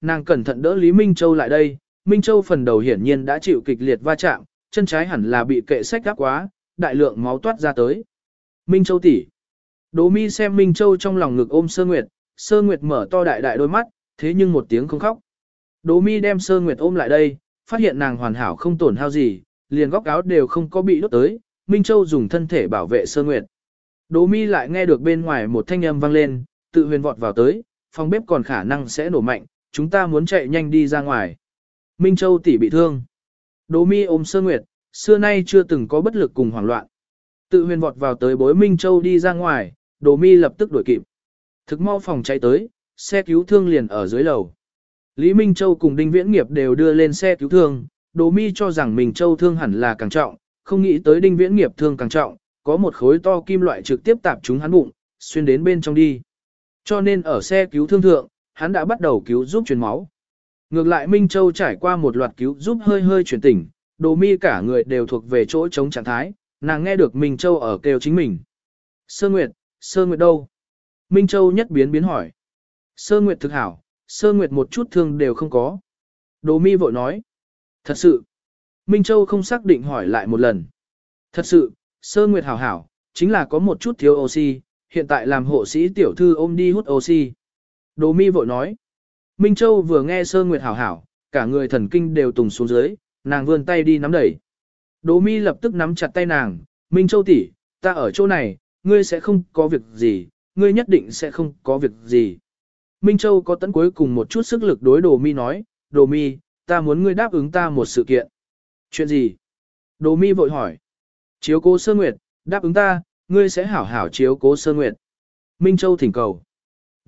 nàng cẩn thận đỡ Lý Minh Châu lại đây, Minh Châu phần đầu hiển nhiên đã chịu kịch liệt va chạm, chân trái hẳn là bị kệ sách gác quá, đại lượng máu toát ra tới. Minh Châu tỷ. Đỗ Mi xem Minh Châu trong lòng ngực ôm Sơ Nguyệt, Sơ Nguyệt mở to đại đại đôi mắt, thế nhưng một tiếng không khóc. Đỗ Mi đem Sơ Nguyệt ôm lại đây, phát hiện nàng hoàn hảo không tổn hao gì, liền góc áo đều không có bị đốt tới, Minh Châu dùng thân thể bảo vệ Sơ Nguyệt. Đỗ Mi lại nghe được bên ngoài một thanh âm vang lên, tự huyền vọt vào tới, phòng bếp còn khả năng sẽ nổ mạnh, chúng ta muốn chạy nhanh đi ra ngoài. Minh Châu tỷ bị thương. Đỗ Mi ôm Sơ Nguyệt, xưa nay chưa từng có bất lực cùng hoảng loạn. Tự huyền vọt vào tới bối Minh Châu đi ra ngoài, Đỗ Mi lập tức đuổi kịp. Thực mau phòng chạy tới, xe cứu thương liền ở dưới lầu. Lý Minh Châu cùng Đinh Viễn Nghiệp đều đưa lên xe cứu thương, Đỗ Mi cho rằng Minh Châu thương hẳn là càng trọng, không nghĩ tới Đinh Viễn Nghiệp thương càng trọng, có một khối to kim loại trực tiếp tạp trúng hắn bụng, xuyên đến bên trong đi. Cho nên ở xe cứu thương thượng, hắn đã bắt đầu cứu giúp truyền máu. Ngược lại Minh Châu trải qua một loạt cứu giúp hơi hơi chuyển tỉnh, Đồ Mi cả người đều thuộc về chỗ chống trạng thái, nàng nghe được Minh Châu ở kêu chính mình. Sơ Nguyệt, Sơ Nguyệt đâu? Minh Châu nhất biến biến hỏi. Sơ Nguyệt thực hảo, Sơ Nguyệt một chút thương đều không có. Đồ Mi vội nói. Thật sự. Minh Châu không xác định hỏi lại một lần. Thật sự, Sơ Nguyệt hảo hảo, chính là có một chút thiếu oxy, hiện tại làm hộ sĩ tiểu thư ôm đi hút oxy. Đồ Mi vội nói. Minh Châu vừa nghe Sơ Nguyệt hảo hảo, cả người thần kinh đều tùng xuống dưới, nàng vươn tay đi nắm đẩy. Đỗ Mi lập tức nắm chặt tay nàng, Minh Châu tỷ, ta ở chỗ này, ngươi sẽ không có việc gì, ngươi nhất định sẽ không có việc gì. Minh Châu có tận cuối cùng một chút sức lực đối Đồ Mi nói, Đồ Mi, ta muốn ngươi đáp ứng ta một sự kiện. Chuyện gì? Đồ Mi vội hỏi. Chiếu cố Sơ Nguyệt, đáp ứng ta, ngươi sẽ hảo hảo chiếu cố Sơ Nguyệt. Minh Châu thỉnh cầu.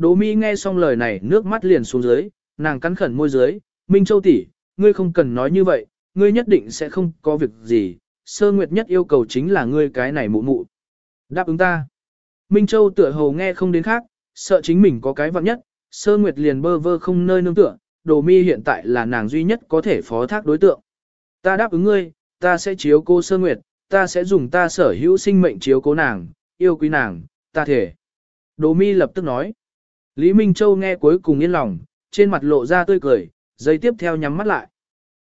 Đỗ Mi nghe xong lời này nước mắt liền xuống dưới, nàng cắn khẩn môi dưới, Minh Châu tỷ, ngươi không cần nói như vậy, ngươi nhất định sẽ không có việc gì, sơ nguyệt nhất yêu cầu chính là ngươi cái này mụ mụ. Đáp ứng ta. Minh Châu tựa hồ nghe không đến khác, sợ chính mình có cái vặn nhất, sơ nguyệt liền bơ vơ không nơi nương tựa, Đỗ mi hiện tại là nàng duy nhất có thể phó thác đối tượng. Ta đáp ứng ngươi, ta sẽ chiếu cô sơ nguyệt, ta sẽ dùng ta sở hữu sinh mệnh chiếu cố nàng, yêu quý nàng, ta thể. Đỗ mi lập tức nói. Lý Minh Châu nghe cuối cùng yên lòng, trên mặt lộ ra tươi cười, giây tiếp theo nhắm mắt lại.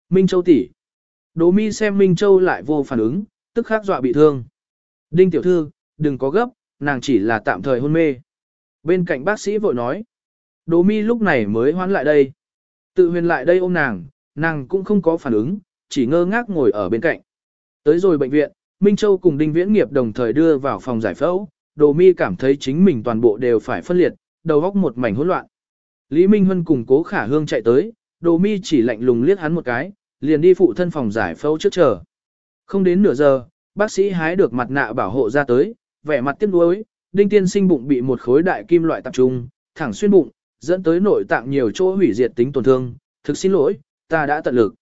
Minh Châu tỷ, Đỗ Mi xem Minh Châu lại vô phản ứng, tức khắc dọa bị thương. Đinh tiểu thư, đừng có gấp, nàng chỉ là tạm thời hôn mê. Bên cạnh bác sĩ vội nói. Đỗ Mi lúc này mới hoán lại đây. Tự huyền lại đây ôm nàng, nàng cũng không có phản ứng, chỉ ngơ ngác ngồi ở bên cạnh. Tới rồi bệnh viện, Minh Châu cùng Đinh Viễn Nghiệp đồng thời đưa vào phòng giải phẫu, Đỗ Mi cảm thấy chính mình toàn bộ đều phải phân liệt, đầu góc một mảnh hỗn loạn. Lý Minh Huân cùng Cố Khả Hương chạy tới, Đỗ Mi chỉ lạnh lùng liếc hắn một cái, liền đi phụ thân phòng giải phẫu trước chờ. Không đến nửa giờ, bác sĩ hái được mặt nạ bảo hộ ra tới, vẻ mặt tiếc nuối, đinh tiên sinh bụng bị một khối đại kim loại tập trung, thẳng xuyên bụng, dẫn tới nội tạng nhiều chỗ hủy diệt tính tổn thương, thực xin lỗi, ta đã tận lực.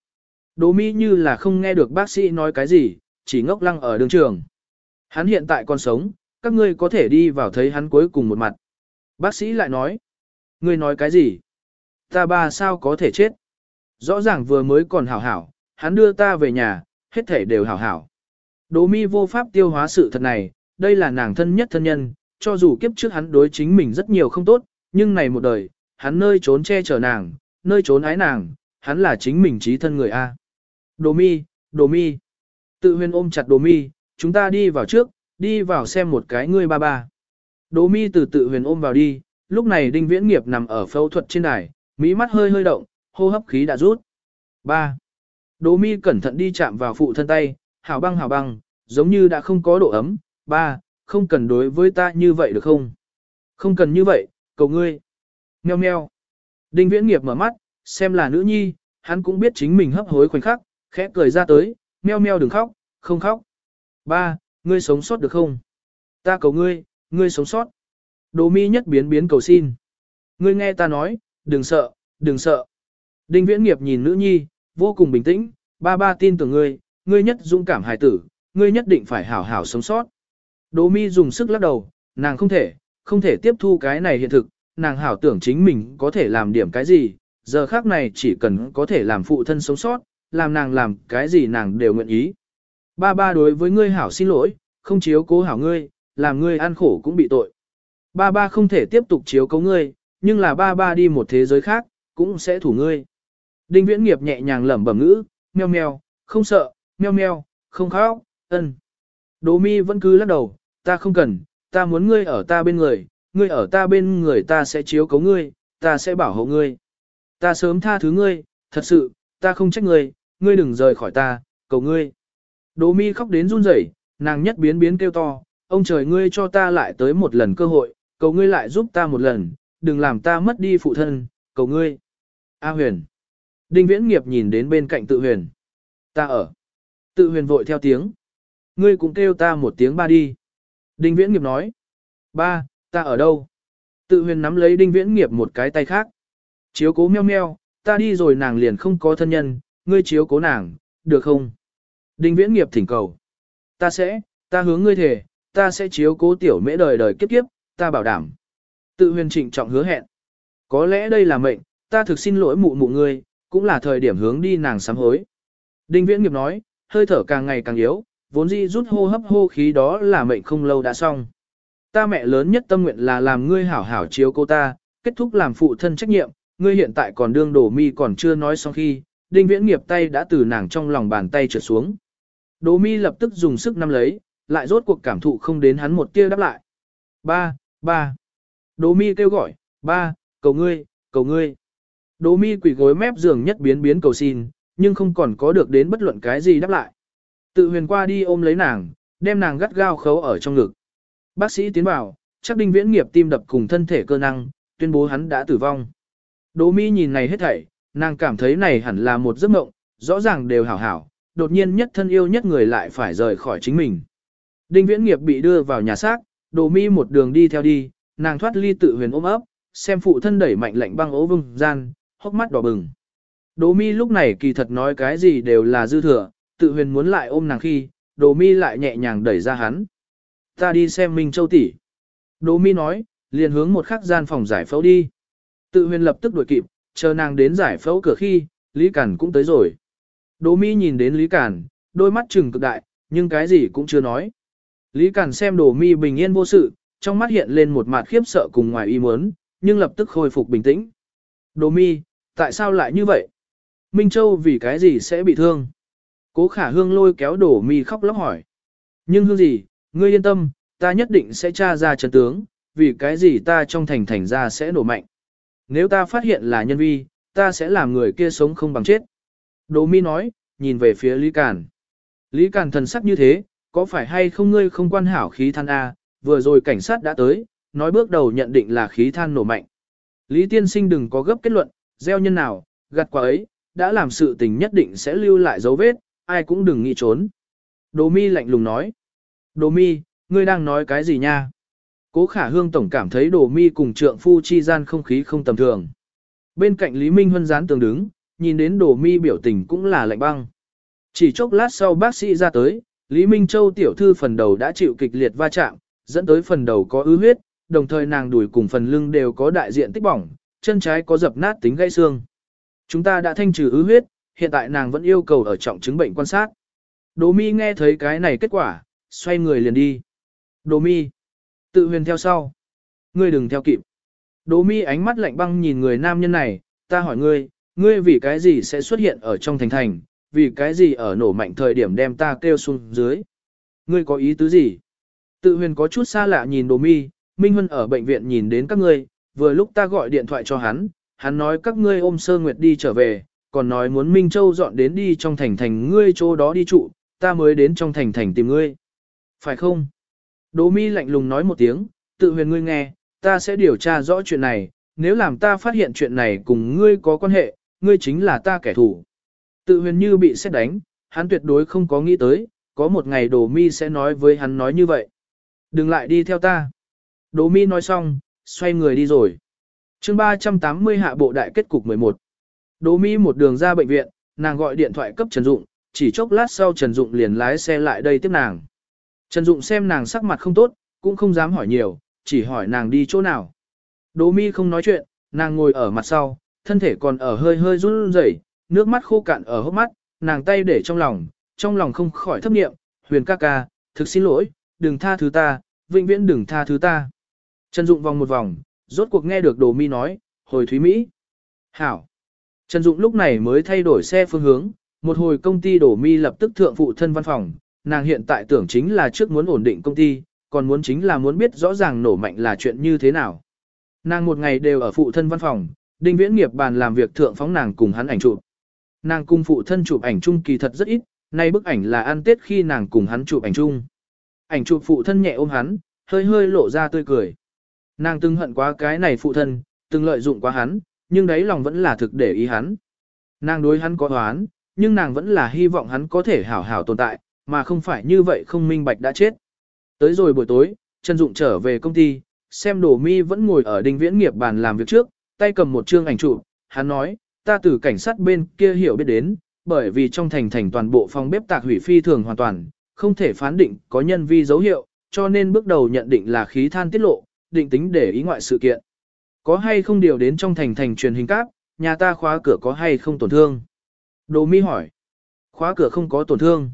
Đỗ Mi như là không nghe được bác sĩ nói cái gì, chỉ ngốc lăng ở đường trường. Hắn hiện tại còn sống, các ngươi có thể đi vào thấy hắn cuối cùng một mặt. Bác sĩ lại nói, ngươi nói cái gì? Ta ba sao có thể chết? Rõ ràng vừa mới còn hảo hảo, hắn đưa ta về nhà, hết thể đều hảo hảo. Đỗ mi vô pháp tiêu hóa sự thật này, đây là nàng thân nhất thân nhân, cho dù kiếp trước hắn đối chính mình rất nhiều không tốt, nhưng này một đời, hắn nơi trốn che chở nàng, nơi trốn ái nàng, hắn là chính mình trí thân người A. Đồ mi, đồ mi. Tự huyền ôm chặt đồ mi, chúng ta đi vào trước, đi vào xem một cái ngươi ba ba. Đỗ mi từ tự huyền ôm vào đi, lúc này đinh viễn nghiệp nằm ở phẫu thuật trên đài, mỹ mắt hơi hơi động, hô hấp khí đã rút. 3. Đỗ mi cẩn thận đi chạm vào phụ thân tay, hảo băng hảo băng, giống như đã không có độ ấm. 3. Không cần đối với ta như vậy được không? Không cần như vậy, cầu ngươi. Meo meo. Đinh viễn nghiệp mở mắt, xem là nữ nhi, hắn cũng biết chính mình hấp hối khoảnh khắc, khẽ cười ra tới, meo meo đừng khóc, không khóc. Ba, ngươi sống sót được không? Ta cầu ngươi, ngươi sống sót. Đồ mi nhất biến biến cầu xin. Ngươi nghe ta nói, đừng sợ, đừng sợ. Đinh viễn nghiệp nhìn nữ nhi, vô cùng bình tĩnh, ba ba tin tưởng ngươi, ngươi nhất dũng cảm hài tử, ngươi nhất định phải hảo hảo sống sót. Đỗ mi dùng sức lắc đầu, nàng không thể, không thể tiếp thu cái này hiện thực, nàng hảo tưởng chính mình có thể làm điểm cái gì, giờ khác này chỉ cần có thể làm phụ thân sống sót, làm nàng làm cái gì nàng đều nguyện ý. Ba ba đối với ngươi hảo xin lỗi, không chiếu cố hảo ngươi, làm ngươi ăn khổ cũng bị tội. Ba ba không thể tiếp tục chiếu cố ngươi, nhưng là ba ba đi một thế giới khác, cũng sẽ thủ ngươi. Đinh viễn nghiệp nhẹ nhàng lẩm bẩm ngữ, meo meo, không sợ, meo meo, không khóc, ân. Đỗ mi vẫn cứ lắc đầu, ta không cần, ta muốn ngươi ở ta bên người, ngươi ở ta bên người ta sẽ chiếu cấu ngươi, ta sẽ bảo hộ ngươi. Ta sớm tha thứ ngươi, thật sự, ta không trách ngươi, ngươi đừng rời khỏi ta, cầu ngươi. Đỗ mi khóc đến run rẩy, nàng nhất biến biến kêu to, ông trời ngươi cho ta lại tới một lần cơ hội, cầu ngươi lại giúp ta một lần, đừng làm ta mất đi phụ thân, cầu ngươi. A huyền. Đinh viễn nghiệp nhìn đến bên cạnh tự huyền. Ta ở. Tự huyền vội theo tiếng. Ngươi cũng kêu ta một tiếng ba đi. Đinh viễn nghiệp nói. Ba, ta ở đâu? Tự huyền nắm lấy đinh viễn nghiệp một cái tay khác. Chiếu cố meo meo, ta đi rồi nàng liền không có thân nhân, ngươi chiếu cố nàng, được không? Đinh viễn nghiệp thỉnh cầu. Ta sẽ, ta hướng ngươi thể, ta sẽ chiếu cố tiểu mễ đời đời kiếp kiếp, ta bảo đảm. Tự huyền trịnh trọng hứa hẹn. Có lẽ đây là mệnh, ta thực xin lỗi mụ mụ ngươi, cũng là thời điểm hướng đi nàng sám hối. Đinh viễn nghiệp nói, hơi thở càng ngày càng yếu, vốn dĩ rút hô hấp hô khí đó là mệnh không lâu đã xong. Ta mẹ lớn nhất tâm nguyện là làm ngươi hảo hảo chiếu cô ta, kết thúc làm phụ thân trách nhiệm, ngươi hiện tại còn đương đổ mi còn chưa nói xong khi, đinh viễn nghiệp tay đã từ nàng trong lòng bàn tay trượt xuống. Đỗ mi lập tức dùng sức nắm lấy, lại rốt cuộc cảm thụ không đến hắn một tia đáp lại. Ba, ba. Đỗ mi kêu gọi, ba, cầu ngươi, cầu ngươi. Đỗ mi quỳ gối mép giường nhất biến biến cầu xin, nhưng không còn có được đến bất luận cái gì đáp lại. Tự huyền qua đi ôm lấy nàng, đem nàng gắt gao khấu ở trong ngực. Bác sĩ tiến bảo, chắc đinh viễn nghiệp tim đập cùng thân thể cơ năng, tuyên bố hắn đã tử vong. Đỗ mi nhìn này hết thảy, nàng cảm thấy này hẳn là một giấc mộng, rõ ràng đều hảo hảo, đột nhiên nhất thân yêu nhất người lại phải rời khỏi chính mình. Đinh viễn nghiệp bị đưa vào nhà xác, đồ mi một đường đi theo đi, nàng thoát ly tự huyền ôm ấp, xem phụ thân đẩy mạnh lạnh băng ố vung gian, hốc mắt đỏ bừng. Đồ mi lúc này kỳ thật nói cái gì đều là dư thừa, tự huyền muốn lại ôm nàng khi, đồ mi lại nhẹ nhàng đẩy ra hắn. Ta đi xem Minh Châu tỷ. Đồ mi nói, liền hướng một khắc gian phòng giải phẫu đi. Tự huyền lập tức đuổi kịp, chờ nàng đến giải phẫu cửa khi, Lý Cản cũng tới rồi. Đồ mi nhìn đến Lý Cản, đôi mắt trừng cực đại, nhưng cái gì cũng chưa nói. Lý Cản xem đồ mi bình yên vô sự, trong mắt hiện lên một mặt khiếp sợ cùng ngoài ý muốn, nhưng lập tức khôi phục bình tĩnh. Đồ mi, tại sao lại như vậy? Minh Châu vì cái gì sẽ bị thương? Cố khả hương lôi kéo đổ mi khóc lóc hỏi. Nhưng hương gì, ngươi yên tâm, ta nhất định sẽ tra ra chân tướng, vì cái gì ta trong thành thành ra sẽ nổ mạnh. Nếu ta phát hiện là nhân vi, ta sẽ làm người kia sống không bằng chết. Đồ mi nói, nhìn về phía Lý Càn. Lý Càn thần sắc như thế, có phải hay không ngươi không quan hảo khí than A, vừa rồi cảnh sát đã tới, nói bước đầu nhận định là khí than nổ mạnh. Lý tiên sinh đừng có gấp kết luận, gieo nhân nào, gặt quả ấy, đã làm sự tình nhất định sẽ lưu lại dấu vết, ai cũng đừng nghĩ trốn. Đồ mi lạnh lùng nói. Đồ mi, ngươi đang nói cái gì nha? Cố khả hương tổng cảm thấy đồ mi cùng trượng phu chi gian không khí không tầm thường. Bên cạnh Lý Minh Huân dán tường đứng, nhìn đến đồ mi biểu tình cũng là lạnh băng. Chỉ chốc lát sau bác sĩ ra tới, Lý Minh Châu tiểu thư phần đầu đã chịu kịch liệt va chạm, dẫn tới phần đầu có ứ huyết, đồng thời nàng đùi cùng phần lưng đều có đại diện tích bỏng, chân trái có dập nát tính gãy xương. Chúng ta đã thanh trừ ứ huyết, hiện tại nàng vẫn yêu cầu ở trọng chứng bệnh quan sát. Đồ mi nghe thấy cái này kết quả, xoay người liền đi. Đồ mi, tự huyền theo sau. Ngươi đừng theo kịp. Đồ mi ánh mắt lạnh băng nhìn người nam nhân này, ta hỏi ngươi, ngươi vì cái gì sẽ xuất hiện ở trong thành thành, vì cái gì ở nổ mạnh thời điểm đem ta kêu xuống dưới. Ngươi có ý tứ gì? Tự huyền có chút xa lạ nhìn đồ mi, Minh Huân ở bệnh viện nhìn đến các ngươi, vừa lúc ta gọi điện thoại cho hắn, hắn nói các ngươi ôm sơ nguyệt đi trở về, còn nói muốn Minh Châu dọn đến đi trong thành thành ngươi chỗ đó đi trụ, ta mới đến trong thành thành tìm ngươi. Phải không? Đỗ mi lạnh lùng nói một tiếng, tự huyền ngươi nghe, ta sẽ điều tra rõ chuyện này, nếu làm ta phát hiện chuyện này cùng ngươi có quan hệ, ngươi chính là ta kẻ thù. Tự huyền như bị xét đánh, hắn tuyệt đối không có nghĩ tới, có một ngày Đỗ mi sẽ nói với hắn nói như vậy. Đừng lại đi theo ta. Đỗ mi nói xong, xoay người đi rồi. chương 380 hạ bộ đại kết cục 11. Đỗ mi một đường ra bệnh viện, nàng gọi điện thoại cấp Trần Dụng, chỉ chốc lát sau Trần Dụng liền lái xe lại đây tiếp nàng. Trần Dụng xem nàng sắc mặt không tốt, cũng không dám hỏi nhiều, chỉ hỏi nàng đi chỗ nào. Đỗ mi không nói chuyện, nàng ngồi ở mặt sau, thân thể còn ở hơi hơi run rẩy, nước mắt khô cạn ở hốc mắt, nàng tay để trong lòng, trong lòng không khỏi thấp niệm, huyền ca ca, thực xin lỗi, đừng tha thứ ta, vĩnh viễn đừng tha thứ ta. Trần Dụng vòng một vòng, rốt cuộc nghe được Đồ Mi nói, hồi Thúy Mỹ. Hảo. Trần Dụng lúc này mới thay đổi xe phương hướng, một hồi công ty đổ mi lập tức thượng phụ thân văn phòng, nàng hiện tại tưởng chính là trước muốn ổn định công ty, còn muốn chính là muốn biết rõ ràng nổ mạnh là chuyện như thế nào. Nàng một ngày đều ở phụ thân văn phòng, đinh viễn nghiệp bàn làm việc thượng phóng nàng cùng hắn ảnh chụp. Nàng cùng phụ thân chụp ảnh chung kỳ thật rất ít, nay bức ảnh là ăn tết khi nàng cùng hắn chụp ảnh chung. Ảnh chụp phụ thân nhẹ ôm hắn, hơi hơi lộ ra tươi cười. Nàng từng hận quá cái này phụ thân, từng lợi dụng quá hắn, nhưng đấy lòng vẫn là thực để ý hắn. Nàng đối hắn có oán, nhưng nàng vẫn là hy vọng hắn có thể hảo hảo tồn tại, mà không phải như vậy không minh bạch đã chết. Tới rồi buổi tối, Trần Dụng trở về công ty, xem đồ mi vẫn ngồi ở đinh viễn nghiệp bàn làm việc trước, tay cầm một chương ảnh chụp, hắn nói, ta từ cảnh sát bên kia hiểu biết đến, bởi vì trong thành thành toàn bộ phòng bếp tạc hủy phi thường hoàn toàn, không thể phán định có nhân vi dấu hiệu, cho nên bước đầu nhận định là khí than tiết lộ, định tính để ý ngoại sự kiện. Có hay không điều đến trong thành thành truyền hình cáp, nhà ta khóa cửa có hay không tổn thương? Đồ mi hỏi. Khóa cửa không có tổn thương.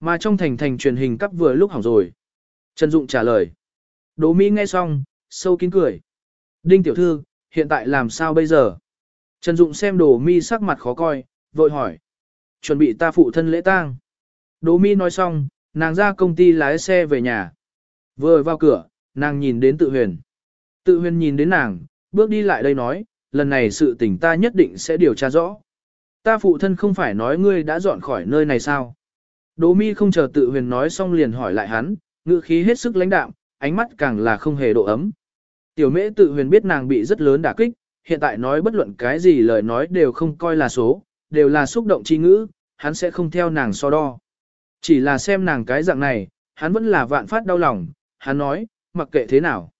Mà trong thành thành truyền hình cắp vừa lúc hỏng rồi. Trần Dụng trả lời. Đồ mi nghe xong, sâu kín cười. Đinh tiểu thư, hiện tại làm sao bây giờ? Trần Dụng xem đồ mi sắc mặt khó coi, vội hỏi. Chuẩn bị ta phụ thân lễ tang. Đồ mi nói xong, nàng ra công ty lái xe về nhà. Vừa vào cửa, nàng nhìn đến tự huyền. Tự huyền nhìn đến nàng, bước đi lại đây nói, lần này sự tình ta nhất định sẽ điều tra rõ. Ta phụ thân không phải nói ngươi đã dọn khỏi nơi này sao? Đỗ mi không chờ tự huyền nói xong liền hỏi lại hắn, ngữ khí hết sức lãnh đạm, ánh mắt càng là không hề độ ấm. Tiểu mễ tự huyền biết nàng bị rất lớn đả kích, hiện tại nói bất luận cái gì lời nói đều không coi là số, đều là xúc động chi ngữ, hắn sẽ không theo nàng so đo. Chỉ là xem nàng cái dạng này, hắn vẫn là vạn phát đau lòng, hắn nói, mặc kệ thế nào.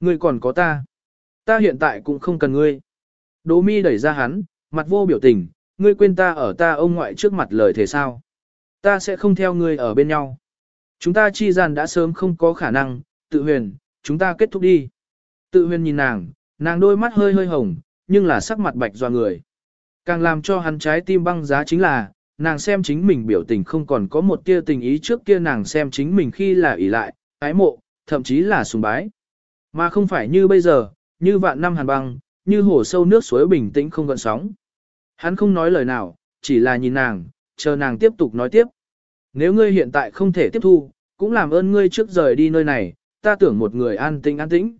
Ngươi còn có ta. Ta hiện tại cũng không cần ngươi. Đỗ mi đẩy ra hắn, mặt vô biểu tình, ngươi quên ta ở ta ông ngoại trước mặt lời thế sao. Ta sẽ không theo ngươi ở bên nhau. Chúng ta chi gian đã sớm không có khả năng, tự huyền, chúng ta kết thúc đi. Tự huyền nhìn nàng, nàng đôi mắt hơi hơi hồng, nhưng là sắc mặt bạch doa người. Càng làm cho hắn trái tim băng giá chính là, nàng xem chính mình biểu tình không còn có một tia tình ý trước kia nàng xem chính mình khi là ỷ lại, ái mộ, thậm chí là sùng bái. Mà không phải như bây giờ, như vạn năm hàn băng, như hồ sâu nước suối bình tĩnh không gợn sóng. Hắn không nói lời nào, chỉ là nhìn nàng, chờ nàng tiếp tục nói tiếp. Nếu ngươi hiện tại không thể tiếp thu, cũng làm ơn ngươi trước rời đi nơi này, ta tưởng một người an tĩnh an tĩnh.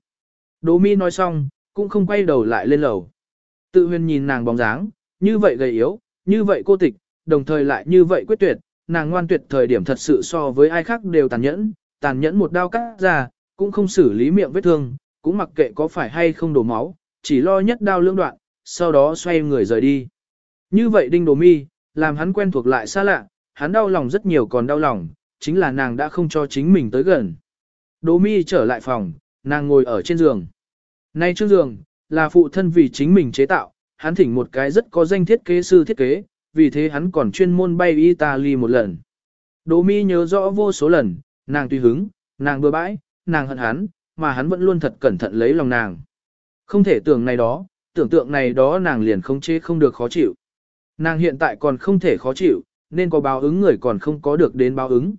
Đỗ mi nói xong, cũng không quay đầu lại lên lầu. Tự huyền nhìn nàng bóng dáng, như vậy gầy yếu, như vậy cô tịch, đồng thời lại như vậy quyết tuyệt, nàng ngoan tuyệt thời điểm thật sự so với ai khác đều tàn nhẫn, tàn nhẫn một đao cắt ra, cũng không xử lý miệng vết thương, cũng mặc kệ có phải hay không đổ máu, chỉ lo nhất đao lưỡng đoạn, sau đó xoay người rời đi. Như vậy đinh đồ mi, làm hắn quen thuộc lại xa lạ, hắn đau lòng rất nhiều còn đau lòng, chính là nàng đã không cho chính mình tới gần. Đồ mi trở lại phòng, nàng ngồi ở trên giường. Nay trước giường, là phụ thân vì chính mình chế tạo, hắn thỉnh một cái rất có danh thiết kế sư thiết kế, vì thế hắn còn chuyên môn bay Italy một lần. Đỗ mi nhớ rõ vô số lần, nàng tùy hứng, nàng bừa bãi, nàng hận hắn, mà hắn vẫn luôn thật cẩn thận lấy lòng nàng. Không thể tưởng này đó, tưởng tượng này đó nàng liền không chế không được khó chịu. Nàng hiện tại còn không thể khó chịu, nên có báo ứng người còn không có được đến báo ứng.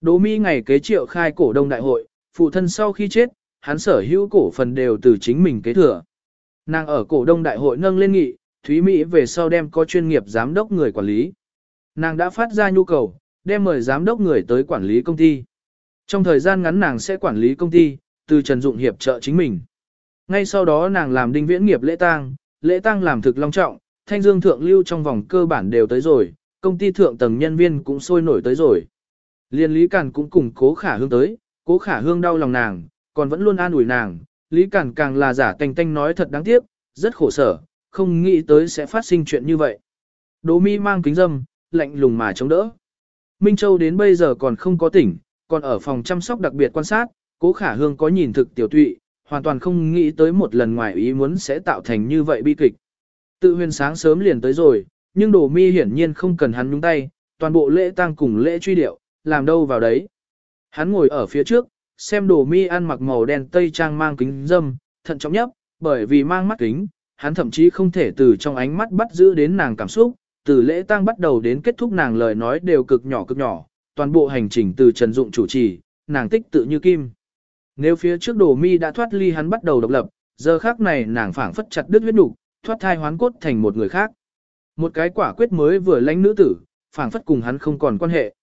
Đỗ Mi ngày kế triệu khai cổ đông đại hội, phụ thân sau khi chết, hắn sở hữu cổ phần đều từ chính mình kế thừa. Nàng ở cổ đông đại hội nâng lên nghị, Thúy Mỹ về sau đem có chuyên nghiệp giám đốc người quản lý. Nàng đã phát ra nhu cầu, đem mời giám đốc người tới quản lý công ty. Trong thời gian ngắn nàng sẽ quản lý công ty, từ Trần Dụng hiệp trợ chính mình. Ngay sau đó nàng làm đinh viễn nghiệp lễ tang, lễ tang làm thực long trọng, thanh dương thượng lưu trong vòng cơ bản đều tới rồi, công ty thượng tầng nhân viên cũng sôi nổi tới rồi. Liên Lý Càn cũng cùng cố khả hương tới, cố khả hương đau lòng nàng, còn vẫn luôn an ủi nàng, Lý cản càng là giả tanh tanh nói thật đáng tiếc, rất khổ sở, không nghĩ tới sẽ phát sinh chuyện như vậy. Đỗ mi mang kính dâm, lạnh lùng mà chống đỡ. Minh Châu đến bây giờ còn không có tỉnh, còn ở phòng chăm sóc đặc biệt quan sát, cố khả hương có nhìn thực tiểu tụy, hoàn toàn không nghĩ tới một lần ngoài ý muốn sẽ tạo thành như vậy bi kịch. Tự huyền sáng sớm liền tới rồi, nhưng Đỗ mi hiển nhiên không cần hắn nhúng tay, toàn bộ lễ tang cùng lễ truy điệu, làm đâu vào đấy. Hắn ngồi ở phía trước, xem đồ mi ăn mặc màu đen tây trang mang kính dâm, thận trọng nhấp, bởi vì mang mắt kính, hắn thậm chí không thể từ trong ánh mắt bắt giữ đến nàng cảm xúc, từ lễ tang bắt đầu đến kết thúc nàng lời nói đều cực nhỏ cực nhỏ, toàn bộ hành trình từ Trần Dụng chủ trì, nàng tích tự như kim. Nếu phía trước đồ mi đã thoát ly hắn bắt đầu độc lập, giờ khác này nàng phảng phất chặt đứt huyết đủ, thoát thai hoán cốt thành một người khác. Một cái quả quyết mới vừa lãnh nữ tử, phảng phất cùng hắn không còn quan hệ.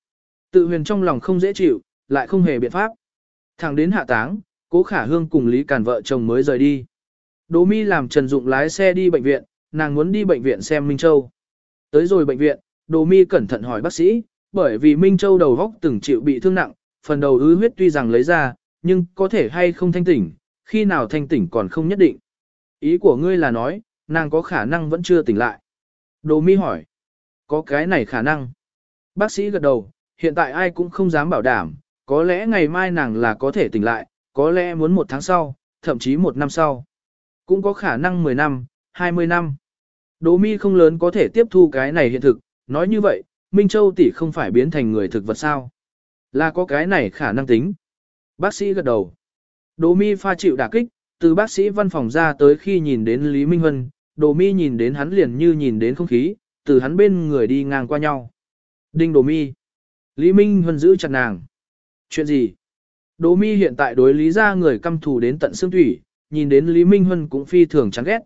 Tự huyền trong lòng không dễ chịu, lại không hề biện pháp. Thẳng đến hạ táng, cố khả hương cùng Lý Càn vợ chồng mới rời đi. Đỗ mi làm Trần Dụng lái xe đi bệnh viện, nàng muốn đi bệnh viện xem Minh Châu. Tới rồi bệnh viện, Đỗ mi cẩn thận hỏi bác sĩ, bởi vì Minh Châu đầu góc từng chịu bị thương nặng, phần đầu ứ huyết tuy rằng lấy ra, nhưng có thể hay không thanh tỉnh, khi nào thanh tỉnh còn không nhất định. Ý của ngươi là nói, nàng có khả năng vẫn chưa tỉnh lại. Đỗ mi hỏi, có cái này khả năng. Bác sĩ gật đầu, hiện tại ai cũng không dám bảo đảm, có lẽ ngày mai nàng là có thể tỉnh lại, có lẽ muốn một tháng sau, thậm chí một năm sau. Cũng có khả năng 10 năm, 20 năm. Đỗ mi không lớn có thể tiếp thu cái này hiện thực, nói như vậy, Minh Châu tỷ không phải biến thành người thực vật sao. Là có cái này khả năng tính. Bác sĩ gật đầu. Đỗ mi pha chịu đả kích, từ bác sĩ văn phòng ra tới khi nhìn đến Lý Minh Huân, Đỗ mi nhìn đến hắn liền như nhìn đến không khí, từ hắn bên người đi ngang qua nhau. Đinh Đỗ mi. Lý Minh Huân giữ chặt nàng. Chuyện gì? Đỗ mi hiện tại đối lý ra người căm thù đến tận xương thủy, nhìn đến Lý Minh Huân cũng phi thường chán ghét.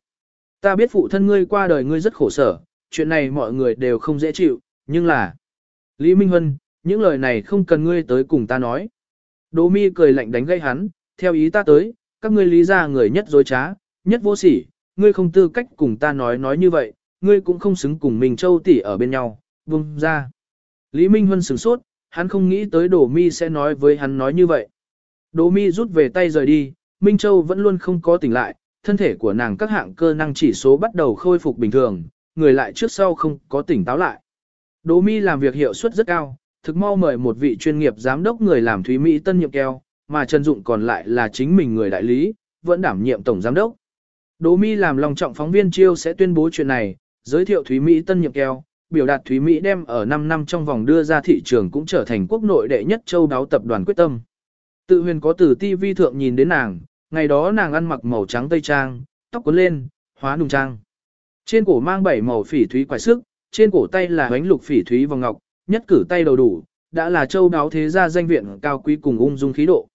Ta biết phụ thân ngươi qua đời ngươi rất khổ sở, chuyện này mọi người đều không dễ chịu, nhưng là... Lý Minh Huân, những lời này không cần ngươi tới cùng ta nói. Đỗ mi cười lạnh đánh gây hắn, theo ý ta tới, các ngươi lý ra người nhất dối trá, nhất vô sỉ, ngươi không tư cách cùng ta nói nói như vậy, ngươi cũng không xứng cùng mình châu tỷ ở bên nhau, vung ra. Lý Minh Huân sửng sốt, hắn không nghĩ tới Đỗ mi sẽ nói với hắn nói như vậy. Đỗ mi rút về tay rời đi, Minh Châu vẫn luôn không có tỉnh lại, thân thể của nàng các hạng cơ năng chỉ số bắt đầu khôi phục bình thường, người lại trước sau không có tỉnh táo lại. Đỗ mi làm việc hiệu suất rất cao, thực mau mời một vị chuyên nghiệp giám đốc người làm Thúy Mỹ tân nhiệm keo, mà Trần Dụng còn lại là chính mình người đại lý, vẫn đảm nhiệm tổng giám đốc. Đỗ Mi làm lòng trọng phóng viên chiêu sẽ tuyên bố chuyện này, giới thiệu Thúy Mỹ tân nhiệm keo, biểu đạt Thúy Mỹ đem ở 5 năm trong vòng đưa ra thị trường cũng trở thành quốc nội đệ nhất châu đáo tập đoàn quyết tâm. Tự huyền có từ TV thượng nhìn đến nàng, ngày đó nàng ăn mặc màu trắng tây trang, tóc cuốn lên, hóa nùng trang. Trên cổ mang bảy màu phỉ thúy quải sức, trên cổ tay là bánh lục phỉ thúy vòng ngọc, nhất cử tay đầu đủ, đã là châu đáo thế gia danh viện cao quý cùng ung dung khí độ.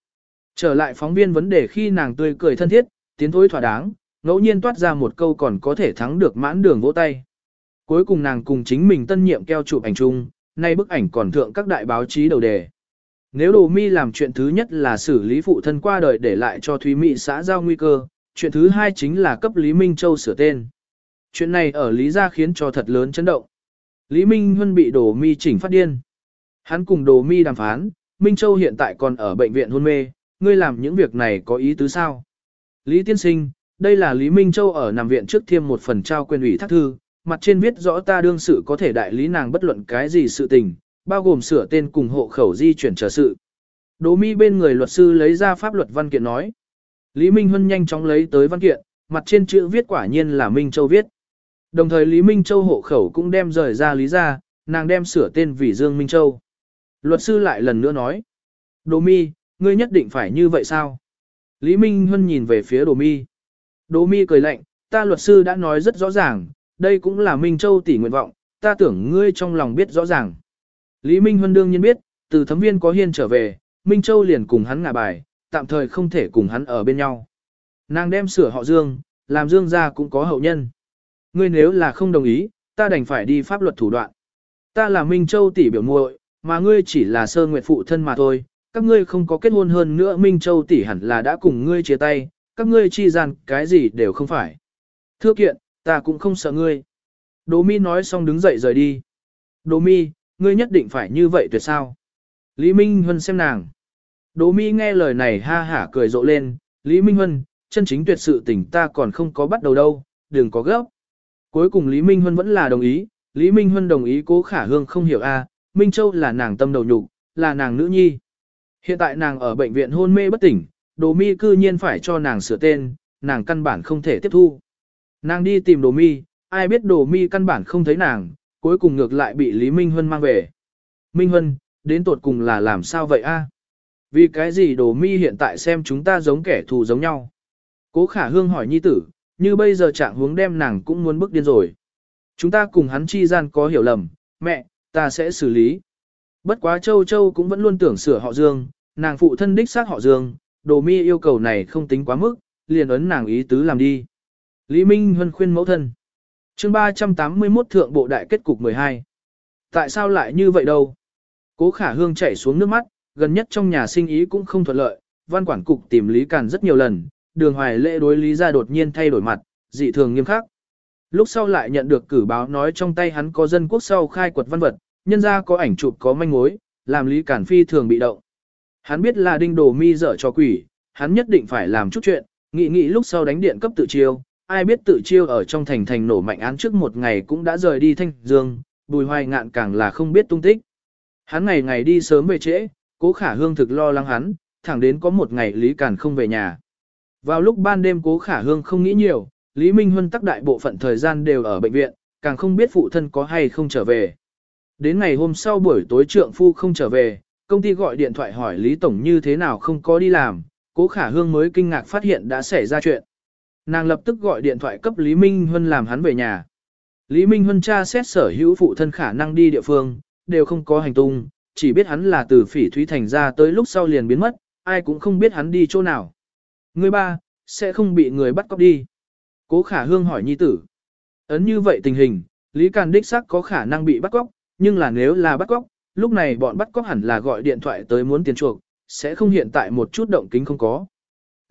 Trở lại phóng viên vấn đề khi nàng tươi cười thân thiết, tiến thối thỏa đáng, ngẫu nhiên toát ra một câu còn có thể thắng được mãn đường vỗ tay. Cuối cùng nàng cùng chính mình tân nhiệm keo chụp ảnh chung, nay bức ảnh còn thượng các đại báo chí đầu đề. Nếu Đồ Mi làm chuyện thứ nhất là xử lý phụ thân qua đời để lại cho Thúy Mỹ xã giao nguy cơ, chuyện thứ hai chính là cấp Lý Minh Châu sửa tên. Chuyện này ở Lý Gia khiến cho thật lớn chấn động. Lý Minh Huân bị Đồ Mi chỉnh phát điên. Hắn cùng Đồ Mi đàm phán, Minh Châu hiện tại còn ở bệnh viện hôn mê, ngươi làm những việc này có ý tứ sao? Lý Tiên Sinh, đây là Lý Minh Châu ở nằm viện trước thiêm một phần trao quyền ủy thác thư, mặt trên viết rõ ta đương sự có thể đại lý nàng bất luận cái gì sự tình, bao gồm sửa tên cùng hộ khẩu di chuyển trở sự. Đỗ mi bên người luật sư lấy ra pháp luật văn kiện nói. Lý Minh Huân nhanh chóng lấy tới văn kiện, mặt trên chữ viết quả nhiên là Minh Châu viết. Đồng thời Lý Minh Châu hộ khẩu cũng đem rời ra lý ra, nàng đem sửa tên vì Dương Minh Châu. Luật sư lại lần nữa nói. Đỗ mi, ngươi nhất định phải như vậy sao? Lý Minh Huân nhìn về phía Đỗ mi. Đỗ mi cười lạnh, ta luật sư đã nói rất rõ ràng, đây cũng là Minh Châu tỷ nguyện vọng, ta tưởng ngươi trong lòng biết rõ ràng. Lý Minh Huân đương nhiên biết, từ thấm viên có hiên trở về, Minh Châu liền cùng hắn ngả bài, tạm thời không thể cùng hắn ở bên nhau. Nàng đem sửa họ Dương, làm Dương gia cũng có hậu nhân. Ngươi nếu là không đồng ý, ta đành phải đi pháp luật thủ đoạn. Ta là Minh Châu tỷ biểu muội, mà ngươi chỉ là sơ nguyệt phụ thân mà thôi, các ngươi không có kết hôn hơn nữa Minh Châu tỷ hẳn là đã cùng ngươi chia tay, các ngươi chi gian cái gì đều không phải. Thưa kiện, ta cũng không sợ ngươi. Đỗ Mi nói xong đứng dậy rời đi. Đỗ Mi, ngươi nhất định phải như vậy tuyệt sao? Lý Minh Huân xem nàng. Đỗ Mi nghe lời này ha hả cười rộ lên, Lý Minh Huân, chân chính tuyệt sự tình ta còn không có bắt đầu đâu, đừng có gấp. Cuối cùng Lý Minh Huân vẫn là đồng ý, Lý Minh Huân đồng ý cố khả hương không hiểu a, Minh Châu là nàng tâm đầu nhục, là nàng nữ nhi. Hiện tại nàng ở bệnh viện hôn mê bất tỉnh, Đồ Mi cư nhiên phải cho nàng sửa tên, nàng căn bản không thể tiếp thu. Nàng đi tìm Đồ Mi, ai biết Đồ Mi căn bản không thấy nàng, cuối cùng ngược lại bị Lý Minh Huân mang về. Minh Huân, đến tột cùng là làm sao vậy a? Vì cái gì Đồ Mi hiện tại xem chúng ta giống kẻ thù giống nhau? Cố Khả Hương hỏi nhi tử, như bây giờ trạng hướng đem nàng cũng muốn bức điên rồi. Chúng ta cùng hắn chi gian có hiểu lầm, mẹ, ta sẽ xử lý. Bất quá Châu Châu cũng vẫn luôn tưởng sửa họ Dương, nàng phụ thân đích xác họ Dương, đồ mi yêu cầu này không tính quá mức, liền ấn nàng ý tứ làm đi. Lý Minh Huân khuyên mẫu thân. chương 381 thượng bộ đại kết cục 12. Tại sao lại như vậy đâu? Cố khả hương chảy xuống nước mắt, gần nhất trong nhà sinh ý cũng không thuận lợi, văn quản cục tìm Lý Càn rất nhiều lần, đường hoài lễ đối Lý ra đột nhiên thay đổi mặt, dị thường nghiêm khắc. Lúc sau lại nhận được cử báo nói trong tay hắn có dân quốc sau khai quật văn vật, nhân ra có ảnh chụp có manh mối, làm Lý Cản phi thường bị động. Hắn biết là đinh đồ mi dở cho quỷ, hắn nhất định phải làm chút chuyện, nghĩ nghĩ lúc sau đánh điện cấp tự chiêu, ai biết tự chiêu ở trong thành thành nổ mạnh án trước một ngày cũng đã rời đi thanh dương, bùi hoài ngạn càng là không biết tung tích. Hắn ngày ngày đi sớm về trễ, cố khả hương thực lo lắng hắn, thẳng đến có một ngày Lý Cản không về nhà. Vào lúc ban đêm cố khả hương không nghĩ nhiều, Lý Minh Huân tắc đại bộ phận thời gian đều ở bệnh viện, càng không biết phụ thân có hay không trở về. Đến ngày hôm sau buổi tối trượng phu không trở về, công ty gọi điện thoại hỏi Lý Tổng như thế nào không có đi làm, cố khả hương mới kinh ngạc phát hiện đã xảy ra chuyện. Nàng lập tức gọi điện thoại cấp Lý Minh Huân làm hắn về nhà. Lý Minh Huân tra xét sở hữu phụ thân khả năng đi địa phương, đều không có hành tung, chỉ biết hắn là từ phỉ thúy thành ra tới lúc sau liền biến mất, ai cũng không biết hắn đi chỗ nào. Người ba, sẽ không bị người bắt cóc đi. Cố khả hương hỏi nhi tử. Ấn như vậy tình hình, Lý Càn đích xác có khả năng bị bắt cóc, nhưng là nếu là bắt cóc, lúc này bọn bắt cóc hẳn là gọi điện thoại tới muốn tiền chuộc, sẽ không hiện tại một chút động kính không có.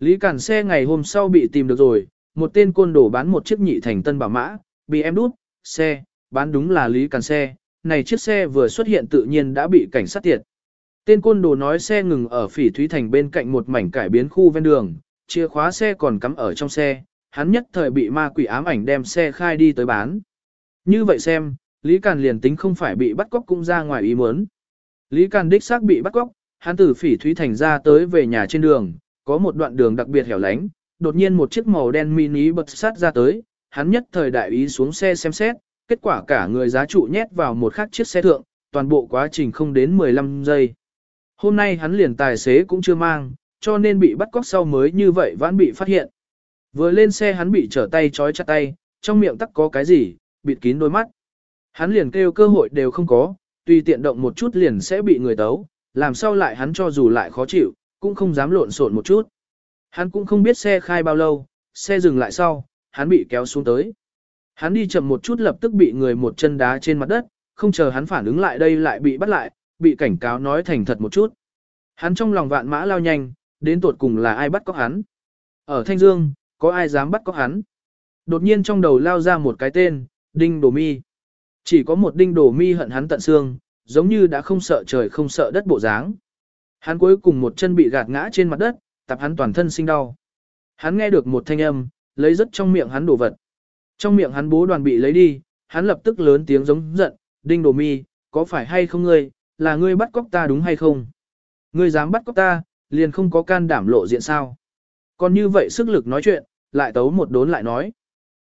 Lý Cản xe ngày hôm sau bị tìm được rồi, một tên côn đồ bán một chiếc nhị thành tân bảo mã, bị em đút, xe, bán đúng là Lý Cản xe, này chiếc xe vừa xuất hiện tự nhiên đã bị cảnh sát tiệt. Tên côn đồ nói xe ngừng ở phỉ thúy thành bên cạnh một mảnh cải biến khu ven đường, chìa khóa xe còn cắm ở trong xe, hắn nhất thời bị ma quỷ ám ảnh đem xe khai đi tới bán. Như vậy xem, Lý Càn liền tính không phải bị bắt cóc cũng ra ngoài ý muốn. Lý Càn đích xác bị bắt cóc, hắn từ phỉ thúy thành ra tới về nhà trên đường, có một đoạn đường đặc biệt hẻo lánh, đột nhiên một chiếc màu đen mini bật sát ra tới, hắn nhất thời đại ý xuống xe xem xét, kết quả cả người giá trụ nhét vào một khác chiếc xe thượng, toàn bộ quá trình không đến 15 giây. Hôm nay hắn liền tài xế cũng chưa mang, cho nên bị bắt cóc sau mới như vậy vẫn bị phát hiện. Vừa lên xe hắn bị trở tay trói chặt tay, trong miệng tắc có cái gì, bịt kín đôi mắt. Hắn liền kêu cơ hội đều không có, tùy tiện động một chút liền sẽ bị người tấu, làm sao lại hắn cho dù lại khó chịu, cũng không dám lộn xộn một chút. Hắn cũng không biết xe khai bao lâu, xe dừng lại sau, hắn bị kéo xuống tới. Hắn đi chậm một chút lập tức bị người một chân đá trên mặt đất, không chờ hắn phản ứng lại đây lại bị bắt lại, bị cảnh cáo nói thành thật một chút. Hắn trong lòng vạn mã lao nhanh, đến tột cùng là ai bắt cóc hắn. Ở Thanh Dương, có ai dám bắt cóc hắn. Đột nhiên trong đầu lao ra một cái tên, Đinh Đồ Mi. Chỉ có một Đinh Đồ Mi hận hắn tận xương, giống như đã không sợ trời không sợ đất bộ dáng. Hắn cuối cùng một chân bị gạt ngã trên mặt đất, tập hắn toàn thân sinh đau. Hắn nghe được một thanh âm, lấy rất trong miệng hắn đồ vật. Trong miệng hắn bố đoàn bị lấy đi, hắn lập tức lớn tiếng giống giận, Đinh Đồ Mi, có phải hay không ngươi, là ngươi bắt cóc ta đúng hay không? Ngươi dám bắt cóc ta, liền không có can đảm lộ diện sao? Còn như vậy sức lực nói chuyện, lại tấu một đốn lại nói.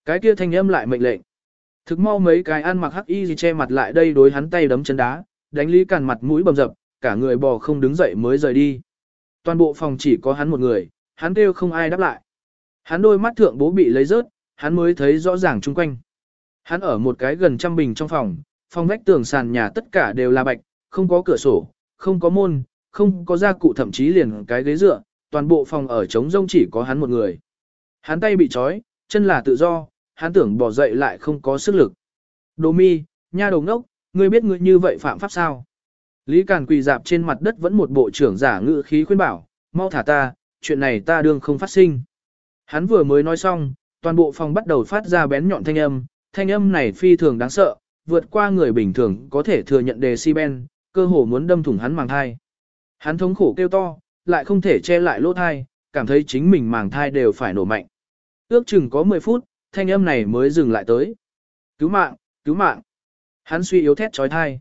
Cái kia thanh âm lại mệnh lệnh. Thực mau mấy cái ăn mặc hắc y gì che mặt lại đây đối hắn tay đấm chân đá, đánh lý càn mặt mũi bầm dập, cả người bò không đứng dậy mới rời đi. Toàn bộ phòng chỉ có hắn một người, hắn kêu không ai đáp lại. Hắn đôi mắt thượng bố bị lấy rớt, hắn mới thấy rõ ràng chung quanh. Hắn ở một cái gần trăm bình trong phòng, phòng vách tường sàn nhà tất cả đều là bạch, không có cửa sổ, không có môn, không có gia cụ thậm chí liền cái ghế dựa, toàn bộ phòng ở trống rông chỉ có hắn một người. Hắn tay bị trói, chân là tự do, hắn tưởng bỏ dậy lại không có sức lực. Đồ mi, nha đồng ngốc, ngươi biết ngươi như vậy phạm pháp sao? Lý Càn quỳ dạp trên mặt đất vẫn một bộ trưởng giả ngự khí khuyên bảo, mau thả ta, chuyện này ta đương không phát sinh. Hắn vừa mới nói xong, toàn bộ phòng bắt đầu phát ra bén nhọn thanh âm, thanh âm này phi thường đáng sợ, vượt qua người bình thường có thể thừa nhận đề si ben, cơ hồ muốn đâm thủng hắn màng thai. Hắn thống khổ kêu to, lại không thể che lại lỗ thai, cảm thấy chính mình màng thai đều phải nổ mạnh. Ước chừng có 10 phút, thanh âm này mới dừng lại tới. Cứu mạng, cứu mạng. Hắn suy yếu thét trói thai.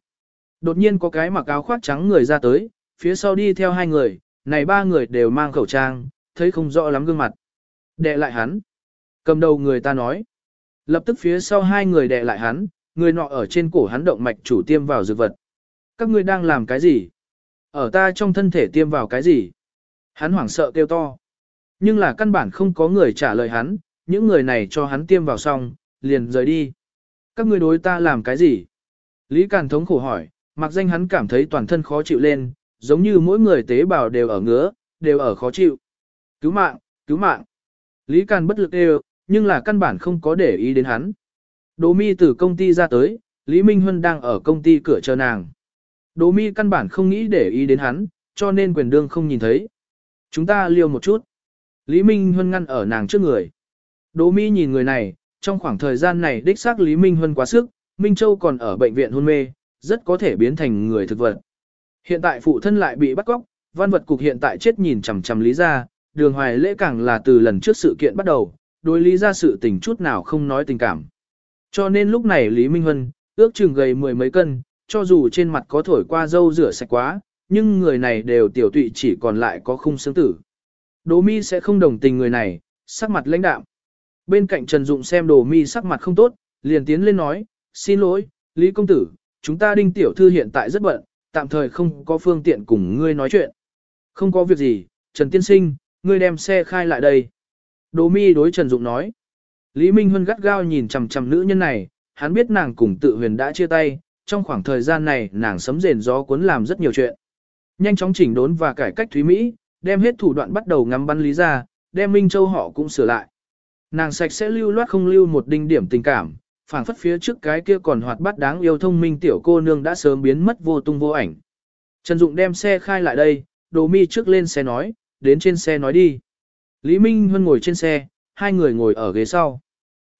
Đột nhiên có cái mặc áo khoác trắng người ra tới, phía sau đi theo hai người, này ba người đều mang khẩu trang, thấy không rõ lắm gương mặt. Đệ lại hắn. Cầm đầu người ta nói. Lập tức phía sau hai người đệ lại hắn, người nọ ở trên cổ hắn động mạch chủ tiêm vào dược vật. Các ngươi đang làm cái gì? Ở ta trong thân thể tiêm vào cái gì? Hắn hoảng sợ kêu to. Nhưng là căn bản không có người trả lời hắn, những người này cho hắn tiêm vào xong, liền rời đi. Các ngươi đối ta làm cái gì? Lý Càn thống khổ hỏi, mặc danh hắn cảm thấy toàn thân khó chịu lên, giống như mỗi người tế bào đều ở ngứa, đều ở khó chịu. Cứu mạng, cứu mạng. Lý Càn bất lực đều, nhưng là căn bản không có để ý đến hắn. Đỗ mi từ công ty ra tới, Lý Minh Huân đang ở công ty cửa chờ nàng. Đỗ mi căn bản không nghĩ để ý đến hắn, cho nên quyền đương không nhìn thấy. Chúng ta liêu một chút. Lý Minh Huân ngăn ở nàng trước người. Đỗ mi nhìn người này, trong khoảng thời gian này đích xác Lý Minh Huân quá sức, Minh Châu còn ở bệnh viện hôn mê, rất có thể biến thành người thực vật. Hiện tại phụ thân lại bị bắt cóc, văn vật cục hiện tại chết nhìn chằm chằm Lý gia, đường hoài lễ càng là từ lần trước sự kiện bắt đầu, đối Lý gia sự tình chút nào không nói tình cảm. Cho nên lúc này Lý Minh Huân, ước chừng gầy mười mấy cân, cho dù trên mặt có thổi qua dâu rửa sạch quá, nhưng người này đều tiểu tụy chỉ còn lại có khung xương tử. Đỗ mi sẽ không đồng tình người này, sắc mặt lãnh đạm. Bên cạnh Trần Dụng xem đồ mi sắc mặt không tốt, liền tiến lên nói, xin lỗi, Lý Công Tử, chúng ta đinh tiểu thư hiện tại rất bận, tạm thời không có phương tiện cùng ngươi nói chuyện. Không có việc gì, Trần Tiên Sinh, ngươi đem xe khai lại đây. Đồ mi đối Trần Dụng nói. Lý Minh Huân gắt gao nhìn chằm chằm nữ nhân này, hắn biết nàng cùng tự huyền đã chia tay, trong khoảng thời gian này nàng sấm rền gió cuốn làm rất nhiều chuyện. Nhanh chóng chỉnh đốn và cải cách Thúy Mỹ, đem hết thủ đoạn bắt đầu ngắm bắn lý ra, đem Minh Châu họ cũng sửa lại. Nàng sạch sẽ lưu loát không lưu một đinh điểm tình cảm, phảng phất phía trước cái kia còn hoạt bát đáng yêu thông minh tiểu cô nương đã sớm biến mất vô tung vô ảnh. Trần Dụng đem xe khai lại đây, Đồ Mi trước lên xe nói, đến trên xe nói đi. Lý Minh Huân ngồi trên xe, hai người ngồi ở ghế sau.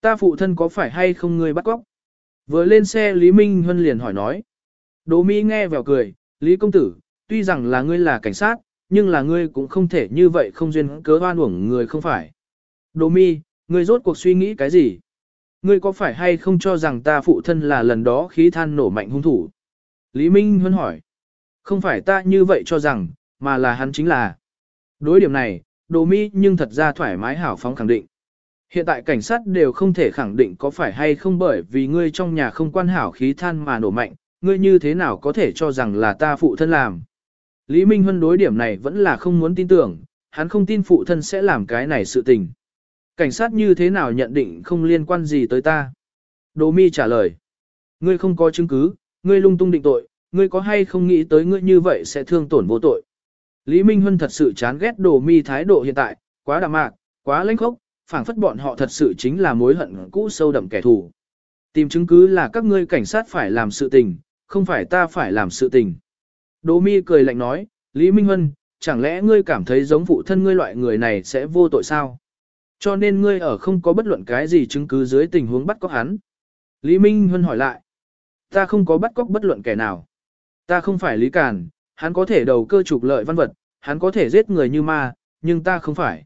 Ta phụ thân có phải hay không ngươi bắt cóc? Vừa lên xe Lý Minh Huân liền hỏi nói. Đồ Mi nghe vào cười, Lý công tử, tuy rằng là ngươi là cảnh sát, nhưng là ngươi cũng không thể như vậy không duyên cớ oan uổng người không phải. Đồ Mi, ngươi rốt cuộc suy nghĩ cái gì? Ngươi có phải hay không cho rằng ta phụ thân là lần đó khí than nổ mạnh hung thủ? Lý Minh Huân hỏi. Không phải ta như vậy cho rằng, mà là hắn chính là. Đối điểm này, đồ mi nhưng thật ra thoải mái hảo phóng khẳng định. Hiện tại cảnh sát đều không thể khẳng định có phải hay không bởi vì ngươi trong nhà không quan hảo khí than mà nổ mạnh, ngươi như thế nào có thể cho rằng là ta phụ thân làm. Lý Minh Huân đối điểm này vẫn là không muốn tin tưởng, hắn không tin phụ thân sẽ làm cái này sự tình. Cảnh sát như thế nào nhận định không liên quan gì tới ta? Đỗ mi trả lời. Ngươi không có chứng cứ, ngươi lung tung định tội, ngươi có hay không nghĩ tới ngươi như vậy sẽ thương tổn vô tội. Lý Minh Huân thật sự chán ghét Đỗ mi thái độ hiện tại, quá đạm mạc, quá lãnh khốc, phảng phất bọn họ thật sự chính là mối hận cũ sâu đậm kẻ thù. Tìm chứng cứ là các ngươi cảnh sát phải làm sự tình, không phải ta phải làm sự tình. Đỗ mi cười lạnh nói, Lý Minh Huân, chẳng lẽ ngươi cảm thấy giống phụ thân ngươi loại người này sẽ vô tội sao? Cho nên ngươi ở không có bất luận cái gì chứng cứ dưới tình huống bắt cóc hắn. Lý Minh Huân hỏi lại. Ta không có bắt cóc bất luận kẻ nào. Ta không phải Lý Càn, hắn có thể đầu cơ trục lợi văn vật, hắn có thể giết người như ma, nhưng ta không phải.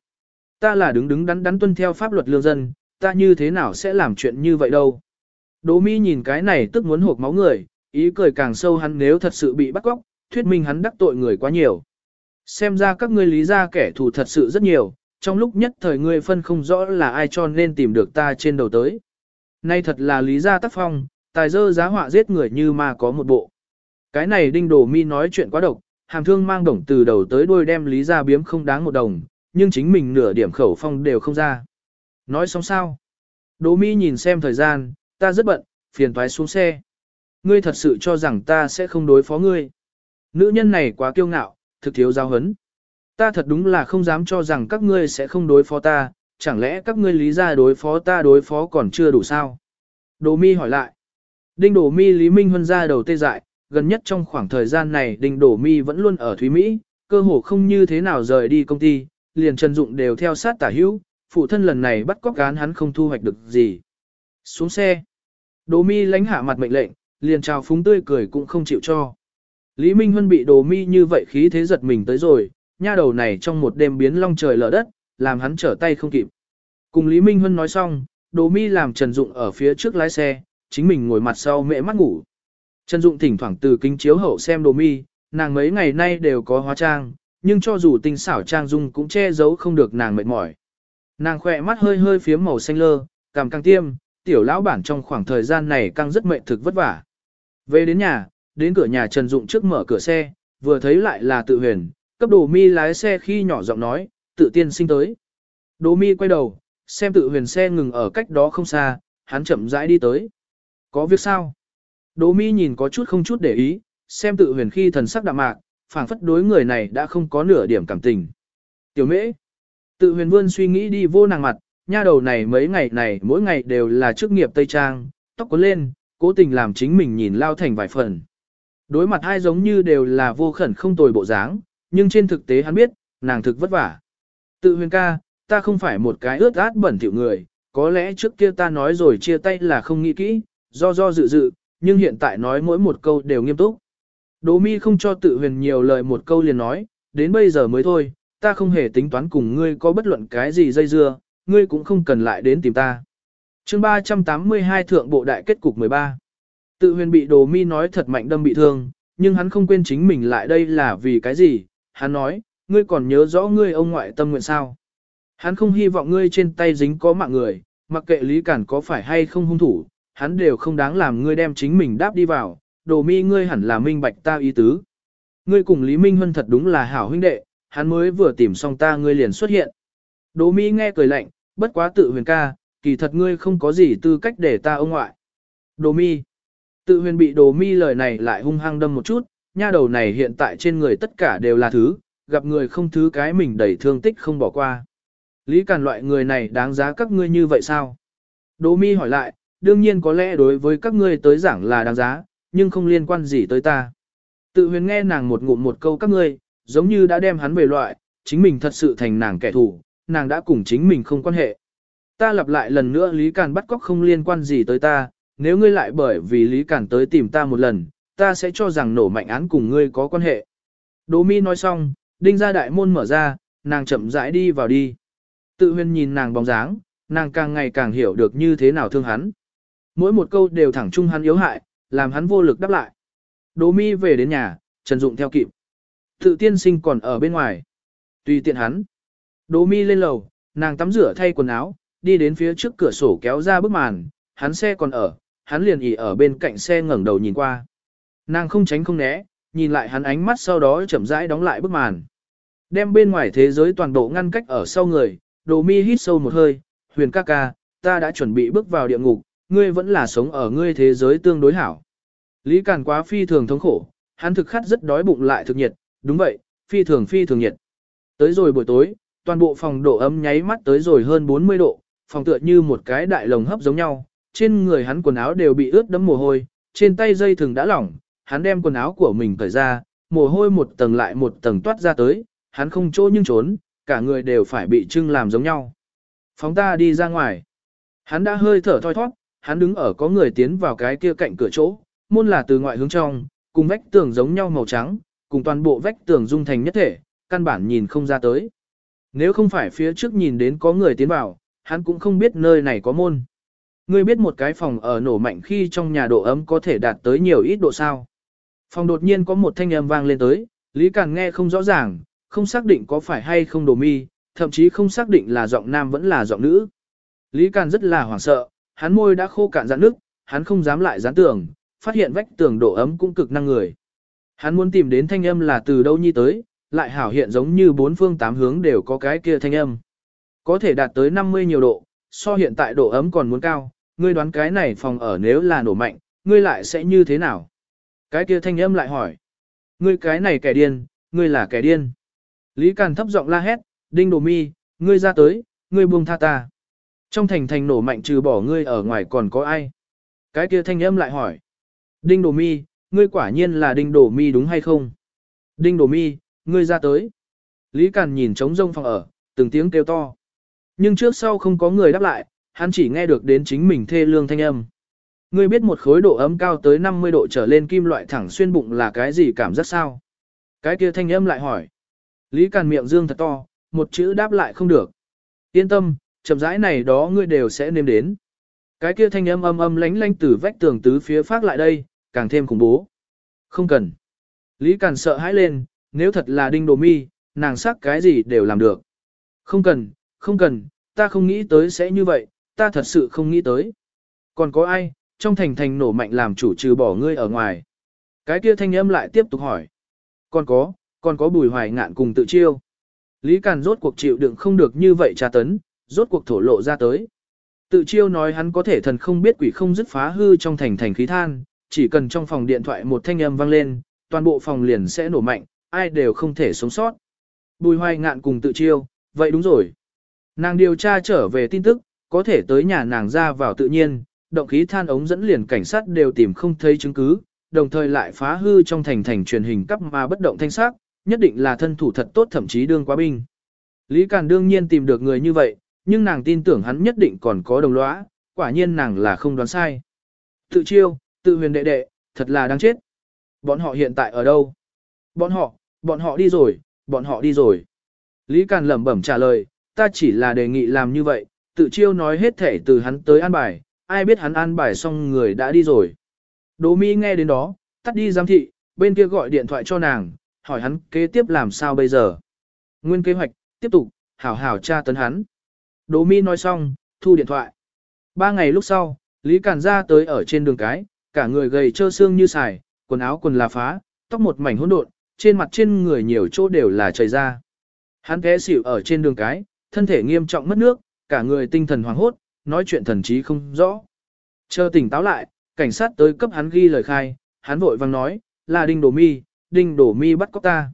Ta là đứng đứng đắn đắn tuân theo pháp luật lương dân, ta như thế nào sẽ làm chuyện như vậy đâu. Đỗ Mi nhìn cái này tức muốn hộp máu người, ý cười càng sâu hắn nếu thật sự bị bắt cóc, thuyết minh hắn đắc tội người quá nhiều. Xem ra các ngươi lý ra kẻ thù thật sự rất nhiều, trong lúc nhất thời ngươi phân không rõ là ai cho nên tìm được ta trên đầu tới. Nay thật là lý gia tác phong, tài dơ giá họa giết người như ma có một bộ. Cái này đinh đồ mi nói chuyện quá độc, hàm thương mang đồng từ đầu tới đuôi đem lý gia biếm không đáng một đồng, nhưng chính mình nửa điểm khẩu phong đều không ra. Nói xong sao? Đồ mi nhìn xem thời gian, ta rất bận, phiền thoái xuống xe. Ngươi thật sự cho rằng ta sẽ không đối phó ngươi. Nữ nhân này quá kiêu ngạo, thực thiếu giáo hấn. Ta thật đúng là không dám cho rằng các ngươi sẽ không đối phó ta, chẳng lẽ các ngươi lý ra đối phó ta đối phó còn chưa đủ sao? Đồ mi hỏi lại. Đinh Đồ mi Lý Minh Huân ra đầu tê dại, gần nhất trong khoảng thời gian này Đinh Đồ mi vẫn luôn ở Thúy Mỹ, cơ hồ không như thế nào rời đi công ty, liền Trần Dụng đều theo sát tả hữu, phụ thân lần này bắt cóc gán hắn không thu hoạch được gì. Xuống xe. Đồ mi lánh hạ mặt mệnh lệnh, liền chào phúng tươi cười cũng không chịu cho. Lý Minh Huân bị đồ mi như vậy khí thế giật mình tới rồi, nha đầu này trong một đêm biến long trời lở đất, làm hắn trở tay không kịp. Cùng Lý Minh Huân nói xong, Đồ Mi làm Trần Dụng ở phía trước lái xe, chính mình ngồi mặt sau mẹ mắt ngủ. Trần Dụng thỉnh thoảng từ kính chiếu hậu xem Đồ Mi, nàng mấy ngày nay đều có hóa trang, nhưng cho dù tinh xảo trang dung cũng che giấu không được nàng mệt mỏi. Nàng khỏe mắt hơi hơi phía màu xanh lơ, cằm căng tiêm, tiểu lão bản trong khoảng thời gian này căng rất mệt thực vất vả. Về đến nhà, đến cửa nhà Trần Dụng trước mở cửa xe, vừa thấy lại là tự huyền, cấp đồ mi lái xe khi nhỏ giọng nói, tự tiên sinh tới. Đồ mi quay đầu, xem tự huyền xe ngừng ở cách đó không xa, hắn chậm rãi đi tới. Có việc sao? Đồ mi nhìn có chút không chút để ý, xem tự huyền khi thần sắc đạm mạc, phảng phất đối người này đã không có nửa điểm cảm tình. Tiểu mễ. Tự huyền vươn suy nghĩ đi vô nàng mặt, nha đầu này mấy ngày này mỗi ngày đều là chức nghiệp Tây Trang, tóc cuốn lên, cố tình làm chính mình nhìn lao thành vài phần. Đối mặt hai giống như đều là vô khẩn không tồi bộ dáng, nhưng trên thực tế hắn biết, nàng thực vất vả. Tự huyền ca, ta không phải một cái ướt át bẩn thỉu người, có lẽ trước kia ta nói rồi chia tay là không nghĩ kỹ, do do dự dự, nhưng hiện tại nói mỗi một câu đều nghiêm túc. Đỗ mi không cho tự huyền nhiều lời một câu liền nói, đến bây giờ mới thôi, ta không hề tính toán cùng ngươi có bất luận cái gì dây dưa, ngươi cũng không cần lại đến tìm ta. chương 382 Thượng Bộ Đại kết cục 13 Tự huyền bị đồ mi nói thật mạnh đâm bị thương, nhưng hắn không quên chính mình lại đây là vì cái gì, hắn nói, ngươi còn nhớ rõ ngươi ông ngoại tâm nguyện sao. Hắn không hy vọng ngươi trên tay dính có mạng người, mặc kệ lý cản có phải hay không hung thủ, hắn đều không đáng làm ngươi đem chính mình đáp đi vào, đồ mi ngươi hẳn là minh bạch ta ý tứ. Ngươi cùng Lý Minh Huân thật đúng là hảo huynh đệ, hắn mới vừa tìm xong ta ngươi liền xuất hiện. Đồ mi nghe cười lạnh, bất quá tự huyền ca, kỳ thật ngươi không có gì tư cách để ta ông ngoại. Đồ mi. Tự huyền bị đồ mi lời này lại hung hăng đâm một chút, nha đầu này hiện tại trên người tất cả đều là thứ, gặp người không thứ cái mình đầy thương tích không bỏ qua. Lý Càn loại người này đáng giá các ngươi như vậy sao? Đỗ mi hỏi lại, đương nhiên có lẽ đối với các ngươi tới giảng là đáng giá, nhưng không liên quan gì tới ta. Tự huyền nghe nàng một ngụm một câu các ngươi, giống như đã đem hắn về loại, chính mình thật sự thành nàng kẻ thù, nàng đã cùng chính mình không quan hệ. Ta lặp lại lần nữa Lý Càn bắt cóc không liên quan gì tới ta, nếu ngươi lại bởi vì Lý Càn tới tìm ta một lần, ta sẽ cho rằng nổ mạnh án cùng ngươi có quan hệ. Đỗ mi nói xong, đinh ra đại môn mở ra, nàng chậm rãi đi vào đi. Tự huyền nhìn nàng bóng dáng, nàng càng ngày càng hiểu được như thế nào thương hắn. Mỗi một câu đều thẳng chung hắn yếu hại, làm hắn vô lực đáp lại. Đỗ mi về đến nhà, Trần Dụng theo kịp. Tự tiên sinh còn ở bên ngoài. Tùy tiện hắn. Đỗ mi lên lầu, nàng tắm rửa thay quần áo, đi đến phía trước cửa sổ kéo ra bức màn, hắn xe còn ở, hắn liền ỉ ở bên cạnh xe ngẩng đầu nhìn qua. Nàng không tránh không né, nhìn lại hắn ánh mắt sau đó chậm rãi đóng lại bức màn. Đem bên ngoài thế giới toàn bộ ngăn cách ở sau người, đồ mi hít sâu một hơi, huyền ca ca, ta đã chuẩn bị bước vào địa ngục, ngươi vẫn là sống ở ngươi thế giới tương đối hảo. Lý Càn quá phi thường thống khổ, hắn thực khát rất đói bụng lại thực nhiệt, đúng vậy, phi thường phi thường nhiệt. Tới rồi buổi tối, toàn bộ phòng độ ấm nháy mắt tới rồi hơn 40 độ, phòng tựa như một cái đại lồng hấp giống nhau, trên người hắn quần áo đều bị ướt đẫm mồ hôi, trên tay dây thừng đã lỏng, hắn đem quần áo của mình cởi ra, mồ hôi một tầng lại một tầng toát ra tới, hắn không chỗ nhưng trốn, cả người đều phải bị trưng làm giống nhau. Phóng ta đi ra ngoài. Hắn đã hơi thở thoi thoát, hắn đứng ở có người tiến vào cái kia cạnh cửa chỗ, môn là từ ngoại hướng trong, cùng vách tường giống nhau màu trắng, cùng toàn bộ vách tường dung thành nhất thể, căn bản nhìn không ra tới. Nếu không phải phía trước nhìn đến có người tiến vào, hắn cũng không biết nơi này có môn. Ngươi biết một cái phòng ở nổ mạnh khi trong nhà độ ấm có thể đạt tới nhiều ít độ sao. Phòng đột nhiên có một thanh âm vang lên tới, Lý Càn nghe không rõ ràng, không xác định có phải hay không đồ mi, thậm chí không xác định là giọng nam vẫn là giọng nữ. Lý Càn rất là hoảng sợ, hắn môi đã khô cạn dạn nước, hắn không dám lại dán tường, phát hiện vách tường độ ấm cũng cực năng người. Hắn muốn tìm đến thanh âm là từ đâu nhi tới, lại hảo hiện giống như bốn phương tám hướng đều có cái kia thanh âm. Có thể đạt tới 50 nhiều độ, so hiện tại độ ấm còn muốn cao, ngươi đoán cái này phòng ở nếu là nổ mạnh, ngươi lại sẽ như thế nào? Cái kia thanh âm lại hỏi. Ngươi cái này kẻ điên, ngươi là kẻ điên. Lý Càn thấp giọng la hét, đinh đồ mi, ngươi ra tới, ngươi buông tha ta. Trong thành thành nổ mạnh trừ bỏ ngươi ở ngoài còn có ai? Cái kia thanh âm lại hỏi. Đinh đồ mi, ngươi quả nhiên là đinh đồ mi đúng hay không? Đinh đồ mi, ngươi ra tới. Lý Càn nhìn trống rông phòng ở, từng tiếng kêu to. Nhưng trước sau không có người đáp lại, hắn chỉ nghe được đến chính mình thê lương thanh âm. Ngươi biết một khối độ ấm cao tới 50 độ trở lên kim loại thẳng xuyên bụng là cái gì cảm giác sao? Cái kia thanh âm lại hỏi. Lý Càn miệng dương thật to, một chữ đáp lại không được. Yên tâm, chậm rãi này đó ngươi đều sẽ nêm đến. Cái kia thanh âm âm âm lánh lánh từ vách tường tứ phía phát lại đây, càng thêm khủng bố. Không cần. Lý Càn sợ hãi lên, nếu thật là đinh đồ mi, nàng sắc cái gì đều làm được. Không cần, không cần, ta không nghĩ tới sẽ như vậy, ta thật sự không nghĩ tới. Còn có ai, trong thành thành nổ mạnh làm chủ trừ bỏ ngươi ở ngoài. Cái kia thanh âm lại tiếp tục hỏi. Còn có, còn có bùi hoài ngạn cùng tự chiêu. Lý Càn rốt cuộc chịu đựng không được như vậy tra tấn, rốt cuộc thổ lộ ra tới. Tự chiêu nói hắn có thể thần không biết quỷ không dứt phá hư trong thành thành khí than, chỉ cần trong phòng điện thoại một thanh âm vang lên, toàn bộ phòng liền sẽ nổ mạnh, ai đều không thể sống sót. Bùi hoài ngạn cùng tự chiêu, vậy đúng rồi. Nàng điều tra trở về tin tức, có thể tới nhà nàng ra vào tự nhiên, động khí than ống dẫn liền cảnh sát đều tìm không thấy chứng cứ, đồng thời lại phá hư trong thành thành truyền hình cấp mà bất động thanh sắc, nhất định là thân thủ thật tốt thậm chí đương quá binh. Lý Càn đương nhiên tìm được người như vậy, nhưng nàng tin tưởng hắn nhất định còn có đồng lõa, quả nhiên nàng là không đoán sai. Tự chiêu, tự huyền đệ đệ, thật là đáng chết. Bọn họ hiện tại ở đâu? Bọn họ, bọn họ đi rồi, bọn họ đi rồi. Lý Càn lẩm bẩm trả lời, ta chỉ là đề nghị làm như vậy, tự chiêu nói hết thể từ hắn tới an bài, ai biết hắn an bài xong người đã đi rồi. Đỗ Mi nghe đến đó, tắt đi giám thị, bên kia gọi điện thoại cho nàng, hỏi hắn kế tiếp làm sao bây giờ. Nguyên kế hoạch, tiếp tục, hảo hảo tra tấn hắn. Đỗ Mi nói xong, thu điện thoại. Ba ngày lúc sau, Lý Càn ra tới ở trên đường cái, cả người gầy trơ xương như xài, quần áo quần là phá, tóc một mảnh hỗn độn, trên mặt trên người nhiều chỗ đều là chảy ra. Hắn té xỉu ở trên đường cái, thân thể nghiêm trọng mất nước, cả người tinh thần hoảng hốt, nói chuyện thần trí không rõ. Chờ tỉnh táo lại, cảnh sát tới cấp hắn ghi lời khai, hắn vội vang nói, là Đinh Đổ Mi, Đinh Đổ Mi bắt cóc ta.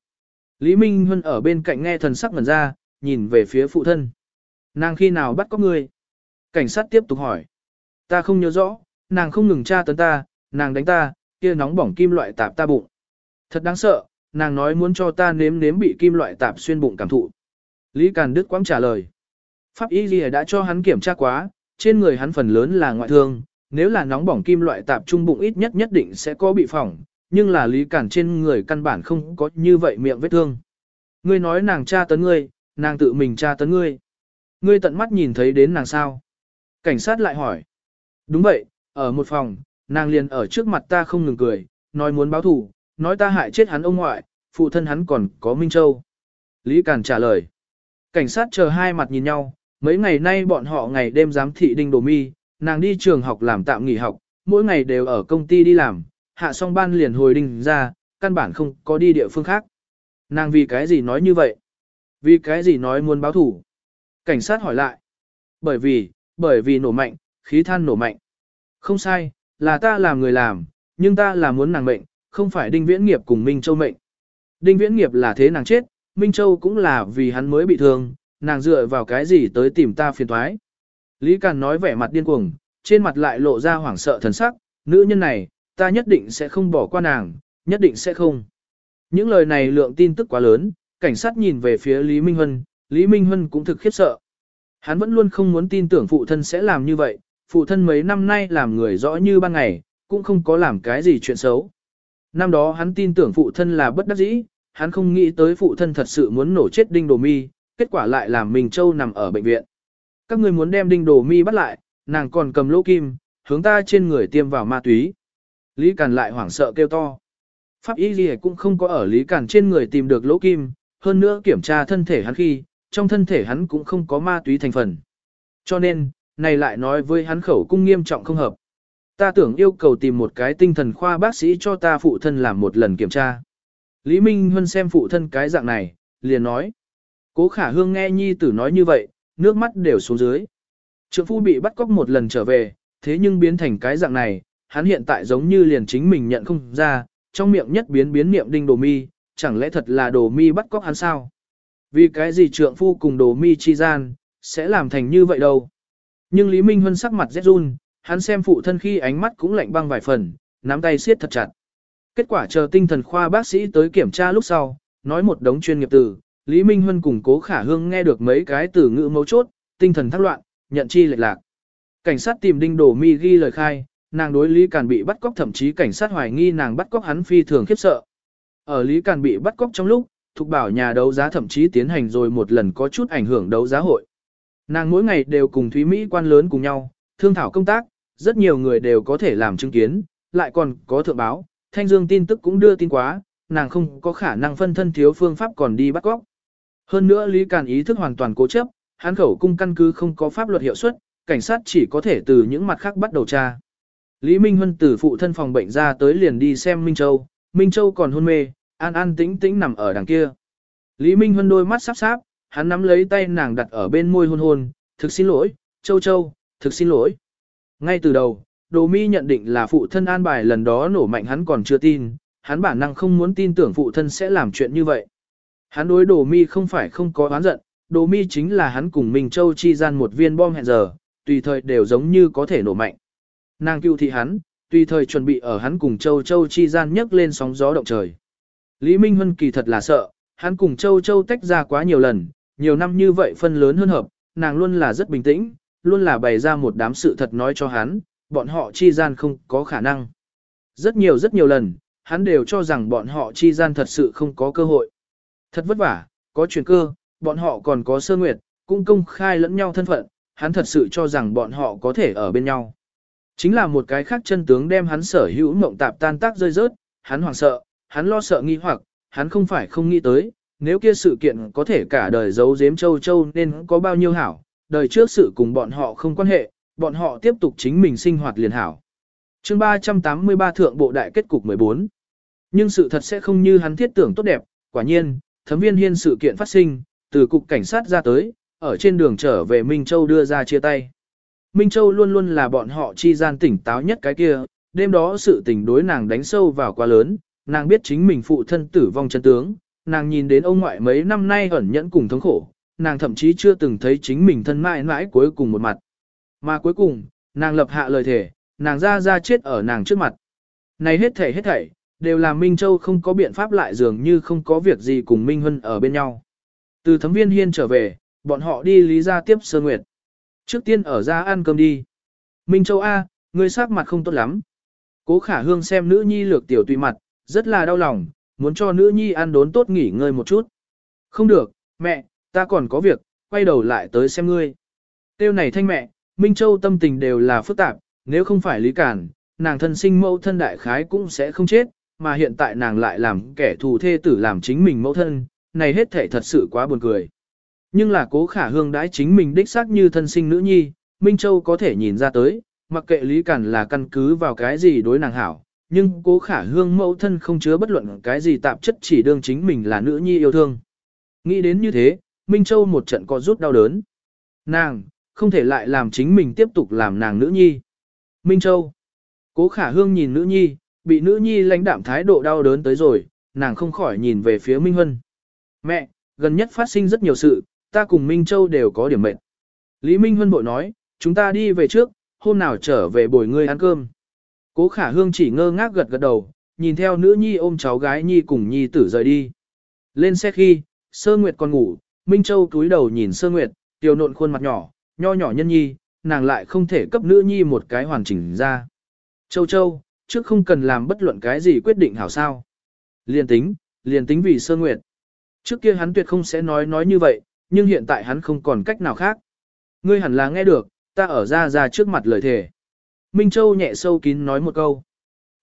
Lý Minh Huân ở bên cạnh nghe thần sắc ngẩn ra, nhìn về phía phụ thân. Nàng khi nào bắt cóc ngươi? Cảnh sát tiếp tục hỏi. Ta không nhớ rõ, nàng không ngừng tra tấn ta, nàng đánh ta, kia nóng bỏng kim loại tạp ta bụng. Thật đáng sợ, nàng nói muốn cho ta nếm nếm bị kim loại tạp xuyên bụng cảm thụ. Lý Càn Đức quãng trả lời. Pháp y Ghi đã cho hắn kiểm tra quá, trên người hắn phần lớn là ngoại thương, nếu là nóng bỏng kim loại tạp trung bụng ít nhất nhất định sẽ có bị phỏng, nhưng là Lý Cản trên người căn bản không có như vậy miệng vết thương. Ngươi nói nàng tra tấn ngươi, nàng tự mình tra tấn ngươi. Ngươi tận mắt nhìn thấy đến nàng sao? Cảnh sát lại hỏi. Đúng vậy, ở một phòng, nàng liền ở trước mặt ta không ngừng cười, nói muốn báo thù, nói ta hại chết hắn ông ngoại, phụ thân hắn còn có Minh Châu. Lý Càn trả lời. Cảnh sát chờ hai mặt nhìn nhau, mấy ngày nay bọn họ ngày đêm giám thị đinh đồ mi, nàng đi trường học làm tạm nghỉ học, mỗi ngày đều ở công ty đi làm, hạ xong ban liền hồi đinh ra, căn bản không có đi địa phương khác. Nàng vì cái gì nói như vậy? Vì cái gì nói muốn báo thủ? Cảnh sát hỏi lại. Bởi vì, bởi vì nổ mạnh, khí than nổ mạnh. Không sai, là ta làm người làm, nhưng ta là muốn nàng mệnh, không phải Đinh Viễn Nghiệp cùng Minh Châu mệnh. Đinh Viễn Nghiệp là thế nàng chết, Minh Châu cũng là vì hắn mới bị thương, nàng dựa vào cái gì tới tìm ta phiền thoái. Lý Càn nói vẻ mặt điên cuồng, trên mặt lại lộ ra hoảng sợ thần sắc, nữ nhân này, ta nhất định sẽ không bỏ qua nàng, nhất định sẽ không. Những lời này lượng tin tức quá lớn, cảnh sát nhìn về phía Lý Minh Hân, Lý Minh Hân cũng thực khiếp sợ. Hắn vẫn luôn không muốn tin tưởng phụ thân sẽ làm như vậy, phụ thân mấy năm nay làm người rõ như ban ngày, cũng không có làm cái gì chuyện xấu. Năm đó hắn tin tưởng phụ thân là bất đắc dĩ, hắn không nghĩ tới phụ thân thật sự muốn nổ chết đinh đồ mi, kết quả lại làm mình châu nằm ở bệnh viện. Các người muốn đem đinh đồ mi bắt lại, nàng còn cầm lỗ kim, hướng ta trên người tiêm vào ma túy. Lý Càn lại hoảng sợ kêu to. Pháp y gì cũng không có ở Lý Càn trên người tìm được lỗ kim, hơn nữa kiểm tra thân thể hắn khi, trong thân thể hắn cũng không có ma túy thành phần. Cho nên, này lại nói với hắn khẩu cung nghiêm trọng không hợp. Ta tưởng yêu cầu tìm một cái tinh thần khoa bác sĩ cho ta phụ thân làm một lần kiểm tra. Lý Minh Huân xem phụ thân cái dạng này, liền nói. Cố khả hương nghe nhi tử nói như vậy, nước mắt đều xuống dưới. Trượng phu bị bắt cóc một lần trở về, thế nhưng biến thành cái dạng này, hắn hiện tại giống như liền chính mình nhận không ra, trong miệng nhất biến biến niệm đinh đồ mi, chẳng lẽ thật là đồ mi bắt cóc hắn sao? Vì cái gì trượng phu cùng đồ mi chi gian, sẽ làm thành như vậy đâu? Nhưng Lý Minh Huân sắc mặt rét run, hắn xem phụ thân khi ánh mắt cũng lạnh băng vài phần, nắm tay siết thật chặt. Kết quả chờ tinh thần khoa bác sĩ tới kiểm tra lúc sau, nói một đống chuyên nghiệp từ, Lý Minh Huân cùng cố khả hương nghe được mấy cái từ ngữ mấu chốt, tinh thần thắc loạn, nhận chi lệch lạc. Cảnh sát tìm đinh đổ mi ghi lời khai, nàng đối Lý Càn bị bắt cóc thậm chí cảnh sát hoài nghi nàng bắt cóc hắn phi thường khiếp sợ. Ở Lý Càn bị bắt cóc trong lúc, thuộc bảo nhà đấu giá thậm chí tiến hành rồi một lần có chút ảnh hưởng đấu giá hội. Nàng mỗi ngày đều cùng Thúy Mỹ quan lớn cùng nhau, thương thảo công tác, rất nhiều người đều có thể làm chứng kiến, lại còn có thượng báo, thanh dương tin tức cũng đưa tin quá, nàng không có khả năng phân thân thiếu phương pháp còn đi bắt cóc. Hơn nữa Lý Càn ý thức hoàn toàn cố chấp, hắn khẩu cung căn cứ không có pháp luật hiệu suất, cảnh sát chỉ có thể từ những mặt khác bắt đầu tra. Lý Minh Huân từ phụ thân phòng bệnh ra tới liền đi xem Minh Châu, Minh Châu còn hôn mê, an an tĩnh tĩnh nằm ở đằng kia. Lý Minh Huân đôi mắt sắp sáp, hắn nắm lấy tay nàng đặt ở bên môi hôn hôn, thực xin lỗi, Châu Châu, thực xin lỗi. Ngay từ đầu, Đồ Mi nhận định là phụ thân an bài lần đó nổ mạnh hắn còn chưa tin, hắn bản năng không muốn tin tưởng phụ thân sẽ làm chuyện như vậy. Hắn đối Đồ Mi không phải không có oán giận, đồ mi chính là hắn cùng Minh Châu chi gian một viên bom hẹn giờ, tùy thời đều giống như có thể nổ mạnh. Nàng cưu thị hắn, tùy thời chuẩn bị ở hắn cùng Châu Châu chi gian nhấc lên sóng gió động trời. Lý Minh Huân kỳ thật là sợ, hắn cùng Châu Châu tách ra quá nhiều lần, nhiều năm như vậy phân lớn hơn hợp, nàng luôn là rất bình tĩnh, luôn là bày ra một đám sự thật nói cho hắn, bọn họ chi gian không có khả năng. Rất nhiều rất nhiều lần, hắn đều cho rằng bọn họ chi gian thật sự không có cơ hội. Thật vất vả, có chuyển cơ, bọn họ còn có sơ nguyệt, cũng công khai lẫn nhau thân phận, hắn thật sự cho rằng bọn họ có thể ở bên nhau. Chính là một cái khác chân tướng đem hắn sở hữu mộng tạp tan tác rơi rớt, hắn hoảng sợ, hắn lo sợ nghi hoặc, hắn không phải không nghĩ tới, nếu kia sự kiện có thể cả đời giấu giếm châu châu nên có bao nhiêu hảo, đời trước sự cùng bọn họ không quan hệ, bọn họ tiếp tục chính mình sinh hoạt liền hảo. chương 383 thượng bộ đại kết cục 14. Nhưng sự thật sẽ không như hắn thiết tưởng tốt đẹp, quả nhiên, thấm viên hiên sự kiện phát sinh, từ cục cảnh sát ra tới, ở trên đường trở về Minh Châu đưa ra chia tay. Minh Châu luôn luôn là bọn họ chi gian tỉnh táo nhất cái kia, đêm đó sự tình đối nàng đánh sâu vào quá lớn, nàng biết chính mình phụ thân tử vong chân tướng, nàng nhìn đến ông ngoại mấy năm nay ẩn nhẫn cùng thống khổ, nàng thậm chí chưa từng thấy chính mình thân mãi mãi cuối cùng một mặt. Mà cuối cùng, nàng lập hạ lời thề, nàng ra ra chết ở nàng trước mặt. Này hết thảy hết thảy, đều là Minh Châu không có biện pháp lại dường như không có việc gì cùng Minh Hân ở bên nhau. Từ thấm viên hiên trở về, bọn họ đi lý ra tiếp sơ nguyệt. Trước tiên ở ra ăn cơm đi. Minh Châu A, ngươi sắc mặt không tốt lắm. Cố khả hương xem nữ nhi lược tiểu tùy mặt, rất là đau lòng, muốn cho nữ nhi ăn đốn tốt nghỉ ngơi một chút. Không được, mẹ, ta còn có việc, quay đầu lại tới xem ngươi. Tiêu này thanh mẹ, Minh Châu tâm tình đều là phức tạp, nếu không phải lý cản, nàng thân sinh mẫu thân đại khái cũng sẽ không chết, mà hiện tại nàng lại làm kẻ thù thê tử làm chính mình mẫu thân, này hết thể thật sự quá buồn cười. Nhưng là cố khả hương đãi chính mình đích xác như thân sinh nữ nhi, Minh Châu có thể nhìn ra tới, mặc kệ lý cản là căn cứ vào cái gì đối nàng hảo, nhưng cố khả hương mẫu thân không chứa bất luận cái gì tạp chất chỉ đương chính mình là nữ nhi yêu thương. Nghĩ đến như thế, Minh Châu một trận có rút đau đớn. Nàng, không thể lại làm chính mình tiếp tục làm nàng nữ nhi. Minh Châu. Cố khả hương nhìn nữ nhi, bị nữ nhi lãnh đạm thái độ đau đớn tới rồi, nàng không khỏi nhìn về phía Minh Huân. Mẹ, gần nhất phát sinh rất nhiều sự, ta cùng Minh Châu đều có điểm mệnh. Lý Minh Huân bội nói, chúng ta đi về trước, hôm nào trở về bồi ngươi ăn cơm. Cố khả hương chỉ ngơ ngác gật gật đầu, nhìn theo nữ nhi ôm cháu gái nhi cùng nhi tử rời đi. Lên xe khi, Sơ Nguyệt còn ngủ, Minh Châu túi đầu nhìn Sơ Nguyệt, tiểu nộn khuôn mặt nhỏ, nho nhỏ nhân nhi, nàng lại không thể cấp nữ nhi một cái hoàn chỉnh ra. Châu Châu, trước không cần làm bất luận cái gì quyết định hảo sao. Liền tính, liền tính vì Sơ Nguyệt. Trước kia hắn tuyệt không sẽ nói nói như vậy, nhưng hiện tại hắn không còn cách nào khác. Ngươi hẳn là nghe được, ta ở ra ra trước mặt lời thề. Minh Châu nhẹ sâu kín nói một câu.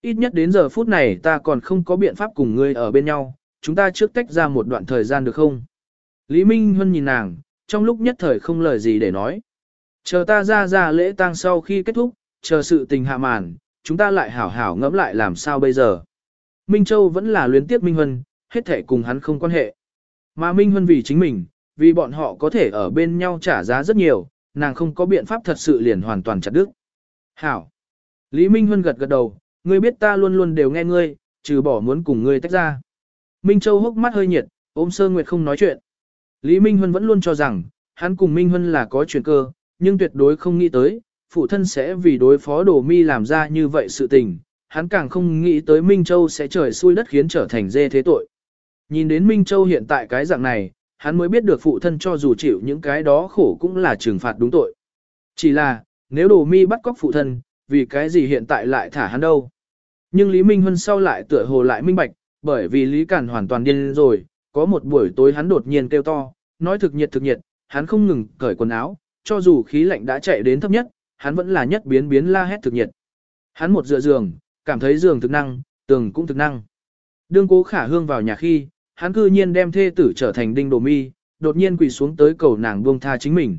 Ít nhất đến giờ phút này ta còn không có biện pháp cùng ngươi ở bên nhau, chúng ta trước tách ra một đoạn thời gian được không? Lý Minh Huân nhìn nàng, trong lúc nhất thời không lời gì để nói. Chờ ta ra ra lễ tang sau khi kết thúc, chờ sự tình hạ màn, chúng ta lại hảo hảo ngẫm lại làm sao bây giờ. Minh Châu vẫn là luyến tiếc Minh Huân, hết thể cùng hắn không quan hệ. Mà Minh Huân vì chính mình, vì bọn họ có thể ở bên nhau trả giá rất nhiều, nàng không có biện pháp thật sự liền hoàn toàn chặt đứt. Hảo. Lý Minh Huân gật gật đầu, ngươi biết ta luôn luôn đều nghe ngươi, trừ bỏ muốn cùng ngươi tách ra. Minh Châu hốc mắt hơi nhiệt, ôm sơ nguyệt không nói chuyện. Lý Minh Huân vẫn luôn cho rằng, hắn cùng Minh Huân là có chuyện cơ, nhưng tuyệt đối không nghĩ tới, phụ thân sẽ vì đối phó đồ mi làm ra như vậy sự tình, hắn càng không nghĩ tới Minh Châu sẽ trời xui đất khiến trở thành dê thế tội. Nhìn đến Minh Châu hiện tại cái dạng này, hắn mới biết được phụ thân cho dù chịu những cái đó khổ cũng là trừng phạt đúng tội. Chỉ là, nếu đồ mi bắt cóc phụ thân, vì cái gì hiện tại lại thả hắn đâu. Nhưng Lý Minh Huân sau lại tựa hồ lại minh bạch, bởi vì Lý Cản hoàn toàn điên rồi, có một buổi tối hắn đột nhiên kêu to, nói thực nhiệt thực nhiệt, hắn không ngừng cởi quần áo, cho dù khí lạnh đã chạy đến thấp nhất, hắn vẫn là nhất biến biến la hét thực nhiệt. Hắn một dựa giường, cảm thấy giường thực năng, tường cũng thực năng. Đương cố khả hương vào nhà khi, hắn cư nhiên đem thê tử trở thành đinh đồ mi, đột nhiên quỳ xuống tới cầu nàng buông tha chính mình.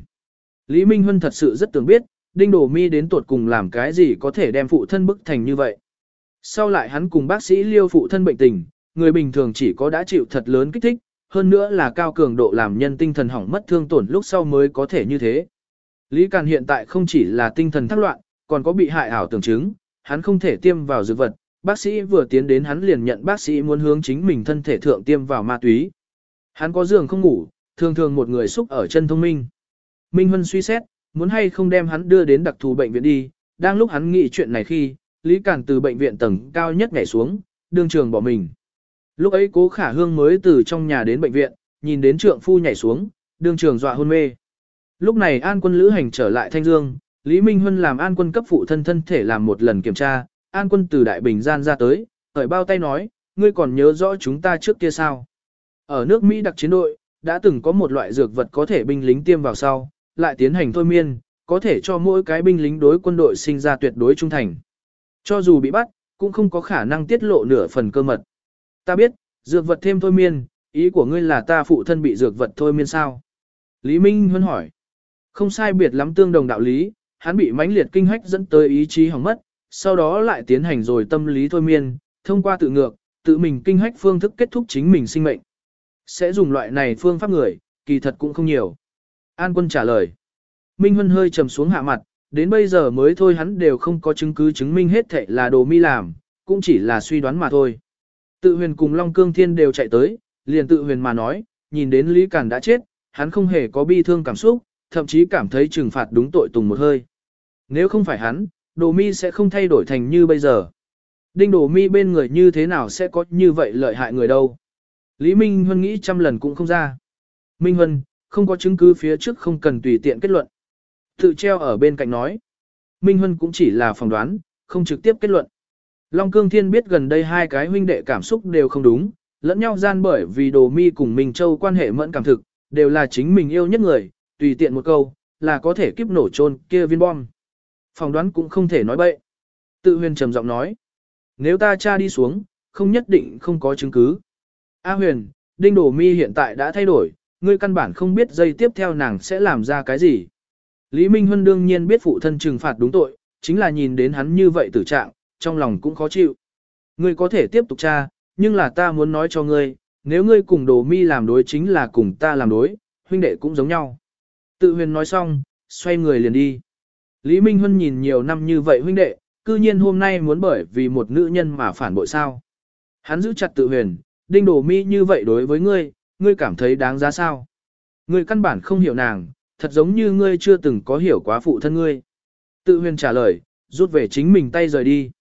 Lý Minh Huân thật sự rất tưởng biết, đinh đồ mi đến tuột cùng làm cái gì có thể đem phụ thân bức thành như vậy. Sau lại hắn cùng bác sĩ liêu phụ thân bệnh tình, người bình thường chỉ có đã chịu thật lớn kích thích, hơn nữa là cao cường độ làm nhân tinh thần hỏng mất thương tổn lúc sau mới có thể như thế. Lý Càn hiện tại không chỉ là tinh thần thắc loạn, còn có bị hại ảo tưởng chứng, hắn không thể tiêm vào dược vật, bác sĩ vừa tiến đến hắn liền nhận bác sĩ muốn hướng chính mình thân thể thượng tiêm vào ma túy. Hắn có giường không ngủ, thường thường một người xúc ở chân thông minh. Minh Hân suy xét, muốn hay không đem hắn đưa đến đặc thù bệnh viện đi, đang lúc hắn nghĩ chuyện này khi, Lý Cản từ bệnh viện tầng cao nhất nhảy xuống, đương trường bỏ mình. Lúc ấy cố khả hương mới từ trong nhà đến bệnh viện, nhìn đến trượng phu nhảy xuống, đương trường dọa hôn mê. Lúc này an quân lữ hành trở lại Thanh Dương, Lý Minh Huân làm an quân cấp phụ thân thân thể làm một lần kiểm tra, an quân từ Đại Bình gian ra tới, khởi bao tay nói, ngươi còn nhớ rõ chúng ta trước kia sao. Ở nước Mỹ đặc chiến đội, đã từng có một loại dược vật có thể binh lính tiêm vào sau, lại tiến hành thôi miên, có thể cho mỗi cái binh lính đối quân đội sinh ra tuyệt đối trung thành. Cho dù bị bắt, cũng không có khả năng tiết lộ nửa phần cơ mật. Ta biết, dược vật thêm thôi miên, ý của ngươi là ta phụ thân bị dược vật thôi miên sao? Lý Minh Huân hỏi. Không sai biệt lắm tương đồng đạo lý, hắn bị mãnh liệt kinh hách dẫn tới ý chí hỏng mất, sau đó lại tiến hành rồi tâm lý thôi miên, thông qua tự ngược, tự mình kinh hách phương thức kết thúc chính mình sinh mệnh. Sẽ dùng loại này phương pháp người, kỳ thật cũng không nhiều. An quân trả lời. Minh Huân hơi trầm xuống hạ mặt, đến bây giờ mới thôi hắn đều không có chứng cứ chứng minh hết thệ là đồ mi làm, cũng chỉ là suy đoán mà thôi. Tự huyền cùng Long Cương Thiên đều chạy tới, liền tự huyền mà nói, nhìn đến Lý Cản đã chết, hắn không hề có bi thương cảm xúc, thậm chí cảm thấy trừng phạt đúng tội tùng một hơi. Nếu không phải hắn, đồ mi sẽ không thay đổi thành như bây giờ. Đinh đồ mi bên người như thế nào sẽ có như vậy lợi hại người đâu. Lý Minh Huân nghĩ trăm lần cũng không ra. Minh Huân, không có chứng cứ phía trước không cần tùy tiện kết luận. Tự treo ở bên cạnh nói. Minh Huân cũng chỉ là phỏng đoán, không trực tiếp kết luận. Long Cương Thiên biết gần đây hai cái huynh đệ cảm xúc đều không đúng, lẫn nhau gian bởi vì đồ mi cùng Minh Châu quan hệ mẫn cảm thực, đều là chính mình yêu nhất người, tùy tiện một câu, là có thể kiếp nổ trôn kia viên bom. Phỏng đoán cũng không thể nói bậy. Tự huyền trầm giọng nói. Nếu ta tra đi xuống, không nhất định không có chứng cứ. A huyền, đinh Đổ mi hiện tại đã thay đổi, ngươi căn bản không biết dây tiếp theo nàng sẽ làm ra cái gì. Lý Minh Huân đương nhiên biết phụ thân trừng phạt đúng tội, chính là nhìn đến hắn như vậy tử trạng, trong lòng cũng khó chịu. Ngươi có thể tiếp tục tra, nhưng là ta muốn nói cho ngươi, nếu ngươi cùng đồ mi làm đối chính là cùng ta làm đối, huynh đệ cũng giống nhau. Tự huyền nói xong, xoay người liền đi. Lý Minh Huân nhìn nhiều năm như vậy huynh đệ, cư nhiên hôm nay muốn bởi vì một nữ nhân mà phản bội sao. Hắn giữ chặt tự huyền, đinh đổ mi như vậy đối với ngươi, ngươi cảm thấy đáng giá sao. Ngươi căn bản không hiểu nàng, thật giống như ngươi chưa từng có hiểu quá phụ thân ngươi. Tự huyền trả lời, rút về chính mình tay rời đi.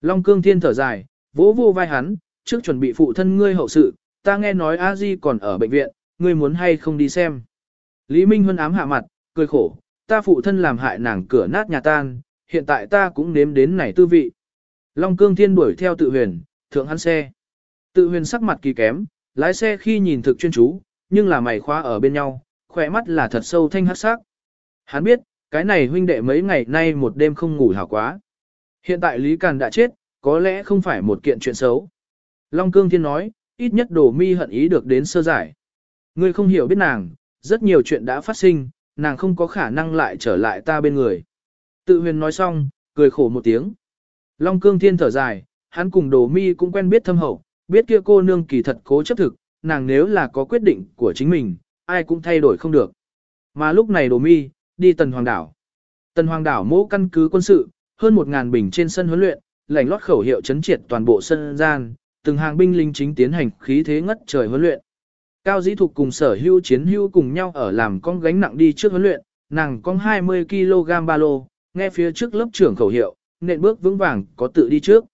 Long cương thiên thở dài, vỗ vô vai hắn, trước chuẩn bị phụ thân ngươi hậu sự, ta nghe nói a di còn ở bệnh viện, ngươi muốn hay không đi xem. Lý Minh Huân ám hạ mặt, cười khổ, ta phụ thân làm hại nàng cửa nát nhà tan, hiện tại ta cũng nếm đến này tư vị. Long cương thiên đuổi theo tự huyền, thượng hắn xe. Tự huyền sắc mặt kỳ kém, lái xe khi nhìn thực chuyên chú, nhưng là mày khóa ở bên nhau, khỏe mắt là thật sâu thanh hắc sắc. Hắn biết, cái này huynh đệ mấy ngày nay một đêm không ngủ hảo quá. Hiện tại Lý Càn đã chết, có lẽ không phải một kiện chuyện xấu. Long Cương Thiên nói, ít nhất đồ mi hận ý được đến sơ giải. Ngươi không hiểu biết nàng, rất nhiều chuyện đã phát sinh, nàng không có khả năng lại trở lại ta bên người. Tự huyền nói xong, cười khổ một tiếng. Long Cương Thiên thở dài, hắn cùng đồ mi cũng quen biết thâm hậu, biết kia cô nương kỳ thật cố chấp thực, nàng nếu là có quyết định của chính mình, ai cũng thay đổi không được. Mà lúc này đồ mi, đi tần hoàng đảo. Tần hoàng đảo mỗ căn cứ quân sự, hơn một ngàn bình trên sân huấn luyện, lành lót khẩu hiệu chấn triệt toàn bộ sân gian, từng hàng binh lính chính tiến hành khí thế ngất trời huấn luyện. Cao dĩ thục cùng sở hưu chiến hưu cùng nhau ở làm con gánh nặng đi trước huấn luyện, nàng con 20 kg ba lô, nghe phía trước lớp trưởng khẩu hiệu, nện bước vững vàng có tự đi trước.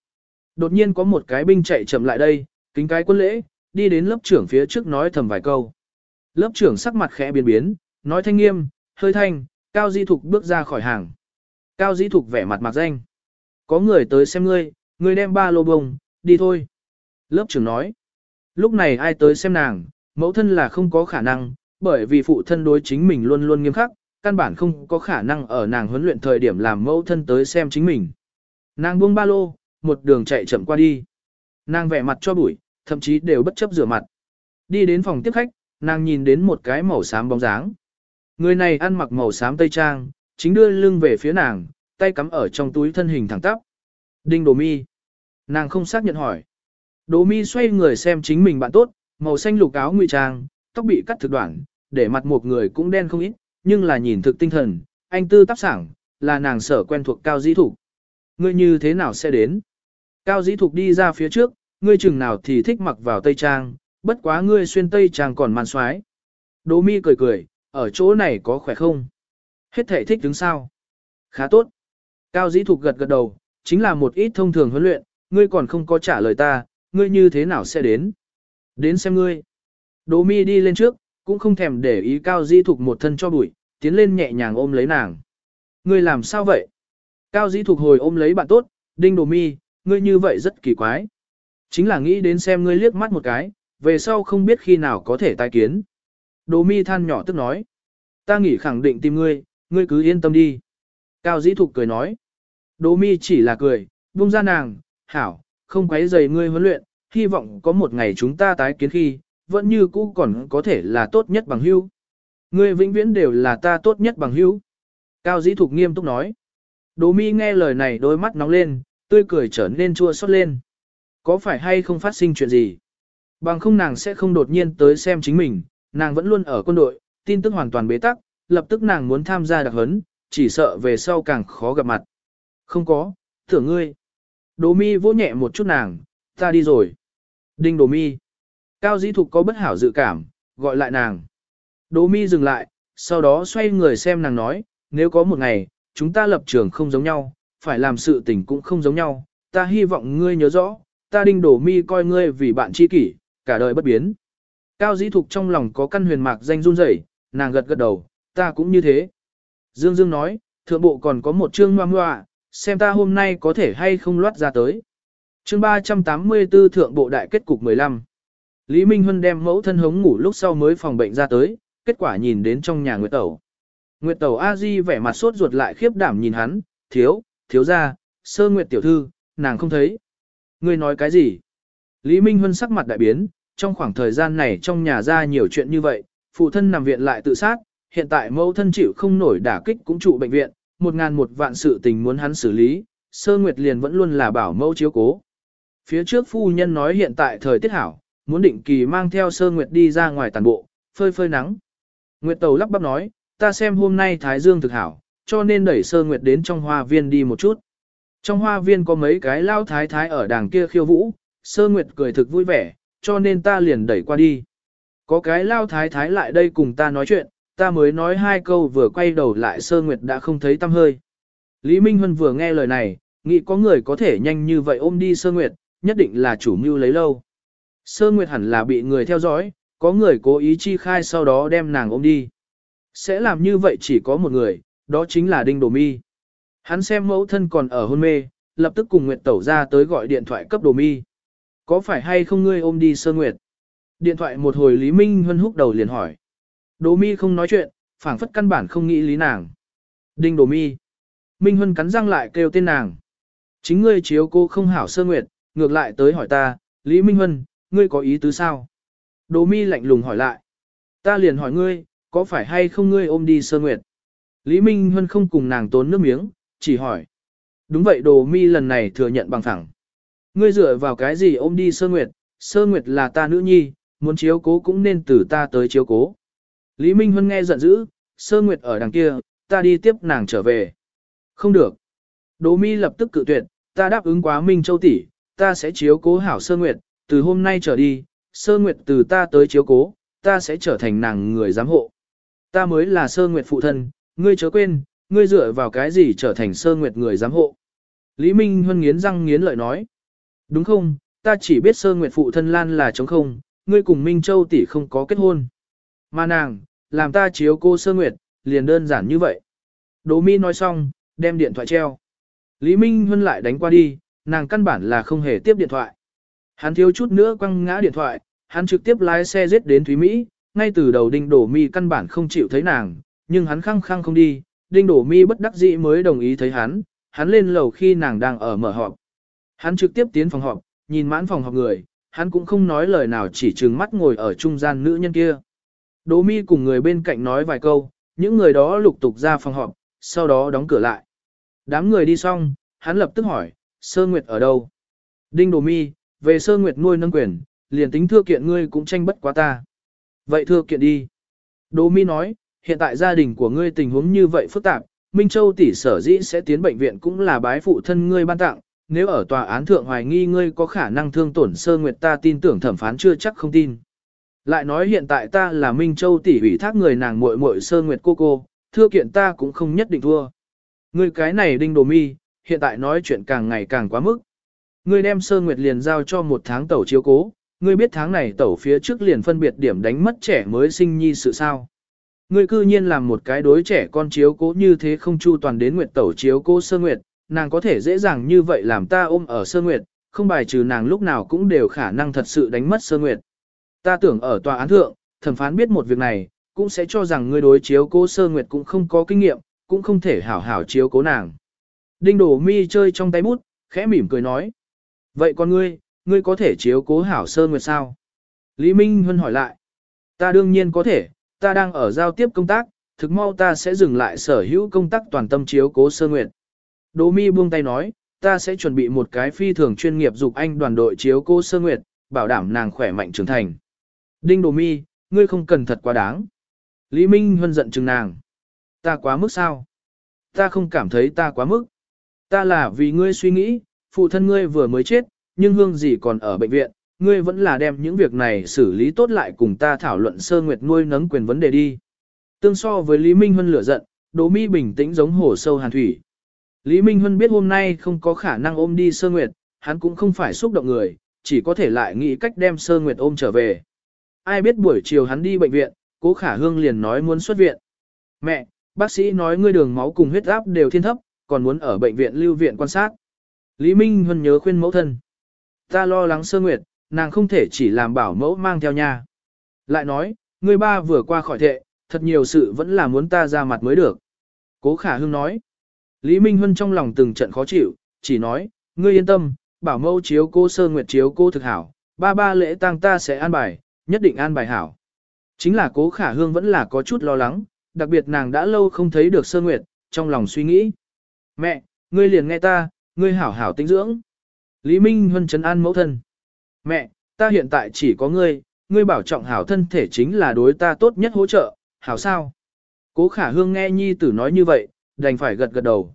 Đột nhiên có một cái binh chạy chậm lại đây, kính cái quân lễ, đi đến lớp trưởng phía trước nói thầm vài câu. Lớp trưởng sắc mặt khẽ biến biến, nói thanh nghiêm, hơi thanh, Cao Di Thục bước ra khỏi hàng. Cao Di Thục vẻ mặt mặt danh. Có người tới xem ngươi, ngươi đem ba lô bông, đi thôi. Lớp trưởng nói. Lúc này ai tới xem nàng, mẫu thân là không có khả năng, bởi vì phụ thân đối chính mình luôn luôn nghiêm khắc, căn bản không có khả năng ở nàng huấn luyện thời điểm làm mẫu thân tới xem chính mình. Nàng buông ba lô, một đường chạy chậm qua đi. Nàng vẻ mặt cho bụi, thậm chí đều bất chấp rửa mặt. Đi đến phòng tiếp khách, nàng nhìn đến một cái màu xám bóng dáng. Người này ăn mặc màu xám tây trang, chính đưa lưng về phía nàng, tay cắm ở trong túi thân hình thẳng tắp. Đinh Đồ Mi. Nàng không xác nhận hỏi. Đồ Mi xoay người xem chính mình bạn tốt, màu xanh lục áo ngụy trang, tóc bị cắt thực đoạn, để mặt một người cũng đen không ít, nhưng là nhìn thực tinh thần, anh tư tác sảng, là nàng sở quen thuộc cao dĩ Thục. Ngươi như thế nào sẽ đến? Cao dĩ thục đi ra phía trước, ngươi chừng nào thì thích mặc vào tây trang, bất quá ngươi xuyên tây trang còn man xoái. Đỗ mi cười cười, ở chỗ này có khỏe không? Hết thể thích đứng sao? Khá tốt. Cao dĩ thục gật gật đầu, chính là một ít thông thường huấn luyện, ngươi còn không có trả lời ta, ngươi như thế nào sẽ đến? Đến xem ngươi. Đỗ mi đi lên trước, cũng không thèm để ý cao Di thục một thân cho bụi, tiến lên nhẹ nhàng ôm lấy nàng. Ngươi làm sao vậy? Cao Di thục hồi ôm lấy bạn tốt, đinh đồ mi, ngươi như vậy rất kỳ quái. Chính là nghĩ đến xem ngươi liếc mắt một cái, về sau không biết khi nào có thể tai kiến. Đồ mi than nhỏ tức nói. Ta nghĩ khẳng định tìm ngươi, ngươi cứ yên tâm đi. Cao Di thục cười nói. Đồ mi chỉ là cười, buông ra nàng, hảo, không quấy rầy ngươi huấn luyện, hy vọng có một ngày chúng ta tái kiến khi, vẫn như cũ còn có thể là tốt nhất bằng hữu. Ngươi vĩnh viễn đều là ta tốt nhất bằng hữu. Cao dĩ thục nghiêm túc nói. Đỗ mi nghe lời này đôi mắt nóng lên, tươi cười trở nên chua xót lên. Có phải hay không phát sinh chuyện gì? Bằng không nàng sẽ không đột nhiên tới xem chính mình, nàng vẫn luôn ở quân đội, tin tức hoàn toàn bế tắc, lập tức nàng muốn tham gia đặc huấn, chỉ sợ về sau càng khó gặp mặt. Không có, thưởng ngươi. Đỗ mi vỗ nhẹ một chút nàng, ta đi rồi. Đinh đồ mi. Cao dĩ thục có bất hảo dự cảm, gọi lại nàng. Đồ mi dừng lại, sau đó xoay người xem nàng nói, nếu có một ngày, chúng ta lập trường không giống nhau, phải làm sự tình cũng không giống nhau, ta hy vọng ngươi nhớ rõ, ta đinh Đồ mi coi ngươi vì bạn tri kỷ, cả đời bất biến. Cao dĩ thục trong lòng có căn huyền mạc danh run rẩy, nàng gật gật đầu, ta cũng như thế. Dương Dương nói, thượng bộ còn có một chương ngoa ngoa, xem ta hôm nay có thể hay không loát ra tới. Chương 384 thượng bộ đại kết cục 15. Lý Minh Huân đem mẫu thân hống ngủ lúc sau mới phòng bệnh ra tới, kết quả nhìn đến trong nhà Nguyệt Tẩu. Nguyệt Tẩu A Di vẻ mặt sốt ruột lại khiếp đảm nhìn hắn, thiếu, thiếu ra, sơ Nguyệt tiểu thư, nàng không thấy. Ngươi nói cái gì? Lý Minh Huân sắc mặt đại biến, trong khoảng thời gian này trong nhà ra nhiều chuyện như vậy, phụ thân nằm viện lại tự sát, hiện tại mẫu thân chịu không nổi đả kích cũng trụ bệnh viện, một ngàn một vạn sự tình muốn hắn xử lý, sơ Nguyệt liền vẫn luôn là bảo mẫu chiếu cố. Phía trước phu nhân nói hiện tại thời tiết hảo, muốn định kỳ mang theo sơ Nguyệt đi ra ngoài tàn bộ, phơi phơi nắng. Nguyệt Tàu lắp bắp nói, ta xem hôm nay Thái Dương thực hảo, cho nên đẩy sơ Nguyệt đến trong hoa viên đi một chút. Trong hoa viên có mấy cái lao thái thái ở đàng kia khiêu vũ, sơ nguyệt cười thực vui vẻ, cho nên ta liền đẩy qua đi. Có cái lao thái thái lại đây cùng ta nói chuyện, ta mới nói hai câu vừa quay đầu lại sơ nguyệt đã không thấy tâm hơi. Lý Minh Huân vừa nghe lời này, nghĩ có người có thể nhanh như vậy ôm đi sơ nguyệt, nhất định là chủ mưu lấy lâu. Sơ nguyệt hẳn là bị người theo dõi, có người cố ý chi khai sau đó đem nàng ôm đi. Sẽ làm như vậy chỉ có một người, đó chính là Đinh Đồ Mi. Hắn xem mẫu thân còn ở hôn mê, lập tức cùng Nguyệt Tẩu ra tới gọi điện thoại cấp đồ mi. Có phải hay không ngươi ôm đi sơ Nguyệt? Điện thoại một hồi Lý Minh Huân húc đầu liền hỏi. Đồ mi không nói chuyện, phảng phất căn bản không nghĩ lý nàng. Đinh đồ mi. Minh Huân cắn răng lại kêu tên nàng. Chính ngươi chiếu cô không hảo sơ Nguyệt, ngược lại tới hỏi ta, Lý Minh Huân, ngươi có ý tứ sao? Đồ mi lạnh lùng hỏi lại. Ta liền hỏi ngươi, có phải hay không ngươi ôm đi sơ Nguyệt? Lý Minh Huân không cùng nàng tốn nước miếng, chỉ hỏi. Đúng vậy đồ mi lần này thừa nhận bằng thẳng. Ngươi dựa vào cái gì ôm đi sơ nguyệt, sơ nguyệt là ta nữ nhi, muốn chiếu cố cũng nên từ ta tới chiếu cố. Lý Minh Huân nghe giận dữ, sơ nguyệt ở đằng kia, ta đi tiếp nàng trở về. Không được. Đỗ mi lập tức cự tuyệt, ta đáp ứng quá Minh Châu tỷ, ta sẽ chiếu cố hảo sơ nguyệt, từ hôm nay trở đi, sơ nguyệt từ ta tới chiếu cố, ta sẽ trở thành nàng người giám hộ. Ta mới là sơ nguyệt phụ thân, ngươi chớ quên, ngươi dựa vào cái gì trở thành sơ nguyệt người giám hộ. Lý Minh Huân nghiến răng nghiến lợi nói. Đúng không, ta chỉ biết sơ nguyệt phụ thân Lan là chống không, ngươi cùng Minh Châu tỷ không có kết hôn. Mà nàng, làm ta chiếu cô sơ nguyệt, liền đơn giản như vậy. Đỗ Mi nói xong, đem điện thoại treo. Lý Minh Huân lại đánh qua đi, nàng căn bản là không hề tiếp điện thoại. Hắn thiếu chút nữa quăng ngã điện thoại, hắn trực tiếp lái xe giết đến Thúy Mỹ, ngay từ đầu đinh đổ mi căn bản không chịu thấy nàng, nhưng hắn khăng khăng không đi, đinh đổ mi bất đắc dĩ mới đồng ý thấy hắn, hắn lên lầu khi nàng đang ở mở họp. Hắn trực tiếp tiến phòng họp, nhìn mãn phòng họp người, hắn cũng không nói lời nào chỉ trừng mắt ngồi ở trung gian nữ nhân kia. Đỗ mi cùng người bên cạnh nói vài câu, những người đó lục tục ra phòng họp, sau đó đóng cửa lại. Đám người đi xong, hắn lập tức hỏi, Sơ Nguyệt ở đâu? Đinh Đồ mi, về Sơ Nguyệt nuôi nâng quyền, liền tính thưa kiện ngươi cũng tranh bất quá ta. Vậy thưa kiện đi. Đồ mi nói, hiện tại gia đình của ngươi tình huống như vậy phức tạp, Minh Châu tỷ sở dĩ sẽ tiến bệnh viện cũng là bái phụ thân ngươi ban tặng, nếu ở tòa án thượng hoài nghi ngươi có khả năng thương tổn sơ nguyệt ta tin tưởng thẩm phán chưa chắc không tin. Lại nói hiện tại ta là Minh Châu tỷ ủy thác người nàng muội muội sơ nguyệt cô cô, thưa kiện ta cũng không nhất định thua. Ngươi cái này đinh đồ mi, hiện tại nói chuyện càng ngày càng quá mức. Ngươi đem sơ nguyệt liền giao cho một tháng tẩu chiếu cố, ngươi biết tháng này tẩu phía trước liền phân biệt điểm đánh mất trẻ mới sinh nhi sự sao. Ngươi cư nhiên làm một cái đối trẻ con chiếu cố như thế không chu toàn đến nguyệt tẩu chiếu cố sơ nguyệt, nàng có thể dễ dàng như vậy làm ta ôm ở sơ nguyệt, không bài trừ nàng lúc nào cũng đều khả năng thật sự đánh mất sơ nguyệt. Ta tưởng ở tòa án thượng, thẩm phán biết một việc này, cũng sẽ cho rằng ngươi đối chiếu cố sơ nguyệt cũng không có kinh nghiệm, cũng không thể hảo hảo chiếu cố nàng. Đinh đổ mi chơi trong tay bút, khẽ mỉm cười nói. Vậy con ngươi, ngươi có thể chiếu cố hảo sơ nguyệt sao? Lý Minh Huân hỏi lại. Ta đương nhiên có thể, ta đang ở giao tiếp công tác, thực mau ta sẽ dừng lại sở hữu công tác toàn tâm chiếu cố sơ nguyệt. Đỗ mi buông tay nói, ta sẽ chuẩn bị một cái phi thường chuyên nghiệp dục anh đoàn đội chiếu cố sơ nguyệt, bảo đảm nàng khỏe mạnh trưởng thành. Đinh Đổ Mi, ngươi không cần thật quá đáng. Lý Minh Huân giận chừng nàng. Ta quá mức sao? Ta không cảm thấy ta quá mức. Ta là vì ngươi suy nghĩ, phụ thân ngươi vừa mới chết, nhưng hương gì còn ở bệnh viện, ngươi vẫn là đem những việc này xử lý tốt lại cùng ta thảo luận sơ nguyệt nuôi nấng quyền vấn đề đi. Tương so với Lý Minh Huân lửa giận, Đỗ Mi bình tĩnh giống hồ sâu hàn thủy. Lý Minh Huân biết hôm nay không có khả năng ôm đi sơ nguyệt, hắn cũng không phải xúc động người, chỉ có thể lại nghĩ cách đem sơ nguyệt ôm trở về. Ai biết buổi chiều hắn đi bệnh viện, cố khả hương liền nói muốn xuất viện. Mẹ, bác sĩ nói ngươi đường máu cùng huyết áp đều thiên thấp, còn muốn ở bệnh viện lưu viện quan sát. Lý Minh Huân nhớ khuyên mẫu thân. Ta lo lắng sơ nguyệt, nàng không thể chỉ làm bảo mẫu mang theo nhà. Lại nói, người ba vừa qua khỏi thệ, thật nhiều sự vẫn là muốn ta ra mặt mới được. Cố khả hương nói. Lý Minh Huân trong lòng từng trận khó chịu, chỉ nói, ngươi yên tâm, bảo mẫu chiếu cô sơ nguyệt chiếu cô thực hảo, ba ba lễ tang ta sẽ an bài, nhất định an bài hảo. Chính là cố khả hương vẫn là có chút lo lắng, đặc biệt nàng đã lâu không thấy được sơ nguyệt, trong lòng suy nghĩ. Mẹ, ngươi liền nghe ta, ngươi hảo hảo tinh dưỡng. Lý Minh Huân trấn an mẫu thân. Mẹ, ta hiện tại chỉ có ngươi, ngươi bảo trọng hảo thân thể chính là đối ta tốt nhất hỗ trợ, hảo sao? Cố khả hương nghe nhi tử nói như vậy, đành phải gật gật đầu.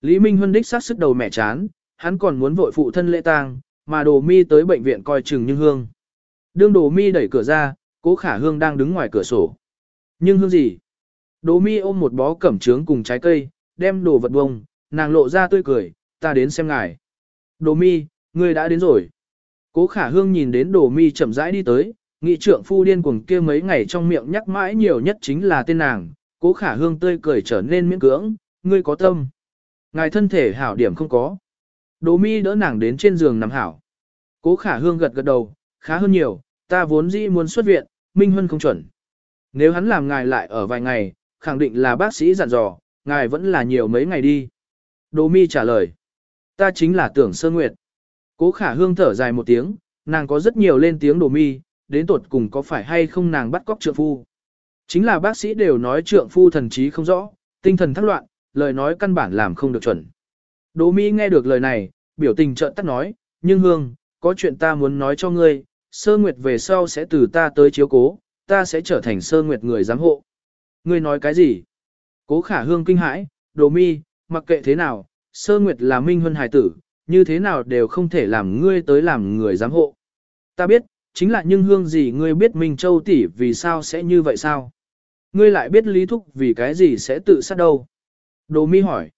Lý Minh Huân đích sát sức đầu mẹ chán, hắn còn muốn vội phụ thân lễ tang, mà đồ mi tới bệnh viện coi chừng nhưng hương. Đương đồ mi đẩy cửa ra, cố khả hương đang đứng ngoài cửa sổ. Nhưng hương gì? Đồ mi ôm một bó cẩm trướng cùng trái cây, đem đồ vật bông, nàng lộ ra tươi cười, ta đến xem ngài. Đồ mi, ngươi đã đến rồi. Cố khả hương nhìn đến đồ mi chậm rãi đi tới, nghị trượng phu điên cuồng kia mấy ngày trong miệng nhắc mãi nhiều nhất chính là tên nàng. Cố khả hương tươi cười trở nên miễn cưỡng, ngươi có tâm. Ngài thân thể hảo điểm không có. Đồ mi đỡ nàng đến trên giường nằm hảo. Cố khả hương gật gật đầu, khá hơn nhiều, ta vốn dĩ muốn xuất viện, Minh Huân không chuẩn. Nếu hắn làm ngài lại ở vài ngày, khẳng định là bác sĩ dặn dò, ngài vẫn là nhiều mấy ngày đi. Đồ mi trả lời. Ta chính là tưởng sơ nguyệt. Cố khả hương thở dài một tiếng, nàng có rất nhiều lên tiếng đồ mi, đến tột cùng có phải hay không nàng bắt cóc trượng phu. Chính là bác sĩ đều nói trượng phu thần trí không rõ, tinh thần thắc loạn, lời nói căn bản làm không được chuẩn. Đồ Mi nghe được lời này, biểu tình trợn tắt nói, nhưng Hương, có chuyện ta muốn nói cho ngươi, sơ nguyệt về sau sẽ từ ta tới chiếu cố, ta sẽ trở thành sơ nguyệt người giám hộ. Ngươi nói cái gì? Cố khả hương kinh hãi, đồ Mi, mặc kệ thế nào, sơ nguyệt là minh huân hải tử, như thế nào đều không thể làm ngươi tới làm người giám hộ. Ta biết, chính là nhưng hương gì ngươi biết Minh Châu tỷ vì sao sẽ như vậy sao? Ngươi lại biết Lý Thúc vì cái gì sẽ tự sát đâu? Đỗ mi hỏi.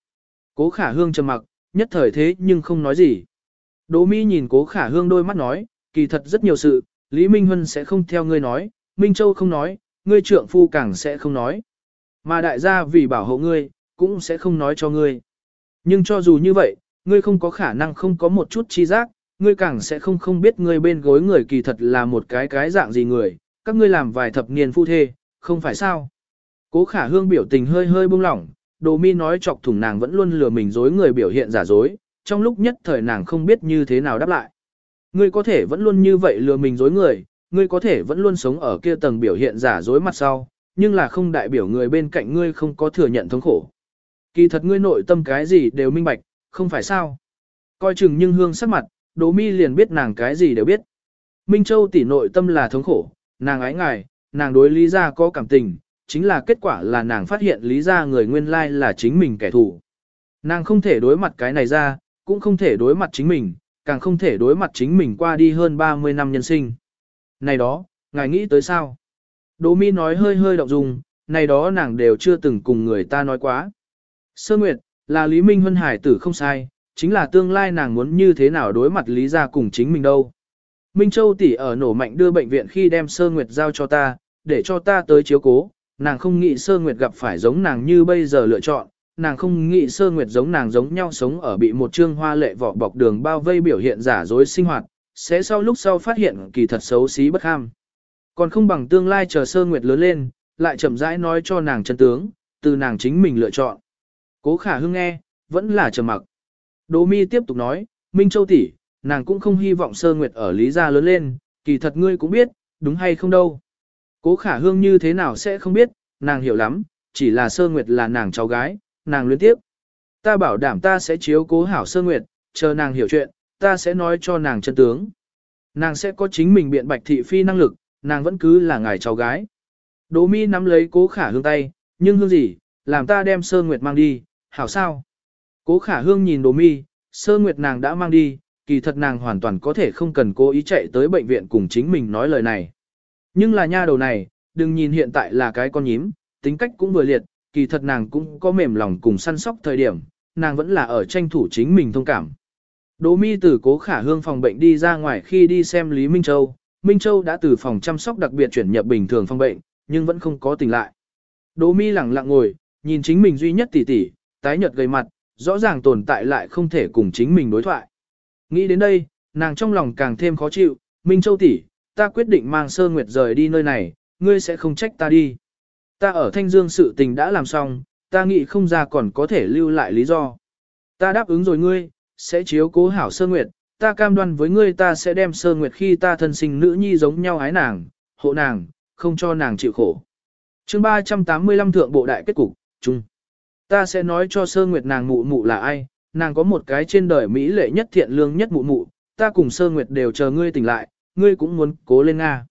Cố khả hương trầm mặc, nhất thời thế nhưng không nói gì. Đỗ mi nhìn cố khả hương đôi mắt nói, kỳ thật rất nhiều sự, Lý Minh Huân sẽ không theo ngươi nói, Minh Châu không nói, ngươi trượng phu càng sẽ không nói. Mà đại gia vì bảo hộ ngươi, cũng sẽ không nói cho ngươi. Nhưng cho dù như vậy, ngươi không có khả năng không có một chút chi giác, ngươi càng sẽ không không biết ngươi bên gối người kỳ thật là một cái cái dạng gì người, các ngươi làm vài thập niên phu thê, không phải sao. Cố khả hương biểu tình hơi hơi buông lỏng, đồ mi nói chọc thủng nàng vẫn luôn lừa mình dối người biểu hiện giả dối, trong lúc nhất thời nàng không biết như thế nào đáp lại. Ngươi có thể vẫn luôn như vậy lừa mình dối người, ngươi có thể vẫn luôn sống ở kia tầng biểu hiện giả dối mặt sau, nhưng là không đại biểu người bên cạnh ngươi không có thừa nhận thống khổ. Kỳ thật ngươi nội tâm cái gì đều minh bạch, không phải sao. Coi chừng nhưng hương sắc mặt, Đỗ Mi liền biết nàng cái gì đều biết. Minh Châu tỷ nội tâm là thống khổ, nàng ái ngài, nàng đối lý gia có cảm tình, chính là kết quả là nàng phát hiện lý gia người nguyên lai là chính mình kẻ thù. Nàng không thể đối mặt cái này ra, cũng không thể đối mặt chính mình, càng không thể đối mặt chính mình qua đi hơn 30 năm nhân sinh. Này đó, ngài nghĩ tới sao? Đỗ mi nói hơi hơi động dung, này đó nàng đều chưa từng cùng người ta nói quá. Sơ Nguyệt, là Lý Minh Huân Hải tử không sai, chính là tương lai nàng muốn như thế nào đối mặt Lý gia cùng chính mình đâu. Minh Châu tỷ ở nổ mạnh đưa bệnh viện khi đem Sơ Nguyệt giao cho ta, để cho ta tới chiếu cố, nàng không nghĩ Sơ Nguyệt gặp phải giống nàng như bây giờ lựa chọn, nàng không nghĩ Sơ Nguyệt giống nàng giống nhau sống ở bị một trương hoa lệ vỏ bọc đường bao vây biểu hiện giả dối sinh hoạt, sẽ sau lúc sau phát hiện kỳ thật xấu xí bất ham. Còn không bằng tương lai chờ Sơ Nguyệt lớn lên, lại chậm rãi nói cho nàng chân tướng, từ nàng chính mình lựa chọn. Cố khả hưng nghe, vẫn là trầm mặc. Đỗ mi tiếp tục nói, Minh Châu tỷ, nàng cũng không hy vọng Sơ Nguyệt ở Lý Gia lớn lên, kỳ thật ngươi cũng biết, đúng hay không đâu. Cố khả hương như thế nào sẽ không biết, nàng hiểu lắm, chỉ là Sơ Nguyệt là nàng cháu gái, nàng luyến tiếp. Ta bảo đảm ta sẽ chiếu cố hảo Sơ Nguyệt, chờ nàng hiểu chuyện, ta sẽ nói cho nàng chân tướng. Nàng sẽ có chính mình biện bạch thị phi năng lực, nàng vẫn cứ là ngài cháu gái. Đỗ mi nắm lấy cố khả hương tay, nhưng hương gì, làm ta đem Sơ Nguyệt mang đi, hảo sao? Cố khả hương nhìn Đỗ mi, Sơ Nguyệt nàng đã mang đi, kỳ thật nàng hoàn toàn có thể không cần cố ý chạy tới bệnh viện cùng chính mình nói lời này. Nhưng là nha đầu này, đừng nhìn hiện tại là cái con nhím, tính cách cũng vừa liệt, kỳ thật nàng cũng có mềm lòng cùng săn sóc thời điểm, nàng vẫn là ở tranh thủ chính mình thông cảm. Đỗ mi từ cố khả hương phòng bệnh đi ra ngoài khi đi xem Lý Minh Châu, Minh Châu đã từ phòng chăm sóc đặc biệt chuyển nhập bình thường phòng bệnh, nhưng vẫn không có tỉnh lại. Đỗ mi lặng lặng ngồi, nhìn chính mình duy nhất tỷ tỷ, tái nhợt gầy mặt, rõ ràng tồn tại lại không thể cùng chính mình đối thoại. Nghĩ đến đây, nàng trong lòng càng thêm khó chịu, Minh Châu tỷ, ta quyết định mang Sơ Nguyệt rời đi nơi này, ngươi sẽ không trách ta đi. Ta ở Thanh Dương sự tình đã làm xong, ta nghĩ không ra còn có thể lưu lại lý do. Ta đáp ứng rồi ngươi, sẽ chiếu cố hảo Sơ Nguyệt, ta cam đoan với ngươi ta sẽ đem Sơ Nguyệt khi ta thân sinh nữ nhi giống nhau ái nàng, hộ nàng, không cho nàng chịu khổ. chương 385 thượng bộ đại kết cục, chung. Ta sẽ nói cho Sơ Nguyệt nàng mụ mụ là ai, nàng có một cái trên đời Mỹ lệ nhất thiện lương nhất mụ mụ, ta cùng Sơ Nguyệt đều chờ ngươi tỉnh lại, ngươi cũng muốn cố lên Nga.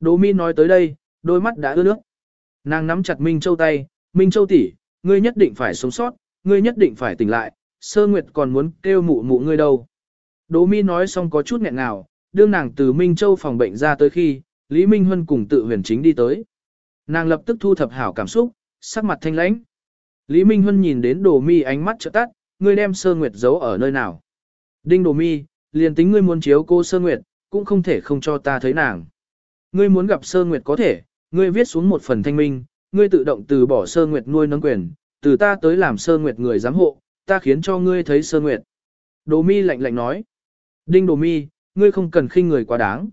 Đỗ Mi nói tới đây, đôi mắt đã ướt nước. Nàng nắm chặt Minh Châu tay, Minh Châu tỷ, ngươi nhất định phải sống sót, ngươi nhất định phải tỉnh lại, Sơ Nguyệt còn muốn kêu mụ mụ ngươi đâu. Đỗ Mi nói xong có chút nghẹn nào, đương nàng từ Minh Châu phòng bệnh ra tới khi, Lý Minh Huân cùng tự huyền chính đi tới. Nàng lập tức thu thập hảo cảm xúc, sắc mặt thanh lãnh. Lý Minh Huân nhìn đến Đồ Mi ánh mắt trợ tắt, ngươi đem Sơ Nguyệt giấu ở nơi nào? Đinh Đồ Mi, liền tính ngươi muốn chiếu cô Sơ Nguyệt, cũng không thể không cho ta thấy nàng. Ngươi muốn gặp Sơ Nguyệt có thể, ngươi viết xuống một phần thanh minh, ngươi tự động từ bỏ Sơ Nguyệt nuôi nấng quyền, từ ta tới làm Sơ Nguyệt người giám hộ, ta khiến cho ngươi thấy Sơ Nguyệt. Đồ Mi lạnh lạnh nói. Đinh Đồ Mi, ngươi không cần khinh người quá đáng.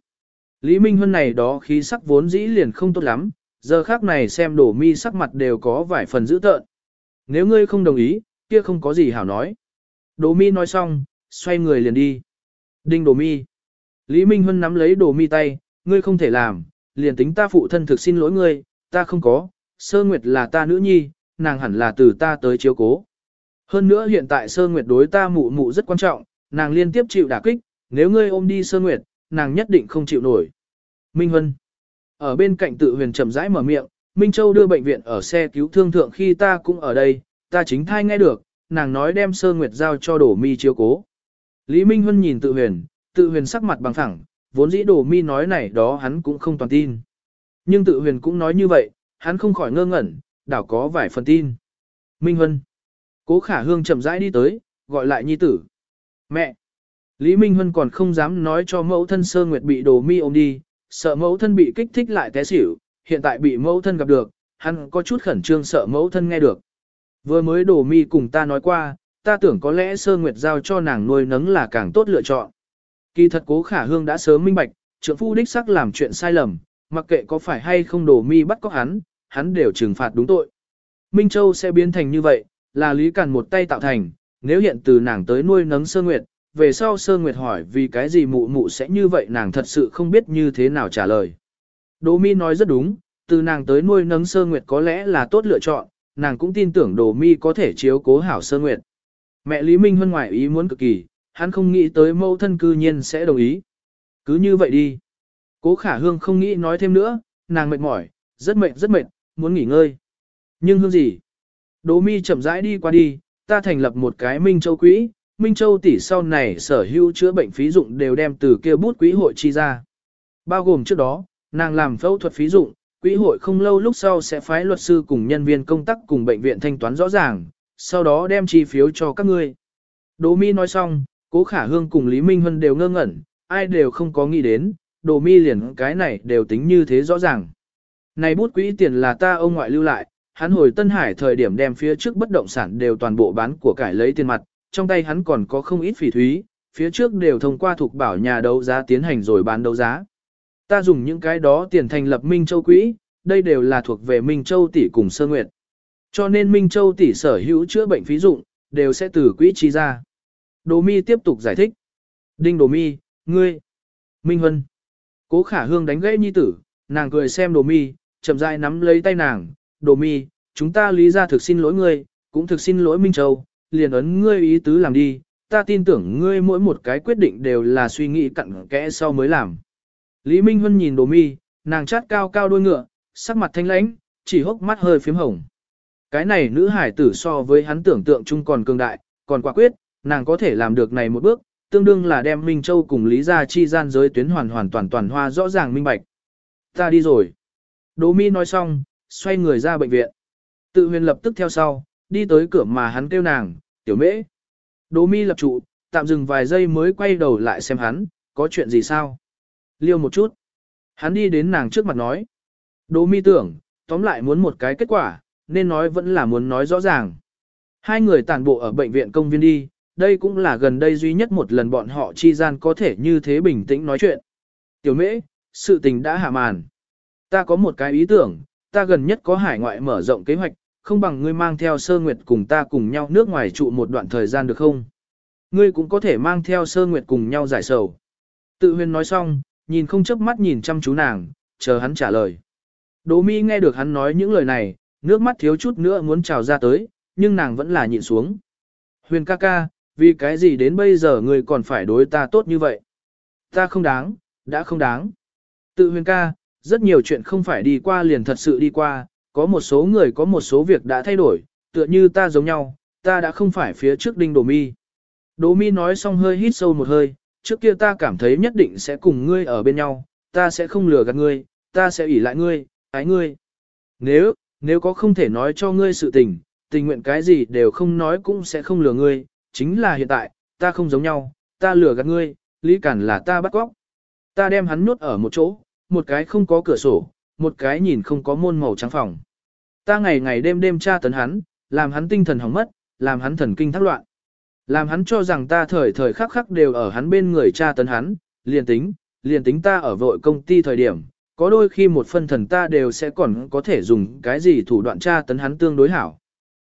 Lý Minh Huân này đó khí sắc vốn dĩ liền không tốt lắm, giờ khác này xem Đồ Mi sắc mặt đều có vài phần dữ tợn. Nếu ngươi không đồng ý, kia không có gì hảo nói. Đồ Mi nói xong, xoay người liền đi. Đinh Đồ Mi. Lý Minh Huân nắm lấy Đồ Mi tay, ngươi không thể làm, liền tính ta phụ thân thực xin lỗi ngươi, ta không có, Sơ Nguyệt là ta nữ nhi, nàng hẳn là từ ta tới chiếu cố. Hơn nữa hiện tại Sơ Nguyệt đối ta mụ mụ rất quan trọng, nàng liên tiếp chịu đả kích, nếu ngươi ôm đi Sơ Nguyệt, nàng nhất định không chịu nổi. Minh Huân. Ở bên cạnh tự huyền chậm rãi mở miệng, Minh Châu đưa bệnh viện ở xe cứu thương thượng khi ta cũng ở đây, ta chính thai nghe được, nàng nói đem Sơ Nguyệt giao cho Đổ Mi chiếu cố. Lý Minh Huân nhìn tự huyền, tự huyền sắc mặt bằng thẳng, vốn dĩ Đổ Mi nói này đó hắn cũng không toàn tin. Nhưng tự huyền cũng nói như vậy, hắn không khỏi ngơ ngẩn, đảo có vài phần tin. Minh Huân. Cố khả hương chậm rãi đi tới, gọi lại nhi tử. Mẹ! Lý Minh Huân còn không dám nói cho mẫu thân sơ nguyệt bị đồ mi ôm đi, sợ mẫu thân bị kích thích lại té xỉu, hiện tại bị mẫu thân gặp được, hắn có chút khẩn trương sợ mẫu thân nghe được. Vừa mới đổ mi cùng ta nói qua, ta tưởng có lẽ sơ nguyệt giao cho nàng nuôi nấng là càng tốt lựa chọn. Kỳ thật cố khả hương đã sớm minh bạch, trưởng phu đích sắc làm chuyện sai lầm, mặc kệ có phải hay không đổ mi bắt cóc hắn, hắn đều trừng phạt đúng tội. Minh Châu sẽ biến thành như vậy, là Lý Càn một tay tạo thành, nếu hiện từ nàng tới nuôi nấng Sơ Nguyệt, về sau Sơ Nguyệt hỏi vì cái gì mụ mụ sẽ như vậy nàng thật sự không biết như thế nào trả lời. Đỗ Mi nói rất đúng, từ nàng tới nuôi nấng Sơ Nguyệt có lẽ là tốt lựa chọn, nàng cũng tin tưởng Đỗ Mi có thể chiếu cố hảo Sơ Nguyệt. Mẹ Lý Minh Huân ngoại ý muốn cực kỳ, hắn không nghĩ tới mẫu thân cư nhiên sẽ đồng ý. Cứ như vậy đi. Cố Khả Hương không nghĩ nói thêm nữa, nàng mệt mỏi, rất mệt rất mệt, muốn nghỉ ngơi. Nhưng hương gì? Đỗ mi chậm rãi đi qua đi, ta thành lập một cái Minh Châu quỹ, Minh Châu tỷ sau này sở hữu chữa bệnh phí dụng đều đem từ kia bút quỹ hội chi ra. Bao gồm trước đó, Nàng làm phẫu thuật phí dụng, quỹ hội không lâu lúc sau sẽ phái luật sư cùng nhân viên công tác cùng bệnh viện thanh toán rõ ràng, sau đó đem chi phiếu cho các ngươi. Đỗ Mi nói xong, Cố Khả Hương cùng Lý Minh Hân đều ngơ ngẩn, ai đều không có nghĩ đến, Đỗ Mi liền cái này đều tính như thế rõ ràng. Này bút quỹ tiền là ta ông ngoại lưu lại, hắn hồi Tân Hải thời điểm đem phía trước bất động sản đều toàn bộ bán của cải lấy tiền mặt, trong tay hắn còn có không ít phỉ thúy, phía trước đều thông qua thuộc bảo nhà đấu giá tiến hành rồi bán đấu giá. Ta dùng những cái đó tiền thành lập Minh Châu Quỹ, đây đều là thuộc về Minh Châu tỷ cùng Sơ Nguyệt. Cho nên Minh Châu tỷ sở hữu chữa bệnh phí dụng, đều sẽ từ quỹ chi ra. Đồ mi tiếp tục giải thích. Đinh Đồ mi, ngươi, Minh Huân. Cố khả hương đánh gãy nhi tử, nàng cười xem Đồ mi, chậm rãi nắm lấy tay nàng. Đồ mi, chúng ta lý ra thực xin lỗi ngươi, cũng thực xin lỗi Minh Châu, liền ấn ngươi ý tứ làm đi. Ta tin tưởng ngươi mỗi một cái quyết định đều là suy nghĩ cặn kẽ sau mới làm. Lý Minh Huân nhìn Đồ Mi, nàng chát cao cao đuôi ngựa, sắc mặt thanh lãnh, chỉ hốc mắt hơi phím hồng. Cái này nữ hải tử so với hắn tưởng tượng chung còn cường đại, còn quả quyết, nàng có thể làm được này một bước, tương đương là đem Minh Châu cùng Lý Gia chi gian giới tuyến hoàn hoàn toàn toàn hoa rõ ràng minh bạch. Ta đi rồi. Đỗ Mi nói xong, xoay người ra bệnh viện. Tự huyền lập tức theo sau, đi tới cửa mà hắn kêu nàng, tiểu mễ. Đỗ Mi lập trụ, tạm dừng vài giây mới quay đầu lại xem hắn, có chuyện gì sao? Liêu một chút. Hắn đi đến nàng trước mặt nói. Đỗ mi tưởng, tóm lại muốn một cái kết quả, nên nói vẫn là muốn nói rõ ràng. Hai người tản bộ ở bệnh viện công viên đi, đây cũng là gần đây duy nhất một lần bọn họ chi gian có thể như thế bình tĩnh nói chuyện. Tiểu mễ, sự tình đã hạ màn. Ta có một cái ý tưởng, ta gần nhất có hải ngoại mở rộng kế hoạch, không bằng ngươi mang theo sơ nguyệt cùng ta cùng nhau nước ngoài trụ một đoạn thời gian được không? Ngươi cũng có thể mang theo sơ nguyệt cùng nhau giải sầu. Tự huyền nói xong, nhìn không chớp mắt nhìn chăm chú nàng, chờ hắn trả lời. Đỗ Mi nghe được hắn nói những lời này, nước mắt thiếu chút nữa muốn trào ra tới, nhưng nàng vẫn là nhịn xuống. Huyền ca ca, vì cái gì đến bây giờ người còn phải đối ta tốt như vậy? Ta không đáng, đã không đáng. Tự huyền ca, rất nhiều chuyện không phải đi qua liền thật sự đi qua, có một số người có một số việc đã thay đổi, tựa như ta giống nhau, ta đã không phải phía trước đinh Đỗ Mi. Đỗ Mi nói xong hơi hít sâu một hơi, trước kia ta cảm thấy nhất định sẽ cùng ngươi ở bên nhau, ta sẽ không lừa gạt ngươi, ta sẽ ủy lại ngươi, ái ngươi. Nếu, nếu có không thể nói cho ngươi sự tình, tình nguyện cái gì đều không nói cũng sẽ không lừa ngươi, chính là hiện tại, ta không giống nhau, ta lừa gạt ngươi, lý cản là ta bắt góc. Ta đem hắn nuốt ở một chỗ, một cái không có cửa sổ, một cái nhìn không có môn màu trắng phòng. Ta ngày ngày đêm đêm tra tấn hắn, làm hắn tinh thần hỏng mất, làm hắn thần kinh thác loạn. Làm hắn cho rằng ta thời thời khắc khắc đều ở hắn bên người cha tấn hắn, liền tính, liền tính ta ở vội công ty thời điểm, có đôi khi một phân thần ta đều sẽ còn có thể dùng cái gì thủ đoạn tra tấn hắn tương đối hảo.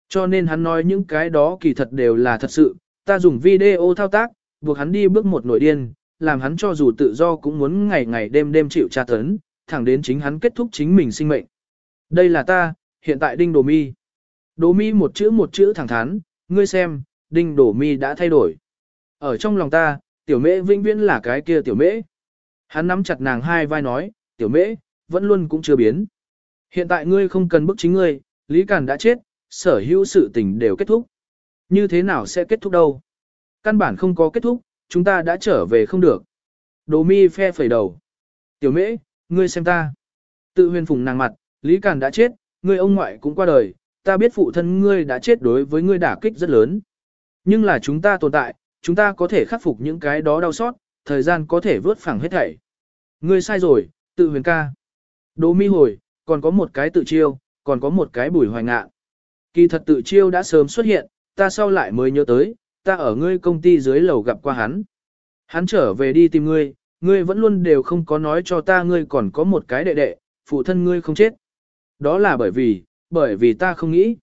Cho nên hắn nói những cái đó kỳ thật đều là thật sự, ta dùng video thao tác, buộc hắn đi bước một nội điên, làm hắn cho dù tự do cũng muốn ngày ngày đêm đêm chịu tra tấn, thẳng đến chính hắn kết thúc chính mình sinh mệnh. Đây là ta, hiện tại đinh đồ mi. Đồ mi một chữ một chữ thẳng thắn, ngươi xem, đinh đổ mi đã thay đổi. Ở trong lòng ta, tiểu mễ vĩnh viễn là cái kia tiểu mễ. Hắn nắm chặt nàng hai vai nói, tiểu mễ, vẫn luôn cũng chưa biến. Hiện tại ngươi không cần bức chính ngươi, Lý Càn đã chết, sở hữu sự tình đều kết thúc. Như thế nào sẽ kết thúc đâu? Căn bản không có kết thúc, chúng ta đã trở về không được. Đồ mi phe phẩy đầu. Tiểu mễ, ngươi xem ta. Tự huyền phùng nàng mặt, Lý Càn đã chết, ngươi ông ngoại cũng qua đời, ta biết phụ thân ngươi đã chết đối với ngươi đả kích rất lớn. Nhưng là chúng ta tồn tại, chúng ta có thể khắc phục những cái đó đau xót, thời gian có thể vớt phẳng hết thảy. Ngươi sai rồi, tự huyền ca. Đỗ mi hồi, còn có một cái tự chiêu, còn có một cái bùi hoài ngạ. Kỳ thật tự chiêu đã sớm xuất hiện, ta sau lại mới nhớ tới, ta ở ngươi công ty dưới lầu gặp qua hắn. Hắn trở về đi tìm ngươi, ngươi vẫn luôn đều không có nói cho ta ngươi còn có một cái đệ đệ, phụ thân ngươi không chết. Đó là bởi vì, bởi vì ta không nghĩ.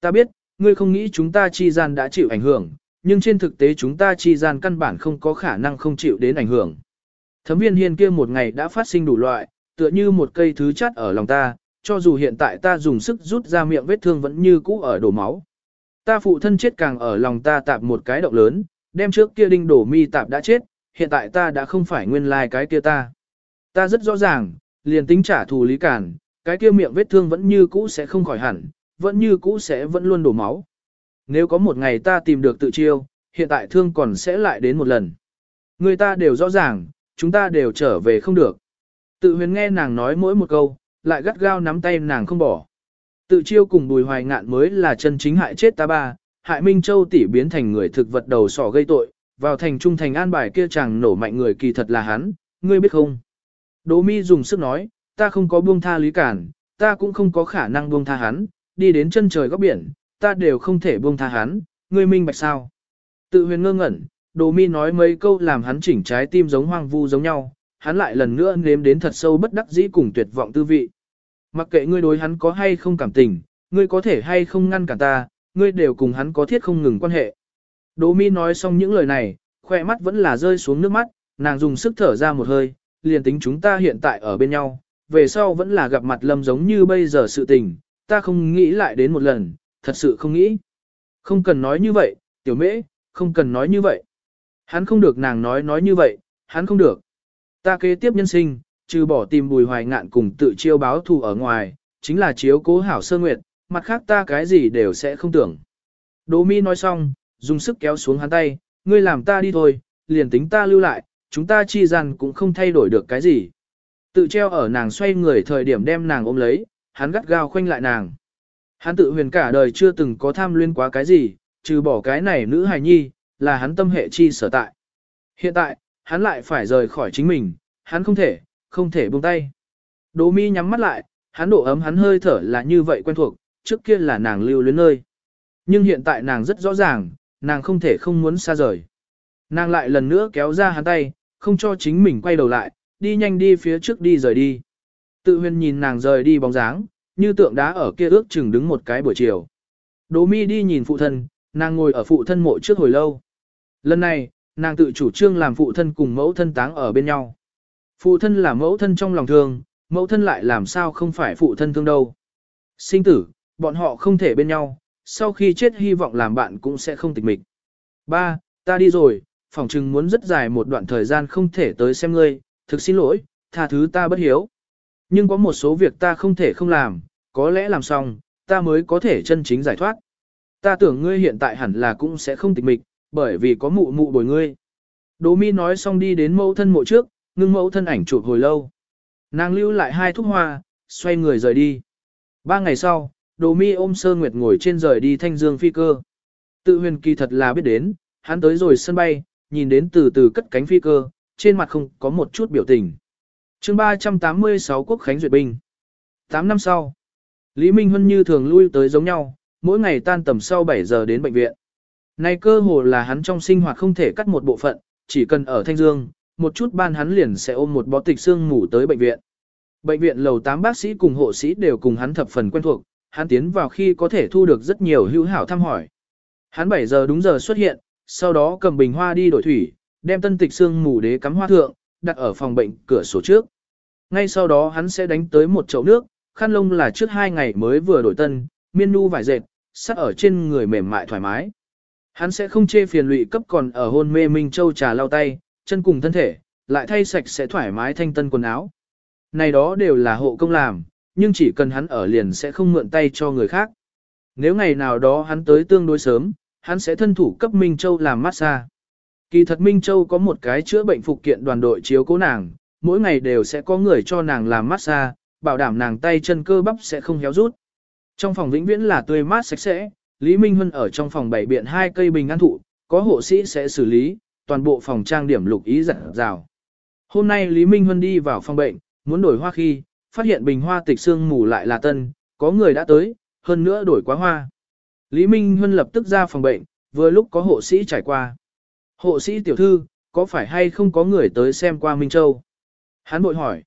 Ta biết, ngươi không nghĩ chúng ta chi gian đã chịu ảnh hưởng, nhưng trên thực tế chúng ta chi gian căn bản không có khả năng không chịu đến ảnh hưởng. Thấm viên hiên kia một ngày đã phát sinh đủ loại, tựa như một cây thứ chát ở lòng ta, cho dù hiện tại ta dùng sức rút ra miệng vết thương vẫn như cũ ở đổ máu. Ta phụ thân chết càng ở lòng ta tạp một cái động lớn, đem trước kia đinh đổ mi tạp đã chết, hiện tại ta đã không phải nguyên lai like cái kia ta. Ta rất rõ ràng, liền tính trả thù lý cản, cái kia miệng vết thương vẫn như cũ sẽ không khỏi hẳn, vẫn như cũ sẽ vẫn luôn đổ máu. Nếu có một ngày ta tìm được tự chiêu, hiện tại thương còn sẽ lại đến một lần. Người ta đều rõ ràng, chúng ta đều trở về không được. Tự huyền nghe nàng nói mỗi một câu, lại gắt gao nắm tay nàng không bỏ. Tự chiêu cùng bùi hoài ngạn mới là chân chính hại chết ta ba, hại Minh Châu tỷ biến thành người thực vật đầu sỏ gây tội, vào thành trung thành an bài kia chàng nổ mạnh người kỳ thật là hắn, ngươi biết không? Đỗ mi dùng sức nói, ta không có buông tha lý cản, ta cũng không có khả năng buông tha hắn, đi đến chân trời góc biển, ta đều không thể buông tha hắn, ngươi minh bạch sao? Tự huyền ngơ ngẩn, Đỗ mi nói mấy câu làm hắn chỉnh trái tim giống hoang vu giống nhau, hắn lại lần nữa nếm đến thật sâu bất đắc dĩ cùng tuyệt vọng tư vị. Mặc kệ ngươi đối hắn có hay không cảm tình, ngươi có thể hay không ngăn cản ta, ngươi đều cùng hắn có thiết không ngừng quan hệ. Đỗ mi nói xong những lời này, khoe mắt vẫn là rơi xuống nước mắt, nàng dùng sức thở ra một hơi, liền tính chúng ta hiện tại ở bên nhau, về sau vẫn là gặp mặt lâm giống như bây giờ sự tình, ta không nghĩ lại đến một lần, thật sự không nghĩ. Không cần nói như vậy, tiểu mễ, không cần nói như vậy. Hắn không được nàng nói nói như vậy, hắn không được. Ta kế tiếp nhân sinh, trừ bỏ tìm bùi hoài ngạn cùng tự chiêu báo thù ở ngoài, chính là chiếu cố hảo sơ nguyệt, mặt khác ta cái gì đều sẽ không tưởng. Đỗ mi nói xong, dùng sức kéo xuống hắn tay, ngươi làm ta đi thôi, liền tính ta lưu lại, chúng ta chi rằng cũng không thay đổi được cái gì. Tự treo ở nàng xoay người thời điểm đem nàng ôm lấy, hắn gắt gao khoanh lại nàng. Hắn tự huyền cả đời chưa từng có tham luyến quá cái gì, trừ bỏ cái này nữ hài nhi, là hắn tâm hệ chi sở tại. Hiện tại, hắn lại phải rời khỏi chính mình, hắn không thể, không thể buông tay. Đỗ mi nhắm mắt lại, hắn độ ấm hắn hơi thở là như vậy quen thuộc, trước kia là nàng lưu luyến nơi. Nhưng hiện tại nàng rất rõ ràng, nàng không thể không muốn xa rời. Nàng lại lần nữa kéo ra hắn tay, không cho chính mình quay đầu lại, đi nhanh đi phía trước đi rời đi. Tự huyền nhìn nàng rời đi bóng dáng, như tượng đá ở kia ước chừng đứng một cái buổi chiều. Đỗ mi đi nhìn phụ thân, nàng ngồi ở phụ thân mộ trước hồi lâu. Lần này, nàng tự chủ trương làm phụ thân cùng mẫu thân táng ở bên nhau. Phụ thân là mẫu thân trong lòng thương, mẫu thân lại làm sao không phải phụ thân thương đâu. Sinh tử, bọn họ không thể bên nhau, sau khi chết hy vọng làm bạn cũng sẽ không tịch mịch. Ba, ta đi rồi, phỏng chừng muốn rất dài một đoạn thời gian không thể tới xem ngươi, thực xin lỗi, tha thứ ta bất hiếu. Nhưng có một số việc ta không thể không làm, có lẽ làm xong, ta mới có thể chân chính giải thoát. Ta tưởng ngươi hiện tại hẳn là cũng sẽ không tịch mịch, bởi vì có mụ mụ bồi ngươi. Đỗ mi nói xong đi đến mẫu thân mộ trước, ngưng mẫu thân ảnh chụp hồi lâu. Nàng lưu lại hai thúc hoa, xoay người rời đi. Ba ngày sau, Đồ Mi ôm Sơ Nguyệt ngồi trên rời đi thanh dương phi cơ. Tự huyền kỳ thật là biết đến, hắn tới rồi sân bay, nhìn đến từ từ cất cánh phi cơ, trên mặt không có một chút biểu tình chương 386 Quốc Khánh Duyệt Binh 8 năm sau, Lý Minh Huân như thường lui tới giống nhau, mỗi ngày tan tầm sau 7 giờ đến bệnh viện. Này cơ hồ là hắn trong sinh hoạt không thể cắt một bộ phận, chỉ cần ở Thanh Dương, một chút ban hắn liền sẽ ôm một bó tịch xương ngủ tới bệnh viện. Bệnh viện lầu 8 bác sĩ cùng hộ sĩ đều cùng hắn thập phần quen thuộc, hắn tiến vào khi có thể thu được rất nhiều hữu hảo thăm hỏi. Hắn 7 giờ đúng giờ xuất hiện, sau đó cầm bình hoa đi đổi thủy, đem tân tịch xương ngủ đế cắm hoa thượng, đặt ở phòng bệnh cửa sổ trước. Ngay sau đó hắn sẽ đánh tới một chậu nước, khăn lông là trước hai ngày mới vừa đổi tân, miên nu vải dệt, sắc ở trên người mềm mại thoải mái. Hắn sẽ không chê phiền lụy cấp còn ở hôn mê Minh Châu trà lau tay, chân cùng thân thể, lại thay sạch sẽ thoải mái thanh tân quần áo. Này đó đều là hộ công làm, nhưng chỉ cần hắn ở liền sẽ không mượn tay cho người khác. Nếu ngày nào đó hắn tới tương đối sớm, hắn sẽ thân thủ cấp Minh Châu làm massage. Kỳ thật Minh Châu có một cái chữa bệnh phục kiện đoàn đội chiếu cố nàng, mỗi ngày đều sẽ có người cho nàng làm massage, bảo đảm nàng tay chân cơ bắp sẽ không héo rút. Trong phòng vĩnh viễn là tươi mát sạch sẽ, Lý Minh Huân ở trong phòng bảy biện hai cây bình an thụ, có hộ sĩ sẽ xử lý, toàn bộ phòng trang điểm lục ý dặn rào. Hôm nay Lý Minh Huân đi vào phòng bệnh, muốn đổi hoa khi, phát hiện bình hoa tịch xương mù lại là tân, có người đã tới, hơn nữa đổi quá hoa. Lý Minh Huân lập tức ra phòng bệnh, vừa lúc có hộ sĩ trải qua. Hộ sĩ tiểu thư, có phải hay không có người tới xem qua Minh Châu? Hắn bội hỏi.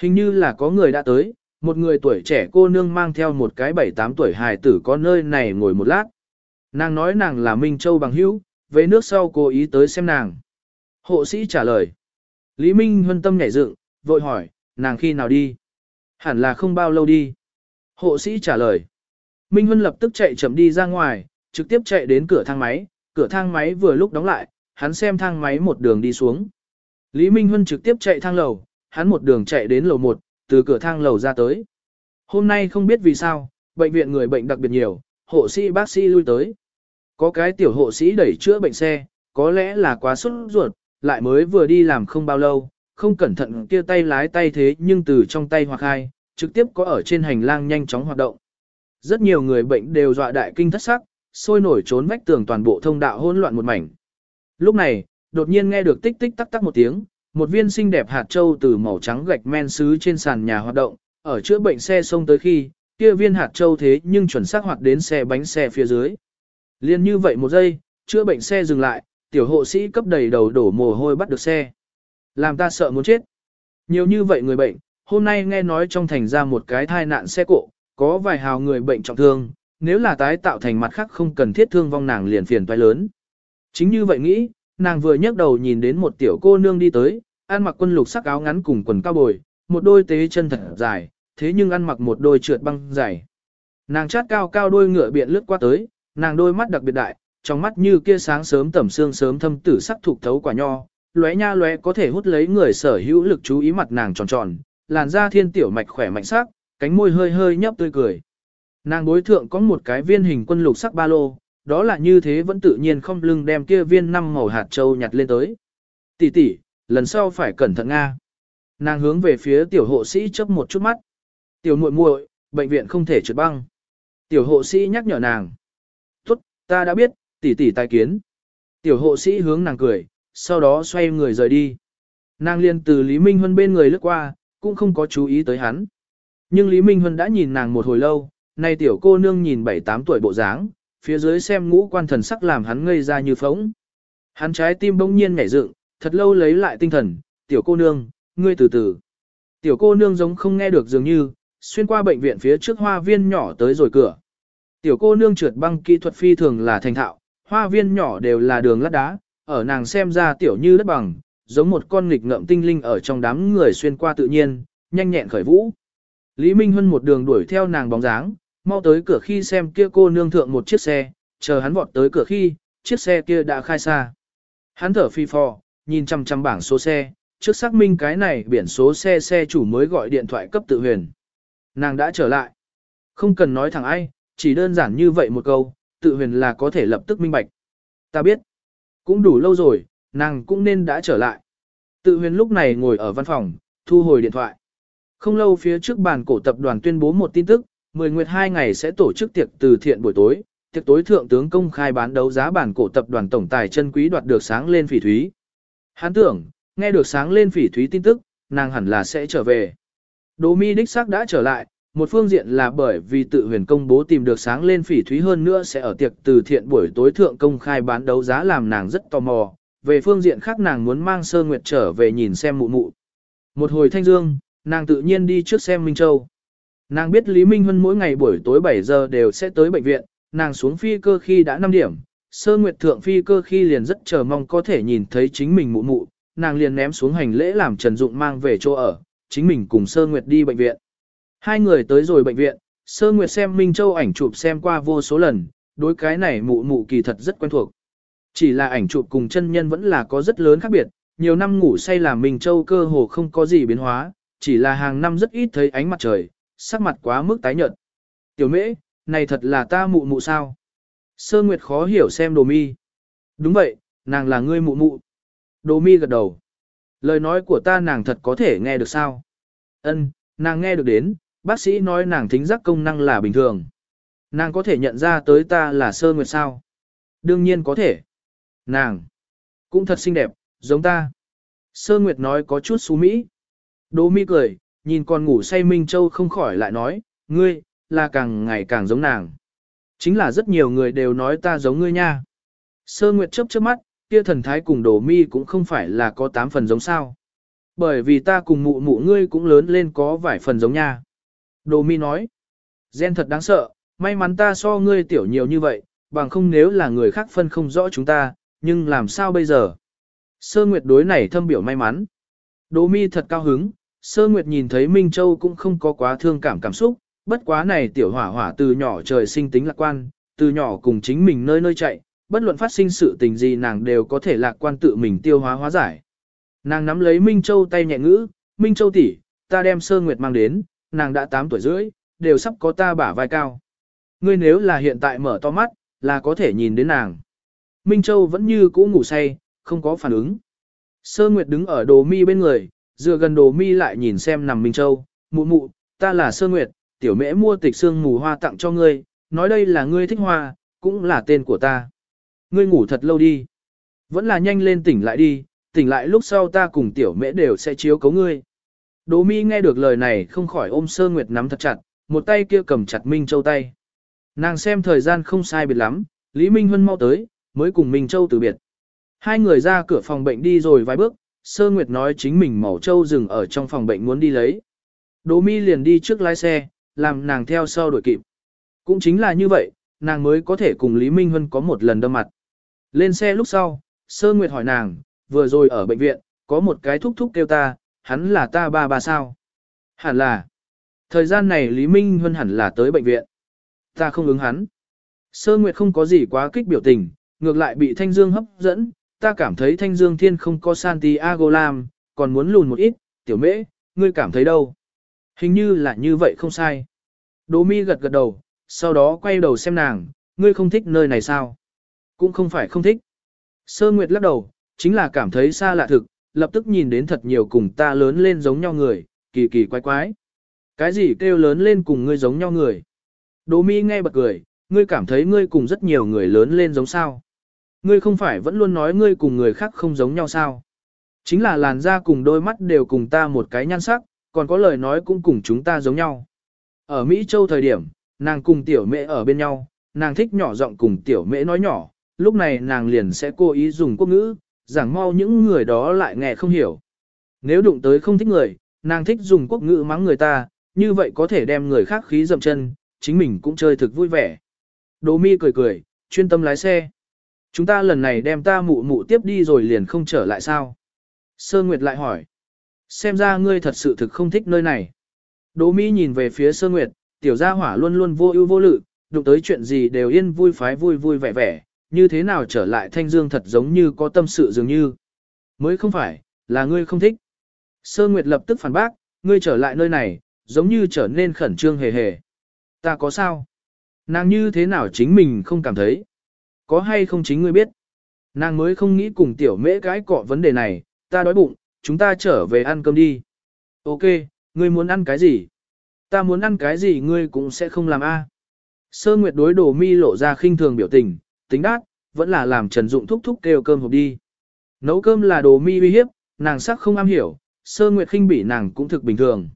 Hình như là có người đã tới, một người tuổi trẻ cô nương mang theo một cái bảy tám tuổi hài tử có nơi này ngồi một lát. Nàng nói nàng là Minh Châu bằng hữu, về nước sau cô ý tới xem nàng. Hộ sĩ trả lời. Lý Minh Huân tâm nhảy dựng, vội hỏi, nàng khi nào đi? Hẳn là không bao lâu đi. Hộ sĩ trả lời. Minh Huân lập tức chạy chậm đi ra ngoài, trực tiếp chạy đến cửa thang máy, cửa thang máy vừa lúc đóng lại, hắn xem thang máy một đường đi xuống. Lý Minh Huân trực tiếp chạy thang lầu, hắn một đường chạy đến lầu 1, từ cửa thang lầu ra tới. Hôm nay không biết vì sao, bệnh viện người bệnh đặc biệt nhiều, hộ sĩ bác sĩ lui tới. Có cái tiểu hộ sĩ đẩy chữa bệnh xe, có lẽ là quá sốt ruột, lại mới vừa đi làm không bao lâu, không cẩn thận kia tay lái tay thế nhưng từ trong tay hoặc hai, trực tiếp có ở trên hành lang nhanh chóng hoạt động. Rất nhiều người bệnh đều dọa đại kinh thất sắc, sôi nổi trốn vách tường toàn bộ thông đạo hỗn loạn một mảnh. Lúc này, đột nhiên nghe được tích tích tắc tắc một tiếng, một viên xinh đẹp hạt châu từ màu trắng gạch men sứ trên sàn nhà hoạt động, ở chữa bệnh xe xông tới khi, kia viên hạt châu thế nhưng chuẩn xác hoạt đến xe bánh xe phía dưới. Liên như vậy một giây, chữa bệnh xe dừng lại, tiểu hộ sĩ cấp đầy đầu đổ mồ hôi bắt được xe. Làm ta sợ muốn chết. Nhiều như vậy người bệnh, hôm nay nghe nói trong thành ra một cái thai nạn xe cộ, có vài hào người bệnh trọng thương, nếu là tái tạo thành mặt khác không cần thiết thương vong nàng liền phiền toái lớn. Chính như vậy nghĩ, nàng vừa nhấc đầu nhìn đến một tiểu cô nương đi tới, ăn mặc quân lục sắc áo ngắn cùng quần cao bồi, một đôi tế chân thật dài, thế nhưng ăn mặc một đôi trượt băng dày. Nàng chát cao cao đôi ngựa biện lướt qua tới, nàng đôi mắt đặc biệt đại, trong mắt như kia sáng sớm tẩm xương sớm thâm tử sắc thuộc thấu quả nho, lóe nha lóe có thể hút lấy người sở hữu lực chú ý mặt nàng tròn tròn, làn da thiên tiểu mạch khỏe mạnh sắc, cánh môi hơi hơi nhấp tươi cười. Nàng bối thượng có một cái viên hình quân lục sắc ba lô, đó là như thế vẫn tự nhiên không lưng đem kia viên năm màu hạt châu nhặt lên tới. Tỷ tỷ, lần sau phải cẩn thận nga. Nàng hướng về phía tiểu hộ sĩ chớp một chút mắt. Tiểu muội muội, bệnh viện không thể trượt băng. Tiểu hộ sĩ nhắc nhở nàng. Tốt, ta đã biết, tỷ tỷ tài kiến. Tiểu hộ sĩ hướng nàng cười, sau đó xoay người rời đi. Nàng liền từ Lý Minh Huân bên người lướt qua, cũng không có chú ý tới hắn. Nhưng Lý Minh Huân đã nhìn nàng một hồi lâu, nay tiểu cô nương nhìn 7-8 tuổi bộ dáng, phía dưới xem ngũ quan thần sắc làm hắn ngây ra như phóng. Hắn trái tim bỗng nhiên nhảy dựng, thật lâu lấy lại tinh thần, tiểu cô nương, ngươi từ từ. Tiểu cô nương giống không nghe được dường như, xuyên qua bệnh viện phía trước hoa viên nhỏ tới rồi cửa. Tiểu cô nương trượt băng kỹ thuật phi thường là thành thạo, hoa viên nhỏ đều là đường lát đá, ở nàng xem ra tiểu như đất bằng, giống một con nghịch ngợm tinh linh ở trong đám người xuyên qua tự nhiên, nhanh nhẹn khởi vũ. Lý Minh Huân một đường đuổi theo nàng bóng dáng, mau tới cửa khi xem kia cô nương thượng một chiếc xe, chờ hắn vọt tới cửa khi, chiếc xe kia đã khai xa. Hắn thở phi phò, nhìn chăm chăm bảng số xe, trước xác minh cái này biển số xe xe chủ mới gọi điện thoại cấp tự huyền. Nàng đã trở lại. Không cần nói thẳng ai, chỉ đơn giản như vậy một câu, tự huyền là có thể lập tức minh bạch. Ta biết. Cũng đủ lâu rồi, nàng cũng nên đã trở lại. Tự huyền lúc này ngồi ở văn phòng, thu hồi điện thoại. Không lâu phía trước bàn cổ tập đoàn tuyên bố một tin tức, 10 nguyệt 2 ngày sẽ tổ chức tiệc từ thiện buổi tối, tiệc tối thượng tướng công khai bán đấu giá bản cổ tập đoàn tổng tài chân quý đoạt được sáng lên phỉ thúy. Hắn tưởng, nghe được sáng lên phỉ thúy tin tức, nàng hẳn là sẽ trở về. Đỗ mi đích xác đã trở lại, một phương diện là bởi vì tự huyền công bố tìm được sáng lên phỉ thúy hơn nữa sẽ ở tiệc từ thiện buổi tối thượng công khai bán đấu giá làm nàng rất tò mò. Về phương diện khác nàng muốn mang sơ nguyệt trở về nhìn xem mụ mụ. Một hồi thanh dương, nàng tự nhiên đi trước xem Minh Châu. Nàng biết Lý Minh Hân mỗi ngày buổi tối 7 giờ đều sẽ tới bệnh viện, nàng xuống phi cơ khi đã 5 điểm, sơ nguyệt thượng phi cơ khi liền rất chờ mong có thể nhìn thấy chính mình mụ mụ, nàng liền ném xuống hành lễ làm Trần Dụng mang về chỗ ở, chính mình cùng sơ nguyệt đi bệnh viện. Hai người tới rồi bệnh viện, sơ nguyệt xem Minh Châu ảnh chụp xem qua vô số lần, đối cái này mụ mụ kỳ thật rất quen thuộc. Chỉ là ảnh chụp cùng chân nhân vẫn là có rất lớn khác biệt, nhiều năm ngủ say làm Minh Châu cơ hồ không có gì biến hóa, chỉ là hàng năm rất ít thấy ánh mặt trời, sắc mặt quá mức tái nhợt. Tiểu mễ, này thật là ta mụ mụ sao? Sơ Nguyệt khó hiểu xem đồ mi. Đúng vậy, nàng là ngươi mụ mụ. Đồ mi gật đầu. Lời nói của ta nàng thật có thể nghe được sao? Ân, nàng nghe được đến, bác sĩ nói nàng thính giác công năng là bình thường. Nàng có thể nhận ra tới ta là Sơ Nguyệt sao? Đương nhiên có thể. Nàng, cũng thật xinh đẹp, giống ta. Sơ Nguyệt nói có chút xú mỹ. Đỗ mi cười, nhìn con ngủ say Minh Châu không khỏi lại nói, ngươi, là càng ngày càng giống nàng. Chính là rất nhiều người đều nói ta giống ngươi nha. Sơ Nguyệt chớp chớp mắt, kia thần thái cùng Đỗ mi cũng không phải là có tám phần giống sao. Bởi vì ta cùng mụ mụ ngươi cũng lớn lên có vài phần giống nha. Đỗ mi nói, gen thật đáng sợ, may mắn ta so ngươi tiểu nhiều như vậy, bằng không nếu là người khác phân không rõ chúng ta, nhưng làm sao bây giờ? Sơ Nguyệt đối này thâm biểu may mắn. Đỗ mi thật cao hứng, Sơ Nguyệt nhìn thấy Minh Châu cũng không có quá thương cảm cảm xúc, bất quá này tiểu hỏa hỏa từ nhỏ trời sinh tính lạc quan, từ nhỏ cùng chính mình nơi nơi chạy, bất luận phát sinh sự tình gì nàng đều có thể lạc quan tự mình tiêu hóa hóa giải. Nàng nắm lấy Minh Châu tay nhẹ ngữ, Minh Châu tỷ, ta đem Sơ Nguyệt mang đến, nàng đã 8 tuổi rưỡi, đều sắp có ta bả vai cao. Ngươi nếu là hiện tại mở to mắt, là có thể nhìn đến nàng. Minh Châu vẫn như cũ ngủ say, không có phản ứng. Sơ Nguyệt đứng ở đồ mi bên người, dựa gần đồ mi lại nhìn xem nằm Minh Châu, mụ mụ, ta là Sơ Nguyệt, tiểu mễ mua tịch xương mù hoa tặng cho ngươi, nói đây là ngươi thích hoa, cũng là tên của ta. Ngươi ngủ thật lâu đi. Vẫn là nhanh lên tỉnh lại đi, tỉnh lại lúc sau ta cùng tiểu mễ đều sẽ chiếu cấu ngươi. Đỗ mi nghe được lời này không khỏi ôm Sơ Nguyệt nắm thật chặt, một tay kia cầm chặt Minh Châu tay. Nàng xem thời gian không sai biệt lắm, Lý Minh Huân mau tới, mới cùng Minh Châu từ biệt. Hai người ra cửa phòng bệnh đi rồi vài bước, Sơ Nguyệt nói chính mình màu Châu dừng ở trong phòng bệnh muốn đi lấy. Đỗ Mi liền đi trước lái xe, làm nàng theo sau đuổi kịp. Cũng chính là như vậy, nàng mới có thể cùng Lý Minh Huân có một lần đâm mặt. Lên xe lúc sau, Sơ Nguyệt hỏi nàng, vừa rồi ở bệnh viện, có một cái thúc thúc kêu ta, hắn là ta ba ba sao? Hẳn là. Thời gian này Lý Minh Huân hẳn là tới bệnh viện. Ta không ứng hắn. Sơ Nguyệt không có gì quá kích biểu tình, ngược lại bị Thanh Dương hấp dẫn, ta cảm thấy Thanh Dương Thiên không có Santiago làm, còn muốn lùn một ít, tiểu mễ, ngươi cảm thấy đâu? Hình như là như vậy không sai. Đỗ mi gật gật đầu, sau đó quay đầu xem nàng, ngươi không thích nơi này sao? Cũng không phải không thích. Sơ Nguyệt lắc đầu, chính là cảm thấy xa lạ thực, lập tức nhìn đến thật nhiều cùng ta lớn lên giống nhau người, kỳ kỳ quái quái. Cái gì kêu lớn lên cùng ngươi giống nhau người? Đỗ mi nghe bật cười, ngươi cảm thấy ngươi cùng rất nhiều người lớn lên giống sao? Ngươi không phải vẫn luôn nói ngươi cùng người khác không giống nhau sao? Chính là làn da cùng đôi mắt đều cùng ta một cái nhan sắc, còn có lời nói cũng cùng chúng ta giống nhau. Ở Mỹ Châu thời điểm, nàng cùng tiểu mẹ ở bên nhau, nàng thích nhỏ giọng cùng tiểu mẹ nói nhỏ, lúc này nàng liền sẽ cố ý dùng quốc ngữ, giảng mau những người đó lại nghe không hiểu. Nếu đụng tới không thích người, nàng thích dùng quốc ngữ mắng người ta, như vậy có thể đem người khác khí dậm chân, chính mình cũng chơi thực vui vẻ. Đỗ mi cười cười, chuyên tâm lái xe. Chúng ta lần này đem ta mụ mụ tiếp đi rồi liền không trở lại sao? Sơ Nguyệt lại hỏi. Xem ra ngươi thật sự thực không thích nơi này. Đỗ mỹ nhìn về phía Sơ Nguyệt, tiểu gia hỏa luôn luôn vô ưu vô lự, đụng tới chuyện gì đều yên vui phái vui vui vẻ vẻ, như thế nào trở lại thanh dương thật giống như có tâm sự dường như. Mới không phải, là ngươi không thích. Sơ Nguyệt lập tức phản bác, ngươi trở lại nơi này, giống như trở nên khẩn trương hề hề. Ta có sao? Nàng như thế nào chính mình không cảm thấy? Có hay không chính ngươi biết? Nàng mới không nghĩ cùng tiểu mễ cái cọ vấn đề này, ta đói bụng, chúng ta trở về ăn cơm đi. Ok, ngươi muốn ăn cái gì? Ta muốn ăn cái gì ngươi cũng sẽ không làm a. Sơ Nguyệt đối đồ mi lộ ra khinh thường biểu tình, tính đát, vẫn là làm Trần Dụng thúc thúc kêu cơm hộp đi. Nấu cơm là đồ mi uy hiếp, nàng sắc không am hiểu, Sơ Nguyệt khinh bỉ nàng cũng thực bình thường.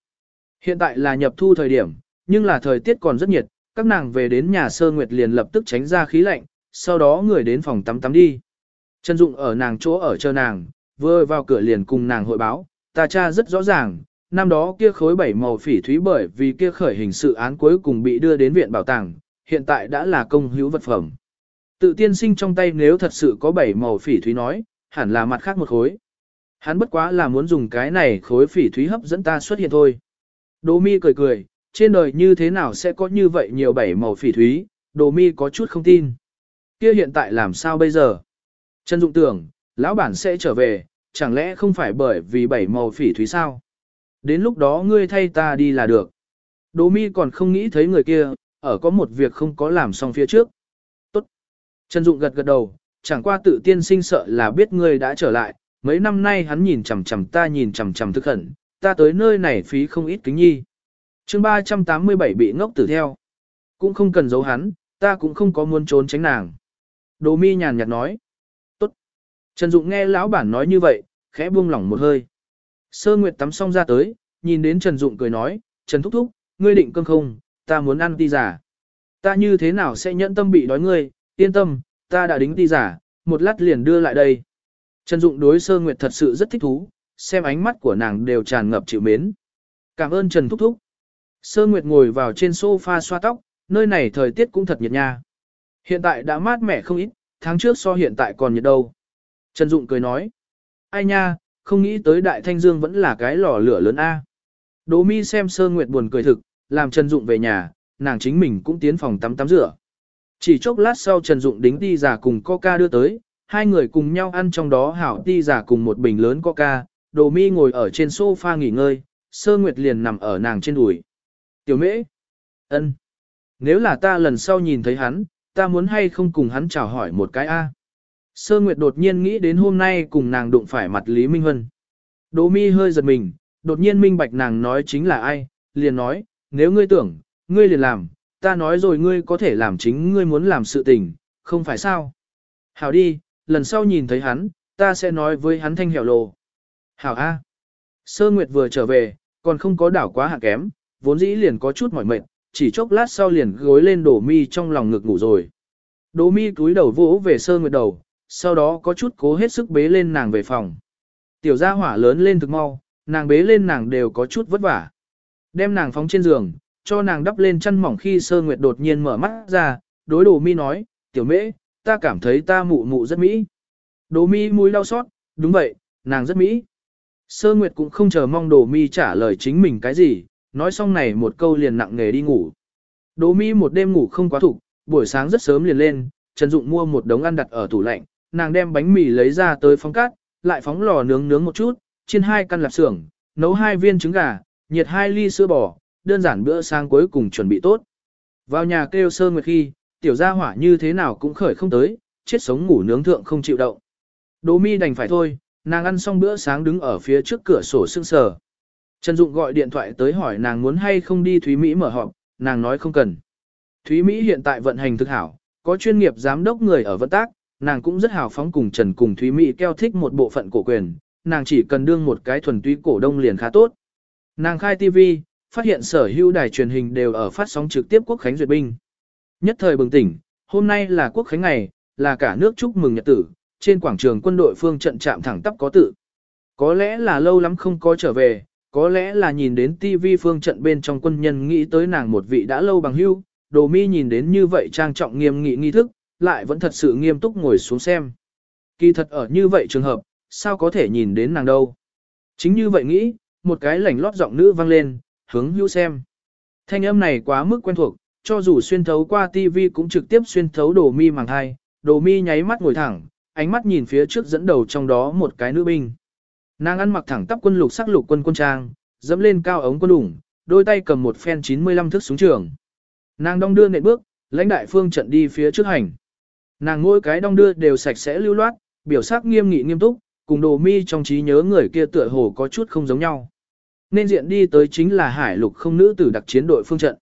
Hiện tại là nhập thu thời điểm, nhưng là thời tiết còn rất nhiệt, các nàng về đến nhà Sơ Nguyệt liền lập tức tránh ra khí lạnh, sau đó người đến phòng tắm tắm đi. Trần Dụng ở nàng chỗ ở chờ nàng, vừa vào cửa liền cùng nàng hội báo, ta cha rất rõ ràng, năm đó kia khối bảy màu phỉ thúy bởi vì kia khởi hình sự án cuối cùng bị đưa đến viện bảo tàng, hiện tại đã là công hữu vật phẩm. Tự tiên sinh trong tay nếu thật sự có bảy màu phỉ thúy nói, hẳn là mặt khác một khối. Hắn bất quá là muốn dùng cái này khối phỉ thúy hấp dẫn ta xuất hiện thôi. Đỗ mi cười cười, trên đời như thế nào sẽ có như vậy nhiều bảy màu phỉ thúy, Đỗ mi có chút không tin. Kia hiện tại làm sao bây giờ? Trần Dụng tưởng, lão bản sẽ trở về, chẳng lẽ không phải bởi vì bảy màu phỉ thúy sao? Đến lúc đó ngươi thay ta đi là được. Đỗ mi còn không nghĩ thấy người kia, ở có một việc không có làm xong phía trước. Tốt. Trần Dụng gật gật đầu, chẳng qua tự tiên sinh sợ là biết ngươi đã trở lại, mấy năm nay hắn nhìn chằm chằm ta nhìn chằm chằm thức hẳn, ta tới nơi này phí không ít kính nhi. chương 387 bị ngốc tử theo. Cũng không cần giấu hắn, ta cũng không có muốn trốn tránh nàng. Đồ mi nhàn nhạt nói. Tốt. Trần Dụng nghe lão bản nói như vậy, khẽ buông lỏng một hơi. Sơ Nguyệt tắm xong ra tới, nhìn đến Trần Dụng cười nói, Trần Thúc Thúc, ngươi định cơm không, ta muốn ăn ti giả. Ta như thế nào sẽ nhẫn tâm bị đói ngươi, yên tâm, ta đã đính ti giả, một lát liền đưa lại đây. Trần Dụng đối Sơ Nguyệt thật sự rất thích thú, xem ánh mắt của nàng đều tràn ngập chịu mến. Cảm ơn Trần Thúc Thúc. Sơ Nguyệt ngồi vào trên sofa xoa tóc, nơi này thời tiết cũng thật nhiệt nha. Hiện tại đã mát mẻ không ít, tháng trước so hiện tại còn nhiệt đâu. Trần Dụng cười nói. Ai nha, không nghĩ tới Đại Thanh Dương vẫn là cái lò lửa lớn A. Đỗ mi xem Sơ Nguyệt buồn cười thực, làm Trần Dụng về nhà, nàng chính mình cũng tiến phòng tắm tắm rửa. Chỉ chốc lát sau Trần Dụng đính ti giả cùng coca đưa tới, hai người cùng nhau ăn trong đó hảo ti giả cùng một bình lớn coca, Đồ Mi ngồi ở trên sofa nghỉ ngơi, Sơ Nguyệt liền nằm ở nàng trên đùi. Tiểu Mễ, ân, nếu là ta lần sau nhìn thấy hắn, ta muốn hay không cùng hắn chào hỏi một cái a. Sơ Nguyệt đột nhiên nghĩ đến hôm nay cùng nàng đụng phải mặt Lý Minh Hân. Đỗ mi hơi giật mình, đột nhiên minh bạch nàng nói chính là ai, liền nói, nếu ngươi tưởng, ngươi liền làm, ta nói rồi ngươi có thể làm chính ngươi muốn làm sự tình, không phải sao. Hảo đi, lần sau nhìn thấy hắn, ta sẽ nói với hắn thanh hẻo lồ Hảo A. Sơ Nguyệt vừa trở về, còn không có đảo quá hạ kém, vốn dĩ liền có chút mỏi mệt, chỉ chốc lát sau liền gối lên đổ mi trong lòng ngực ngủ rồi. Đỗ mi cúi đầu vỗ về Sơ Nguyệt đầu, sau đó có chút cố hết sức bế lên nàng về phòng. Tiểu gia hỏa lớn lên thực mau, nàng bế lên nàng đều có chút vất vả. Đem nàng phóng trên giường, cho nàng đắp lên chăn mỏng khi Sơ Nguyệt đột nhiên mở mắt ra, đối đồ mi nói, tiểu mễ, ta cảm thấy ta mụ mụ rất mỹ. Đồ mi mũi đau xót, đúng vậy, nàng rất mỹ. Sơ Nguyệt cũng không chờ mong đồ mi trả lời chính mình cái gì, nói xong này một câu liền nặng nghề đi ngủ. Đỗ mi một đêm ngủ không quá thục, buổi sáng rất sớm liền lên, Trần Dụng mua một đống ăn đặt ở tủ lạnh, nàng đem bánh mì lấy ra tới phóng cát, lại phóng lò nướng nướng một chút, chiên hai căn lạp xưởng, nấu hai viên trứng gà, nhiệt hai ly sữa bò, đơn giản bữa sáng cuối cùng chuẩn bị tốt. Vào nhà kêu Sơ Nguyệt khi, tiểu gia hỏa như thế nào cũng khởi không tới, chết sống ngủ nướng thượng không chịu động. Đỗ mi đành phải thôi, nàng ăn xong bữa sáng đứng ở phía trước cửa sổ sưng sờ. Trần Dụng gọi điện thoại tới hỏi nàng muốn hay không đi Thúy Mỹ mở họp, nàng nói không cần. Thúy Mỹ hiện tại vận hành thực hảo, có chuyên nghiệp giám đốc người ở vận tác, nàng cũng rất hào phóng cùng Trần cùng Thúy Mỹ keo thích một bộ phận cổ quyền, nàng chỉ cần đương một cái thuần túy cổ đông liền khá tốt. Nàng khai TV, phát hiện sở hữu đài truyền hình đều ở phát sóng trực tiếp quốc khánh duyệt binh. Nhất thời bừng tỉnh, hôm nay là quốc khánh ngày, là cả nước chúc mừng nhật tử, trên quảng trường quân đội phương trận chạm thẳng tắp có tự. Có lẽ là lâu lắm không có trở về, có lẽ là nhìn đến TV phương trận bên trong quân nhân nghĩ tới nàng một vị đã lâu bằng hưu, đồ mi nhìn đến như vậy trang trọng nghiêm nghị nghi thức, lại vẫn thật sự nghiêm túc ngồi xuống xem. Kỳ thật ở như vậy trường hợp, sao có thể nhìn đến nàng đâu. Chính như vậy nghĩ, một cái lảnh lót giọng nữ vang lên, hướng hưu xem. Thanh âm này quá mức quen thuộc, cho dù xuyên thấu qua TV cũng trực tiếp xuyên thấu đồ mi màng hai, đồ mi nháy mắt ngồi thẳng, ánh mắt nhìn phía trước dẫn đầu trong đó một cái nữ binh. Nàng ăn mặc thẳng tắp quân lục sắc lục quân quân trang, dẫm lên cao ống quân đủng, đôi tay cầm một phen 95 thước súng trường. Nàng đong đưa nện bước, lãnh đại phương trận đi phía trước hành. Nàng mỗi cái đong đưa đều sạch sẽ lưu loát, biểu sắc nghiêm nghị nghiêm túc, cùng đồ mi trong trí nhớ người kia tựa hồ có chút không giống nhau. Nên diện đi tới chính là hải lục không nữ tử đặc chiến đội phương trận.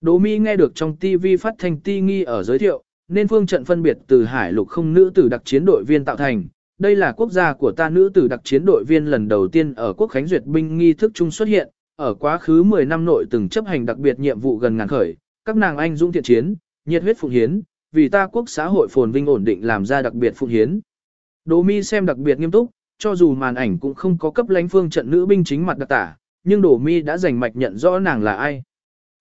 Đồ mi nghe được trong TV phát thanh ti nghi ở giới thiệu, nên phương trận phân biệt từ hải lục không nữ tử đặc chiến đội viên tạo thành. Đây là quốc gia của ta nữ tử đặc chiến đội viên lần đầu tiên ở quốc khánh duyệt binh nghi thức chung xuất hiện, ở quá khứ 10 năm nội từng chấp hành đặc biệt nhiệm vụ gần ngàn khởi, các nàng anh dũng thiện chiến, nhiệt huyết phụng hiến, vì ta quốc xã hội phồn vinh ổn định làm ra đặc biệt phụng hiến. Đỗ Mi xem đặc biệt nghiêm túc, cho dù màn ảnh cũng không có cấp lãnh phương trận nữ binh chính mặt đặc tả, nhưng Đỗ Mi đã giành mạch nhận rõ nàng là ai.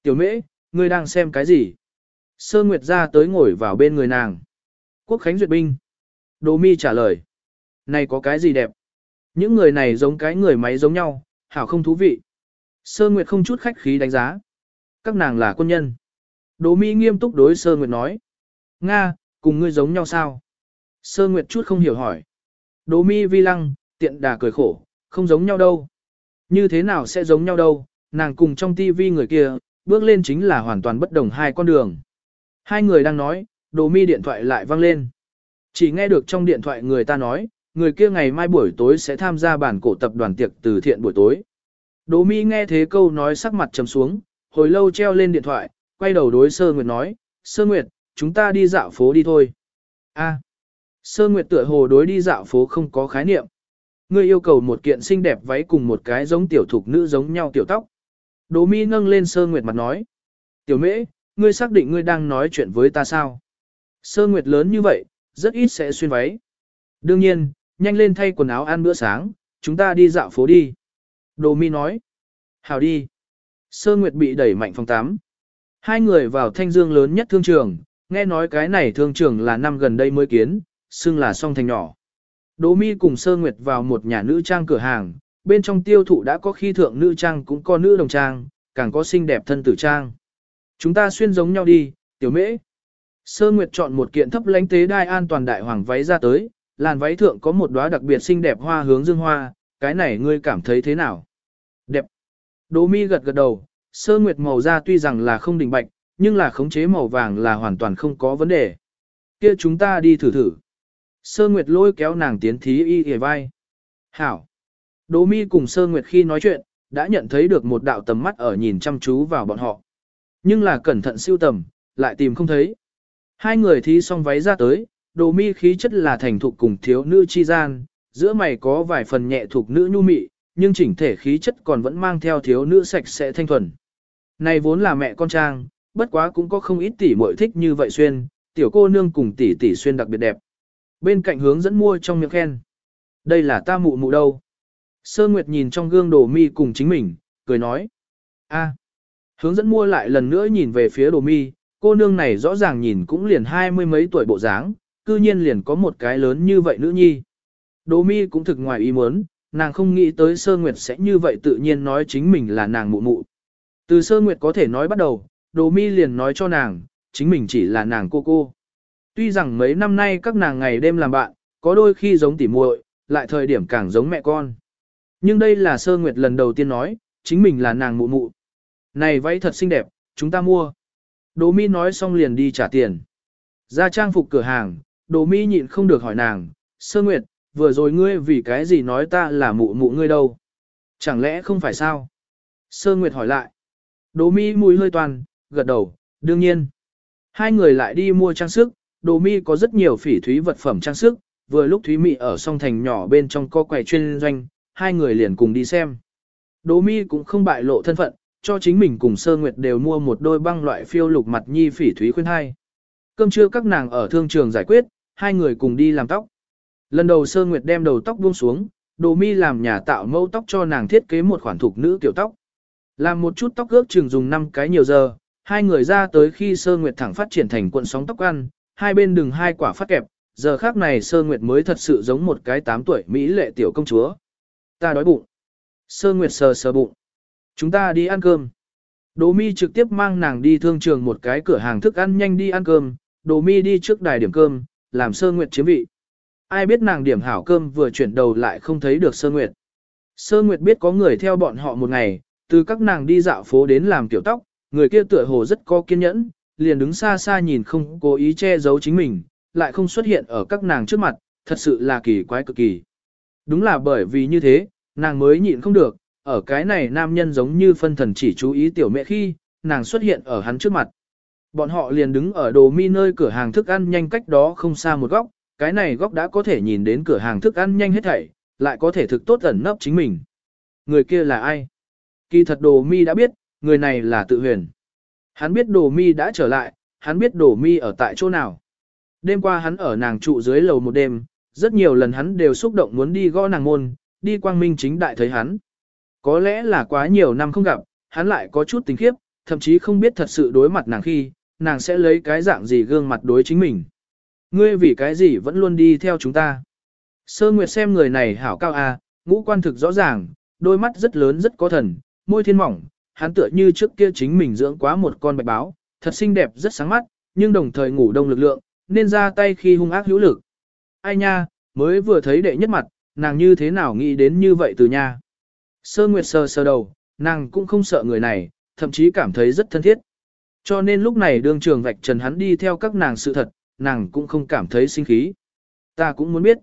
Tiểu Mễ, ngươi đang xem cái gì? Sơ Nguyệt ra tới ngồi vào bên người nàng. Quốc Khánh duyệt binh. Đỗ Mi trả lời. Này có cái gì đẹp? Những người này giống cái người máy giống nhau, hảo không thú vị. Sơ Nguyệt không chút khách khí đánh giá. Các nàng là quân nhân. Đỗ Mi nghiêm túc đối Sơ Nguyệt nói. Nga, cùng ngươi giống nhau sao? Sơ Nguyệt chút không hiểu hỏi. Đỗ Mi vi lăng, tiện đà cười khổ, không giống nhau đâu. Như thế nào sẽ giống nhau đâu, nàng cùng trong tivi người kia, bước lên chính là hoàn toàn bất đồng hai con đường. Hai người đang nói, Đỗ Mi điện thoại lại vang lên. Chỉ nghe được trong điện thoại người ta nói, người kia ngày mai buổi tối sẽ tham gia bản cổ tập đoàn tiệc từ thiện buổi tối. Đỗ Mi nghe thế câu nói sắc mặt trầm xuống, hồi lâu treo lên điện thoại, quay đầu đối Sơ Nguyệt nói, Sơ Nguyệt, chúng ta đi dạo phố đi thôi. A. Sơ Nguyệt tựa hồ đối đi dạo phố không có khái niệm. Ngươi yêu cầu một kiện xinh đẹp váy cùng một cái giống tiểu thục nữ giống nhau tiểu tóc. Đỗ Mi nâng lên Sơ Nguyệt mặt nói. Tiểu mễ, ngươi xác định ngươi đang nói chuyện với ta sao? Sơ Nguyệt lớn như vậy, rất ít sẽ xuyên váy. Đương nhiên, nhanh lên thay quần áo ăn bữa sáng, chúng ta đi dạo phố đi. Đỗ Mi nói. Hào đi. Sơ Nguyệt bị đẩy mạnh phòng 8. Hai người vào thanh dương lớn nhất thương trường, nghe nói cái này thương trường là năm gần đây mới kiến, xưng là song thành nhỏ. Đỗ Mi cùng Sơ Nguyệt vào một nhà nữ trang cửa hàng, bên trong tiêu thụ đã có khi thượng nữ trang cũng có nữ đồng trang, càng có xinh đẹp thân tử trang. Chúng ta xuyên giống nhau đi, tiểu mễ. Sơ Nguyệt chọn một kiện thấp lánh tế đai an toàn đại hoàng váy ra tới, làn váy thượng có một đóa đặc biệt xinh đẹp hoa hướng dương hoa, cái này ngươi cảm thấy thế nào? Đẹp. Đỗ Mi gật gật đầu, Sơ Nguyệt màu da tuy rằng là không đỉnh bạch, nhưng là khống chế màu vàng là hoàn toàn không có vấn đề. Kia chúng ta đi thử thử. Sơ Nguyệt lôi kéo nàng tiến thí y hề vai. Hảo. Đỗ mi cùng Sơ Nguyệt khi nói chuyện, đã nhận thấy được một đạo tầm mắt ở nhìn chăm chú vào bọn họ. Nhưng là cẩn thận siêu tầm, lại tìm không thấy. Hai người thí xong váy ra tới, đồ mi khí chất là thành thục cùng thiếu nữ chi gian, giữa mày có vài phần nhẹ thuộc nữ nhu mị, nhưng chỉnh thể khí chất còn vẫn mang theo thiếu nữ sạch sẽ thanh thuần. Này vốn là mẹ con trang, bất quá cũng có không ít tỷ muội thích như vậy xuyên, tiểu cô nương cùng tỷ tỷ xuyên đặc biệt đẹp. Bên cạnh hướng dẫn mua trong miệng khen. Đây là ta mụ mụ đâu. Sơ Nguyệt nhìn trong gương đồ mi cùng chính mình, cười nói. a hướng dẫn mua lại lần nữa nhìn về phía đồ mi, cô nương này rõ ràng nhìn cũng liền hai mươi mấy tuổi bộ dáng, cư nhiên liền có một cái lớn như vậy nữ nhi. Đỗ mi cũng thực ngoài ý muốn, nàng không nghĩ tới Sơ Nguyệt sẽ như vậy tự nhiên nói chính mình là nàng mụ mụ. Từ Sơ Nguyệt có thể nói bắt đầu, Đỗ mi liền nói cho nàng, chính mình chỉ là nàng cô cô. Tuy rằng mấy năm nay các nàng ngày đêm làm bạn, có đôi khi giống tỉ muội, lại thời điểm càng giống mẹ con. Nhưng đây là Sơ Nguyệt lần đầu tiên nói, chính mình là nàng mụ mụ. Này váy thật xinh đẹp, chúng ta mua. Đỗ mi nói xong liền đi trả tiền. Ra trang phục cửa hàng, đồ mi nhịn không được hỏi nàng, Sơ Nguyệt, vừa rồi ngươi vì cái gì nói ta là mụ mụ ngươi đâu? Chẳng lẽ không phải sao? Sơ Nguyệt hỏi lại. Đồ mi mùi hơi toàn, gật đầu, đương nhiên. Hai người lại đi mua trang sức, đồ mi có rất nhiều phỉ thúy vật phẩm trang sức, vừa lúc Thúy Mị ở song thành nhỏ bên trong co quầy chuyên doanh, hai người liền cùng đi xem. Đồ mi cũng không bại lộ thân phận, cho chính mình cùng Sơ Nguyệt đều mua một đôi băng loại phiêu lục mặt nhi phỉ thúy khuyên hai. Cơm trưa các nàng ở thương trường giải quyết, hai người cùng đi làm tóc. Lần đầu Sơ Nguyệt đem đầu tóc buông xuống, Đồ Mi làm nhà tạo mẫu tóc cho nàng thiết kế một khoản thuộc nữ kiểu tóc. Làm một chút tóc ước chừng dùng 5 cái nhiều giờ, hai người ra tới khi Sơ Nguyệt thẳng phát triển thành cuộn sóng tóc ăn, hai bên đường hai quả phát kẹp, giờ khác này Sơ Nguyệt mới thật sự giống một cái 8 tuổi Mỹ lệ tiểu công chúa. Ta đói bụng. Sơ Nguyệt sờ sờ bụng. Chúng ta đi ăn cơm. Đồ Mi trực tiếp mang nàng đi thương trường một cái cửa hàng thức ăn nhanh đi ăn cơm, Đồ Mi đi trước đài điểm cơm, làm Sơ Nguyệt chiếm vị. Ai biết nàng điểm hảo cơm vừa chuyển đầu lại không thấy được Sơ Nguyệt. Sơ Nguyệt biết có người theo bọn họ một ngày, từ các nàng đi dạo phố đến làm tiểu tóc, người kia tựa hồ rất có kiên nhẫn, liền đứng xa xa nhìn không cố ý che giấu chính mình, lại không xuất hiện ở các nàng trước mặt, thật sự là kỳ quái cực kỳ. Đúng là bởi vì như thế, nàng mới nhịn không được, ở cái này nam nhân giống như phân thần chỉ chú ý tiểu mẹ khi, nàng xuất hiện ở hắn trước mặt. Bọn họ liền đứng ở đồ mi nơi cửa hàng thức ăn nhanh cách đó không xa một góc, cái này góc đã có thể nhìn đến cửa hàng thức ăn nhanh hết thảy, lại có thể thực tốt ẩn nấp chính mình. Người kia là ai? Kỳ thật đồ mi đã biết, người này là tự huyền. Hắn biết đồ mi đã trở lại, hắn biết đồ mi ở tại chỗ nào. Đêm qua hắn ở nàng trụ dưới lầu một đêm, rất nhiều lần hắn đều xúc động muốn đi gõ nàng môn, đi quang minh chính đại thấy hắn. Có lẽ là quá nhiều năm không gặp, hắn lại có chút tình khiếp, thậm chí không biết thật sự đối mặt nàng khi, nàng sẽ lấy cái dạng gì gương mặt đối chính mình. Ngươi vì cái gì vẫn luôn đi theo chúng ta. Sơ Nguyệt xem người này hảo cao a, ngũ quan thực rõ ràng, đôi mắt rất lớn rất có thần, môi thiên mỏng, hắn tựa như trước kia chính mình dưỡng quá một con bạch báo, thật xinh đẹp rất sáng mắt, nhưng đồng thời ngủ đông lực lượng, nên ra tay khi hung ác hữu lực. Ai nha, mới vừa thấy đệ nhất mặt, nàng như thế nào nghĩ đến như vậy từ nha. Sơ Nguyệt sờ sờ đầu, nàng cũng không sợ người này, thậm chí cảm thấy rất thân thiết. Cho nên lúc này đương trường vạch trần hắn đi theo các nàng sự thật, nàng cũng không cảm thấy sinh khí. Ta cũng muốn biết.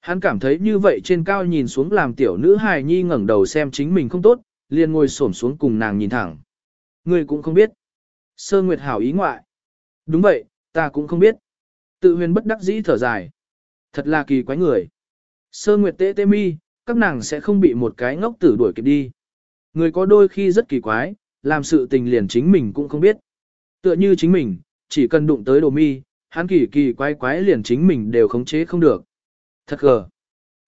Hắn cảm thấy như vậy trên cao nhìn xuống làm tiểu nữ hài nhi ngẩng đầu xem chính mình không tốt, liền ngồi xổm xuống cùng nàng nhìn thẳng. Ngươi cũng không biết. Sơ Nguyệt hảo ý ngoại. Đúng vậy, ta cũng không biết. Tự huyền bất đắc dĩ thở dài. Thật là kỳ quái người. Sơ Nguyệt tê tê mi, các nàng sẽ không bị một cái ngốc tử đuổi kịp đi. Người có đôi khi rất kỳ quái, làm sự tình liền chính mình cũng không biết. Tựa như chính mình, chỉ cần đụng tới đồ mi, hắn kỳ kỳ quái quái liền chính mình đều khống chế không được. Thật gờ.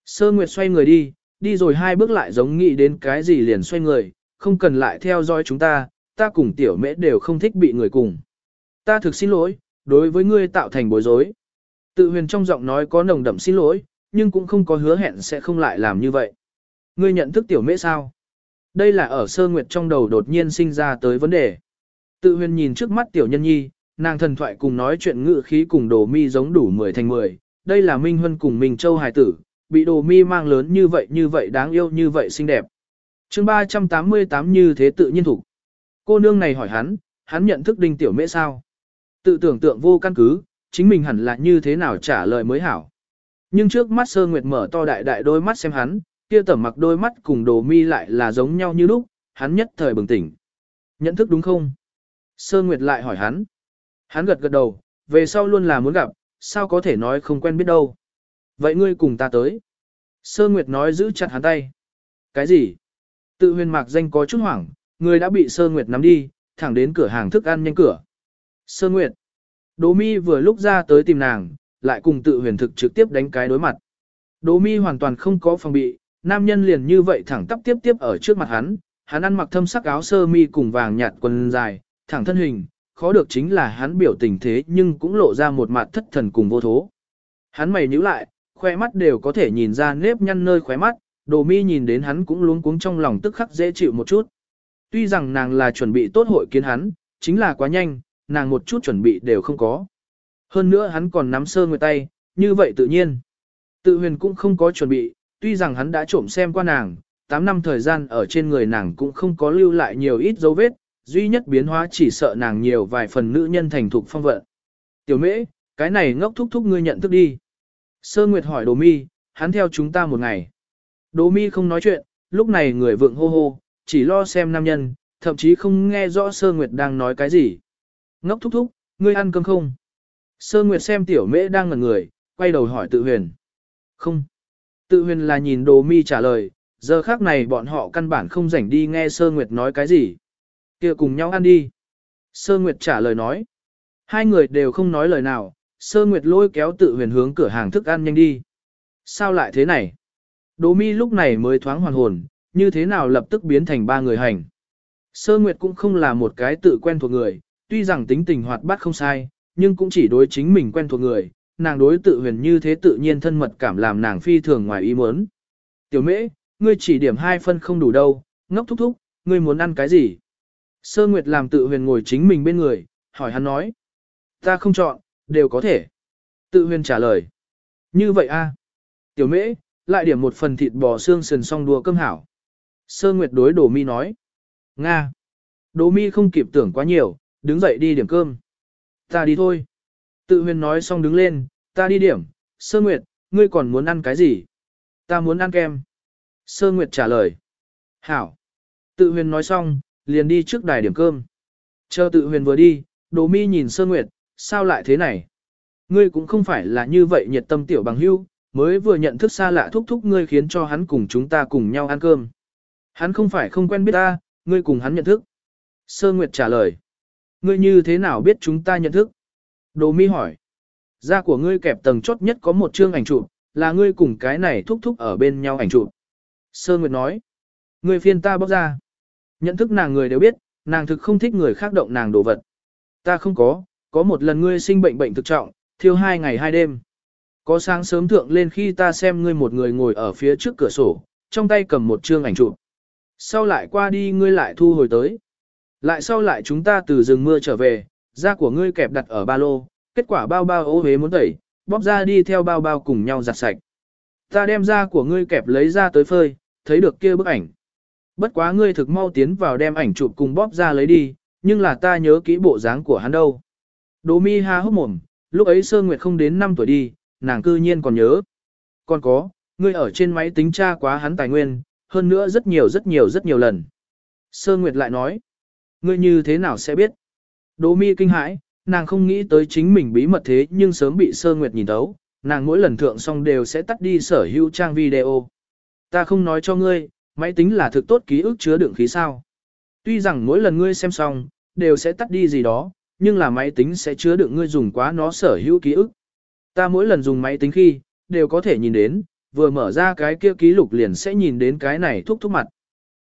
Sơ Nguyệt xoay người đi, đi rồi hai bước lại giống nghĩ đến cái gì liền xoay người, không cần lại theo dõi chúng ta, ta cùng tiểu mễ đều không thích bị người cùng. Ta thực xin lỗi, đối với ngươi tạo thành bối rối. Tự huyền trong giọng nói có nồng đậm xin lỗi, nhưng cũng không có hứa hẹn sẽ không lại làm như vậy. Ngươi nhận thức tiểu mễ sao? Đây là ở sơ nguyệt trong đầu đột nhiên sinh ra tới vấn đề. Tự huyền nhìn trước mắt tiểu nhân nhi, nàng thần thoại cùng nói chuyện ngự khí cùng đồ mi giống đủ 10 thành 10. Đây là Minh Huân cùng Minh Châu Hải tử, bị đồ mi mang lớn như vậy như vậy đáng yêu như vậy xinh đẹp. chương 388 như thế tự nhiên thủ. Cô nương này hỏi hắn, hắn nhận thức đinh tiểu mễ sao? Tự tưởng tượng vô căn cứ, chính mình hẳn là như thế nào trả lời mới hảo. Nhưng trước mắt sơ nguyệt mở to đại đại đôi mắt xem hắn, kia tẩm mặc đôi mắt cùng đồ mi lại là giống nhau như lúc, hắn nhất thời bừng tỉnh. Nhận thức đúng không? Sơ Nguyệt lại hỏi hắn. Hắn gật gật đầu, về sau luôn là muốn gặp, sao có thể nói không quen biết đâu. Vậy ngươi cùng ta tới. Sơ Nguyệt nói giữ chặt hắn tay. Cái gì? Tự huyền mạc danh có chút hoảng, người đã bị Sơ Nguyệt nắm đi, thẳng đến cửa hàng thức ăn nhanh cửa. Sơ Nguyệt. Đỗ mi vừa lúc ra tới tìm nàng, lại cùng tự huyền thực trực tiếp đánh cái đối mặt. Đỗ mi hoàn toàn không có phòng bị, nam nhân liền như vậy thẳng tắp tiếp tiếp ở trước mặt hắn, hắn ăn mặc thâm sắc áo sơ mi cùng vàng nhạt quần dài, thẳng thân hình, khó được chính là hắn biểu tình thế nhưng cũng lộ ra một mặt thất thần cùng vô thố. Hắn mày nhíu lại, khoe mắt đều có thể nhìn ra nếp nhăn nơi khóe mắt, đồ mi nhìn đến hắn cũng luống cuống trong lòng tức khắc dễ chịu một chút. Tuy rằng nàng là chuẩn bị tốt hội kiến hắn, chính là quá nhanh, nàng một chút chuẩn bị đều không có. Hơn nữa hắn còn nắm sơ người tay, như vậy tự nhiên. Tự huyền cũng không có chuẩn bị, tuy rằng hắn đã trộm xem qua nàng, 8 năm thời gian ở trên người nàng cũng không có lưu lại nhiều ít dấu vết, duy nhất biến hóa chỉ sợ nàng nhiều vài phần nữ nhân thành thục phong vận. Tiểu mễ, cái này ngốc thúc thúc ngươi nhận thức đi. Sơ Nguyệt hỏi Đồ Mi, hắn theo chúng ta một ngày. Đồ Mi không nói chuyện, lúc này người vượng hô hô, chỉ lo xem nam nhân, thậm chí không nghe rõ Sơ Nguyệt đang nói cái gì. Ngốc thúc thúc, ngươi ăn cơm không? Sơ Nguyệt xem tiểu mễ đang ngẩn người, quay đầu hỏi tự huyền. Không. Tự huyền là nhìn Đồ Mi trả lời, giờ khác này bọn họ căn bản không rảnh đi nghe Sơ Nguyệt nói cái gì kia cùng nhau ăn đi. Sơ Nguyệt trả lời nói. Hai người đều không nói lời nào, Sơ Nguyệt lôi kéo tự huyền hướng cửa hàng thức ăn nhanh đi. Sao lại thế này? Đỗ mi lúc này mới thoáng hoàn hồn, như thế nào lập tức biến thành ba người hành. Sơ Nguyệt cũng không là một cái tự quen thuộc người, tuy rằng tính tình hoạt bát không sai, nhưng cũng chỉ đối chính mình quen thuộc người, nàng đối tự huyền như thế tự nhiên thân mật cảm làm nàng phi thường ngoài ý muốn. Tiểu mễ, ngươi chỉ điểm hai phân không đủ đâu, ngốc thúc thúc, ngươi muốn ăn cái gì? Sơ Nguyệt làm tự huyền ngồi chính mình bên người, hỏi hắn nói. Ta không chọn, đều có thể. Tự huyền trả lời. Như vậy a Tiểu mễ, lại điểm một phần thịt bò xương sườn song đùa cơm hảo. Sơ Nguyệt đối Đồ Mi nói. Nga. Đồ Mi không kịp tưởng quá nhiều, đứng dậy đi điểm cơm. Ta đi thôi. Tự huyền nói xong đứng lên, ta đi điểm. Sơ Nguyệt, ngươi còn muốn ăn cái gì? Ta muốn ăn kem. Sơ Nguyệt trả lời. Hảo. Tự huyền nói xong, liền đi trước đài điểm cơm. Chờ tự huyền vừa đi, Đồ Mi nhìn Sơ Nguyệt, sao lại thế này? Ngươi cũng không phải là như vậy nhiệt tâm tiểu bằng hưu, mới vừa nhận thức xa lạ thúc thúc ngươi khiến cho hắn cùng chúng ta cùng nhau ăn cơm. Hắn không phải không quen biết ta, ngươi cùng hắn nhận thức. Sơ Nguyệt trả lời. Ngươi như thế nào biết chúng ta nhận thức? Đồ mi hỏi. Da của ngươi kẹp tầng chốt nhất có một chương ảnh chụp, là ngươi cùng cái này thúc thúc ở bên nhau ảnh chụp. Sơ Nguyệt nói. Ngươi phiên ta bóc ra. Nhận thức nàng người đều biết, nàng thực không thích người khác động nàng đồ vật. Ta không có, có một lần ngươi sinh bệnh bệnh thực trọng, thiêu hai ngày hai đêm. Có sáng sớm thượng lên khi ta xem ngươi một người ngồi ở phía trước cửa sổ, trong tay cầm một chương ảnh chụp. Sau lại qua đi ngươi lại thu hồi tới. Lại sau lại chúng ta từ rừng mưa trở về, da của ngươi kẹp đặt ở ba lô, kết quả bao bao ô hế muốn tẩy, bóp ra đi theo bao bao cùng nhau giặt sạch. Ta đem da của ngươi kẹp lấy ra tới phơi, thấy được kia bức ảnh. Bất quá ngươi thực mau tiến vào đem ảnh chụp cùng bóp ra lấy đi, nhưng là ta nhớ kỹ bộ dáng của hắn đâu. Đỗ mi ha hốc mồm, lúc ấy Sơ Nguyệt không đến 5 tuổi đi, nàng cư nhiên còn nhớ. Còn có, ngươi ở trên máy tính tra quá hắn tài nguyên, hơn nữa rất nhiều rất nhiều rất nhiều lần. Sơ Nguyệt lại nói, ngươi như thế nào sẽ biết? Đỗ mi kinh hãi, nàng không nghĩ tới chính mình bí mật thế nhưng sớm bị Sơ Nguyệt nhìn thấu, nàng mỗi lần thượng xong đều sẽ tắt đi sở hữu trang video. Ta không nói cho ngươi, máy tính là thực tốt ký ức chứa đựng khí sao. Tuy rằng mỗi lần ngươi xem xong, đều sẽ tắt đi gì đó, nhưng là máy tính sẽ chứa đựng ngươi dùng quá nó sở hữu ký ức. Ta mỗi lần dùng máy tính khi, đều có thể nhìn đến, vừa mở ra cái kia ký lục liền sẽ nhìn đến cái này thúc thúc mặt.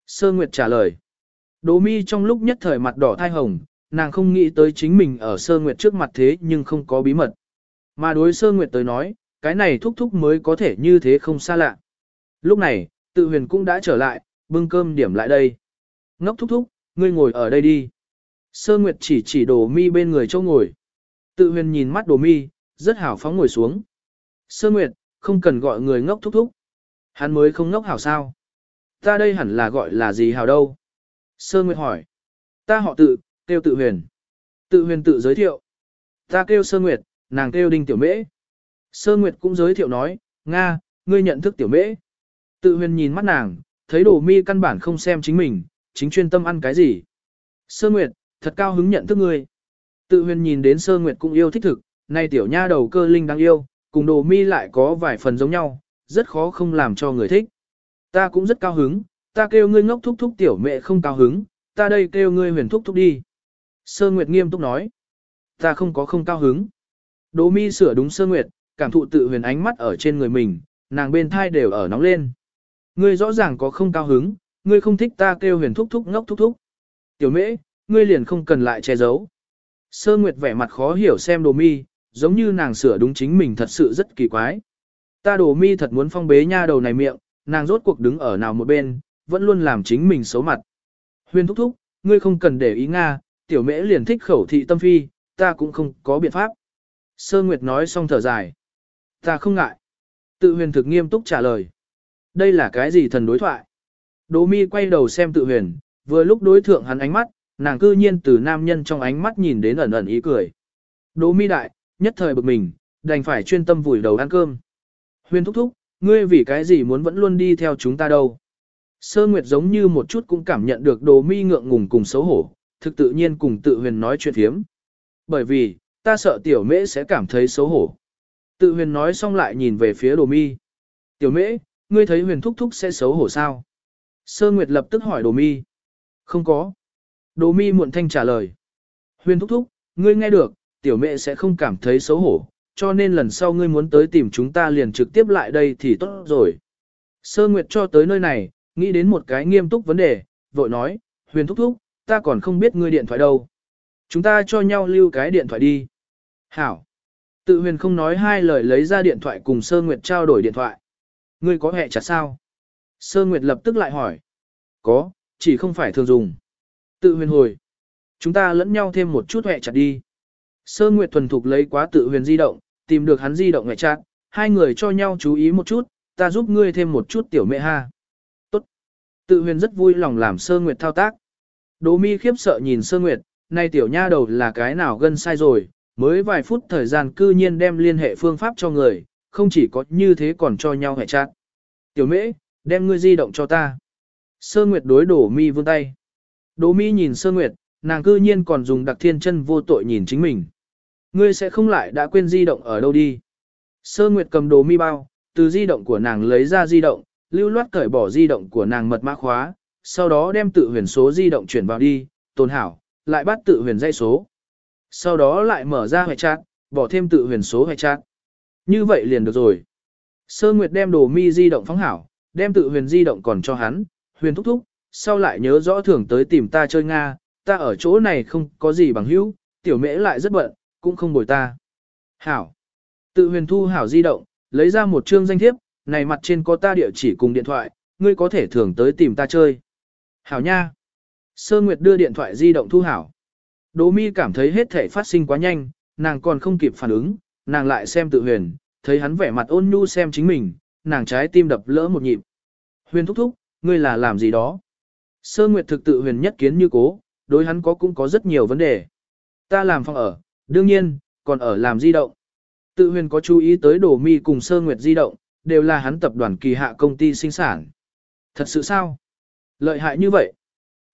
Sơ Nguyệt trả lời. Đỗ mi trong lúc nhất thời mặt đỏ thai hồng, nàng không nghĩ tới chính mình ở Sơ Nguyệt trước mặt thế nhưng không có bí mật. Mà đối Sơ Nguyệt tới nói, cái này thúc thúc mới có thể như thế không xa lạ. Lúc này, tự huyền cũng đã trở lại, bưng cơm điểm lại đây. Ngốc thúc thúc, ngươi ngồi ở đây đi. Sơ Nguyệt chỉ chỉ đồ mi bên người châu ngồi. Tự huyền nhìn mắt đồ mi, rất hảo phóng ngồi xuống. Sơ Nguyệt, không cần gọi người ngốc thúc thúc. Hắn mới không ngốc hảo sao. Ta đây hẳn là gọi là gì hảo đâu. Sơ Nguyệt hỏi. Ta họ tự, kêu tự huyền. Tự huyền tự giới thiệu. Ta kêu Sơ Nguyệt, nàng kêu Đinh Tiểu Mễ. Sơ Nguyệt cũng giới thiệu nói, Nga, ngươi nhận thức Tiểu Mễ. Tự huyền nhìn mắt nàng, thấy đồ mi căn bản không xem chính mình, chính chuyên tâm ăn cái gì. Sơ Nguyệt, thật cao hứng nhận thức ngươi. Tự huyền nhìn đến Sơ Nguyệt cũng yêu thích thực, nay tiểu nha đầu cơ linh đáng yêu, cùng đồ mi lại có vài phần giống nhau, rất khó không làm cho người thích. Ta cũng rất cao hứng, ta kêu ngươi ngốc thúc thúc tiểu mẹ không cao hứng, ta đây kêu ngươi huyền thúc thúc đi. Sơ Nguyệt nghiêm túc nói, ta không có không cao hứng. Đồ mi sửa đúng Sơ Nguyệt, cảm thụ tự huyền ánh mắt ở trên người mình, nàng bên thai đều ở nóng lên. Ngươi rõ ràng có không cao hứng, ngươi không thích ta kêu huyền thúc thúc ngốc thúc thúc. Tiểu mễ, ngươi liền không cần lại che giấu. Sơ Nguyệt vẻ mặt khó hiểu xem đồ mi, giống như nàng sửa đúng chính mình thật sự rất kỳ quái. Ta đồ mi thật muốn phong bế nha đầu này miệng, nàng rốt cuộc đứng ở nào một bên, vẫn luôn làm chính mình xấu mặt. Huyền thúc thúc, ngươi không cần để ý Nga, tiểu mễ liền thích khẩu thị tâm phi, ta cũng không có biện pháp. Sơ Nguyệt nói xong thở dài. Ta không ngại. Tự huyền thực nghiêm túc trả lời. Đây là cái gì thần đối thoại? Đỗ mi quay đầu xem tự huyền, vừa lúc đối thượng hắn ánh mắt, nàng cư nhiên từ nam nhân trong ánh mắt nhìn đến ẩn ẩn ý cười. Đỗ mi đại, nhất thời bực mình, đành phải chuyên tâm vùi đầu ăn cơm. Huyền thúc thúc, ngươi vì cái gì muốn vẫn luôn đi theo chúng ta đâu? Sơ Nguyệt giống như một chút cũng cảm nhận được đồ mi ngượng ngùng cùng xấu hổ, thực tự nhiên cùng tự huyền nói chuyện hiếm. Bởi vì, ta sợ tiểu mễ sẽ cảm thấy xấu hổ. Tự huyền nói xong lại nhìn về phía đồ mi. Tiểu mễ, ngươi thấy huyền thúc thúc sẽ xấu hổ sao? Sơ Nguyệt lập tức hỏi đồ mi. Không có. Đồ mi muộn thanh trả lời. Huyền thúc thúc, ngươi nghe được, tiểu mẹ sẽ không cảm thấy xấu hổ, cho nên lần sau ngươi muốn tới tìm chúng ta liền trực tiếp lại đây thì tốt rồi. Sơ Nguyệt cho tới nơi này, nghĩ đến một cái nghiêm túc vấn đề, vội nói, huyền thúc thúc, ta còn không biết ngươi điện thoại đâu. Chúng ta cho nhau lưu cái điện thoại đi. Hảo. Tự huyền không nói hai lời lấy ra điện thoại cùng Sơ Nguyệt trao đổi điện thoại. Ngươi có hẹ chặt sao? Sơ Nguyệt lập tức lại hỏi. Có, chỉ không phải thường dùng. Tự huyền hồi. Chúng ta lẫn nhau thêm một chút hẹ chặt đi. Sơ Nguyệt thuần thục lấy quá tự huyền di động, tìm được hắn di động hẹ chặt. Hai người cho nhau chú ý một chút, ta giúp ngươi thêm một chút tiểu mẹ ha. Tốt. Tự huyền rất vui lòng làm Sơ Nguyệt thao tác. Đỗ mi khiếp sợ nhìn Sơ Nguyệt, nay tiểu nha đầu là cái nào gân sai rồi, mới vài phút thời gian cư nhiên đem liên hệ phương pháp cho người, không chỉ có như thế còn cho nhau hệ chát. Tiểu mễ, đem ngươi di động cho ta. Sơ Nguyệt đối đổ mi vươn tay. Đỗ mi nhìn Sơ Nguyệt, nàng cư nhiên còn dùng đặc thiên chân vô tội nhìn chính mình. Ngươi sẽ không lại đã quên di động ở đâu đi. Sơ Nguyệt cầm đồ mi bao, từ di động của nàng lấy ra di động, lưu loát cởi bỏ di động của nàng mật mã khóa, sau đó đem tự huyền số di động chuyển vào đi, tồn hảo, lại bắt tự huyền dây số. Sau đó lại mở ra hệ trạng bỏ thêm tự huyền số hệ trạng như vậy liền được rồi. Sơ Nguyệt đem đồ mi di động phóng hảo, đem tự huyền di động còn cho hắn, huyền thúc thúc, sau lại nhớ rõ thường tới tìm ta chơi Nga, ta ở chỗ này không có gì bằng hữu, tiểu mễ lại rất bận, cũng không bồi ta. Hảo. Tự huyền thu hảo di động, lấy ra một chương danh thiếp, này mặt trên có ta địa chỉ cùng điện thoại, ngươi có thể thường tới tìm ta chơi. Hảo nha. Sơ Nguyệt đưa điện thoại di động thu hảo. Đỗ mi cảm thấy hết thể phát sinh quá nhanh, nàng còn không kịp phản ứng, nàng lại xem tự huyền, thấy hắn vẻ mặt ôn nhu xem chính mình, nàng trái tim đập lỡ một nhịp. Huyền thúc thúc, ngươi là làm gì đó? Sơ Nguyệt thực tự huyền nhất kiến như cố, đối hắn có cũng có rất nhiều vấn đề. Ta làm phòng ở, đương nhiên, còn ở làm di động. Tự huyền có chú ý tới đổ mi cùng Sơ Nguyệt di động, đều là hắn tập đoàn kỳ hạ công ty sinh sản. Thật sự sao? Lợi hại như vậy.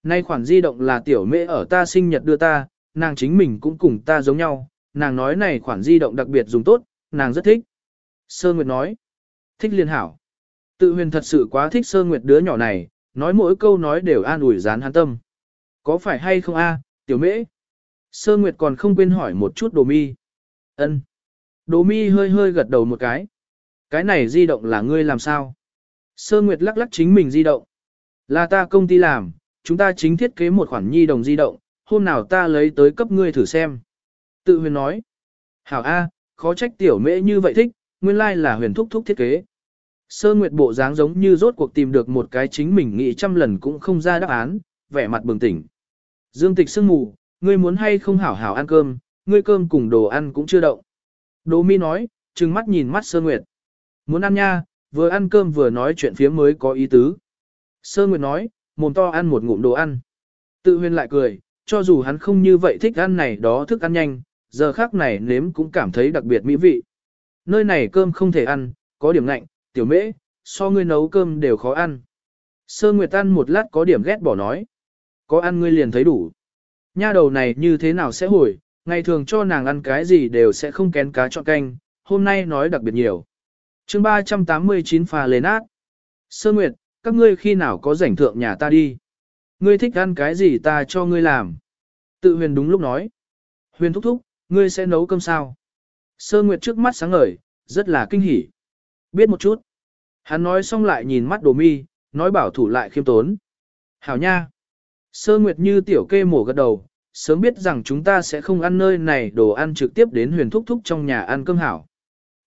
Nay khoản di động là tiểu mễ ở ta sinh nhật đưa ta, nàng chính mình cũng cùng ta giống nhau, nàng nói này khoản di động đặc biệt dùng tốt, nàng rất thích. Sơ Nguyệt nói, thích liên hảo. Tự huyền thật sự quá thích Sơ Nguyệt đứa nhỏ này, nói mỗi câu nói đều an ủi dán hắn tâm. Có phải hay không a, tiểu mễ? Sơ Nguyệt còn không quên hỏi một chút đồ mi. Ân. Đồ mi hơi hơi gật đầu một cái. Cái này di động là ngươi làm sao? Sơ Nguyệt lắc lắc chính mình di động. Là ta công ty làm, chúng ta chính thiết kế một khoản nhi đồng di động, hôm nào ta lấy tới cấp ngươi thử xem. Tự huyền nói. Hảo A, khó trách tiểu mễ như vậy thích, nguyên lai là huyền thúc thúc thiết kế. Sơ Nguyệt bộ dáng giống như rốt cuộc tìm được một cái chính mình nghĩ trăm lần cũng không ra đáp án, vẻ mặt bừng tỉnh. Dương tịch sương mù, ngươi muốn hay không hảo hảo ăn cơm, ngươi cơm cùng đồ ăn cũng chưa động. Đỗ mi nói, trừng mắt nhìn mắt Sơ Nguyệt. Muốn ăn nha, vừa ăn cơm vừa nói chuyện phía mới có ý tứ. Sơ Nguyệt nói, mồm to ăn một ngụm đồ ăn. Tự huyền lại cười, cho dù hắn không như vậy thích ăn này đó thức ăn nhanh, giờ khác này nếm cũng cảm thấy đặc biệt mỹ vị. Nơi này cơm không thể ăn, có điểm lạnh, tiểu mễ, so ngươi nấu cơm đều khó ăn. Sơ Nguyệt ăn một lát có điểm ghét bỏ nói. Có ăn ngươi liền thấy đủ. Nha đầu này như thế nào sẽ hồi, ngày thường cho nàng ăn cái gì đều sẽ không kén cá chọn canh, hôm nay nói đặc biệt nhiều. chương 389 phà lên át. Sơ Nguyệt, các ngươi khi nào có rảnh thượng nhà ta đi. Ngươi thích ăn cái gì ta cho ngươi làm. Tự huyền đúng lúc nói. Huyền thúc thúc, ngươi sẽ nấu cơm sao? Sơ Nguyệt trước mắt sáng ngời, rất là kinh hỉ. Biết một chút. Hắn nói xong lại nhìn mắt đồ mi, nói bảo thủ lại khiêm tốn. Hảo nha. Sơ Nguyệt như tiểu kê mổ gật đầu, sớm biết rằng chúng ta sẽ không ăn nơi này đồ ăn trực tiếp đến huyền thúc thúc trong nhà ăn cơm hảo.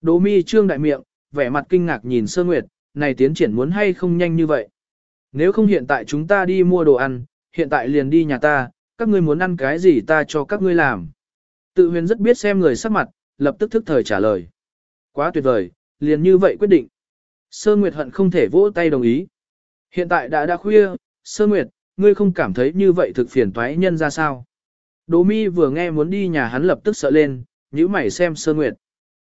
Đồ mi trương đại miệng, vẻ mặt kinh ngạc nhìn Sơ Nguyệt, này tiến triển muốn hay không nhanh như vậy. Nếu không hiện tại chúng ta đi mua đồ ăn, hiện tại liền đi nhà ta, các ngươi muốn ăn cái gì ta cho các ngươi làm. Tự huyền rất biết xem người sắc mặt, lập tức thức thời trả lời. Quá tuyệt vời, liền như vậy quyết định. Sơ Nguyệt hận không thể vỗ tay đồng ý. Hiện tại đã đã khuya, Sơ Nguyệt, ngươi không cảm thấy như vậy thực phiền toái nhân ra sao? Đỗ mi vừa nghe muốn đi nhà hắn lập tức sợ lên, nhíu mày xem Sơ Nguyệt.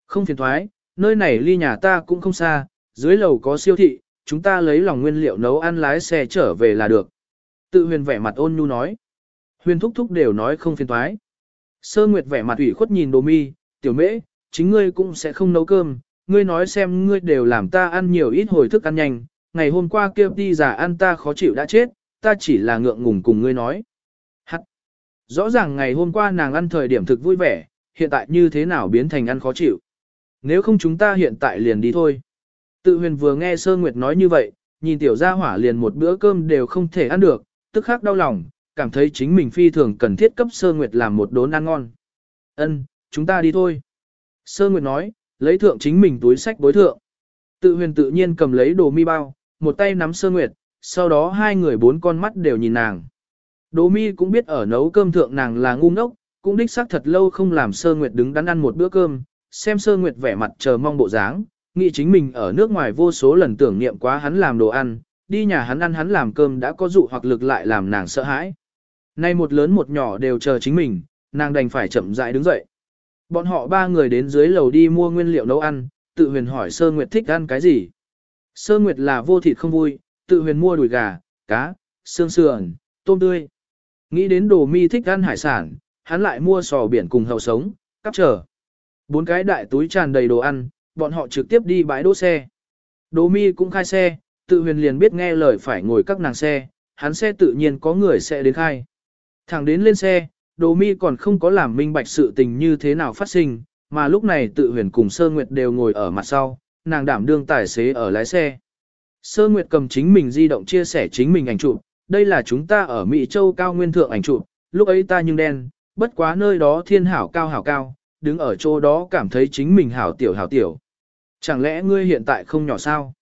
Không phiền toái, nơi này ly nhà ta cũng không xa, dưới lầu có siêu thị, chúng ta lấy lòng nguyên liệu nấu ăn lái xe trở về là được. Tự huyền vẻ mặt ôn nhu nói. Huyền thúc thúc đều nói không phiền toái. Sơ Nguyệt vẻ mặt ủy khuất nhìn đồ mi, tiểu mễ, chính ngươi cũng sẽ không nấu cơm, ngươi nói xem ngươi đều làm ta ăn nhiều ít hồi thức ăn nhanh, ngày hôm qua kia đi giả ăn ta khó chịu đã chết, ta chỉ là ngượng ngùng cùng ngươi nói. Hắc. Rõ ràng ngày hôm qua nàng ăn thời điểm thực vui vẻ, hiện tại như thế nào biến thành ăn khó chịu. Nếu không chúng ta hiện tại liền đi thôi. Tự huyền vừa nghe Sơ Nguyệt nói như vậy, nhìn tiểu gia hỏa liền một bữa cơm đều không thể ăn được, tức khắc đau lòng, cảm thấy chính mình phi thường cần thiết cấp Sơ Nguyệt làm một đốn ăn ngon. Ân, chúng ta đi thôi. Sơ Nguyệt nói, lấy thượng chính mình túi sách bối thượng. Tự huyền tự nhiên cầm lấy đồ mi bao, một tay nắm Sơ Nguyệt, sau đó hai người bốn con mắt đều nhìn nàng. Đồ mi cũng biết ở nấu cơm thượng nàng là ngu ngốc, cũng đích xác thật lâu không làm Sơ Nguyệt đứng đắn ăn một bữa cơm, xem Sơ Nguyệt vẻ mặt chờ mong bộ dáng, nghĩ chính mình ở nước ngoài vô số lần tưởng niệm quá hắn làm đồ ăn, đi nhà hắn ăn hắn làm cơm đã có dụ hoặc lực lại làm nàng sợ hãi. Nay một lớn một nhỏ đều chờ chính mình, nàng đành phải chậm rãi đứng dậy. Bọn họ ba người đến dưới lầu đi mua nguyên liệu nấu ăn, tự huyền hỏi Sơ Nguyệt thích ăn cái gì. Sơ Nguyệt là vô thịt không vui, tự huyền mua đùi gà, cá, xương sườn, tôm tươi. Nghĩ đến đồ mi thích ăn hải sản, hắn lại mua sò biển cùng hậu sống, cắp trở. Bốn cái đại túi tràn đầy đồ ăn, bọn họ trực tiếp đi bãi đỗ xe. Đồ mi cũng khai xe, tự huyền liền biết nghe lời phải ngồi các nàng xe, hắn xe tự nhiên có người sẽ đến khai. Thẳng đến lên xe, đồ mi còn không có làm minh bạch sự tình như thế nào phát sinh, mà lúc này tự huyền cùng Sơ Nguyệt đều ngồi ở mặt sau, nàng đảm đương tài xế ở lái xe. Sơ Nguyệt cầm chính mình di động chia sẻ chính mình ảnh chụp, đây là chúng ta ở Mỹ Châu cao nguyên thượng ảnh chụp, lúc ấy ta nhưng đen, bất quá nơi đó thiên hảo cao hảo cao, đứng ở chỗ đó cảm thấy chính mình hảo tiểu hảo tiểu. Chẳng lẽ ngươi hiện tại không nhỏ sao?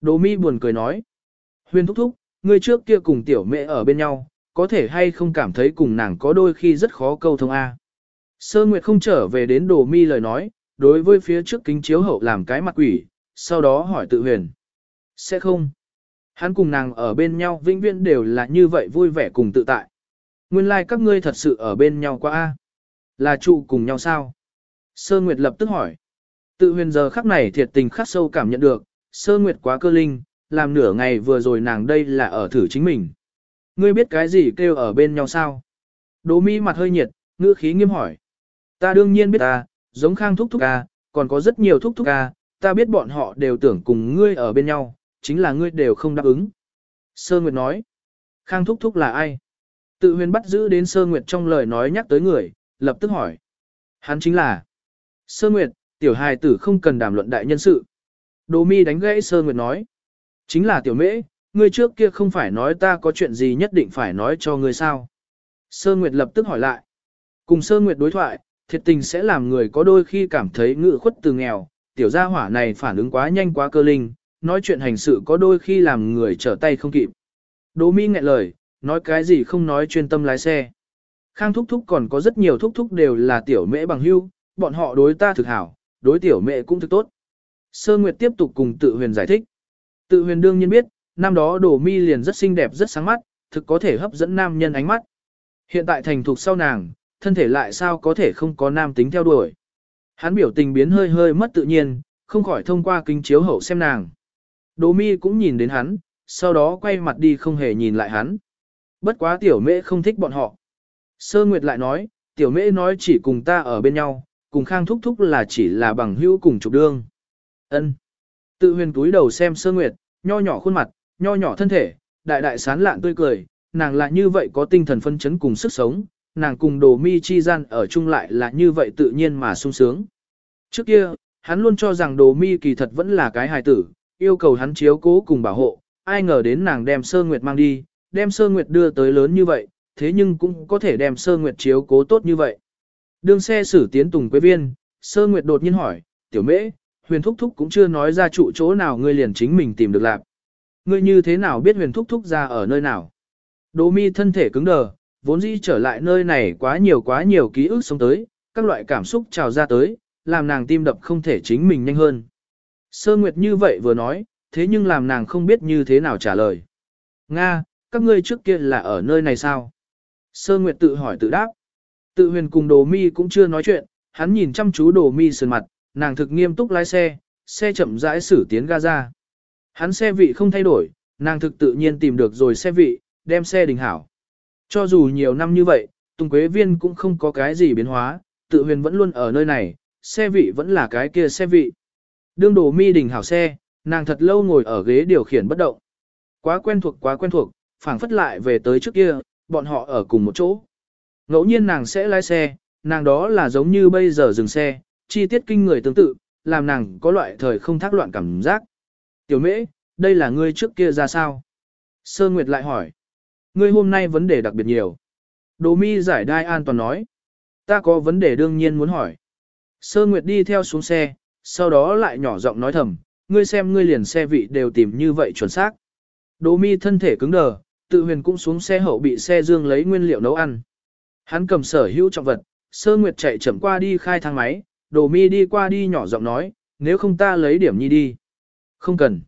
Đồ mi buồn cười nói. Huyền thúc thúc, ngươi trước kia cùng tiểu mẹ ở bên nhau, có thể hay không cảm thấy cùng nàng có đôi khi rất khó câu thông A. Sơ Nguyệt không trở về đến đồ mi lời nói, đối với phía trước kính chiếu hậu làm cái mặt quỷ, sau đó hỏi tự huyền. Sẽ không. Hắn cùng nàng ở bên nhau vĩnh viễn đều là như vậy vui vẻ cùng tự tại. Nguyên lai like các ngươi thật sự ở bên nhau quá a Là trụ cùng nhau sao? Sơ Nguyệt lập tức hỏi. Tự huyền giờ khắc này thiệt tình khắc sâu cảm nhận được, Sơ Nguyệt quá cơ linh, làm nửa ngày vừa rồi nàng đây là ở thử chính mình. Ngươi biết cái gì kêu ở bên nhau sao? Đỗ mi mặt hơi nhiệt, ngữ khí nghiêm hỏi. Ta đương nhiên biết ta, giống khang thúc thúc ca, còn có rất nhiều thúc thúc ca, ta biết bọn họ đều tưởng cùng ngươi ở bên nhau, chính là ngươi đều không đáp ứng. Sơ Nguyệt nói. Khang thúc thúc là ai? Tự huyền bắt giữ đến Sơ Nguyệt trong lời nói nhắc tới người, lập tức hỏi. Hắn chính là. Sơ Nguyệt, tiểu hài tử không cần đàm luận đại nhân sự. Đỗ mi đánh gãy Sơ Nguyệt nói. Chính là tiểu mễ, ngươi trước kia không phải nói ta có chuyện gì nhất định phải nói cho ngươi sao. Sơ Nguyệt lập tức hỏi lại. Cùng Sơ Nguyệt đối thoại, thiệt tình sẽ làm người có đôi khi cảm thấy ngự khuất từ nghèo, tiểu gia hỏa này phản ứng quá nhanh quá cơ linh, nói chuyện hành sự có đôi khi làm người trở tay không kịp. Đỗ Mi nghẹn lời, nói cái gì không nói chuyên tâm lái xe. Khang thúc thúc còn có rất nhiều thúc thúc đều là tiểu mễ bằng hưu, bọn họ đối ta thực hảo, đối tiểu mẹ cũng thực tốt. Sơ Nguyệt tiếp tục cùng tự huyền giải thích. Tự huyền đương nhiên biết, năm đó đồ mi liền rất xinh đẹp rất sáng mắt, thực có thể hấp dẫn nam nhân ánh mắt. Hiện tại thành thục sau nàng, thân thể lại sao có thể không có nam tính theo đuổi. Hắn biểu tình biến hơi hơi mất tự nhiên, không khỏi thông qua kính chiếu hậu xem nàng. Đỗ mi cũng nhìn đến hắn, sau đó quay mặt đi không hề nhìn lại hắn. Bất quá tiểu mễ không thích bọn họ. Sơ Nguyệt lại nói, tiểu mễ nói chỉ cùng ta ở bên nhau, cùng khang thúc thúc là chỉ là bằng hữu cùng chụp đương. ân Tự huyền túi đầu xem sơ Nguyệt, nho nhỏ khuôn mặt, nho nhỏ thân thể, đại đại sán lạn tươi cười, nàng lại như vậy có tinh thần phân chấn cùng sức sống, nàng cùng đồ mi chi gian ở chung lại là như vậy tự nhiên mà sung sướng. Trước kia, hắn luôn cho rằng đồ mi kỳ thật vẫn là cái hài tử, yêu cầu hắn chiếu cố cùng bảo hộ, ai ngờ đến nàng đem sơ nguyệt mang đi, đem sơ nguyệt đưa tới lớn như vậy, thế nhưng cũng có thể đem sơ nguyệt chiếu cố tốt như vậy. Đường xe xử tiến tùng quế viên, sơ nguyệt đột nhiên hỏi, tiểu mễ, huyền thúc thúc cũng chưa nói ra trụ chỗ nào ngươi liền chính mình tìm được lạc. Ngươi như thế nào biết huyền thúc thúc ra ở nơi nào? Đỗ mi thân thể cứng đờ, vốn dĩ trở lại nơi này quá nhiều quá nhiều ký ức sống tới, các loại cảm xúc trào ra tới, làm nàng tim đập không thể chính mình nhanh hơn. Sơ Nguyệt như vậy vừa nói, thế nhưng làm nàng không biết như thế nào trả lời. Nga, các ngươi trước kia là ở nơi này sao? Sơ Nguyệt tự hỏi tự đáp. Tự huyền cùng đồ mi cũng chưa nói chuyện, hắn nhìn chăm chú đồ mi sườn mặt, nàng thực nghiêm túc lái xe, xe chậm rãi xử tiến Gaza. Hắn xe vị không thay đổi, nàng thực tự nhiên tìm được rồi xe vị, đem xe đình hảo. Cho dù nhiều năm như vậy, Tùng Quế Viên cũng không có cái gì biến hóa, tự huyền vẫn luôn ở nơi này, xe vị vẫn là cái kia xe vị. Đương đồ mi đình hảo xe, nàng thật lâu ngồi ở ghế điều khiển bất động. Quá quen thuộc quá quen thuộc, phảng phất lại về tới trước kia, bọn họ ở cùng một chỗ. Ngẫu nhiên nàng sẽ lái xe, nàng đó là giống như bây giờ dừng xe, chi tiết kinh người tương tự, làm nàng có loại thời không thác loạn cảm giác. Tiểu mễ, đây là ngươi trước kia ra sao? Sơ Nguyệt lại hỏi. Ngươi hôm nay vấn đề đặc biệt nhiều. Đồ mi giải đai an toàn nói. Ta có vấn đề đương nhiên muốn hỏi. Sơ Nguyệt đi theo xuống xe, sau đó lại nhỏ giọng nói thầm, ngươi xem ngươi liền xe vị đều tìm như vậy chuẩn xác. Đồ mi thân thể cứng đờ, tự huyền cũng xuống xe hậu bị xe dương lấy nguyên liệu nấu ăn. Hắn cầm sở hữu trọng vật, sơ nguyệt chạy chậm qua đi khai thang máy, đồ mi đi qua đi nhỏ giọng nói, nếu không ta lấy điểm nhi đi. Không cần.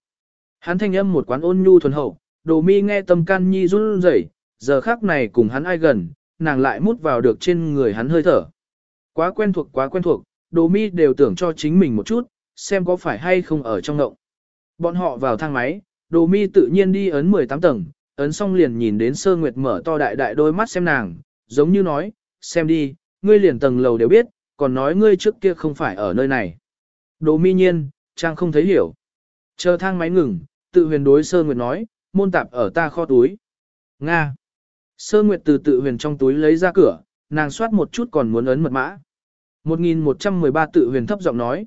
Hắn thanh âm một quán ôn nhu thuần hậu, đồ mi nghe tâm can nhi run rẩy, giờ khác này cùng hắn ai gần, nàng lại mút vào được trên người hắn hơi thở. Quá quen thuộc quá quen thuộc, đồ mi đều tưởng cho chính mình một chút, xem có phải hay không ở trong ngộng. Bọn họ vào thang máy, đồ mi tự nhiên đi ấn 18 tầng, ấn xong liền nhìn đến sơ nguyệt mở to đại đại đôi mắt xem nàng, giống như nói, xem đi, ngươi liền tầng lầu đều biết, còn nói ngươi trước kia không phải ở nơi này. Đồ mi nhiên, trang không thấy hiểu. Chờ thang máy ngừng, tự huyền đối sơ nguyệt nói, môn tạp ở ta kho túi. Nga. Sơ nguyệt từ tự huyền trong túi lấy ra cửa, nàng soát một chút còn muốn ấn mật mã. 1113 tự huyền thấp giọng nói.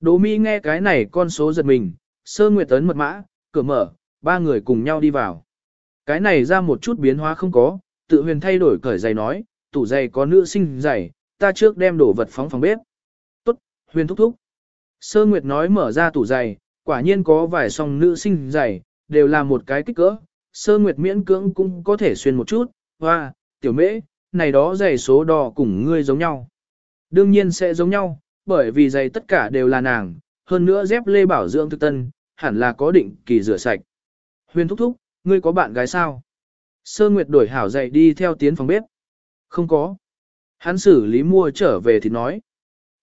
Đỗ mi nghe cái này con số giật mình, sơ nguyệt ấn mật mã, cửa mở, ba người cùng nhau đi vào. Cái này ra một chút biến hóa không có, tự huyền thay đổi cởi giày nói, tủ giày có nữ sinh giày, ta trước đem đổ vật phóng phòng bếp. Tốt, huyền thúc thúc. Sơ Nguyệt nói mở ra tủ giày, quả nhiên có vài song nữ sinh dày đều là một cái kích cỡ. Sơ Nguyệt miễn cưỡng cũng có thể xuyên một chút, hoa, tiểu mễ, này đó giày số đo cùng ngươi giống nhau. Đương nhiên sẽ giống nhau, bởi vì giày tất cả đều là nàng, hơn nữa dép lê bảo dưỡng thực tân, hẳn là có định kỳ rửa sạch. Huyền thúc thúc, ngươi có bạn gái sao? Sơ Nguyệt đổi hảo giày đi theo tiến phòng bếp. Không có. Hắn xử lý mua trở về thì nói.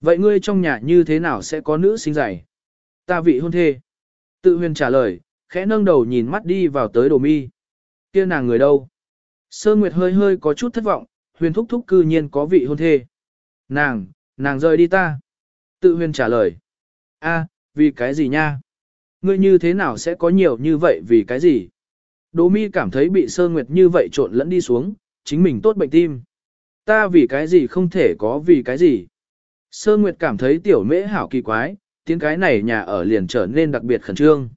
Vậy ngươi trong nhà như thế nào sẽ có nữ sinh giày? Ta vị hôn thê. Tự huyền trả lời, khẽ nâng đầu nhìn mắt đi vào tới đồ mi. kia nàng người đâu? Sơ Nguyệt hơi hơi có chút thất vọng, huyền thúc thúc cư nhiên có vị hôn thê. Nàng, nàng rời đi ta. Tự huyền trả lời. a vì cái gì nha? Ngươi như thế nào sẽ có nhiều như vậy vì cái gì? Đỗ mi cảm thấy bị sơ nguyệt như vậy trộn lẫn đi xuống, chính mình tốt bệnh tim. Ta vì cái gì không thể có vì cái gì? Sơ nguyệt cảm thấy tiểu mễ hảo kỳ quái, tiếng cái này nhà ở liền trở nên đặc biệt khẩn trương.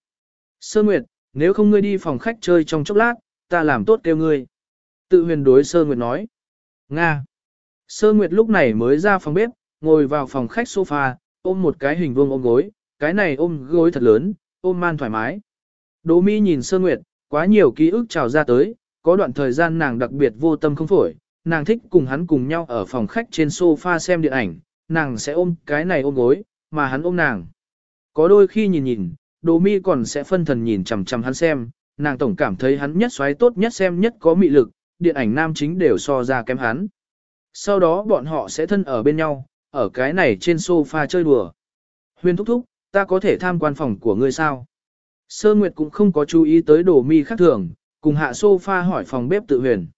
Sơ nguyệt, nếu không ngươi đi phòng khách chơi trong chốc lát, ta làm tốt kêu ngươi. Tự huyền đối sơ nguyệt nói. Nga. Sơ nguyệt lúc này mới ra phòng bếp, ngồi vào phòng khách sofa, ôm một cái hình vuông ôm gối, cái này ôm gối thật lớn, ôm man thoải mái. Đỗ mi nhìn sơ nguyệt, quá nhiều ký ức trào ra tới, có đoạn thời gian nàng đặc biệt vô tâm không phổi, nàng thích cùng hắn cùng nhau ở phòng khách trên sofa xem điện ảnh, nàng sẽ ôm cái này ôm gối, mà hắn ôm nàng. Có đôi khi nhìn nhìn, đồ mi còn sẽ phân thần nhìn chằm chằm hắn xem, nàng tổng cảm thấy hắn nhất xoáy tốt nhất xem nhất có mị lực, điện ảnh nam chính đều so ra kém hắn. Sau đó bọn họ sẽ thân ở bên nhau, ở cái này trên sofa chơi đùa. Huyền thúc thúc, ta có thể tham quan phòng của ngươi sao? Sơ Nguyệt cũng không có chú ý tới đồ mi khác thường, cùng hạ sofa hỏi phòng bếp tự huyền.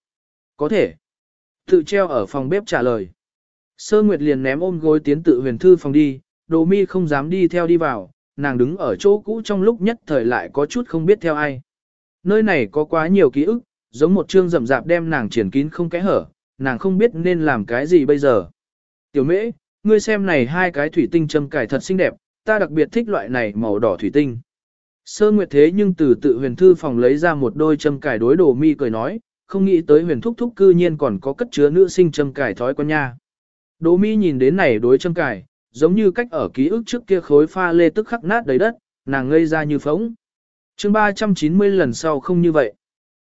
Có thể. Tự treo ở phòng bếp trả lời. Sơ Nguyệt liền ném ôm gối tiến tự huyền thư phòng đi, đồ mi không dám đi theo đi vào, nàng đứng ở chỗ cũ trong lúc nhất thời lại có chút không biết theo ai. Nơi này có quá nhiều ký ức, giống một chương rậm rạp đem nàng triển kín không kẽ hở, nàng không biết nên làm cái gì bây giờ. Tiểu mễ, ngươi xem này hai cái thủy tinh châm cải thật xinh đẹp, ta đặc biệt thích loại này màu đỏ thủy tinh. Sơ Nguyệt thế nhưng từ tự huyền thư phòng lấy ra một đôi châm cải đối đồ mi cười nói, không nghĩ tới huyền thúc thúc cư nhiên còn có cất chứa nữ sinh châm cải thói quen nha. Đồ mi nhìn đến này đối châm cải, giống như cách ở ký ức trước kia khối pha lê tức khắc nát đầy đất, nàng ngây ra như phóng. chương 390 lần sau không như vậy.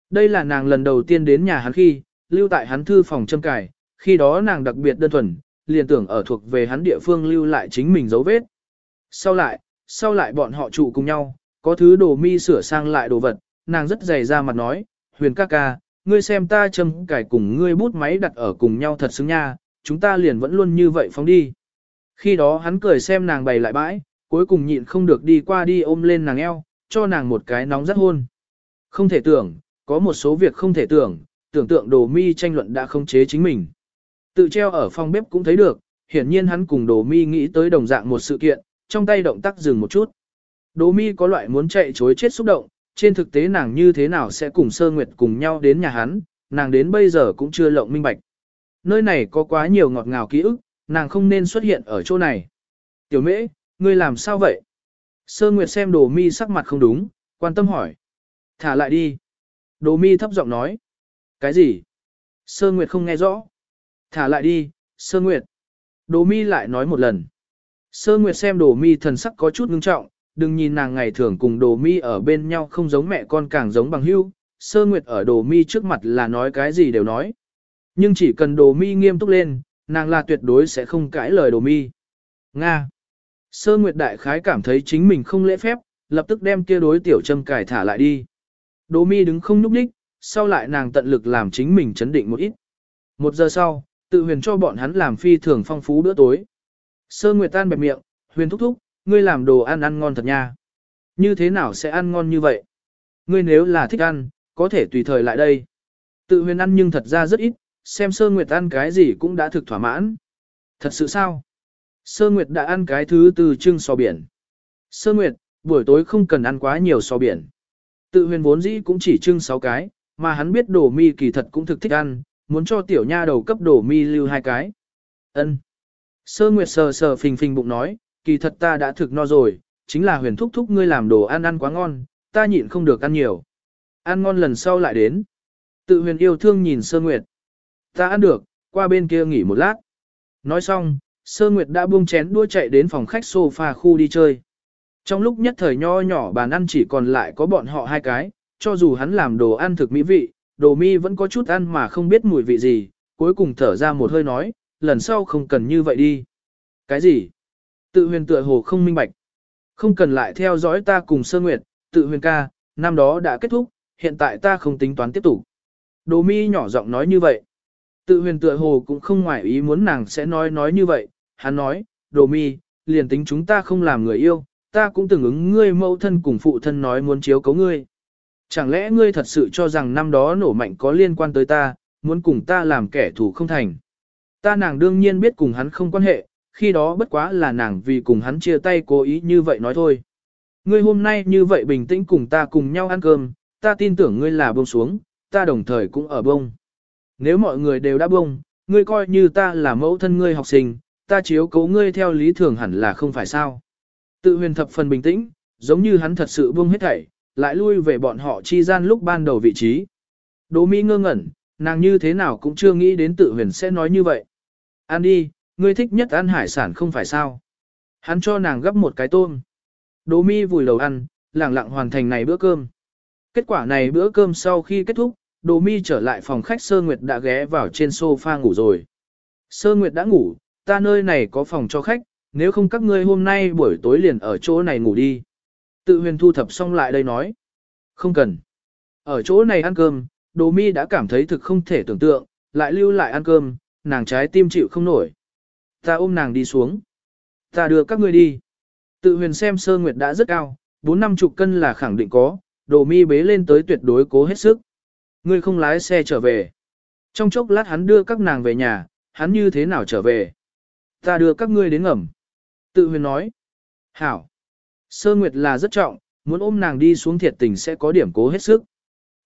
Đây là nàng lần đầu tiên đến nhà hắn khi, lưu tại hắn thư phòng châm cải, khi đó nàng đặc biệt đơn thuần, liền tưởng ở thuộc về hắn địa phương lưu lại chính mình dấu vết. Sau lại, sau lại bọn họ trụ cùng nhau, có thứ đồ mi sửa sang lại đồ vật, nàng rất dày ra mặt nói, huyền ca ca, ngươi xem ta châm cải cùng ngươi bút máy đặt ở cùng nhau thật xứng nha, chúng ta liền vẫn luôn như vậy phóng đi. Khi đó hắn cười xem nàng bày lại bãi, cuối cùng nhịn không được đi qua đi ôm lên nàng eo, cho nàng một cái nóng rất hôn. Không thể tưởng, có một số việc không thể tưởng, tưởng tượng đồ mi tranh luận đã không chế chính mình. Tự treo ở phòng bếp cũng thấy được, hiển nhiên hắn cùng đồ mi nghĩ tới đồng dạng một sự kiện, trong tay động tác dừng một chút. Đồ mi có loại muốn chạy chối chết xúc động, trên thực tế nàng như thế nào sẽ cùng Sơ Nguyệt cùng nhau đến nhà hắn, nàng đến bây giờ cũng chưa lộng minh bạch. Nơi này có quá nhiều ngọt ngào ký ức, nàng không nên xuất hiện ở chỗ này. Tiểu mễ, ngươi làm sao vậy? Sơ Nguyệt xem đồ mi sắc mặt không đúng, quan tâm hỏi. Thả lại đi. Đồ mi thấp giọng nói. Cái gì? Sơ Nguyệt không nghe rõ. Thả lại đi, Sơ Nguyệt. Đồ mi lại nói một lần. Sơ Nguyệt xem đồ mi thần sắc có chút ngưng trọng, đừng nhìn nàng ngày thường cùng đồ mi ở bên nhau không giống mẹ con càng giống bằng hưu. Sơ Nguyệt ở đồ mi trước mặt là nói cái gì đều nói. Nhưng chỉ cần đồ mi nghiêm túc lên, nàng là tuyệt đối sẽ không cãi lời đồ mi. Nga. Sơ Nguyệt Đại Khái cảm thấy chính mình không lễ phép, lập tức đem kia đối tiểu châm cải thả lại đi. Đồ mi đứng không nhúc đích, sau lại nàng tận lực làm chính mình chấn định một ít. Một giờ sau, tự huyền cho bọn hắn làm phi thường phong phú bữa tối. Sơ Nguyệt tan bẹp miệng, huyền thúc thúc, ngươi làm đồ ăn ăn ngon thật nha. Như thế nào sẽ ăn ngon như vậy? Ngươi nếu là thích ăn, có thể tùy thời lại đây. Tự huyền ăn nhưng thật ra rất ít, xem Sơ Nguyệt ăn cái gì cũng đã thực thỏa mãn. Thật sự sao? Sơ Nguyệt đã ăn cái thứ từ trưng sò biển. Sơ Nguyệt, buổi tối không cần ăn quá nhiều sò biển. Tự huyền vốn dĩ cũng chỉ trưng 6 cái, mà hắn biết đồ mi kỳ thật cũng thực thích ăn, muốn cho tiểu nha đầu cấp đồ mi lưu hai cái. Ân. Sơ Nguyệt sờ sờ phình phình bụng nói, kỳ thật ta đã thực no rồi, chính là huyền thúc thúc ngươi làm đồ ăn ăn quá ngon, ta nhịn không được ăn nhiều. Ăn ngon lần sau lại đến. Tự huyền yêu thương nhìn Sơ Nguyệt. Ta ăn được, qua bên kia nghỉ một lát. Nói xong, Sơ Nguyệt đã buông chén đua chạy đến phòng khách sofa khu đi chơi. Trong lúc nhất thời nho nhỏ bàn ăn chỉ còn lại có bọn họ hai cái, cho dù hắn làm đồ ăn thực mỹ vị, đồ mi vẫn có chút ăn mà không biết mùi vị gì, cuối cùng thở ra một hơi nói, lần sau không cần như vậy đi. Cái gì? Tự huyền tựa hồ không minh bạch. Không cần lại theo dõi ta cùng Sơ Nguyệt, tự huyền ca, năm đó đã kết thúc, hiện tại ta không tính toán tiếp tục. Đồ mi nhỏ giọng nói như vậy. Tự huyền tựa hồ cũng không ngoại ý muốn nàng sẽ nói nói như vậy, hắn nói, đồ mi, liền tính chúng ta không làm người yêu, ta cũng từng ứng ngươi mẫu thân cùng phụ thân nói muốn chiếu cấu ngươi. Chẳng lẽ ngươi thật sự cho rằng năm đó nổ mạnh có liên quan tới ta, muốn cùng ta làm kẻ thù không thành. Ta nàng đương nhiên biết cùng hắn không quan hệ, khi đó bất quá là nàng vì cùng hắn chia tay cố ý như vậy nói thôi. Ngươi hôm nay như vậy bình tĩnh cùng ta cùng nhau ăn cơm, ta tin tưởng ngươi là bông xuống, ta đồng thời cũng ở bông. Nếu mọi người đều đã bông, ngươi coi như ta là mẫu thân ngươi học sinh, ta chiếu cố ngươi theo lý thường hẳn là không phải sao. Tự huyền thập phần bình tĩnh, giống như hắn thật sự buông hết thảy, lại lui về bọn họ chi gian lúc ban đầu vị trí. Đỗ Mỹ ngơ ngẩn, nàng như thế nào cũng chưa nghĩ đến tự huyền sẽ nói như vậy. Ăn đi, ngươi thích nhất ăn hải sản không phải sao. Hắn cho nàng gấp một cái tôm. Đỗ Mi vùi đầu ăn, lặng lặng hoàn thành này bữa cơm. Kết quả này bữa cơm sau khi kết thúc, đồ Mi trở lại phòng khách Sơ Nguyệt đã ghé vào trên sofa ngủ rồi. Sơ Nguyệt đã ngủ, ta nơi này có phòng cho khách, nếu không các ngươi hôm nay buổi tối liền ở chỗ này ngủ đi. Tự huyền thu thập xong lại đây nói. Không cần. Ở chỗ này ăn cơm, Đồ Mi đã cảm thấy thực không thể tưởng tượng, lại lưu lại ăn cơm, nàng trái tim chịu không nổi. Ta ôm nàng đi xuống. Ta đưa các ngươi đi. Tự huyền xem sơ nguyệt đã rất cao, bốn năm chục cân là khẳng định có, đồ mi bế lên tới tuyệt đối cố hết sức. Ngươi không lái xe trở về. Trong chốc lát hắn đưa các nàng về nhà, hắn như thế nào trở về? Ta đưa các ngươi đến ngầm. Tự huyền nói. Hảo. Sơ Nguyệt là rất trọng, muốn ôm nàng đi xuống thiệt tình sẽ có điểm cố hết sức.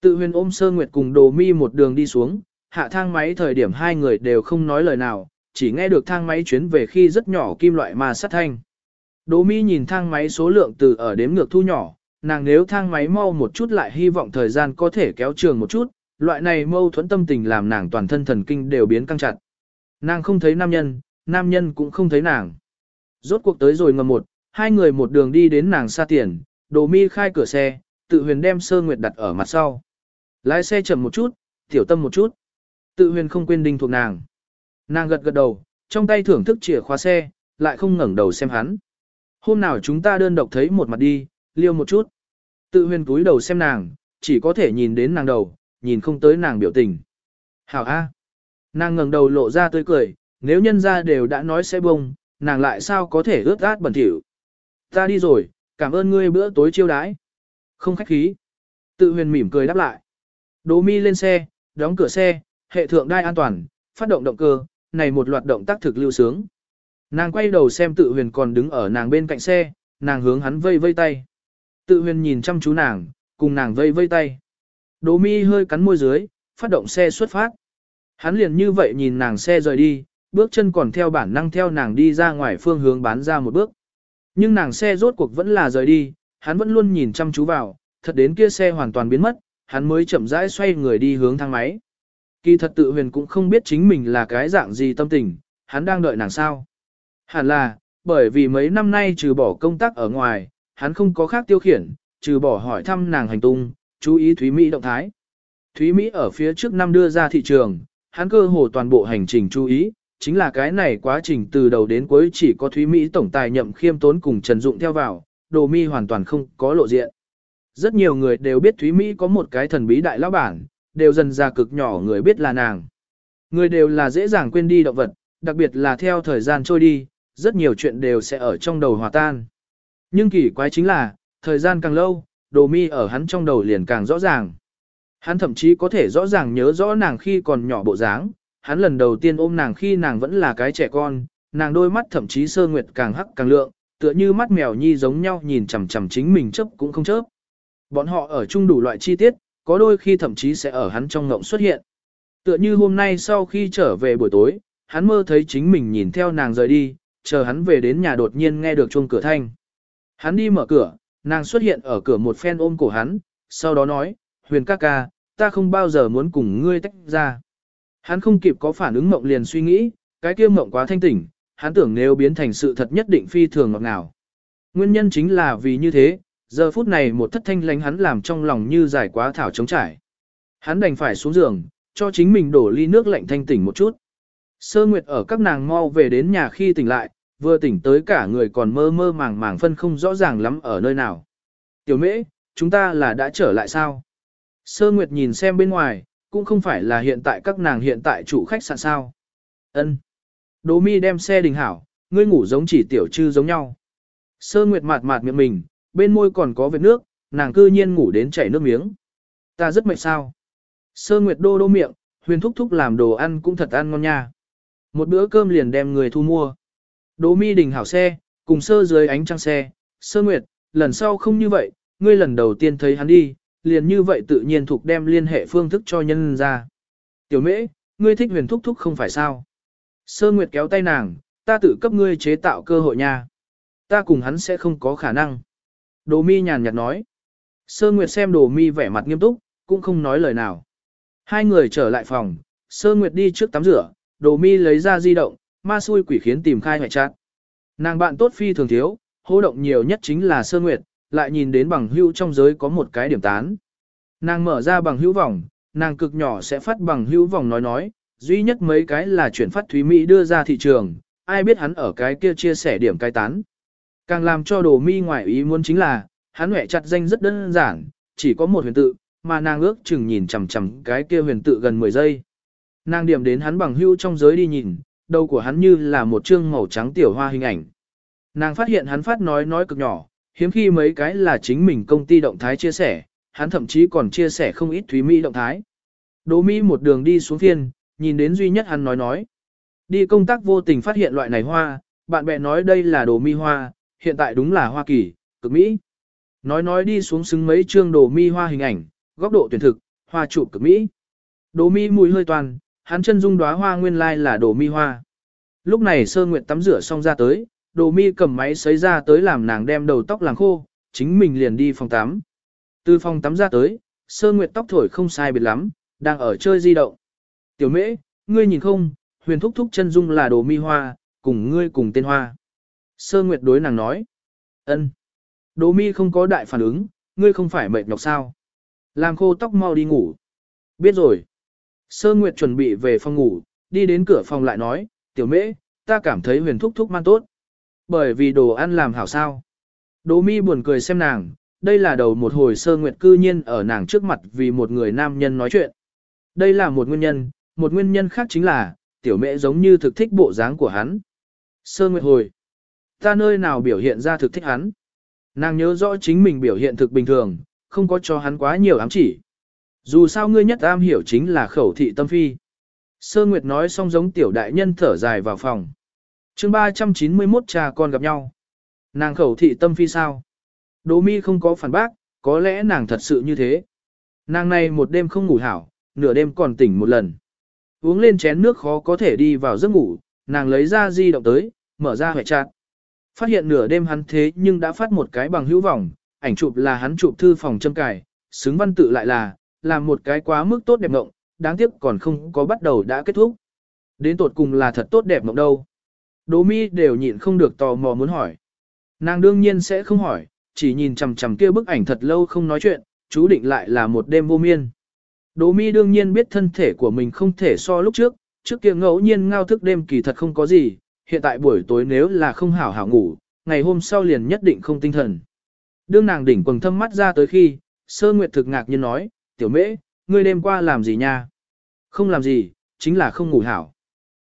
Tự huyền ôm Sơ Nguyệt cùng đồ mi một đường đi xuống, hạ thang máy thời điểm hai người đều không nói lời nào, chỉ nghe được thang máy chuyến về khi rất nhỏ kim loại mà sát thanh. Đồ mi nhìn thang máy số lượng từ ở đếm ngược thu nhỏ, nàng nếu thang máy mau một chút lại hy vọng thời gian có thể kéo trường một chút, loại này mâu thuẫn tâm tình làm nàng toàn thân thần kinh đều biến căng chặt. Nàng không thấy nam nhân, nam nhân cũng không thấy nàng. Rốt cuộc tới rồi ngầm một, hai người một đường đi đến nàng xa tiền, đồ mi khai cửa xe, tự huyền đem sơ nguyệt đặt ở mặt sau. Lái xe chậm một chút, tiểu tâm một chút. Tự huyền không quên đinh thuộc nàng. Nàng gật gật đầu, trong tay thưởng thức chìa khóa xe, lại không ngẩng đầu xem hắn. Hôm nào chúng ta đơn độc thấy một mặt đi, liêu một chút. Tự huyền túi đầu xem nàng, chỉ có thể nhìn đến nàng đầu, nhìn không tới nàng biểu tình. Hảo A. Nàng ngẩng đầu lộ ra tươi cười, nếu nhân ra đều đã nói sẽ bông, nàng lại sao có thể ướt át bẩn thỉu. Ta đi rồi, cảm ơn ngươi bữa tối chiêu đãi. Không khách khí. Tự huyền mỉm cười đáp lại. Đỗ mi lên xe, đóng cửa xe, hệ thượng đai an toàn, phát động động cơ, này một loạt động tác thực lưu sướng. Nàng quay đầu xem tự huyền còn đứng ở nàng bên cạnh xe, nàng hướng hắn vây vây tay. Tự huyền nhìn chăm chú nàng, cùng nàng vây vây tay. Đỗ mi hơi cắn môi dưới, phát động xe xuất phát. Hắn liền như vậy nhìn nàng xe rời đi, bước chân còn theo bản năng theo nàng đi ra ngoài phương hướng bán ra một bước. Nhưng nàng xe rốt cuộc vẫn là rời đi, hắn vẫn luôn nhìn chăm chú vào, thật đến kia xe hoàn toàn biến mất, hắn mới chậm rãi xoay người đi hướng thang máy. Kỳ thật tự huyền cũng không biết chính mình là cái dạng gì tâm tình, hắn đang đợi nàng sao. Hẳn là, bởi vì mấy năm nay trừ bỏ công tác ở ngoài, hắn không có khác tiêu khiển, trừ bỏ hỏi thăm nàng hành tung, chú ý Thúy Mỹ động thái. Thúy Mỹ ở phía trước năm đưa ra thị trường, hắn cơ hồ toàn bộ hành trình chú ý, chính là cái này quá trình từ đầu đến cuối chỉ có Thúy Mỹ tổng tài nhậm khiêm tốn cùng Trần Dụng theo vào, đồ mi hoàn toàn không có lộ diện. Rất nhiều người đều biết Thúy Mỹ có một cái thần bí đại lão bản, đều dần ra cực nhỏ người biết là nàng. Người đều là dễ dàng quên đi động vật, đặc biệt là theo thời gian trôi đi, rất nhiều chuyện đều sẽ ở trong đầu hòa tan. Nhưng kỳ quái chính là, thời gian càng lâu, đồ mi ở hắn trong đầu liền càng rõ ràng. Hắn thậm chí có thể rõ ràng nhớ rõ nàng khi còn nhỏ bộ dáng, hắn lần đầu tiên ôm nàng khi nàng vẫn là cái trẻ con, nàng đôi mắt thậm chí sơ nguyệt càng hắc càng lượng, tựa như mắt mèo nhi giống nhau nhìn chằm chằm chính mình chớp cũng không chớp. Bọn họ ở chung đủ loại chi tiết, có đôi khi thậm chí sẽ ở hắn trong ngộng xuất hiện. Tựa như hôm nay sau khi trở về buổi tối, hắn mơ thấy chính mình nhìn theo nàng rời đi, chờ hắn về đến nhà đột nhiên nghe được chuông cửa thanh. Hắn đi mở cửa, nàng xuất hiện ở cửa một phen ôm cổ hắn, sau đó nói, huyền ca ca, ta không bao giờ muốn cùng ngươi tách ra. Hắn không kịp có phản ứng mộng liền suy nghĩ, cái kia mộng quá thanh tỉnh, hắn tưởng nếu biến thành sự thật nhất định phi thường ngọt ngào. Nguyên nhân chính là vì như thế, giờ phút này một thất thanh lánh hắn làm trong lòng như giải quá thảo chống trải. Hắn đành phải xuống giường, cho chính mình đổ ly nước lạnh thanh tỉnh một chút. Sơ Nguyệt ở các nàng mau về đến nhà khi tỉnh lại, vừa tỉnh tới cả người còn mơ mơ màng màng phân không rõ ràng lắm ở nơi nào. Tiểu mễ, chúng ta là đã trở lại sao? Sơ Nguyệt nhìn xem bên ngoài, cũng không phải là hiện tại các nàng hiện tại chủ khách sạn sao. Ân. Đỗ mi đem xe đình hảo, ngươi ngủ giống chỉ tiểu trư giống nhau. Sơ Nguyệt mạt mạt miệng mình, bên môi còn có vết nước, nàng cư nhiên ngủ đến chảy nước miếng. Ta rất mệt sao. Sơ Nguyệt đô đô miệng, huyền thúc thúc làm đồ ăn cũng thật ăn ngon nha. Một bữa cơm liền đem người thu mua. Đỗ mi đình hảo xe, cùng sơ dưới ánh trăng xe, sơ Nguyệt, lần sau không như vậy, ngươi lần đầu tiên thấy hắn đi, liền như vậy tự nhiên thuộc đem liên hệ phương thức cho nhân ra. Tiểu mễ, ngươi thích huyền thúc thúc không phải sao? Sơ Nguyệt kéo tay nàng, ta tự cấp ngươi chế tạo cơ hội nha. Ta cùng hắn sẽ không có khả năng. Đồ mi nhàn nhạt nói. Sơ Nguyệt xem đồ mi vẻ mặt nghiêm túc, cũng không nói lời nào. Hai người trở lại phòng, Sơ Nguyệt đi trước tắm rửa, đồ mi lấy ra di động, ma xui quỷ khiến tìm khai hoại chát. Nàng bạn tốt phi thường thiếu, hô động nhiều nhất chính là Sơ Nguyệt, lại nhìn đến bằng hữu trong giới có một cái điểm tán. Nàng mở ra bằng hữu vòng, nàng cực nhỏ sẽ phát bằng hữu vòng nói nói, duy nhất mấy cái là chuyển phát Thúy Mỹ đưa ra thị trường, ai biết hắn ở cái kia chia sẻ điểm cai tán. Càng làm cho đồ mi ngoại ý muốn chính là, hắn hẹ chặt danh rất đơn giản, chỉ có một huyền tự, mà nàng ước chừng nhìn chằm chằm cái kia huyền tự gần 10 giây. Nàng điểm đến hắn bằng hữu trong giới đi nhìn, đầu của hắn như là một chương màu trắng tiểu hoa hình ảnh. Nàng phát hiện hắn phát nói nói cực nhỏ, hiếm khi mấy cái là chính mình công ty động thái chia sẻ, hắn thậm chí còn chia sẻ không ít Thúy Mỹ động thái. Đỗ Mỹ một đường đi xuống phiên, nhìn đến duy nhất hắn nói nói. Đi công tác vô tình phát hiện loại này hoa, bạn bè nói đây là đồ mi hoa, hiện tại đúng là Hoa Kỳ, cực Mỹ. Nói nói đi xuống xứng mấy chương đồ mi hoa hình ảnh, góc độ tuyển thực, hoa trụ cực Mỹ. Đồ mi mùi hơi toàn, hắn chân dung đóa hoa nguyên lai là đồ mi hoa. Lúc này sơ nguyện tắm rửa xong ra tới, đồ mi cầm máy sấy ra tới làm nàng đem đầu tóc làm khô, chính mình liền đi phòng tắm. Từ phòng tắm ra tới, sơ nguyệt tóc thổi không sai biệt lắm, đang ở chơi di động. Tiểu mễ, ngươi nhìn không, huyền thúc thúc chân dung là đồ mi hoa, cùng ngươi cùng tên hoa. Sơ nguyệt đối nàng nói. ân. Đồ mi không có đại phản ứng, ngươi không phải mệt nhọc sao. Làm khô tóc mau đi ngủ. Biết rồi. Sơ nguyệt chuẩn bị về phòng ngủ, đi đến cửa phòng lại nói, tiểu mễ, ta cảm thấy huyền thúc thúc man tốt. Bởi vì đồ ăn làm hảo sao. Đỗ mi buồn cười xem nàng, đây là đầu một hồi sơ nguyệt cư nhiên ở nàng trước mặt vì một người nam nhân nói chuyện. Đây là một nguyên nhân, một nguyên nhân khác chính là, tiểu Mễ giống như thực thích bộ dáng của hắn. Sơ nguyệt hồi, ta nơi nào biểu hiện ra thực thích hắn. Nàng nhớ rõ chính mình biểu hiện thực bình thường, không có cho hắn quá nhiều ám chỉ. Dù sao ngươi nhất am hiểu chính là khẩu thị tâm phi. Sơ Nguyệt nói xong giống tiểu đại nhân thở dài vào phòng. chương 391 cha con gặp nhau. Nàng khẩu thị tâm phi sao? Đỗ mi không có phản bác, có lẽ nàng thật sự như thế. Nàng này một đêm không ngủ hảo, nửa đêm còn tỉnh một lần. Uống lên chén nước khó có thể đi vào giấc ngủ, nàng lấy ra di động tới, mở ra hệ chặt. Phát hiện nửa đêm hắn thế nhưng đã phát một cái bằng hữu vọng, ảnh chụp là hắn chụp thư phòng châm cài, xứng văn tự lại là, làm một cái quá mức tốt đẹp ngộng, đáng tiếc còn không có bắt đầu đã kết thúc. Đến tột cùng là thật tốt đẹp ngộng đâu. Đỗ mi đều nhịn không được tò mò muốn hỏi. Nàng đương nhiên sẽ không hỏi, chỉ nhìn chằm chằm kia bức ảnh thật lâu không nói chuyện, chú định lại là một đêm vô miên. Đỗ mi đương nhiên biết thân thể của mình không thể so lúc trước, trước kia ngẫu nhiên ngao thức đêm kỳ thật không có gì, hiện tại buổi tối nếu là không hảo hảo ngủ, ngày hôm sau liền nhất định không tinh thần. Đương nàng đỉnh quầng thâm mắt ra tới khi, sơ nguyệt thực ngạc nhiên nói, tiểu mễ, ngươi đêm qua làm gì nha? Không làm gì, chính là không ngủ hảo.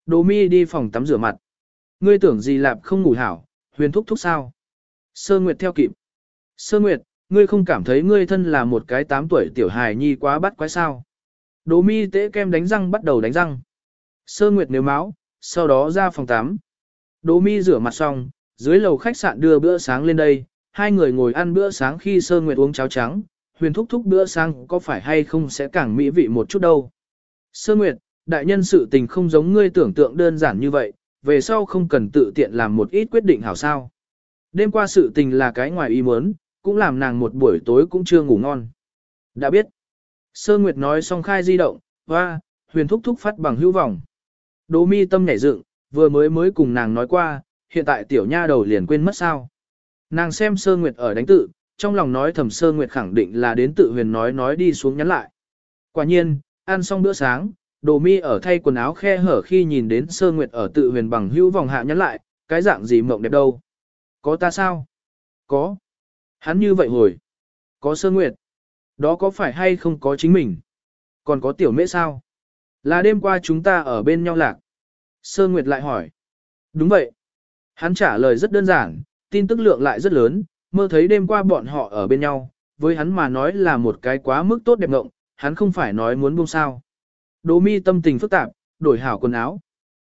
Đỗ mi đi phòng tắm rửa mặt. Ngươi tưởng gì lạp không ngủ hảo, huyền thúc thúc sao? Sơ nguyệt theo kịp. Sơ Nguyệt, ngươi không cảm thấy ngươi thân là một cái 8 tuổi tiểu hài nhi quá bắt quái sao. Đỗ mi tế kem đánh răng bắt đầu đánh răng. Sơ Nguyệt nếu máu, sau đó ra phòng tắm. Đỗ mi rửa mặt xong, dưới lầu khách sạn đưa bữa sáng lên đây, hai người ngồi ăn bữa sáng khi Sơ Nguyệt uống cháo trắng, huyền thúc thúc bữa sáng có phải hay không sẽ càng mỹ vị một chút đâu. Sơ Nguyệt, đại nhân sự tình không giống ngươi tưởng tượng đơn giản như vậy, về sau không cần tự tiện làm một ít quyết định hảo sao. Đêm qua sự tình là cái ngoài ý muốn, cũng làm nàng một buổi tối cũng chưa ngủ ngon. Đã biết. Sơ Nguyệt nói xong khai di động, và, huyền thúc thúc phát bằng hữu vọng. Đỗ mi tâm nhảy dựng, vừa mới mới cùng nàng nói qua, hiện tại tiểu nha đầu liền quên mất sao. Nàng xem Sơ Nguyệt ở đánh tự, trong lòng nói thầm Sơ Nguyệt khẳng định là đến tự huyền nói nói đi xuống nhắn lại. Quả nhiên, ăn xong bữa sáng, Đồ mi ở thay quần áo khe hở khi nhìn đến Sơ Nguyệt ở tự huyền bằng hữu vòng hạ nhắn lại, cái dạng gì mộng đẹp đâu. Có ta sao? Có. Hắn như vậy hồi. Có sơ nguyệt. Đó có phải hay không có chính mình? Còn có tiểu mễ sao? Là đêm qua chúng ta ở bên nhau lạc. Sơ nguyệt lại hỏi. Đúng vậy. Hắn trả lời rất đơn giản, tin tức lượng lại rất lớn, mơ thấy đêm qua bọn họ ở bên nhau, với hắn mà nói là một cái quá mức tốt đẹp ngộng, hắn không phải nói muốn buông sao. Đỗ mi tâm tình phức tạp, đổi hảo quần áo.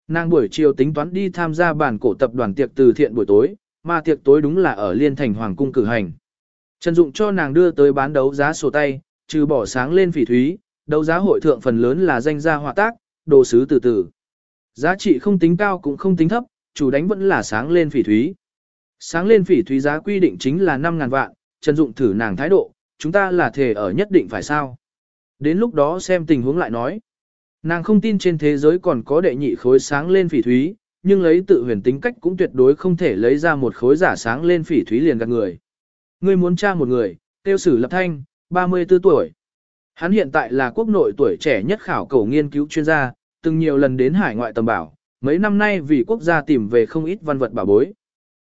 Nàng buổi chiều tính toán đi tham gia bản cổ tập đoàn tiệc từ thiện buổi tối, mà tiệc tối đúng là ở Liên Thành Hoàng cung cử hành. Trần Dụng cho nàng đưa tới bán đấu giá sổ tay, trừ bỏ sáng lên phỉ thúy, đấu giá hội thượng phần lớn là danh gia họa tác, đồ sứ từ từ. Giá trị không tính cao cũng không tính thấp, chủ đánh vẫn là sáng lên phỉ thúy. Sáng lên phỉ thúy giá quy định chính là 5.000 vạn, Trần Dụng thử nàng thái độ, chúng ta là thể ở nhất định phải sao. Đến lúc đó xem tình huống lại nói. Nàng không tin trên thế giới còn có đệ nhị khối sáng lên phỉ thúy, nhưng lấy tự huyền tính cách cũng tuyệt đối không thể lấy ra một khối giả sáng lên phỉ thúy liền gạt người. Ngươi muốn tra một người, tiêu sử lập thanh, 34 tuổi. Hắn hiện tại là quốc nội tuổi trẻ nhất khảo cầu nghiên cứu chuyên gia, từng nhiều lần đến hải ngoại tầm bảo, mấy năm nay vì quốc gia tìm về không ít văn vật bảo bối.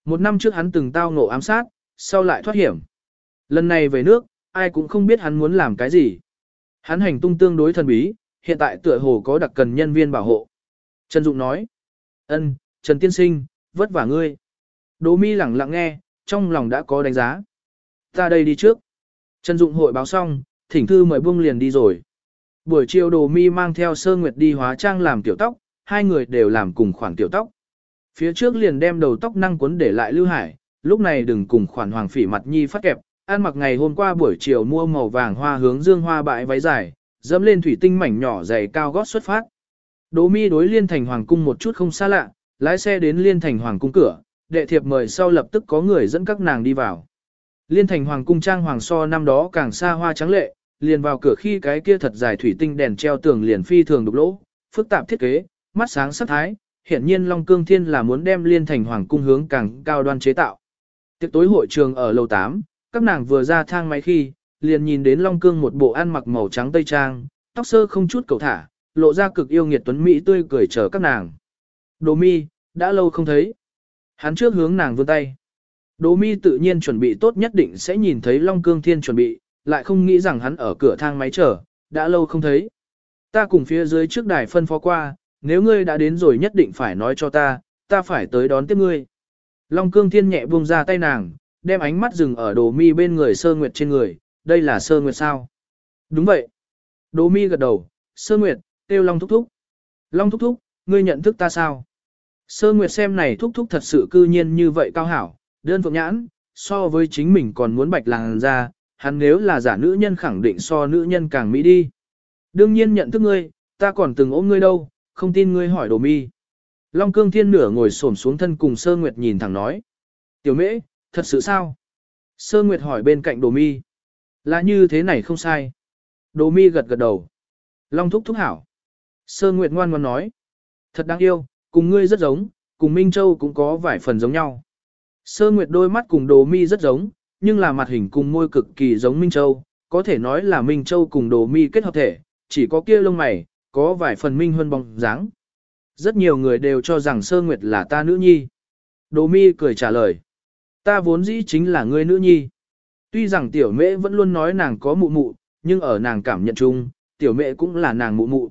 Một năm trước hắn từng tao ngộ ám sát, sau lại thoát hiểm. Lần này về nước, ai cũng không biết hắn muốn làm cái gì. Hắn hành tung tương đối thần bí, hiện tại tựa hồ có đặc cần nhân viên bảo hộ. Trần Dụng nói, ân, Trần Tiên Sinh, vất vả ngươi. Đỗ mi lẳng lặng nghe, trong lòng đã có đánh giá. Ta đây đi trước. Trần Dụng hội báo xong, thỉnh thư mời buông liền đi rồi. Buổi chiều đồ mi mang theo sơ nguyệt đi hóa trang làm tiểu tóc, hai người đều làm cùng khoảng tiểu tóc. Phía trước liền đem đầu tóc năng cuốn để lại Lưu Hải, lúc này đừng cùng khoản hoàng phỉ mặt nhi phát kẹp, ăn mặc ngày hôm qua buổi chiều mua màu vàng hoa hướng dương hoa bãi váy dài, dẫm lên thủy tinh mảnh nhỏ dày cao gót xuất phát. Đỗ mi đối liên thành hoàng cung một chút không xa lạ, lái xe đến liên thành hoàng cung cửa, đệ thiệp mời sau lập tức có người dẫn các nàng đi vào. Liên thành hoàng cung trang hoàng so năm đó càng xa hoa trắng lệ, liền vào cửa khi cái kia thật dài thủy tinh đèn treo tường liền phi thường đục lỗ, phức tạp thiết kế, mắt sáng sắc thái, hiển nhiên Long Cương Thiên là muốn đem liên thành hoàng cung hướng càng cao đoan chế tạo. Tiệc tối hội trường ở lầu 8, các nàng vừa ra thang máy khi, liền nhìn đến Long Cương một bộ ăn mặc màu trắng tây trang, tóc sơ không chút cầu thả, lộ ra cực yêu nghiệt tuấn mỹ tươi cười chờ các nàng. Đồ mi, đã lâu không thấy. Hắn trước hướng nàng vươn tay. Đồ mi tự nhiên chuẩn bị tốt nhất định sẽ nhìn thấy Long Cương Thiên chuẩn bị, lại không nghĩ rằng hắn ở cửa thang máy chờ, đã lâu không thấy. Ta cùng phía dưới trước đài phân phó qua, nếu ngươi đã đến rồi nhất định phải nói cho ta, ta phải tới đón tiếp ngươi. Long cương thiên nhẹ buông ra tay nàng, đem ánh mắt dừng ở đồ mi bên người sơ nguyệt trên người, đây là sơ nguyệt sao? Đúng vậy. Đồ mi gật đầu, sơ nguyệt, kêu Long thúc thúc. Long thúc thúc, ngươi nhận thức ta sao? Sơ nguyệt xem này thúc thúc thật sự cư nhiên như vậy cao hảo, đơn phượng nhãn, so với chính mình còn muốn bạch làng ra, hắn nếu là giả nữ nhân khẳng định so nữ nhân càng mỹ đi. Đương nhiên nhận thức ngươi, ta còn từng ôm ngươi đâu, không tin ngươi hỏi đồ mi. Long cương thiên nửa ngồi xổm xuống thân cùng sơ nguyệt nhìn thẳng nói. Tiểu mễ, thật sự sao? Sơ nguyệt hỏi bên cạnh đồ mi. Là như thế này không sai. Đồ mi gật gật đầu. Long thúc thúc hảo. Sơ nguyệt ngoan ngoan nói. Thật đáng yêu, cùng ngươi rất giống, cùng Minh Châu cũng có vài phần giống nhau. Sơ nguyệt đôi mắt cùng đồ mi rất giống, nhưng là mặt hình cùng môi cực kỳ giống Minh Châu, có thể nói là Minh Châu cùng đồ mi kết hợp thể, chỉ có kia lông mày, có vài phần minh hơn bóng dáng. Rất nhiều người đều cho rằng Sơ Nguyệt là ta nữ nhi. Đồ mi cười trả lời. Ta vốn dĩ chính là ngươi nữ nhi. Tuy rằng tiểu mẹ vẫn luôn nói nàng có mụ mụ, nhưng ở nàng cảm nhận chung, tiểu mẹ cũng là nàng mụ mụ.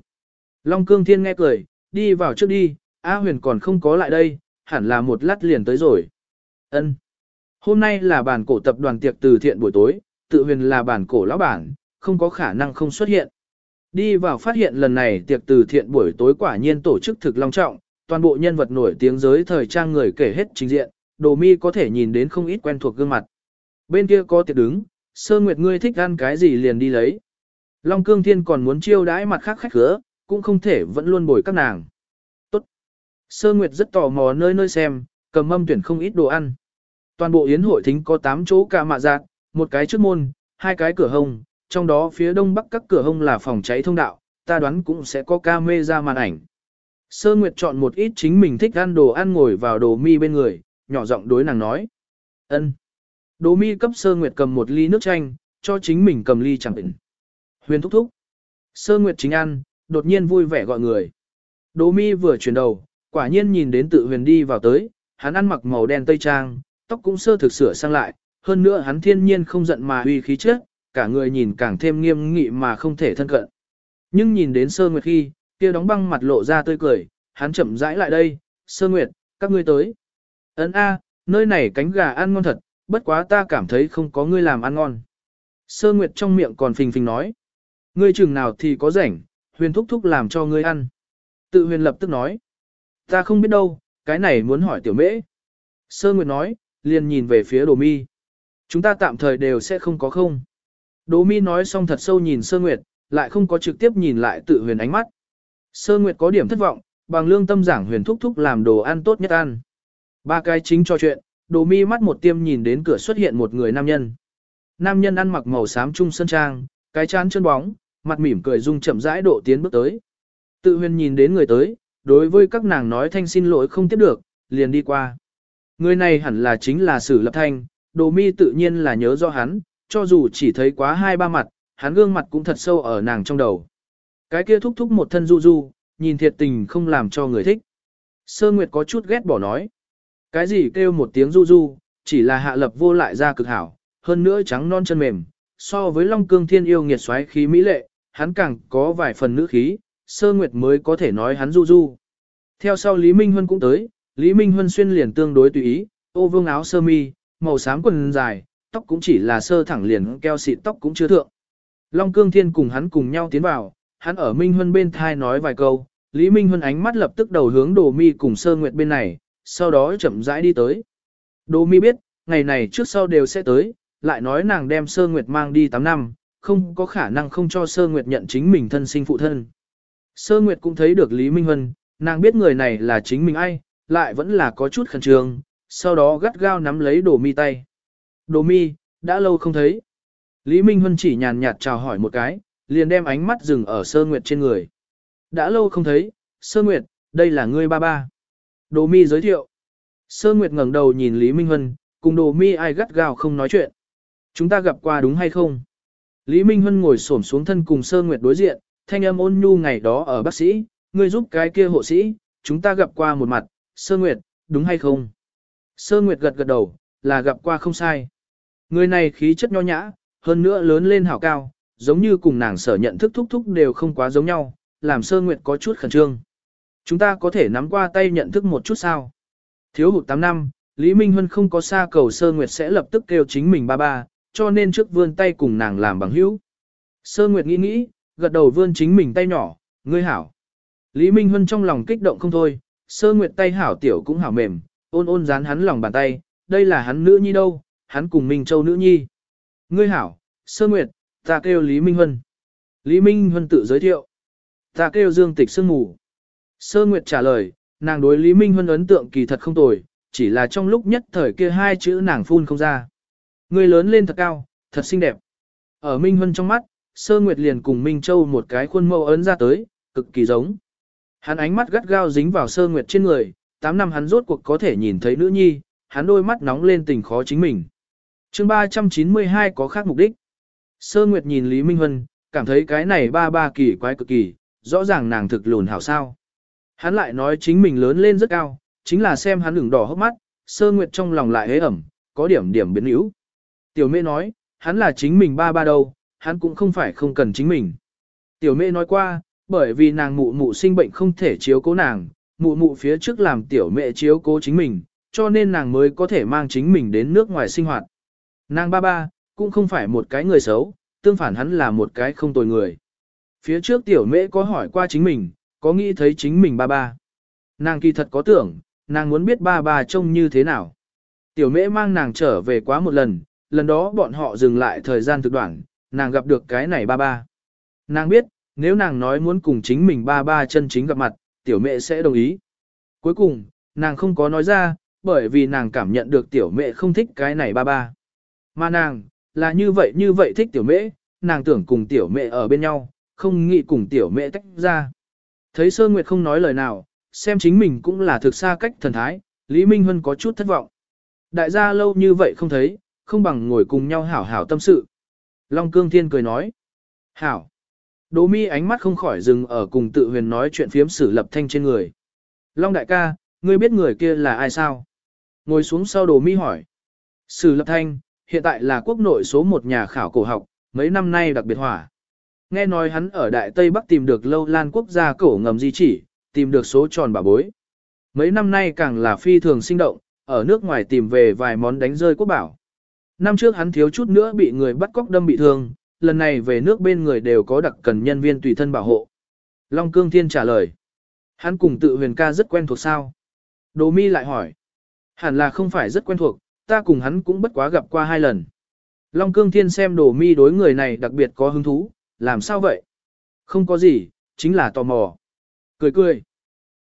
Long cương thiên nghe cười, đi vào trước đi, A huyền còn không có lại đây, hẳn là một lát liền tới rồi. Ân. Hôm nay là bản cổ tập đoàn tiệc từ thiện buổi tối, tự huyền là bản cổ lão bản, không có khả năng không xuất hiện. Đi vào phát hiện lần này tiệc từ thiện buổi tối quả nhiên tổ chức thực long trọng, toàn bộ nhân vật nổi tiếng giới thời trang người kể hết trình diện, đồ mi có thể nhìn đến không ít quen thuộc gương mặt. Bên kia có tiệc đứng, sơ nguyệt ngươi thích ăn cái gì liền đi lấy. Long cương thiên còn muốn chiêu đãi mặt khác khách khứa, cũng không thể vẫn luôn bồi các nàng. Tốt. Sơ nguyệt rất tò mò nơi nơi xem, cầm mâm tuyển không ít đồ ăn. Toàn bộ yến hội thính có 8 chỗ cả mạ dạng, một cái trước môn, hai cái cửa hồng trong đó phía đông bắc các cửa hông là phòng cháy thông đạo, ta đoán cũng sẽ có ca mê ra màn ảnh. Sơ Nguyệt chọn một ít chính mình thích ăn đồ ăn ngồi vào đồ mi bên người, nhỏ giọng đối nàng nói. ân. Đồ mi cấp Sơ Nguyệt cầm một ly nước chanh, cho chính mình cầm ly chẳng định. Huyền thúc thúc. Sơ Nguyệt chính ăn, đột nhiên vui vẻ gọi người. Đồ mi vừa chuyển đầu, quả nhiên nhìn đến tự huyền đi vào tới, hắn ăn mặc màu đen tây trang, tóc cũng sơ thực sửa sang lại, hơn nữa hắn thiên nhiên không giận mà uy khí trước, cả người nhìn càng thêm nghiêm nghị mà không thể thân cận. Nhưng nhìn đến Sơ Nguyệt khi, kia đóng băng mặt lộ ra tươi cười, hắn chậm rãi lại đây, Sơ Nguyệt, các ngươi tới. Ấn A, nơi này cánh gà ăn ngon thật, bất quá ta cảm thấy không có ngươi làm ăn ngon. Sơ Nguyệt trong miệng còn phình phình nói. Ngươi chừng nào thì có rảnh, huyền thúc thúc làm cho ngươi ăn. Tự huyền lập tức nói. Ta không biết đâu, cái này muốn hỏi tiểu mễ. Sơ Nguyệt nói, liền nhìn về phía đồ mi. Chúng ta tạm thời đều sẽ không có không. Đỗ mi nói xong thật sâu nhìn Sơ Nguyệt, lại không có trực tiếp nhìn lại tự huyền ánh mắt. Sơ Nguyệt có điểm thất vọng, bằng lương tâm giảng huyền thúc thúc làm đồ ăn tốt nhất ăn. Ba cái chính cho chuyện, Đỗ mi mắt một tiêm nhìn đến cửa xuất hiện một người nam nhân. Nam nhân ăn mặc màu xám trung sơn trang, cái chán chân bóng, mặt mỉm cười dung chậm rãi độ tiến bước tới. Tự huyền nhìn đến người tới, đối với các nàng nói thanh xin lỗi không tiếp được, liền đi qua. Người này hẳn là chính là Sử Lập Thanh, Đồ Mi tự nhiên là nhớ do hắn, cho dù chỉ thấy quá hai ba mặt, hắn gương mặt cũng thật sâu ở nàng trong đầu. Cái kia thúc thúc một thân du du, nhìn thiệt tình không làm cho người thích. Sơ Nguyệt có chút ghét bỏ nói. Cái gì kêu một tiếng du du, chỉ là hạ lập vô lại ra cực hảo, hơn nữa trắng non chân mềm, so với Long Cương Thiên yêu nghiệt xoáy khí mỹ lệ, hắn càng có vài phần nữ khí, Sơ Nguyệt mới có thể nói hắn du du. Theo sau Lý Minh Huân cũng tới, Lý Minh Huân xuyên liền tương đối tùy ý, ô vương áo sơ mi, màu xám quần dài, tóc cũng chỉ là sơ thẳng liền keo xịt tóc cũng chưa thượng. Long Cương Thiên cùng hắn cùng nhau tiến vào, hắn ở Minh Huân bên thai nói vài câu, Lý Minh Huân ánh mắt lập tức đầu hướng Đồ Mi cùng Sơ Nguyệt bên này, sau đó chậm rãi đi tới. Đồ Mi biết, ngày này trước sau đều sẽ tới, lại nói nàng đem Sơ Nguyệt mang đi 8 năm, không có khả năng không cho Sơ Nguyệt nhận chính mình thân sinh phụ thân. Sơ Nguyệt cũng thấy được Lý Minh Huân, nàng biết người này là chính mình ai, lại vẫn là có chút khẩn trương, sau đó gắt gao nắm lấy Đồ Mi tay. Đồ Mi, đã lâu không thấy. Lý Minh Huân chỉ nhàn nhạt chào hỏi một cái, liền đem ánh mắt dừng ở Sơ Nguyệt trên người. Đã lâu không thấy, Sơ Nguyệt, đây là ngươi ba ba. Đồ Mi giới thiệu. Sơ Nguyệt ngẩng đầu nhìn Lý Minh Huân, cùng Đồ Mi ai gắt gao không nói chuyện. Chúng ta gặp qua đúng hay không? Lý Minh Huân ngồi xổm xuống thân cùng Sơ Nguyệt đối diện, thanh âm ôn nhu ngày đó ở bác sĩ, ngươi giúp cái kia hộ sĩ, chúng ta gặp qua một mặt, Sơ Nguyệt, đúng hay không? Sơ Nguyệt gật gật đầu, là gặp qua không sai. Người này khí chất nho nhã, hơn nữa lớn lên hảo cao, giống như cùng nàng sở nhận thức thúc thúc đều không quá giống nhau, làm Sơ Nguyệt có chút khẩn trương. Chúng ta có thể nắm qua tay nhận thức một chút sao? Thiếu hụt 8 năm, Lý Minh Huân không có xa cầu Sơ Nguyệt sẽ lập tức kêu chính mình ba ba, cho nên trước vươn tay cùng nàng làm bằng hữu. Sơ Nguyệt nghĩ nghĩ, gật đầu vươn chính mình tay nhỏ, ngươi hảo. Lý Minh Huân trong lòng kích động không thôi, Sơ Nguyệt tay hảo tiểu cũng hảo mềm, ôn ôn dán hắn lòng bàn tay, đây là hắn nữ nhi đâu, hắn cùng Minh Châu nữ nhi. Ngươi hảo, Sơ Nguyệt, ta kêu Lý Minh Huân. Lý Minh Huân tự giới thiệu. Ta kêu Dương Tịch Sương Mù. Sơ Nguyệt trả lời, nàng đối Lý Minh Huân ấn tượng kỳ thật không tồi, chỉ là trong lúc nhất thời kia hai chữ nàng phun không ra. Người lớn lên thật cao, thật xinh đẹp. Ở Minh Huân trong mắt, Sơ Nguyệt liền cùng Minh Châu một cái khuôn mẫu ấn ra tới, cực kỳ giống. Hắn ánh mắt gắt gao dính vào Sơ Nguyệt trên người, 8 năm hắn rốt cuộc có thể nhìn thấy nữ nhi, hắn đôi mắt nóng lên tình khó chính mình chương 392 có khác mục đích. Sơ Nguyệt nhìn Lý Minh Huân, cảm thấy cái này ba ba kỳ quái cực kỳ, rõ ràng nàng thực lùn hảo sao. Hắn lại nói chính mình lớn lên rất cao, chính là xem hắn ửng đỏ hốc mắt, Sơ Nguyệt trong lòng lại hế ẩm, có điểm điểm biến yếu. Tiểu mê nói, hắn là chính mình ba ba đâu, hắn cũng không phải không cần chính mình. Tiểu mê nói qua, bởi vì nàng mụ mụ sinh bệnh không thể chiếu cố nàng, mụ mụ phía trước làm tiểu mẹ chiếu cố chính mình, cho nên nàng mới có thể mang chính mình đến nước ngoài sinh hoạt. Nàng ba ba, cũng không phải một cái người xấu, tương phản hắn là một cái không tồi người. Phía trước tiểu mễ có hỏi qua chính mình, có nghĩ thấy chính mình ba ba. Nàng kỳ thật có tưởng, nàng muốn biết ba ba trông như thế nào. Tiểu mễ mang nàng trở về quá một lần, lần đó bọn họ dừng lại thời gian thực đoạn, nàng gặp được cái này ba ba. Nàng biết, nếu nàng nói muốn cùng chính mình ba ba chân chính gặp mặt, tiểu mẹ sẽ đồng ý. Cuối cùng, nàng không có nói ra, bởi vì nàng cảm nhận được tiểu mẹ không thích cái này ba ba. Mà nàng, là như vậy như vậy thích tiểu mẹ, nàng tưởng cùng tiểu mẹ ở bên nhau, không nghĩ cùng tiểu mẹ tách ra. Thấy Sơ Nguyệt không nói lời nào, xem chính mình cũng là thực xa cách thần thái, Lý Minh Huân có chút thất vọng. Đại gia lâu như vậy không thấy, không bằng ngồi cùng nhau hảo hảo tâm sự. Long Cương Thiên cười nói. Hảo. Đỗ mi ánh mắt không khỏi dừng ở cùng tự huyền nói chuyện phiếm sử lập thanh trên người. Long đại ca, ngươi biết người kia là ai sao? Ngồi xuống sau đồ mi hỏi. Sử lập thanh, hiện tại là quốc nội số một nhà khảo cổ học, mấy năm nay đặc biệt hỏa. Nghe nói hắn ở Đại Tây Bắc tìm được lâu lan quốc gia cổ ngầm di chỉ, tìm được số tròn bà bối. Mấy năm nay càng là phi thường sinh động, ở nước ngoài tìm về vài món đánh rơi quốc bảo. Năm trước hắn thiếu chút nữa bị người bắt cóc đâm bị thương, lần này về nước bên người đều có đặc cần nhân viên tùy thân bảo hộ. Long Cương Thiên trả lời. Hắn cùng tự huyền ca rất quen thuộc sao? Đồ mi lại hỏi. Hẳn là không phải rất quen thuộc, ta cùng hắn cũng bất quá gặp qua hai lần. Long Cương Thiên xem đồ mi đối người này đặc biệt có hứng thú, làm sao vậy? Không có gì, chính là tò mò. Cười cười.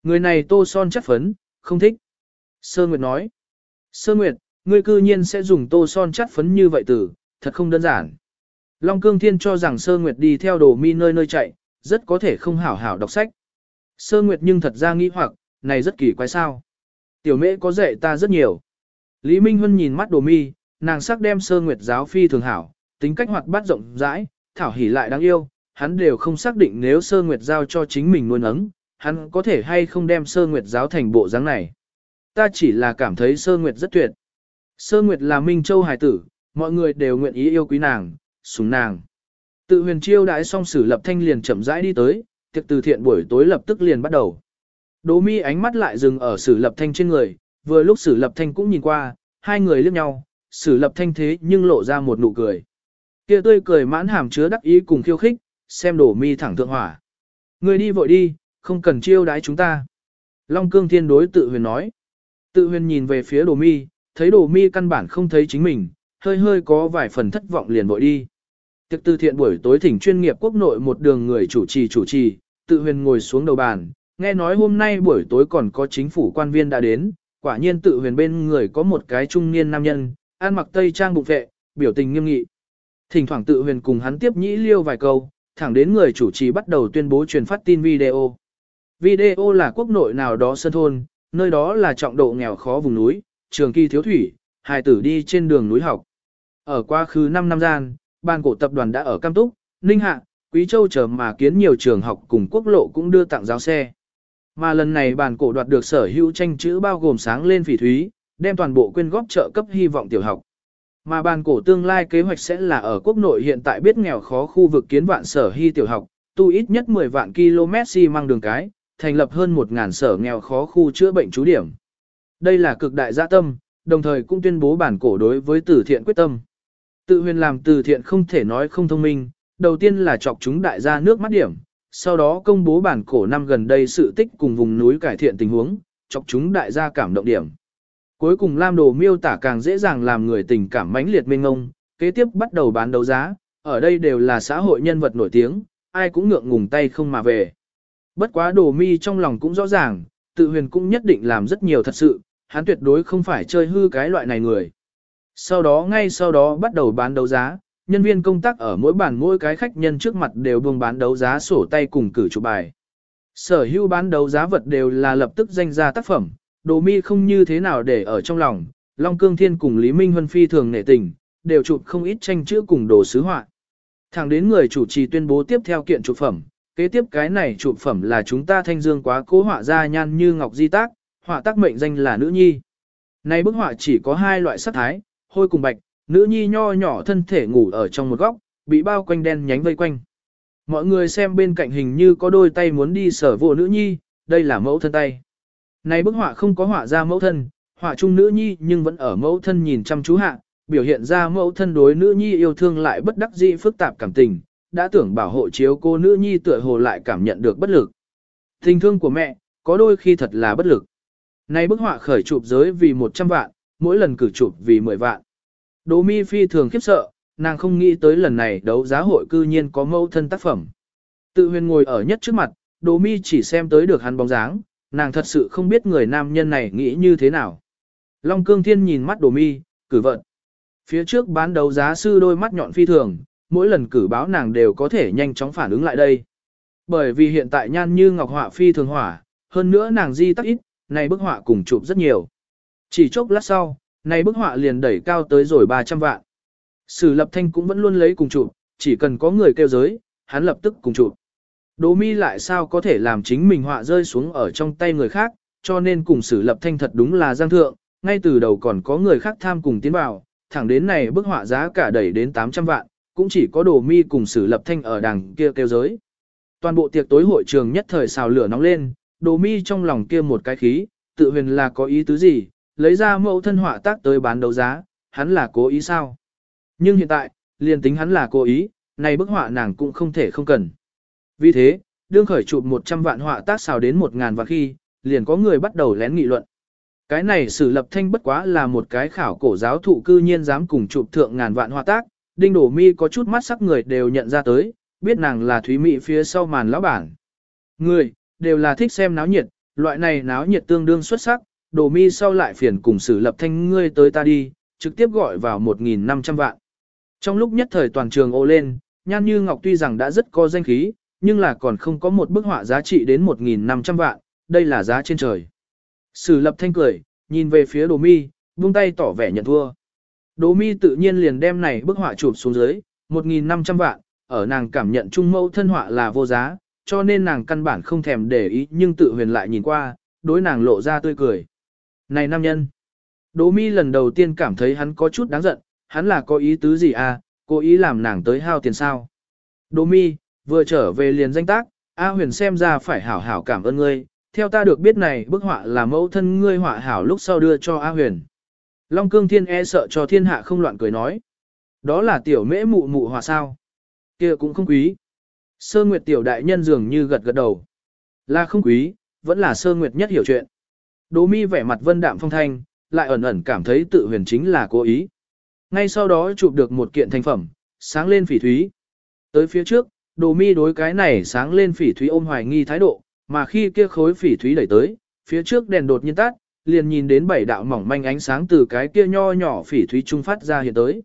Người này tô son chất phấn, không thích. Sơ Nguyệt nói. Sơ Nguyệt, ngươi cư nhiên sẽ dùng tô son chất phấn như vậy tử, thật không đơn giản. Long Cương Thiên cho rằng Sơ Nguyệt đi theo đồ mi nơi nơi chạy, rất có thể không hảo hảo đọc sách. Sơ Nguyệt nhưng thật ra nghĩ hoặc, này rất kỳ quái sao. Tiểu mễ có dạy ta rất nhiều. Lý Minh Huân nhìn mắt đồ mi, nàng sắc đem Sơ Nguyệt giáo phi thường hảo, tính cách hoạt bát rộng rãi, thảo hỉ lại đáng yêu, hắn đều không xác định nếu Sơ Nguyệt giao cho chính mình nuôi nấng, hắn có thể hay không đem Sơ Nguyệt giáo thành bộ dáng này. Ta chỉ là cảm thấy Sơ Nguyệt rất tuyệt. Sơ Nguyệt là Minh Châu hải tử, mọi người đều nguyện ý yêu quý nàng, sủng nàng. Tự huyền chiêu đãi xong sử lập thanh liền chậm rãi đi tới, tiệc từ thiện buổi tối lập tức liền bắt đầu. Đỗ mi ánh mắt lại dừng ở sử lập thanh trên người, vừa lúc sử lập thanh cũng nhìn qua, hai người liếc nhau, sử lập thanh thế nhưng lộ ra một nụ cười. Kia tươi cười mãn hàm chứa đắc ý cùng khiêu khích, xem đổ mi thẳng thượng hỏa. Người đi vội đi, không cần chiêu đái chúng ta. Long cương thiên đối tự huyền nói. Tự huyền nhìn về phía đồ mi, thấy đồ mi căn bản không thấy chính mình, hơi hơi có vài phần thất vọng liền vội đi. Tiệc từ thiện buổi tối thỉnh chuyên nghiệp quốc nội một đường người chủ trì chủ trì, tự huyền ngồi xuống đầu bàn, nghe nói hôm nay buổi tối còn có chính phủ quan viên đã đến, quả nhiên tự huyền bên người có một cái trung niên nam nhân, ăn mặc tây trang bụng vệ, biểu tình nghiêm nghị. Thỉnh thoảng tự huyền cùng hắn tiếp nhĩ liêu vài câu, thẳng đến người chủ trì bắt đầu tuyên bố truyền phát tin video. Video là quốc nội nào đó sân thôn, nơi đó là trọng độ nghèo khó vùng núi, trường kỳ thiếu thủy, hài tử đi trên đường núi học. Ở quá khứ 5 năm gian, ban cổ tập đoàn đã ở Cam Túc, Ninh Hạ, Quý Châu chờ mà kiến nhiều trường học cùng quốc lộ cũng đưa tặng giáo xe. Mà lần này bàn cổ đoạt được sở hữu tranh chữ bao gồm sáng lên phỉ thúy, đem toàn bộ quyên góp trợ cấp hy vọng tiểu học. Mà bàn cổ tương lai kế hoạch sẽ là ở quốc nội hiện tại biết nghèo khó khu vực kiến vạn sở hy tiểu học, tu ít nhất 10 vạn km xi măng đường cái, thành lập hơn 1.000 sở nghèo khó khu chữa bệnh trú điểm. Đây là cực đại dạ tâm, đồng thời cũng tuyên bố bản cổ đối với từ thiện quyết tâm. Tự huyền làm từ thiện không thể nói không thông minh, đầu tiên là chọc chúng đại gia nước mắt điểm, sau đó công bố bản cổ năm gần đây sự tích cùng vùng núi cải thiện tình huống, chọc chúng đại gia cảm động điểm. Cuối cùng Lam Đồ miêu tả càng dễ dàng làm người tình cảm mãnh liệt mênh ngông, kế tiếp bắt đầu bán đấu giá, ở đây đều là xã hội nhân vật nổi tiếng, ai cũng ngượng ngùng tay không mà về. Bất quá đồ mi trong lòng cũng rõ ràng, tự huyền cũng nhất định làm rất nhiều thật sự, hắn tuyệt đối không phải chơi hư cái loại này người. Sau đó ngay sau đó bắt đầu bán đấu giá, nhân viên công tác ở mỗi bàn mỗi cái khách nhân trước mặt đều buông bán đấu giá sổ tay cùng cử chụp bài. Sở hữu bán đấu giá vật đều là lập tức danh ra tác phẩm, đồ mi không như thế nào để ở trong lòng, Long Cương Thiên cùng Lý Minh Huân phi thường nể tình, đều chụp không ít tranh chữ cùng đồ sứ họa. Thẳng đến người chủ trì tuyên bố tiếp theo kiện chụp phẩm, kế tiếp cái này chụp phẩm là chúng ta thanh dương quá cố họa ra nhan như ngọc di tác, họa tác mệnh danh là nữ nhi. Này bức họa chỉ có hai loại sắc thái, hôi cùng bạch, nữ nhi nho nhỏ thân thể ngủ ở trong một góc, bị bao quanh đen nhánh vây quanh. Mọi người xem bên cạnh hình như có đôi tay muốn đi sở vô nữ nhi, đây là mẫu thân tay. Này bức họa không có họa ra mẫu thân, họa chung nữ nhi nhưng vẫn ở mẫu thân nhìn chăm chú hạ, biểu hiện ra mẫu thân đối nữ nhi yêu thương lại bất đắc dĩ phức tạp cảm tình, đã tưởng bảo hộ chiếu cô nữ nhi tựa hồ lại cảm nhận được bất lực. Tình thương của mẹ, có đôi khi thật là bất lực. Này bức họa khởi chụp giới vì 100 vạn, mỗi lần cử chụp vì 10 vạn. Đỗ mi phi thường khiếp sợ, nàng không nghĩ tới lần này đấu giá hội cư nhiên có mẫu thân tác phẩm. Tự huyền ngồi ở nhất trước mặt, Đỗ mi chỉ xem tới được hắn bóng dáng, nàng thật sự không biết người nam nhân này nghĩ như thế nào. Long cương thiên nhìn mắt Đỗ mi, cử vận. Phía trước bán đấu giá sư đôi mắt nhọn phi thường, mỗi lần cử báo nàng đều có thể nhanh chóng phản ứng lại đây. Bởi vì hiện tại nhan như ngọc họa phi thường hỏa, hơn nữa nàng di tắc ít, này bức họa cùng chụp rất nhiều. Chỉ chốc lát sau, này bức họa liền đẩy cao tới rồi 300 vạn. Sử lập thanh cũng vẫn luôn lấy cùng chụp, chỉ cần có người kêu giới, hắn lập tức cùng chụp. Đỗ mi lại sao có thể làm chính mình họa rơi xuống ở trong tay người khác, cho nên cùng sử lập thanh thật đúng là giang thượng, ngay từ đầu còn có người khác tham cùng tiến vào, thẳng đến này bức họa giá cả đẩy đến 800 vạn, cũng chỉ có đồ mi cùng sử lập thanh ở đằng kia kêu giới. Toàn bộ tiệc tối hội trường nhất thời xào lửa nóng lên, đồ mi trong lòng kia một cái khí, tự huyền là có ý tứ gì, lấy ra mẫu thân họa tác tới bán đấu giá, hắn là cố ý sao? Nhưng hiện tại, liền tính hắn là cố ý, này bức họa nàng cũng không thể không cần. Vì thế, đương khởi chụp 100 vạn họa tác xào đến 1.000 và khi, liền có người bắt đầu lén nghị luận. Cái này sử lập thanh bất quá là một cái khảo cổ giáo thụ cư nhiên dám cùng chụp thượng ngàn vạn họa tác, đinh đổ mi có chút mắt sắc người đều nhận ra tới, biết nàng là thúy mỹ phía sau màn lão bản. Người, đều là thích xem náo nhiệt, loại này náo nhiệt tương đương xuất sắc, đồ mi sau lại phiền cùng sử lập thanh ngươi tới ta đi, trực tiếp gọi vào 1.500 vạn. Trong lúc nhất thời toàn trường ô lên, Nhan Như Ngọc tuy rằng đã rất có danh khí, nhưng là còn không có một bức họa giá trị đến 1.500 vạn, đây là giá trên trời. Sử lập thanh cười, nhìn về phía đồ mi, buông tay tỏ vẻ nhận thua. Đồ mi tự nhiên liền đem này bức họa chụp xuống dưới, 1.500 vạn, ở nàng cảm nhận trung mẫu thân họa là vô giá, cho nên nàng căn bản không thèm để ý nhưng tự huyền lại nhìn qua, đối nàng lộ ra tươi cười. Này nam nhân! Đỗ mi lần đầu tiên cảm thấy hắn có chút đáng giận, hắn là có ý tứ gì à, cố ý làm nàng tới hao tiền sao. Đỗ mi, vừa trở về liền danh tác, A huyền xem ra phải hảo hảo cảm ơn ngươi, theo ta được biết này bức họa là mẫu thân ngươi họa hảo lúc sau đưa cho A huyền. Long cương thiên e sợ cho thiên hạ không loạn cười nói. Đó là tiểu mễ mụ mụ họa sao. kia cũng không quý. Sơ Nguyệt tiểu đại nhân dường như gật gật đầu. Là không quý, vẫn là Sơ Nguyệt nhất hiểu chuyện. Đỗ mi vẻ mặt vân đạm phong thanh, lại ẩn ẩn cảm thấy tự huyền chính là cố ý. Ngay sau đó chụp được một kiện thành phẩm, sáng lên phỉ thúy. Tới phía trước, đồ mi đối cái này sáng lên phỉ thúy ôm hoài nghi thái độ, mà khi kia khối phỉ thúy đẩy tới, phía trước đèn đột nhiên tắt, liền nhìn đến bảy đạo mỏng manh ánh sáng từ cái kia nho nhỏ phỉ thúy trung phát ra hiện tới.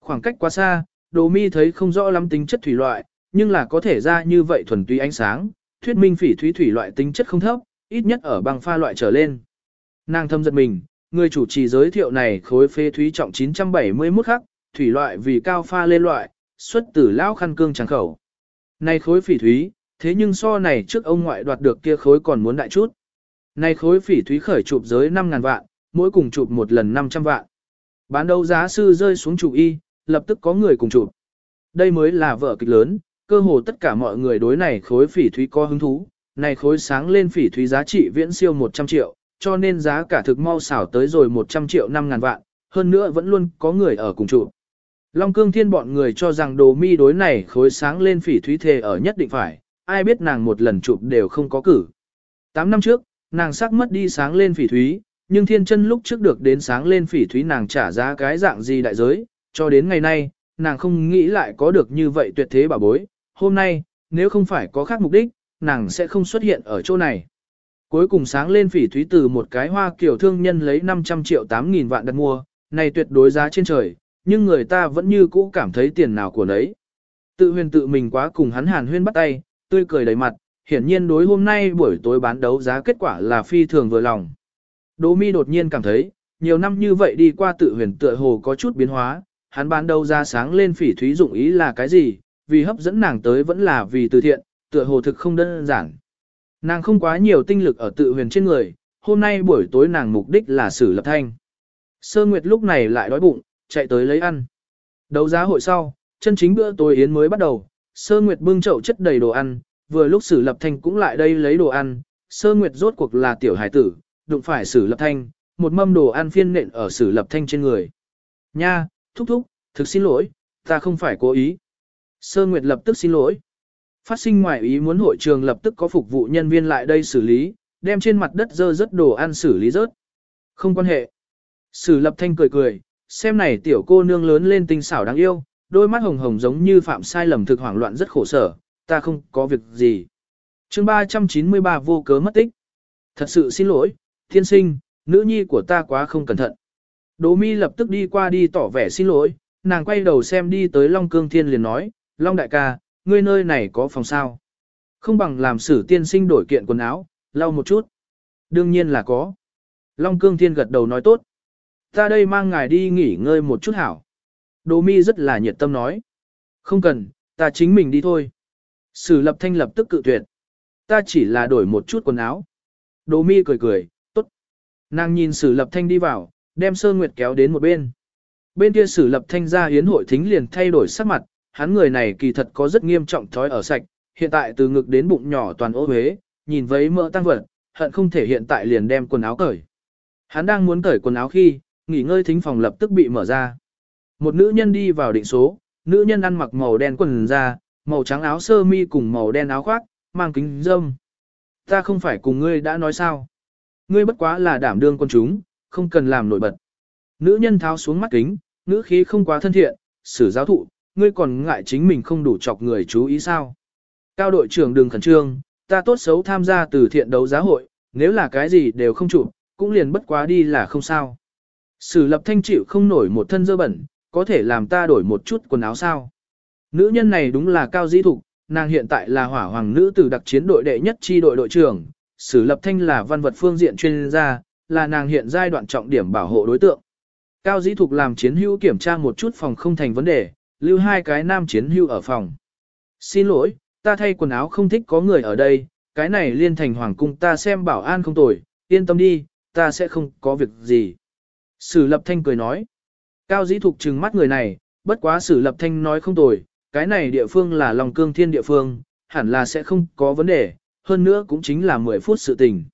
Khoảng cách quá xa, đồ mi thấy không rõ lắm tính chất thủy loại, nhưng là có thể ra như vậy thuần túy ánh sáng, thuyết minh phỉ thúy thủy loại tính chất không thấp, ít nhất ở băng pha loại trở lên. Nàng thâm giật mình, người chủ trì giới thiệu này khối phế thúy trọng 971 khắc, thủy loại vì cao pha lên loại, xuất từ lão khăn cương tràng khẩu. Này khối phỉ thúy, thế nhưng so này trước ông ngoại đoạt được kia khối còn muốn đại chút. Này khối phỉ thúy khởi chụp giới 5.000 vạn, mỗi cùng chụp một lần 500 vạn. Bán đấu giá sư rơi xuống chủ y, lập tức có người cùng chụp. Đây mới là vở kịch lớn, cơ hồ tất cả mọi người đối này khối phỉ thúy có hứng thú. Này khối sáng lên phỉ thúy giá trị viễn siêu 100 triệu, cho nên giá cả thực mau xảo tới rồi 100 triệu 5 ngàn vạn, hơn nữa vẫn luôn có người ở cùng chụp. Long cương thiên bọn người cho rằng đồ mi đối này khối sáng lên phỉ thúy thề ở nhất định phải, ai biết nàng một lần chụp đều không có cử. Tám năm trước, nàng sắc mất đi sáng lên phỉ thúy, nhưng thiên chân lúc trước được đến sáng lên phỉ thúy nàng trả giá cái dạng gì đại giới, cho đến ngày nay, nàng không nghĩ lại có được như vậy tuyệt thế bảo bối. Hôm nay, nếu không phải có khác mục đích, nàng sẽ không xuất hiện ở chỗ này. Cuối cùng sáng lên phỉ thúy từ một cái hoa kiểu thương nhân lấy 500 triệu 8 nghìn vạn đặt mua, này tuyệt đối giá trên trời, nhưng người ta vẫn như cũ cảm thấy tiền nào của nấy. Tự huyền tự mình quá cùng hắn hàn huyên bắt tay, tươi cười đầy mặt, hiển nhiên đối hôm nay buổi tối bán đấu giá kết quả là phi thường vừa lòng. Đỗ mi đột nhiên cảm thấy, nhiều năm như vậy đi qua tự huyền tựa hồ có chút biến hóa, hắn bán đấu giá sáng lên phỉ thúy dụng ý là cái gì, vì hấp dẫn nàng tới vẫn là vì từ thiện, tựa hồ thực không đơn giản. Nàng không quá nhiều tinh lực ở tự huyền trên người, hôm nay buổi tối nàng mục đích là xử lập thanh. Sơ Nguyệt lúc này lại đói bụng, chạy tới lấy ăn. Đấu giá hội sau, chân chính bữa tối yến mới bắt đầu, Sơ Nguyệt bưng chậu chất đầy đồ ăn, vừa lúc Sử Lập Thanh cũng lại đây lấy đồ ăn, Sơ Nguyệt rốt cuộc là tiểu hải tử, đụng phải Sử Lập Thanh, một mâm đồ ăn phiên nện ở Sử Lập Thanh trên người. Nha, thúc thúc, thực xin lỗi, ta không phải cố ý. Sơ Nguyệt lập tức xin lỗi. Phát sinh ngoài ý muốn hội trường lập tức có phục vụ nhân viên lại đây xử lý, đem trên mặt đất dơ rất đồ ăn xử lý rớt. Không quan hệ. Sử Lập Thanh cười cười, xem này tiểu cô nương lớn lên tinh xảo đáng yêu, đôi mắt hồng hồng giống như phạm sai lầm thực hoảng loạn rất khổ sở, ta không có việc gì. chương 393 vô cớ mất tích. Thật sự xin lỗi, thiên sinh, nữ nhi của ta quá không cẩn thận. Đỗ mi lập tức đi qua đi tỏ vẻ xin lỗi, nàng quay đầu xem đi tới Long Cương Thiên liền nói, Long đại ca, ngươi nơi này có phòng sao? Không bằng làm sử tiên sinh đổi kiện quần áo, lau một chút. Đương nhiên là có. Long Cương Thiên gật đầu nói tốt. Ta đây mang ngài đi nghỉ ngơi một chút hảo. Đỗ mi rất là nhiệt tâm nói. Không cần, ta chính mình đi thôi. Sử lập thanh lập tức cự tuyệt. Ta chỉ là đổi một chút quần áo. Đỗ mi cười cười, tốt. Nàng nhìn sử lập thanh đi vào, đem sơ nguyệt kéo đến một bên. Bên kia sử lập thanh ra hiến hội thính liền thay đổi sắc mặt, hắn người này kỳ thật có rất nghiêm trọng thói ở sạch, hiện tại từ ngực đến bụng nhỏ toàn ô huế, nhìn vấy mỡ tăng vật, hận không thể hiện tại liền đem quần áo cởi. Hắn đang muốn cởi quần áo khi, nghỉ ngơi thính phòng lập tức bị mở ra. Một nữ nhân đi vào định số, nữ nhân ăn mặc màu đen quần da, màu trắng áo sơ mi cùng màu đen áo khoác, mang kính dâm. Ta không phải cùng ngươi đã nói sao. Ngươi bất quá là đảm đương con chúng, không cần làm nổi bật. Nữ nhân tháo xuống mắt kính, nữ khí không quá thân thiện, sử giáo thụ, ngươi còn ngại chính mình không đủ chọc người chú ý sao. Cao đội trưởng đừng khẩn trương, ta tốt xấu tham gia từ thiện đấu giá hội, nếu là cái gì đều không chụp, cũng liền bất quá đi là không sao. Sử lập thanh chịu không nổi một thân dơ bẩn, có thể làm ta đổi một chút quần áo sao. Nữ nhân này đúng là cao dĩ thục, nàng hiện tại là hỏa hoàng nữ từ đặc chiến đội đệ nhất chi đội đội trưởng, Sử lập thanh là văn vật phương diện chuyên gia, là nàng hiện giai đoạn trọng điểm bảo hộ đối tượng. Cao dĩ thục làm chiến hữu kiểm tra một chút phòng không thành vấn đề, lưu hai cái nam chiến hưu ở phòng. Xin lỗi, ta thay quần áo không thích có người ở đây, cái này liên thành hoàng cung ta xem bảo an không tồi, yên tâm đi, ta sẽ không có việc gì. Sử lập thanh cười nói. Cao dĩ thục trừng mắt người này, bất quá sử lập thanh nói không tồi, cái này địa phương là lòng cương thiên địa phương, hẳn là sẽ không có vấn đề, hơn nữa cũng chính là 10 phút sự tình.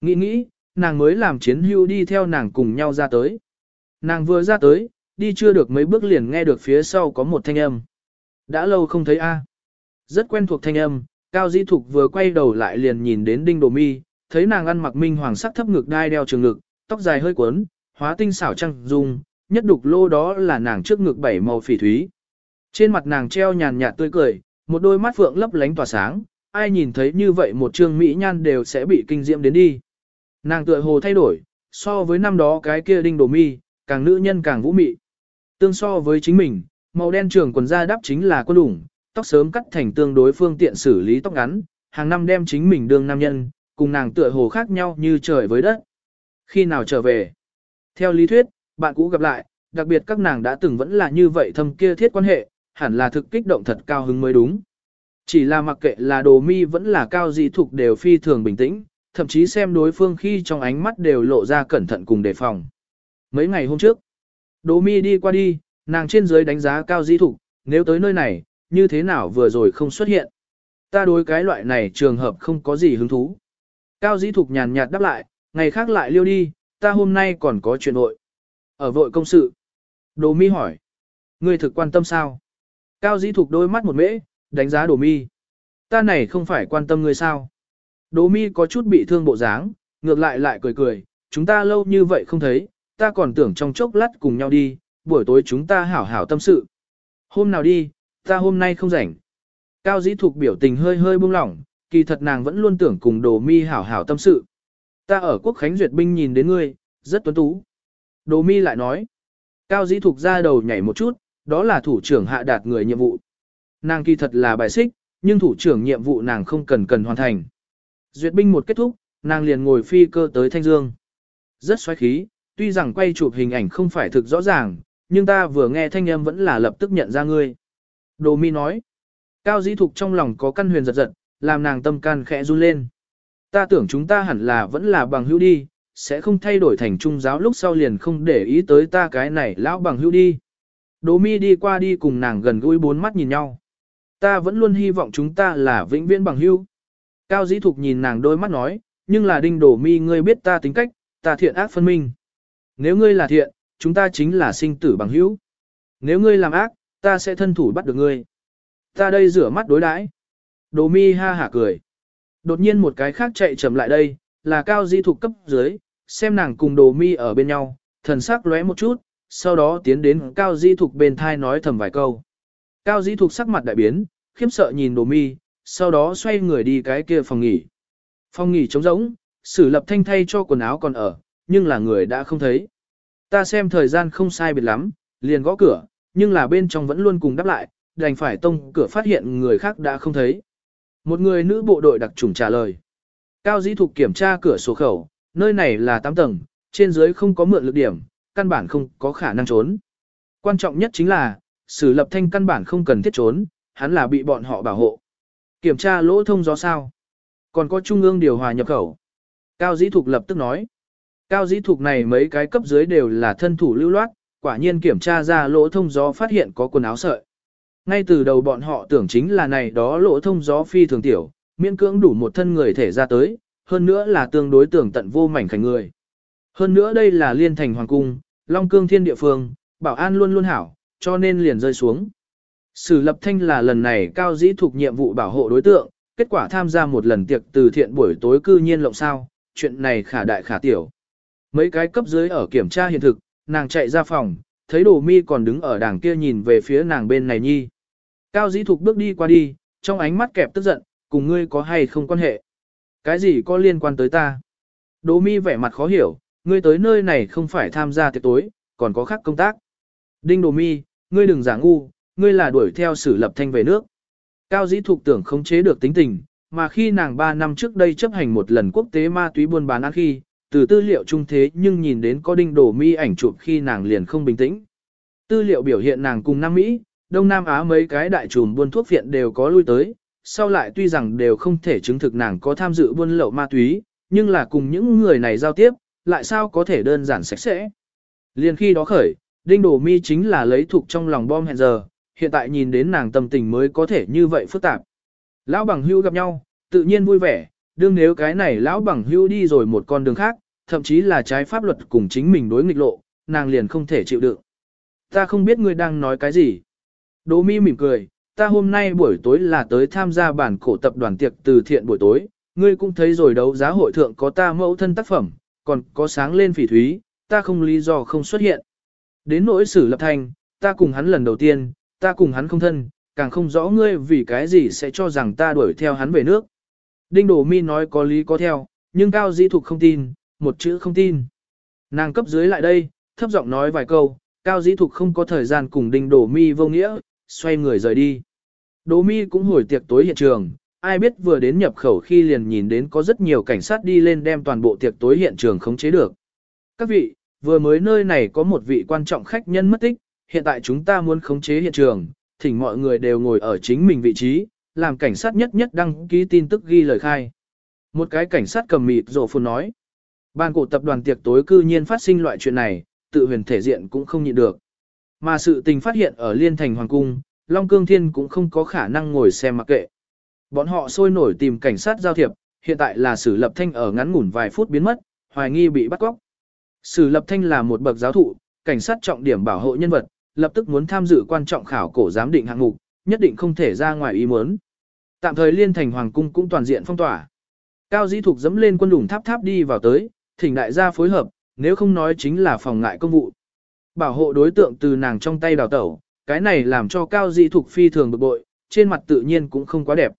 Nghĩ nghĩ, nàng mới làm chiến hưu đi theo nàng cùng nhau ra tới. Nàng vừa ra tới, đi chưa được mấy bước liền nghe được phía sau có một thanh âm. Đã lâu không thấy a. Rất quen thuộc thanh âm, Cao Dĩ Thục vừa quay đầu lại liền nhìn đến Đinh Đồ Mi, thấy nàng ăn mặc minh hoàng sắc thấp ngực đai đeo trường ngực, tóc dài hơi cuốn, hóa tinh xảo trăng dung, nhất đục lô đó là nàng trước ngực bảy màu phỉ thúy. Trên mặt nàng treo nhàn nhạt tươi cười, một đôi mắt phượng lấp lánh tỏa sáng, ai nhìn thấy như vậy một trương mỹ nhan đều sẽ bị kinh diễm đến đi. Nàng tựa hồ thay đổi, so với năm đó cái kia đinh đồ mi, càng nữ nhân càng vũ mị. Tương so với chính mình, màu đen trường quần da đắp chính là quân đủng, tóc sớm cắt thành tương đối phương tiện xử lý tóc ngắn, hàng năm đem chính mình đương nam nhân, cùng nàng tựa hồ khác nhau như trời với đất. Khi nào trở về? Theo lý thuyết, bạn cũ gặp lại, đặc biệt các nàng đã từng vẫn là như vậy thâm kia thiết quan hệ, hẳn là thực kích động thật cao hứng mới đúng. Chỉ là mặc kệ là đồ mi vẫn là cao dị thục đều phi thường bình tĩnh, thậm chí xem đối phương khi trong ánh mắt đều lộ ra cẩn thận cùng đề phòng. Mấy ngày hôm trước, Đỗ mi đi qua đi, nàng trên dưới đánh giá cao Di thục, nếu tới nơi này, như thế nào vừa rồi không xuất hiện. Ta đối cái loại này trường hợp không có gì hứng thú. Cao dĩ thục nhàn nhạt đáp lại, ngày khác lại liêu đi, ta hôm nay còn có chuyện vội. Ở vội công sự. Đồ mi hỏi. Ngươi thực quan tâm sao? Cao dĩ thục đôi mắt một mễ, đánh giá đồ mi. Ta này không phải quan tâm ngươi sao? Đồ mi có chút bị thương bộ dáng, ngược lại lại cười cười, chúng ta lâu như vậy không thấy, ta còn tưởng trong chốc lát cùng nhau đi, buổi tối chúng ta hảo hảo tâm sự. Hôm nào đi, ta hôm nay không rảnh. Cao dĩ thục biểu tình hơi hơi buông lỏng, kỳ thật nàng vẫn luôn tưởng cùng đồ mi hảo hảo tâm sự. Ta ở quốc khánh duyệt binh nhìn đến ngươi, rất tuấn tú. Đồ mi lại nói. Cao dĩ thục ra đầu nhảy một chút, đó là thủ trưởng hạ đạt người nhiệm vụ. Nàng kỳ thật là bài xích, nhưng thủ trưởng nhiệm vụ nàng không cần cần hoàn thành. Duyệt binh một kết thúc, nàng liền ngồi phi cơ tới Thanh Dương. Rất xoáy khí, tuy rằng quay chụp hình ảnh không phải thực rõ ràng, nhưng ta vừa nghe thanh âm vẫn là lập tức nhận ra ngươi. Đồ mi nói. Cao dĩ thục trong lòng có căn huyền giật giật, làm nàng tâm can khẽ run lên. Ta tưởng chúng ta hẳn là vẫn là bằng hữu đi, sẽ không thay đổi thành trung giáo lúc sau liền không để ý tới ta cái này lão bằng hữu đi. Đỗ mi đi qua đi cùng nàng gần gũi bốn mắt nhìn nhau. Ta vẫn luôn hy vọng chúng ta là vĩnh viễn bằng hữu. Cao dĩ thục nhìn nàng đôi mắt nói, nhưng là đinh đổ mi ngươi biết ta tính cách, ta thiện ác phân minh. Nếu ngươi là thiện, chúng ta chính là sinh tử bằng hữu. Nếu ngươi làm ác, ta sẽ thân thủ bắt được ngươi. Ta đây rửa mắt đối đãi. Đồ mi ha hả cười. Đột nhiên một cái khác chạy chậm lại đây, là cao di thục cấp dưới, xem nàng cùng đồ mi ở bên nhau, thần sắc lóe một chút, sau đó tiến đến cao di thục bên thai nói thầm vài câu. Cao di thục sắc mặt đại biến, khiếp sợ nhìn đồ mi, sau đó xoay người đi cái kia phòng nghỉ. Phòng nghỉ trống rỗng, sử lập thanh thay cho quần áo còn ở, nhưng là người đã không thấy. Ta xem thời gian không sai biệt lắm, liền gõ cửa, nhưng là bên trong vẫn luôn cùng đáp lại, đành phải tông cửa phát hiện người khác đã không thấy. Một người nữ bộ đội đặc trùng trả lời. Cao dĩ thục kiểm tra cửa sổ khẩu, nơi này là 8 tầng, trên dưới không có mượn lực điểm, căn bản không có khả năng trốn. Quan trọng nhất chính là, sử lập thanh căn bản không cần thiết trốn, hắn là bị bọn họ bảo hộ. Kiểm tra lỗ thông gió sao. Còn có trung ương điều hòa nhập khẩu. Cao dĩ thục lập tức nói. Cao dĩ thục này mấy cái cấp dưới đều là thân thủ lưu loát, quả nhiên kiểm tra ra lỗ thông gió phát hiện có quần áo sợi. Ngay từ đầu bọn họ tưởng chính là này đó lỗ thông gió phi thường tiểu, miễn cưỡng đủ một thân người thể ra tới, hơn nữa là tương đối tưởng tận vô mảnh khảnh người. Hơn nữa đây là liên thành hoàng cung, long cương thiên địa phương, bảo an luôn luôn hảo, cho nên liền rơi xuống. Sử lập thanh là lần này cao dĩ thuộc nhiệm vụ bảo hộ đối tượng, kết quả tham gia một lần tiệc từ thiện buổi tối cư nhiên lộng sao, chuyện này khả đại khả tiểu. Mấy cái cấp dưới ở kiểm tra hiện thực, nàng chạy ra phòng, thấy đồ mi còn đứng ở đằng kia nhìn về phía nàng bên này nhi. Cao dĩ thục bước đi qua đi, trong ánh mắt kẹp tức giận, cùng ngươi có hay không quan hệ. Cái gì có liên quan tới ta? Đỗ mi vẻ mặt khó hiểu, ngươi tới nơi này không phải tham gia tiệc tối, còn có khác công tác. Đinh Đỗ mi, ngươi đừng giả ngu, ngươi là đuổi theo sử lập thanh về nước. Cao dĩ thục tưởng không chế được tính tình, mà khi nàng 3 năm trước đây chấp hành một lần quốc tế ma túy buôn bán ăn khi, từ tư liệu trung thế nhưng nhìn đến có đinh đổ mi ảnh chụp khi nàng liền không bình tĩnh. Tư liệu biểu hiện nàng cùng Nam Mỹ, Đông Nam Á mấy cái đại trùm buôn thuốc viện đều có lui tới, sau lại tuy rằng đều không thể chứng thực nàng có tham dự buôn lậu ma túy, nhưng là cùng những người này giao tiếp, lại sao có thể đơn giản sạch sẽ. Liên khi đó khởi, Đinh Đổ Mi chính là lấy thuộc trong lòng bom hẹn giờ, hiện tại nhìn đến nàng tâm tình mới có thể như vậy phức tạp. Lão bằng hưu gặp nhau, tự nhiên vui vẻ, đương nếu cái này lão bằng hưu đi rồi một con đường khác, thậm chí là trái pháp luật cùng chính mình đối nghịch lộ, nàng liền không thể chịu đựng. Ta không biết ngươi đang nói cái gì. Đỗ mi mỉm cười, ta hôm nay buổi tối là tới tham gia bản cổ tập đoàn tiệc từ thiện buổi tối, ngươi cũng thấy rồi đấu giá hội thượng có ta mẫu thân tác phẩm, còn có sáng lên phỉ thúy, ta không lý do không xuất hiện. Đến nỗi xử lập thành, ta cùng hắn lần đầu tiên, ta cùng hắn không thân, càng không rõ ngươi vì cái gì sẽ cho rằng ta đuổi theo hắn về nước. Đinh Đổ Mi nói có lý có theo, nhưng Cao Dĩ Thục không tin, một chữ không tin. Nàng cấp dưới lại đây, thấp giọng nói vài câu, Cao Dĩ Thục không có thời gian cùng Đinh Đổ Mi vô nghĩa, xoay người rời đi. Đỗ Mi cũng hồi tiệc tối hiện trường, ai biết vừa đến nhập khẩu khi liền nhìn đến có rất nhiều cảnh sát đi lên đem toàn bộ tiệc tối hiện trường khống chế được. Các vị, vừa mới nơi này có một vị quan trọng khách nhân mất tích, hiện tại chúng ta muốn khống chế hiện trường, thỉnh mọi người đều ngồi ở chính mình vị trí, làm cảnh sát nhất nhất đăng ký tin tức ghi lời khai. Một cái cảnh sát cầm mịt rổ phun nói. Ban cổ tập đoàn tiệc tối cư nhiên phát sinh loại chuyện này, tự huyền thể diện cũng không nhịn được. Mà sự tình phát hiện ở Liên Thành Hoàng Cung, Long Cương Thiên cũng không có khả năng ngồi xem mặc kệ. Bọn họ sôi nổi tìm cảnh sát giao thiệp, hiện tại là Sử Lập Thanh ở ngắn ngủn vài phút biến mất, hoài nghi bị bắt cóc. Sử Lập Thanh là một bậc giáo thụ, cảnh sát trọng điểm bảo hộ nhân vật, lập tức muốn tham dự quan trọng khảo cổ giám định hạng mục, nhất định không thể ra ngoài ý muốn. Tạm thời Liên Thành Hoàng Cung cũng toàn diện phong tỏa. Cao Dĩ Thục dẫm lên quân đủng tháp tháp đi vào tới, thỉnh đại gia phối hợp, nếu không nói chính là phòng ngại công vụ. Bảo hộ đối tượng từ nàng trong tay đào tẩu, cái này làm cho Cao Dĩ Thục phi thường bực bội, trên mặt tự nhiên cũng không quá đẹp.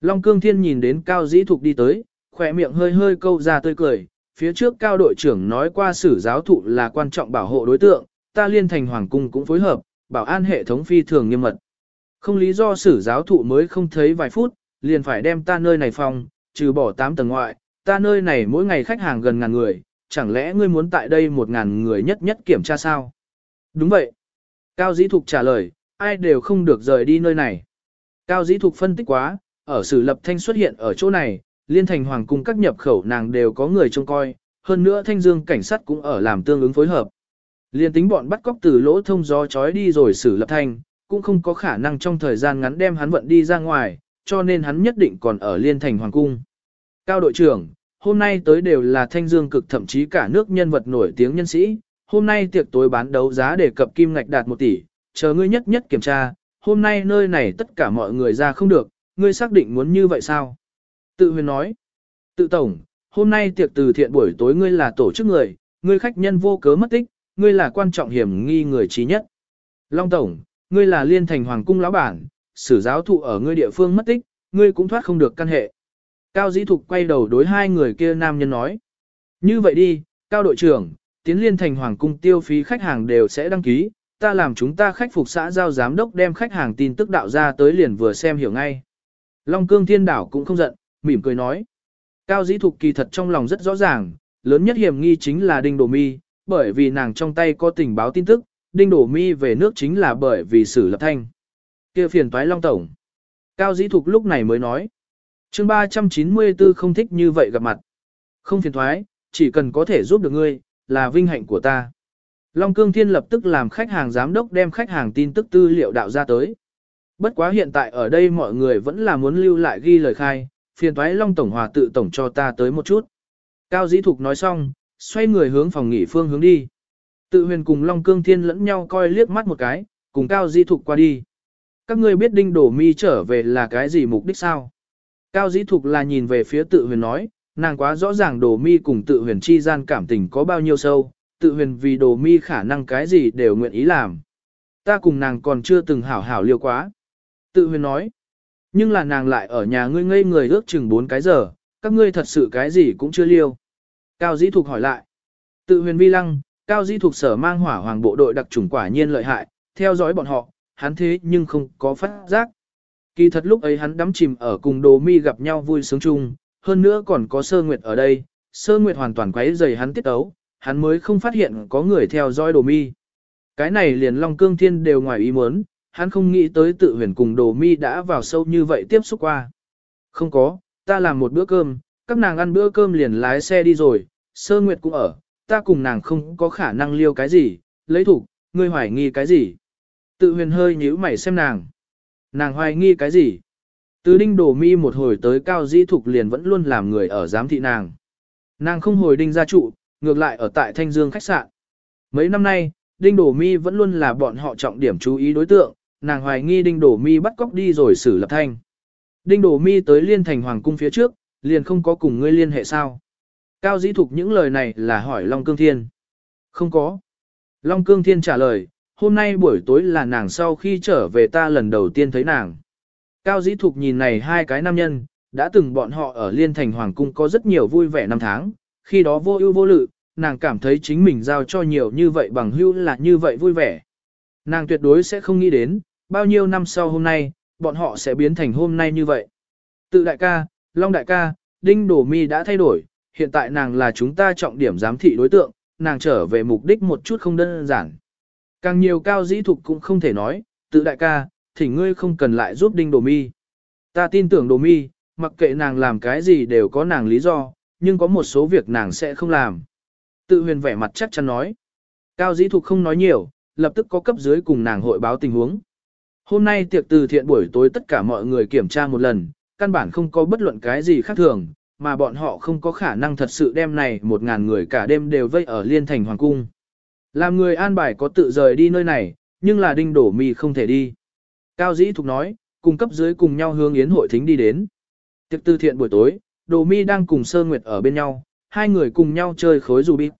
Long Cương Thiên nhìn đến Cao Dĩ Thục đi tới, khỏe miệng hơi hơi câu ra tươi cười, phía trước Cao đội trưởng nói qua sử giáo thụ là quan trọng bảo hộ đối tượng, ta liên thành hoàng cung cũng phối hợp, bảo an hệ thống phi thường nghiêm mật. Không lý do sử giáo thụ mới không thấy vài phút, liền phải đem ta nơi này phòng, trừ bỏ 8 tầng ngoại, ta nơi này mỗi ngày khách hàng gần ngàn người, chẳng lẽ ngươi muốn tại đây một ngàn người nhất nhất kiểm tra sao? Đúng vậy. Cao Dĩ Thục trả lời, ai đều không được rời đi nơi này. Cao Dĩ Thục phân tích quá, ở sử lập thanh xuất hiện ở chỗ này, liên thành hoàng cung các nhập khẩu nàng đều có người trông coi, hơn nữa thanh dương cảnh sát cũng ở làm tương ứng phối hợp. Liên tính bọn bắt cóc từ lỗ thông gió chói đi rồi sử lập thanh, cũng không có khả năng trong thời gian ngắn đem hắn vận đi ra ngoài, cho nên hắn nhất định còn ở liên thành hoàng cung. Cao đội trưởng, hôm nay tới đều là thanh dương cực thậm chí cả nước nhân vật nổi tiếng nhân sĩ, hôm nay tiệc tối bán đấu giá để cập kim ngạch đạt 1 tỷ, chờ ngươi nhất nhất kiểm tra, hôm nay nơi này tất cả mọi người ra không được, ngươi xác định muốn như vậy sao? Tự huyền nói, tự tổng, hôm nay tiệc từ thiện buổi tối ngươi là tổ chức người, ngươi khách nhân vô cớ mất tích, ngươi là quan trọng hiểm nghi người trí nhất. Long tổng, ngươi là liên thành hoàng cung lão bản, sử giáo thụ ở ngươi địa phương mất tích, ngươi cũng thoát không được căn hệ. Cao Dĩ Thục quay đầu đối hai người kia nam nhân nói. Như vậy đi, Cao đội trưởng, tiến liên thành hoàng cung tiêu phí khách hàng đều sẽ đăng ký, ta làm chúng ta khách phục xã giao giám đốc đem khách hàng tin tức đạo ra tới liền vừa xem hiểu ngay. Long cương thiên đảo cũng không giận, mỉm cười nói. Cao dĩ thục kỳ thật trong lòng rất rõ ràng, lớn nhất hiểm nghi chính là Đinh Đổ Mi, bởi vì nàng trong tay có tình báo tin tức, Đinh Đổ Mi về nước chính là bởi vì xử lập thanh. kia phiền toái Long Tổng. Cao dĩ thục lúc này mới nói. chương 394 không thích như vậy gặp mặt. Không phiền thoái, chỉ cần có thể giúp được ngươi, là vinh hạnh của ta. Long Cương Thiên lập tức làm khách hàng giám đốc đem khách hàng tin tức tư liệu đạo ra tới. Bất quá hiện tại ở đây mọi người vẫn là muốn lưu lại ghi lời khai, phiền toái Long Tổng Hòa tự tổng cho ta tới một chút. Cao Dĩ Thục nói xong, xoay người hướng phòng nghỉ phương hướng đi. Tự huyền cùng Long Cương Thiên lẫn nhau coi liếc mắt một cái, cùng Cao Dĩ Thục qua đi. Các ngươi biết đinh đổ mi trở về là cái gì mục đích sao? Cao Dĩ Thục là nhìn về phía tự huyền nói, nàng quá rõ ràng Đổ mi cùng tự huyền chi gian cảm tình có bao nhiêu sâu, tự huyền vì Đổ mi khả năng cái gì đều nguyện ý làm. Ta cùng nàng còn chưa từng hảo hảo liêu quá. Tự huyền nói, nhưng là nàng lại ở nhà ngươi ngây người ước chừng 4 cái giờ, các ngươi thật sự cái gì cũng chưa liêu. Cao Dĩ Thục hỏi lại, tự huyền vi lăng, Cao Di thuộc sở mang hỏa hoàng bộ đội đặc trùng quả nhiên lợi hại, theo dõi bọn họ, hắn thế nhưng không có phát giác. Kỳ thật lúc ấy hắn đắm chìm ở cùng đồ mi gặp nhau vui sướng chung, hơn nữa còn có sơ nguyệt ở đây, sơ nguyệt hoàn toàn quấy rầy hắn tiết ấu, hắn mới không phát hiện có người theo dõi đồ mi. Cái này liền Long Cương Thiên đều ngoài ý muốn, hắn không nghĩ tới tự huyền cùng đồ mi đã vào sâu như vậy tiếp xúc qua. Không có, ta làm một bữa cơm, các nàng ăn bữa cơm liền lái xe đi rồi, sơ nguyệt cũng ở, ta cùng nàng không có khả năng liêu cái gì, lấy thủ, ngươi hoài nghi cái gì. Tự huyền hơi nhíu mày xem nàng. Nàng hoài nghi cái gì? Từ đinh đổ mi một hồi tới cao di thục liền vẫn luôn làm người ở giám thị nàng. Nàng không hồi đinh gia trụ, ngược lại ở tại Thanh Dương khách sạn. Mấy năm nay, Đinh Đổ Mi vẫn luôn là bọn họ trọng điểm chú ý đối tượng, nàng hoài nghi Đinh Đổ Mi bắt cóc đi rồi xử lập thanh. Đinh Đổ Mi tới liên thành hoàng cung phía trước, liền không có cùng ngươi liên hệ sao. Cao dĩ thục những lời này là hỏi Long Cương Thiên. Không có. Long Cương Thiên trả lời, hôm nay buổi tối là nàng sau khi trở về ta lần đầu tiên thấy nàng. Cao dĩ thục nhìn này hai cái nam nhân, đã từng bọn họ ở liên thành hoàng cung có rất nhiều vui vẻ năm tháng, khi đó vô ưu vô lự, nàng cảm thấy chính mình giao cho nhiều như vậy bằng hưu là như vậy vui vẻ. Nàng tuyệt đối sẽ không nghĩ đến, bao nhiêu năm sau hôm nay, bọn họ sẽ biến thành hôm nay như vậy. Tự đại ca, Long đại ca, Đinh Đổ Mi đã thay đổi, hiện tại nàng là chúng ta trọng điểm giám thị đối tượng, nàng trở về mục đích một chút không đơn giản. Càng nhiều cao dĩ thục cũng không thể nói, tự đại ca, thỉnh ngươi không cần lại giúp Đinh đồ Mi. Ta tin tưởng đồ Mi, mặc kệ nàng làm cái gì đều có nàng lý do, nhưng có một số việc nàng sẽ không làm. Tự huyền vẻ mặt chắc chắn nói. Cao dĩ thục không nói nhiều, lập tức có cấp dưới cùng nàng hội báo tình huống. Hôm nay tiệc từ thiện buổi tối tất cả mọi người kiểm tra một lần, căn bản không có bất luận cái gì khác thường, mà bọn họ không có khả năng thật sự đem này một ngàn người cả đêm đều vây ở liên thành hoàng cung. Làm người an bài có tự rời đi nơi này, nhưng là đinh đổ mì không thể đi. Cao dĩ thục nói, cùng cấp dưới cùng nhau hướng yến hội thính đi đến. Tiệc tư thiện buổi tối, đồ mi đang cùng sơ nguyệt ở bên nhau, hai người cùng nhau chơi khối dù bịp.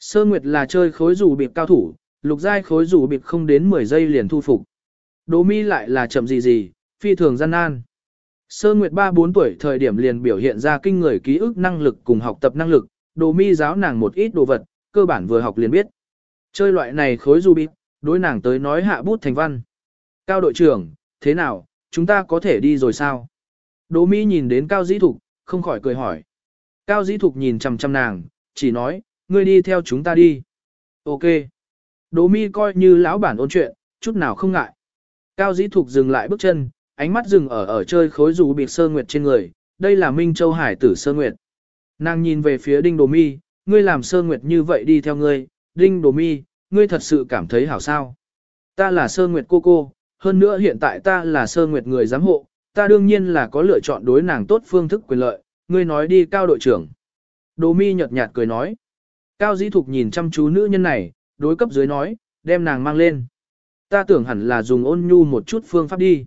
Sơ nguyệt là chơi khối dù bịp cao thủ, lục giai khối dù bịp không đến 10 giây liền thu phục. Đồ mi lại là chậm gì gì, phi thường gian nan. Sơ Nguyệt 3-4 tuổi thời điểm liền biểu hiện ra kinh người ký ức năng lực cùng học tập năng lực, đồ mi giáo nàng một ít đồ vật, cơ bản vừa học liền biết. Chơi loại này khối du bít, đối nàng tới nói hạ bút thành văn. Cao đội trưởng, thế nào, chúng ta có thể đi rồi sao? Đồ mi nhìn đến Cao Dĩ Thục, không khỏi cười hỏi. Cao Dĩ Thục nhìn chằm chằm nàng, chỉ nói, ngươi đi theo chúng ta đi. Ok. Đồ mi coi như lão bản ôn chuyện, chút nào không ngại. Cao Dĩ Thục dừng lại bước chân, ánh mắt dừng ở ở chơi khối dù biệt sơ nguyệt trên người, đây là Minh Châu Hải tử sơ nguyệt. Nàng nhìn về phía Đinh Đồ Mi, ngươi làm sơ nguyệt như vậy đi theo ngươi, Đinh Đồ Mi, ngươi thật sự cảm thấy hảo sao. Ta là sơ nguyệt cô cô, hơn nữa hiện tại ta là sơ nguyệt người giám hộ, ta đương nhiên là có lựa chọn đối nàng tốt phương thức quyền lợi, ngươi nói đi cao đội trưởng. Đồ Mi nhợt nhạt cười nói. Cao Dĩ Thục nhìn chăm chú nữ nhân này, đối cấp dưới nói, đem nàng mang lên. Ta tưởng hẳn là dùng ôn nhu một chút phương pháp đi.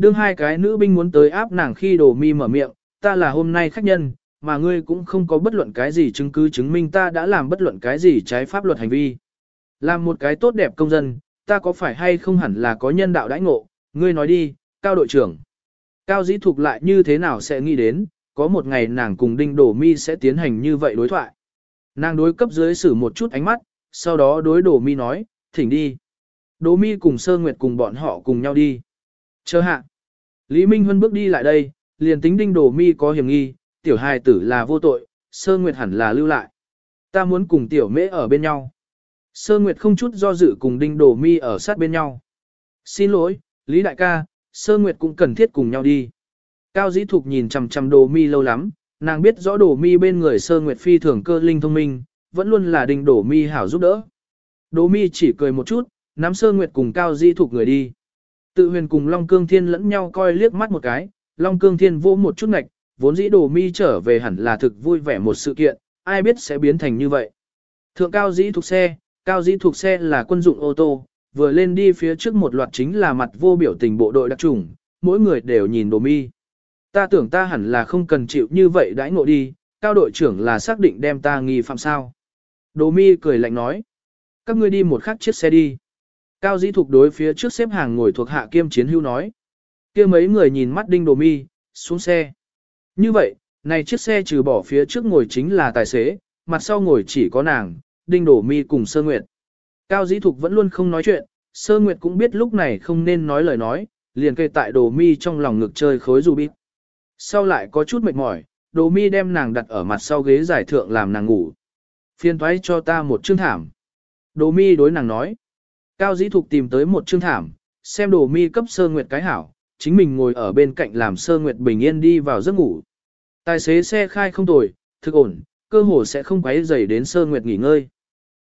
Đương hai cái nữ binh muốn tới áp nàng khi đồ mi mở miệng, ta là hôm nay khách nhân, mà ngươi cũng không có bất luận cái gì chứng cứ chứng minh ta đã làm bất luận cái gì trái pháp luật hành vi. Làm một cái tốt đẹp công dân, ta có phải hay không hẳn là có nhân đạo đãi ngộ, ngươi nói đi, cao đội trưởng. Cao dĩ thục lại như thế nào sẽ nghĩ đến, có một ngày nàng cùng đinh đổ mi sẽ tiến hành như vậy đối thoại. Nàng đối cấp dưới xử một chút ánh mắt, sau đó đối đổ mi nói, thỉnh đi. Đỗ mi cùng sơ nguyệt cùng bọn họ cùng nhau đi. Chờ hạ. Lý Minh Huân bước đi lại đây, liền tính đinh đồ mi có hiểm nghi, tiểu hài tử là vô tội, sơ nguyệt hẳn là lưu lại. Ta muốn cùng tiểu mễ ở bên nhau. Sơ nguyệt không chút do dự cùng đinh đồ mi ở sát bên nhau. Xin lỗi, Lý đại ca, sơ nguyệt cũng cần thiết cùng nhau đi. Cao dĩ thục nhìn chằm chằm đồ mi lâu lắm, nàng biết rõ đồ mi bên người sơ nguyệt phi thường cơ linh thông minh, vẫn luôn là đinh đồ mi hảo giúp đỡ. Đồ mi chỉ cười một chút, nắm sơ nguyệt cùng cao dĩ thục người đi. Tự huyền cùng Long Cương Thiên lẫn nhau coi liếc mắt một cái, Long Cương Thiên vô một chút ngạch, vốn dĩ đồ mi trở về hẳn là thực vui vẻ một sự kiện, ai biết sẽ biến thành như vậy. Thượng cao dĩ thuộc xe, cao dĩ thuộc xe là quân dụng ô tô, vừa lên đi phía trước một loạt chính là mặt vô biểu tình bộ đội đặc trùng, mỗi người đều nhìn đồ mi. Ta tưởng ta hẳn là không cần chịu như vậy đãi ngộ đi, cao đội trưởng là xác định đem ta nghi phạm sao. Đồ mi cười lạnh nói. Các ngươi đi một khắc chiếc xe đi. Cao dĩ thục đối phía trước xếp hàng ngồi thuộc hạ kiêm chiến hưu nói. kia mấy người nhìn mắt đinh đồ mi, xuống xe. Như vậy, này chiếc xe trừ bỏ phía trước ngồi chính là tài xế, mặt sau ngồi chỉ có nàng, đinh đồ mi cùng sơ nguyệt. Cao dĩ thục vẫn luôn không nói chuyện, sơ nguyệt cũng biết lúc này không nên nói lời nói, liền kê tại đồ mi trong lòng ngực chơi khối dù bít. Sau lại có chút mệt mỏi, đồ mi đem nàng đặt ở mặt sau ghế giải thượng làm nàng ngủ. Phiên thoái cho ta một chương thảm. Đồ mi đối nàng nói. Cao dĩ thục tìm tới một chương thảm, xem đồ mi cấp sơ nguyệt cái hảo, chính mình ngồi ở bên cạnh làm sơ nguyệt bình yên đi vào giấc ngủ. Tài xế xe khai không tồi, thực ổn, cơ hồ sẽ không quấy rầy đến sơ nguyệt nghỉ ngơi.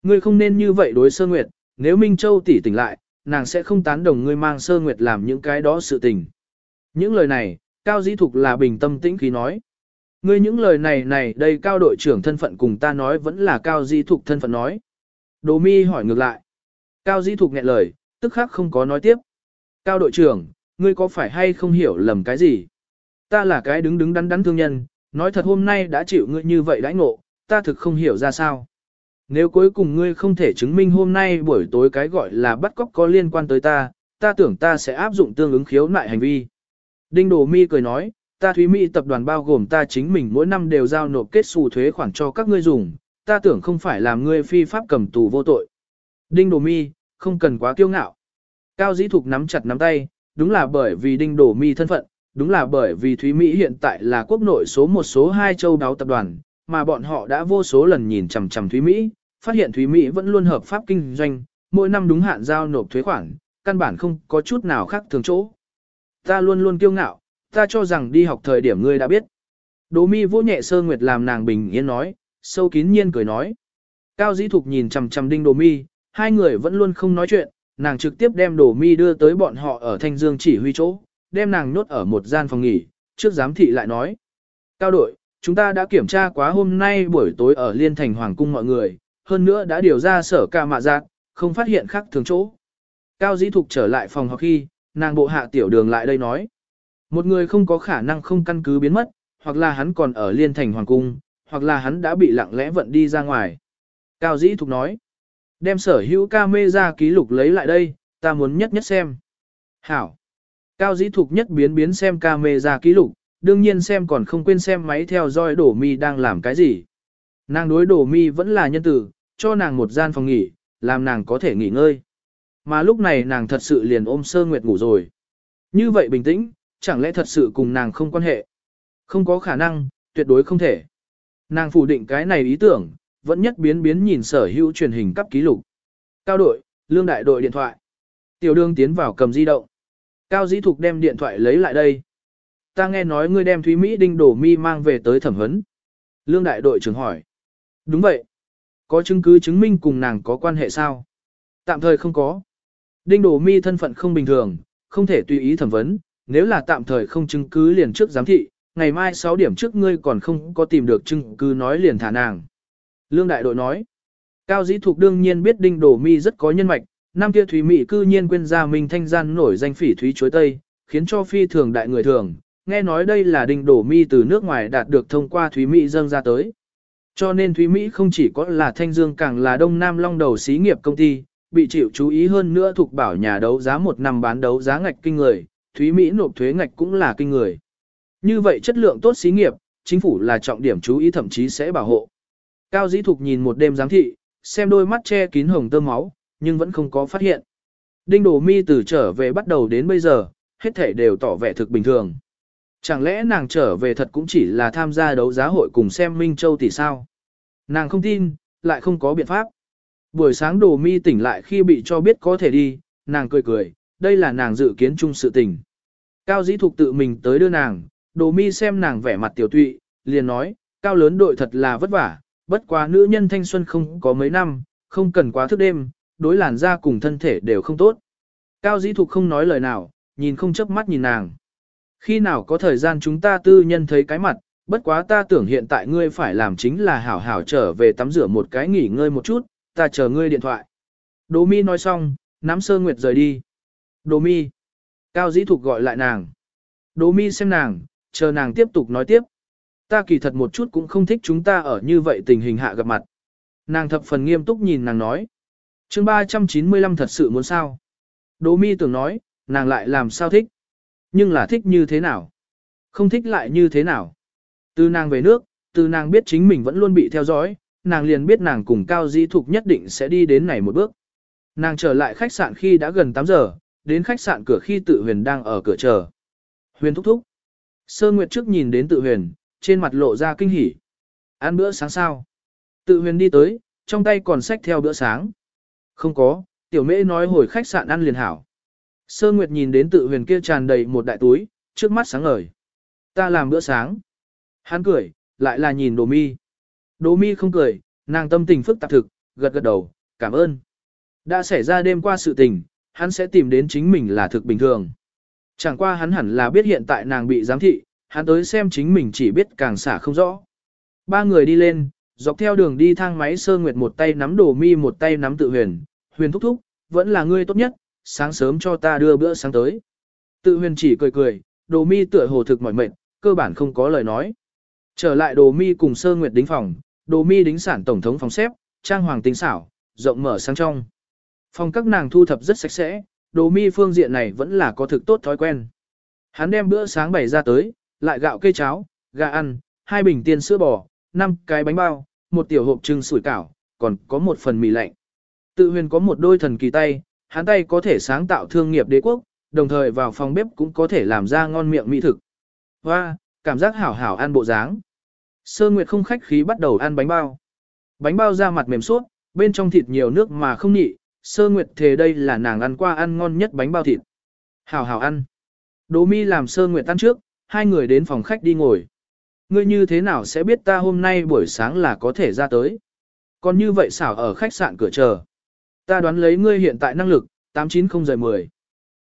Ngươi không nên như vậy đối sơ nguyệt, nếu Minh Châu tỉ tỉnh lại, nàng sẽ không tán đồng ngươi mang sơ nguyệt làm những cái đó sự tình. Những lời này, Cao Dĩ Thục là bình tâm tĩnh khí nói. Ngươi những lời này này đây Cao đội trưởng thân phận cùng ta nói vẫn là Cao Dĩ Thục thân phận nói. Đồ mi hỏi ngược lại. Cao dĩ thục nghẹn lời, tức khắc không có nói tiếp. Cao đội trưởng, ngươi có phải hay không hiểu lầm cái gì? Ta là cái đứng đứng đắn đắn thương nhân, nói thật hôm nay đã chịu ngươi như vậy đãi ngộ, ta thực không hiểu ra sao. Nếu cuối cùng ngươi không thể chứng minh hôm nay buổi tối cái gọi là bắt cóc có liên quan tới ta, ta tưởng ta sẽ áp dụng tương ứng khiếu nại hành vi. Đinh Đồ Mi cười nói, ta Thúy Mỹ tập đoàn bao gồm ta chính mình mỗi năm đều giao nộp kết xù thuế khoản cho các ngươi dùng, ta tưởng không phải làm ngươi phi pháp cầm tù vô tội. Đinh Đồ Mi, không cần quá kiêu ngạo. Cao Dĩ Thục nắm chặt nắm tay, đúng là bởi vì Đinh Đồ Mi thân phận, đúng là bởi vì Thúy Mỹ hiện tại là quốc nội số một số hai châu đáo tập đoàn, mà bọn họ đã vô số lần nhìn chằm chằm Thúy Mỹ, phát hiện Thúy Mỹ vẫn luôn hợp pháp kinh doanh, mỗi năm đúng hạn giao nộp thuế khoản, căn bản không có chút nào khác thường chỗ. Ta luôn luôn kiêu ngạo, ta cho rằng đi học thời điểm ngươi đã biết. Đỗ mi vô nhẹ sơ nguyệt làm nàng bình yên nói, sâu kín nhiên cười nói. Cao dĩ thục nhìn chằm chằm đinh đồ mi, hai người vẫn luôn không nói chuyện, nàng trực tiếp đem đồ mi đưa tới bọn họ ở Thanh Dương chỉ huy chỗ, đem nàng nhốt ở một gian phòng nghỉ, trước giám thị lại nói. Cao đội, chúng ta đã kiểm tra quá hôm nay buổi tối ở Liên Thành Hoàng Cung mọi người, hơn nữa đã điều ra sở ca mạ giác, không phát hiện khác thường chỗ. Cao dĩ thục trở lại phòng học khi, nàng bộ hạ tiểu đường lại đây nói. Một người không có khả năng không căn cứ biến mất, hoặc là hắn còn ở liên thành hoàng cung, hoặc là hắn đã bị lặng lẽ vận đi ra ngoài. Cao dĩ thục nói. Đem sở hữu ca mê ra ký lục lấy lại đây, ta muốn nhất nhất xem. Hảo. Cao dĩ thục nhất biến biến xem ca mê ra ký lục, đương nhiên xem còn không quên xem máy theo dõi đổ mi đang làm cái gì. Nàng đối đổ mi vẫn là nhân tử, cho nàng một gian phòng nghỉ, làm nàng có thể nghỉ ngơi. Mà lúc này nàng thật sự liền ôm sơ nguyệt ngủ rồi. Như vậy bình tĩnh, chẳng lẽ thật sự cùng nàng không quan hệ? Không có khả năng, tuyệt đối không thể. Nàng phủ định cái này ý tưởng, vẫn nhất biến biến nhìn sở hữu truyền hình cấp ký lục. Cao đội, lương đại đội điện thoại. Tiểu đương tiến vào cầm di động. Cao dĩ thục đem điện thoại lấy lại đây. Ta nghe nói ngươi đem Thúy Mỹ Đinh Đổ Mi mang về tới thẩm vấn. Lương đại đội trưởng hỏi. Đúng vậy. Có chứng cứ chứng minh cùng nàng có quan hệ sao? Tạm thời không có. Đinh Đổ Mi thân phận không bình thường, không thể tùy ý thẩm vấn, nếu là tạm thời không chứng cứ liền trước giám thị, ngày mai 6 điểm trước ngươi còn không có tìm được chứng cứ nói liền thả nàng. Lương đại đội nói, Cao Dĩ Thục đương nhiên biết Đinh Đổ Mi rất có nhân mạch, năm kia Thúy Mỹ cư nhiên quên ra mình thanh gian nổi danh phỉ Thúy chuối Tây, khiến cho phi thường đại người thường, nghe nói đây là Đinh Đổ Mi từ nước ngoài đạt được thông qua Thúy Mỹ dâng ra tới. Cho nên Thúy Mỹ không chỉ có là Thanh Dương càng là Đông Nam Long đầu xí nghiệp công ty, bị chịu chú ý hơn nữa thuộc bảo nhà đấu giá một năm bán đấu giá ngạch kinh người, Thúy Mỹ nộp thuế ngạch cũng là kinh người. Như vậy chất lượng tốt xí nghiệp, chính phủ là trọng điểm chú ý thậm chí sẽ bảo hộ. Cao Dĩ Thục nhìn một đêm giám thị, xem đôi mắt che kín hồng tơ máu, nhưng vẫn không có phát hiện. Đinh Đồ Mi từ trở về bắt đầu đến bây giờ, hết thể đều tỏ vẻ thực bình thường. Chẳng lẽ nàng trở về thật cũng chỉ là tham gia đấu giá hội cùng xem Minh Châu tỷ sao? Nàng không tin, lại không có biện pháp. Buổi sáng Đồ Mi tỉnh lại khi bị cho biết có thể đi, nàng cười cười, đây là nàng dự kiến chung sự tình. Cao dĩ thục tự mình tới đưa nàng, đồ mi xem nàng vẻ mặt tiểu tụy, liền nói, cao lớn đội thật là vất vả, bất quá nữ nhân thanh xuân không có mấy năm, không cần quá thức đêm, đối làn da cùng thân thể đều không tốt. Cao dĩ thục không nói lời nào, nhìn không chớp mắt nhìn nàng. Khi nào có thời gian chúng ta tư nhân thấy cái mặt, bất quá ta tưởng hiện tại ngươi phải làm chính là hảo hảo trở về tắm rửa một cái nghỉ ngơi một chút, ta chờ ngươi điện thoại. Đỗ mi nói xong, nắm sơ nguyệt rời đi. Đỗ mi. Cao dĩ thục gọi lại nàng. Đỗ mi xem nàng, chờ nàng tiếp tục nói tiếp. Ta kỳ thật một chút cũng không thích chúng ta ở như vậy tình hình hạ gặp mặt. Nàng thập phần nghiêm túc nhìn nàng nói. chương 395 thật sự muốn sao? đỗ mi tưởng nói, nàng lại làm sao thích. Nhưng là thích như thế nào? Không thích lại như thế nào? Từ nàng về nước, từ nàng biết chính mình vẫn luôn bị theo dõi, nàng liền biết nàng cùng Cao di Thục nhất định sẽ đi đến này một bước. Nàng trở lại khách sạn khi đã gần 8 giờ, đến khách sạn cửa khi tự huyền đang ở cửa chờ. Huyền thúc thúc. Sơ Nguyệt trước nhìn đến tự huyền, trên mặt lộ ra kinh hỉ. Ăn bữa sáng sao? Tự huyền đi tới, trong tay còn xách theo bữa sáng. Không có, tiểu mễ nói hồi khách sạn ăn liền hảo. Sơ Nguyệt nhìn đến tự huyền kia tràn đầy một đại túi, trước mắt sáng ngời. Ta làm bữa sáng. Hắn cười, lại là nhìn đồ mi. Đồ mi không cười, nàng tâm tình phức tạp thực, gật gật đầu, cảm ơn. Đã xảy ra đêm qua sự tình, hắn sẽ tìm đến chính mình là thực bình thường. Chẳng qua hắn hẳn là biết hiện tại nàng bị giám thị, hắn tới xem chính mình chỉ biết càng xả không rõ. Ba người đi lên, dọc theo đường đi thang máy sơ nguyệt một tay nắm đồ mi một tay nắm tự huyền, huyền thúc thúc, vẫn là ngươi tốt nhất, sáng sớm cho ta đưa bữa sáng tới. Tự huyền chỉ cười cười, đồ mi tựa hồ thực mỏi mệt, cơ bản không có lời nói. Trở lại đồ mi cùng sơ nguyệt đính phòng, đồ mi đính sản tổng thống phòng xếp, trang hoàng tinh xảo, rộng mở sang trong. Phòng các nàng thu thập rất sạch sẽ, đồ mi phương diện này vẫn là có thực tốt thói quen. Hắn đem bữa sáng bày ra tới, lại gạo cây cháo, gà ăn, hai bình tiên sữa bò, năm cái bánh bao, một tiểu hộp trưng sủi cảo, còn có một phần mì lạnh. Tự huyền có một đôi thần kỳ tay, hắn tay có thể sáng tạo thương nghiệp đế quốc, đồng thời vào phòng bếp cũng có thể làm ra ngon miệng mỹ thực. Hoa, cảm giác hảo hảo ăn bộ dáng. Sơ Nguyệt không khách khí bắt đầu ăn bánh bao. Bánh bao ra mặt mềm suốt, bên trong thịt nhiều nước mà không nhị, Sơ Nguyệt thề đây là nàng ăn qua ăn ngon nhất bánh bao thịt. Hảo hảo ăn. Đỗ Mi làm Sơ Nguyệt ăn trước, hai người đến phòng khách đi ngồi. Ngươi như thế nào sẽ biết ta hôm nay buổi sáng là có thể ra tới? Còn như vậy xảo ở khách sạn cửa chờ. Ta đoán lấy ngươi hiện tại năng lực, 890-10.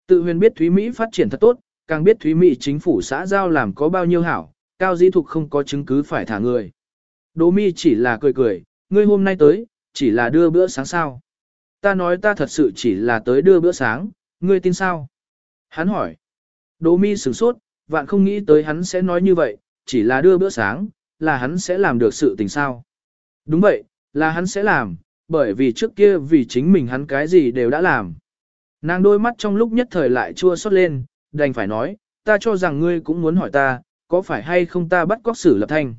Tự huyền biết Thúy Mỹ phát triển thật tốt, càng biết Thúy Mỹ chính phủ xã giao làm có bao nhiêu hảo, cao di thục không có chứng cứ phải thả người. Đỗ mi chỉ là cười cười, ngươi hôm nay tới, chỉ là đưa bữa sáng sao. Ta nói ta thật sự chỉ là tới đưa bữa sáng, ngươi tin sao? Hắn hỏi. Đỗ mi sửng sốt, vạn không nghĩ tới hắn sẽ nói như vậy, chỉ là đưa bữa sáng, là hắn sẽ làm được sự tình sao. Đúng vậy, là hắn sẽ làm, bởi vì trước kia vì chính mình hắn cái gì đều đã làm. Nàng đôi mắt trong lúc nhất thời lại chua xót lên, đành phải nói, ta cho rằng ngươi cũng muốn hỏi ta, có phải hay không ta bắt cóc xử lập thanh.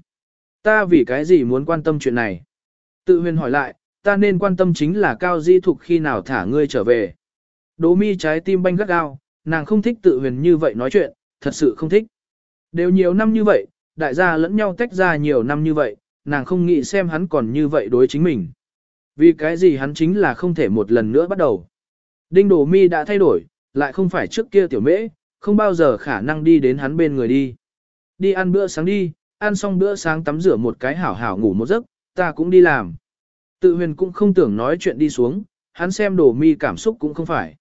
Ta vì cái gì muốn quan tâm chuyện này? Tự huyền hỏi lại, ta nên quan tâm chính là cao di thục khi nào thả ngươi trở về. Đỗ mi trái tim banh gắt gao, nàng không thích tự huyền như vậy nói chuyện, thật sự không thích. Đều nhiều năm như vậy, đại gia lẫn nhau tách ra nhiều năm như vậy, nàng không nghĩ xem hắn còn như vậy đối chính mình. Vì cái gì hắn chính là không thể một lần nữa bắt đầu. Đinh Đồ Mi đã thay đổi, lại không phải trước kia tiểu mễ, không bao giờ khả năng đi đến hắn bên người đi. Đi ăn bữa sáng đi, ăn xong bữa sáng tắm rửa một cái hảo hảo ngủ một giấc, ta cũng đi làm. Tự huyền cũng không tưởng nói chuyện đi xuống, hắn xem Đồ Mi cảm xúc cũng không phải.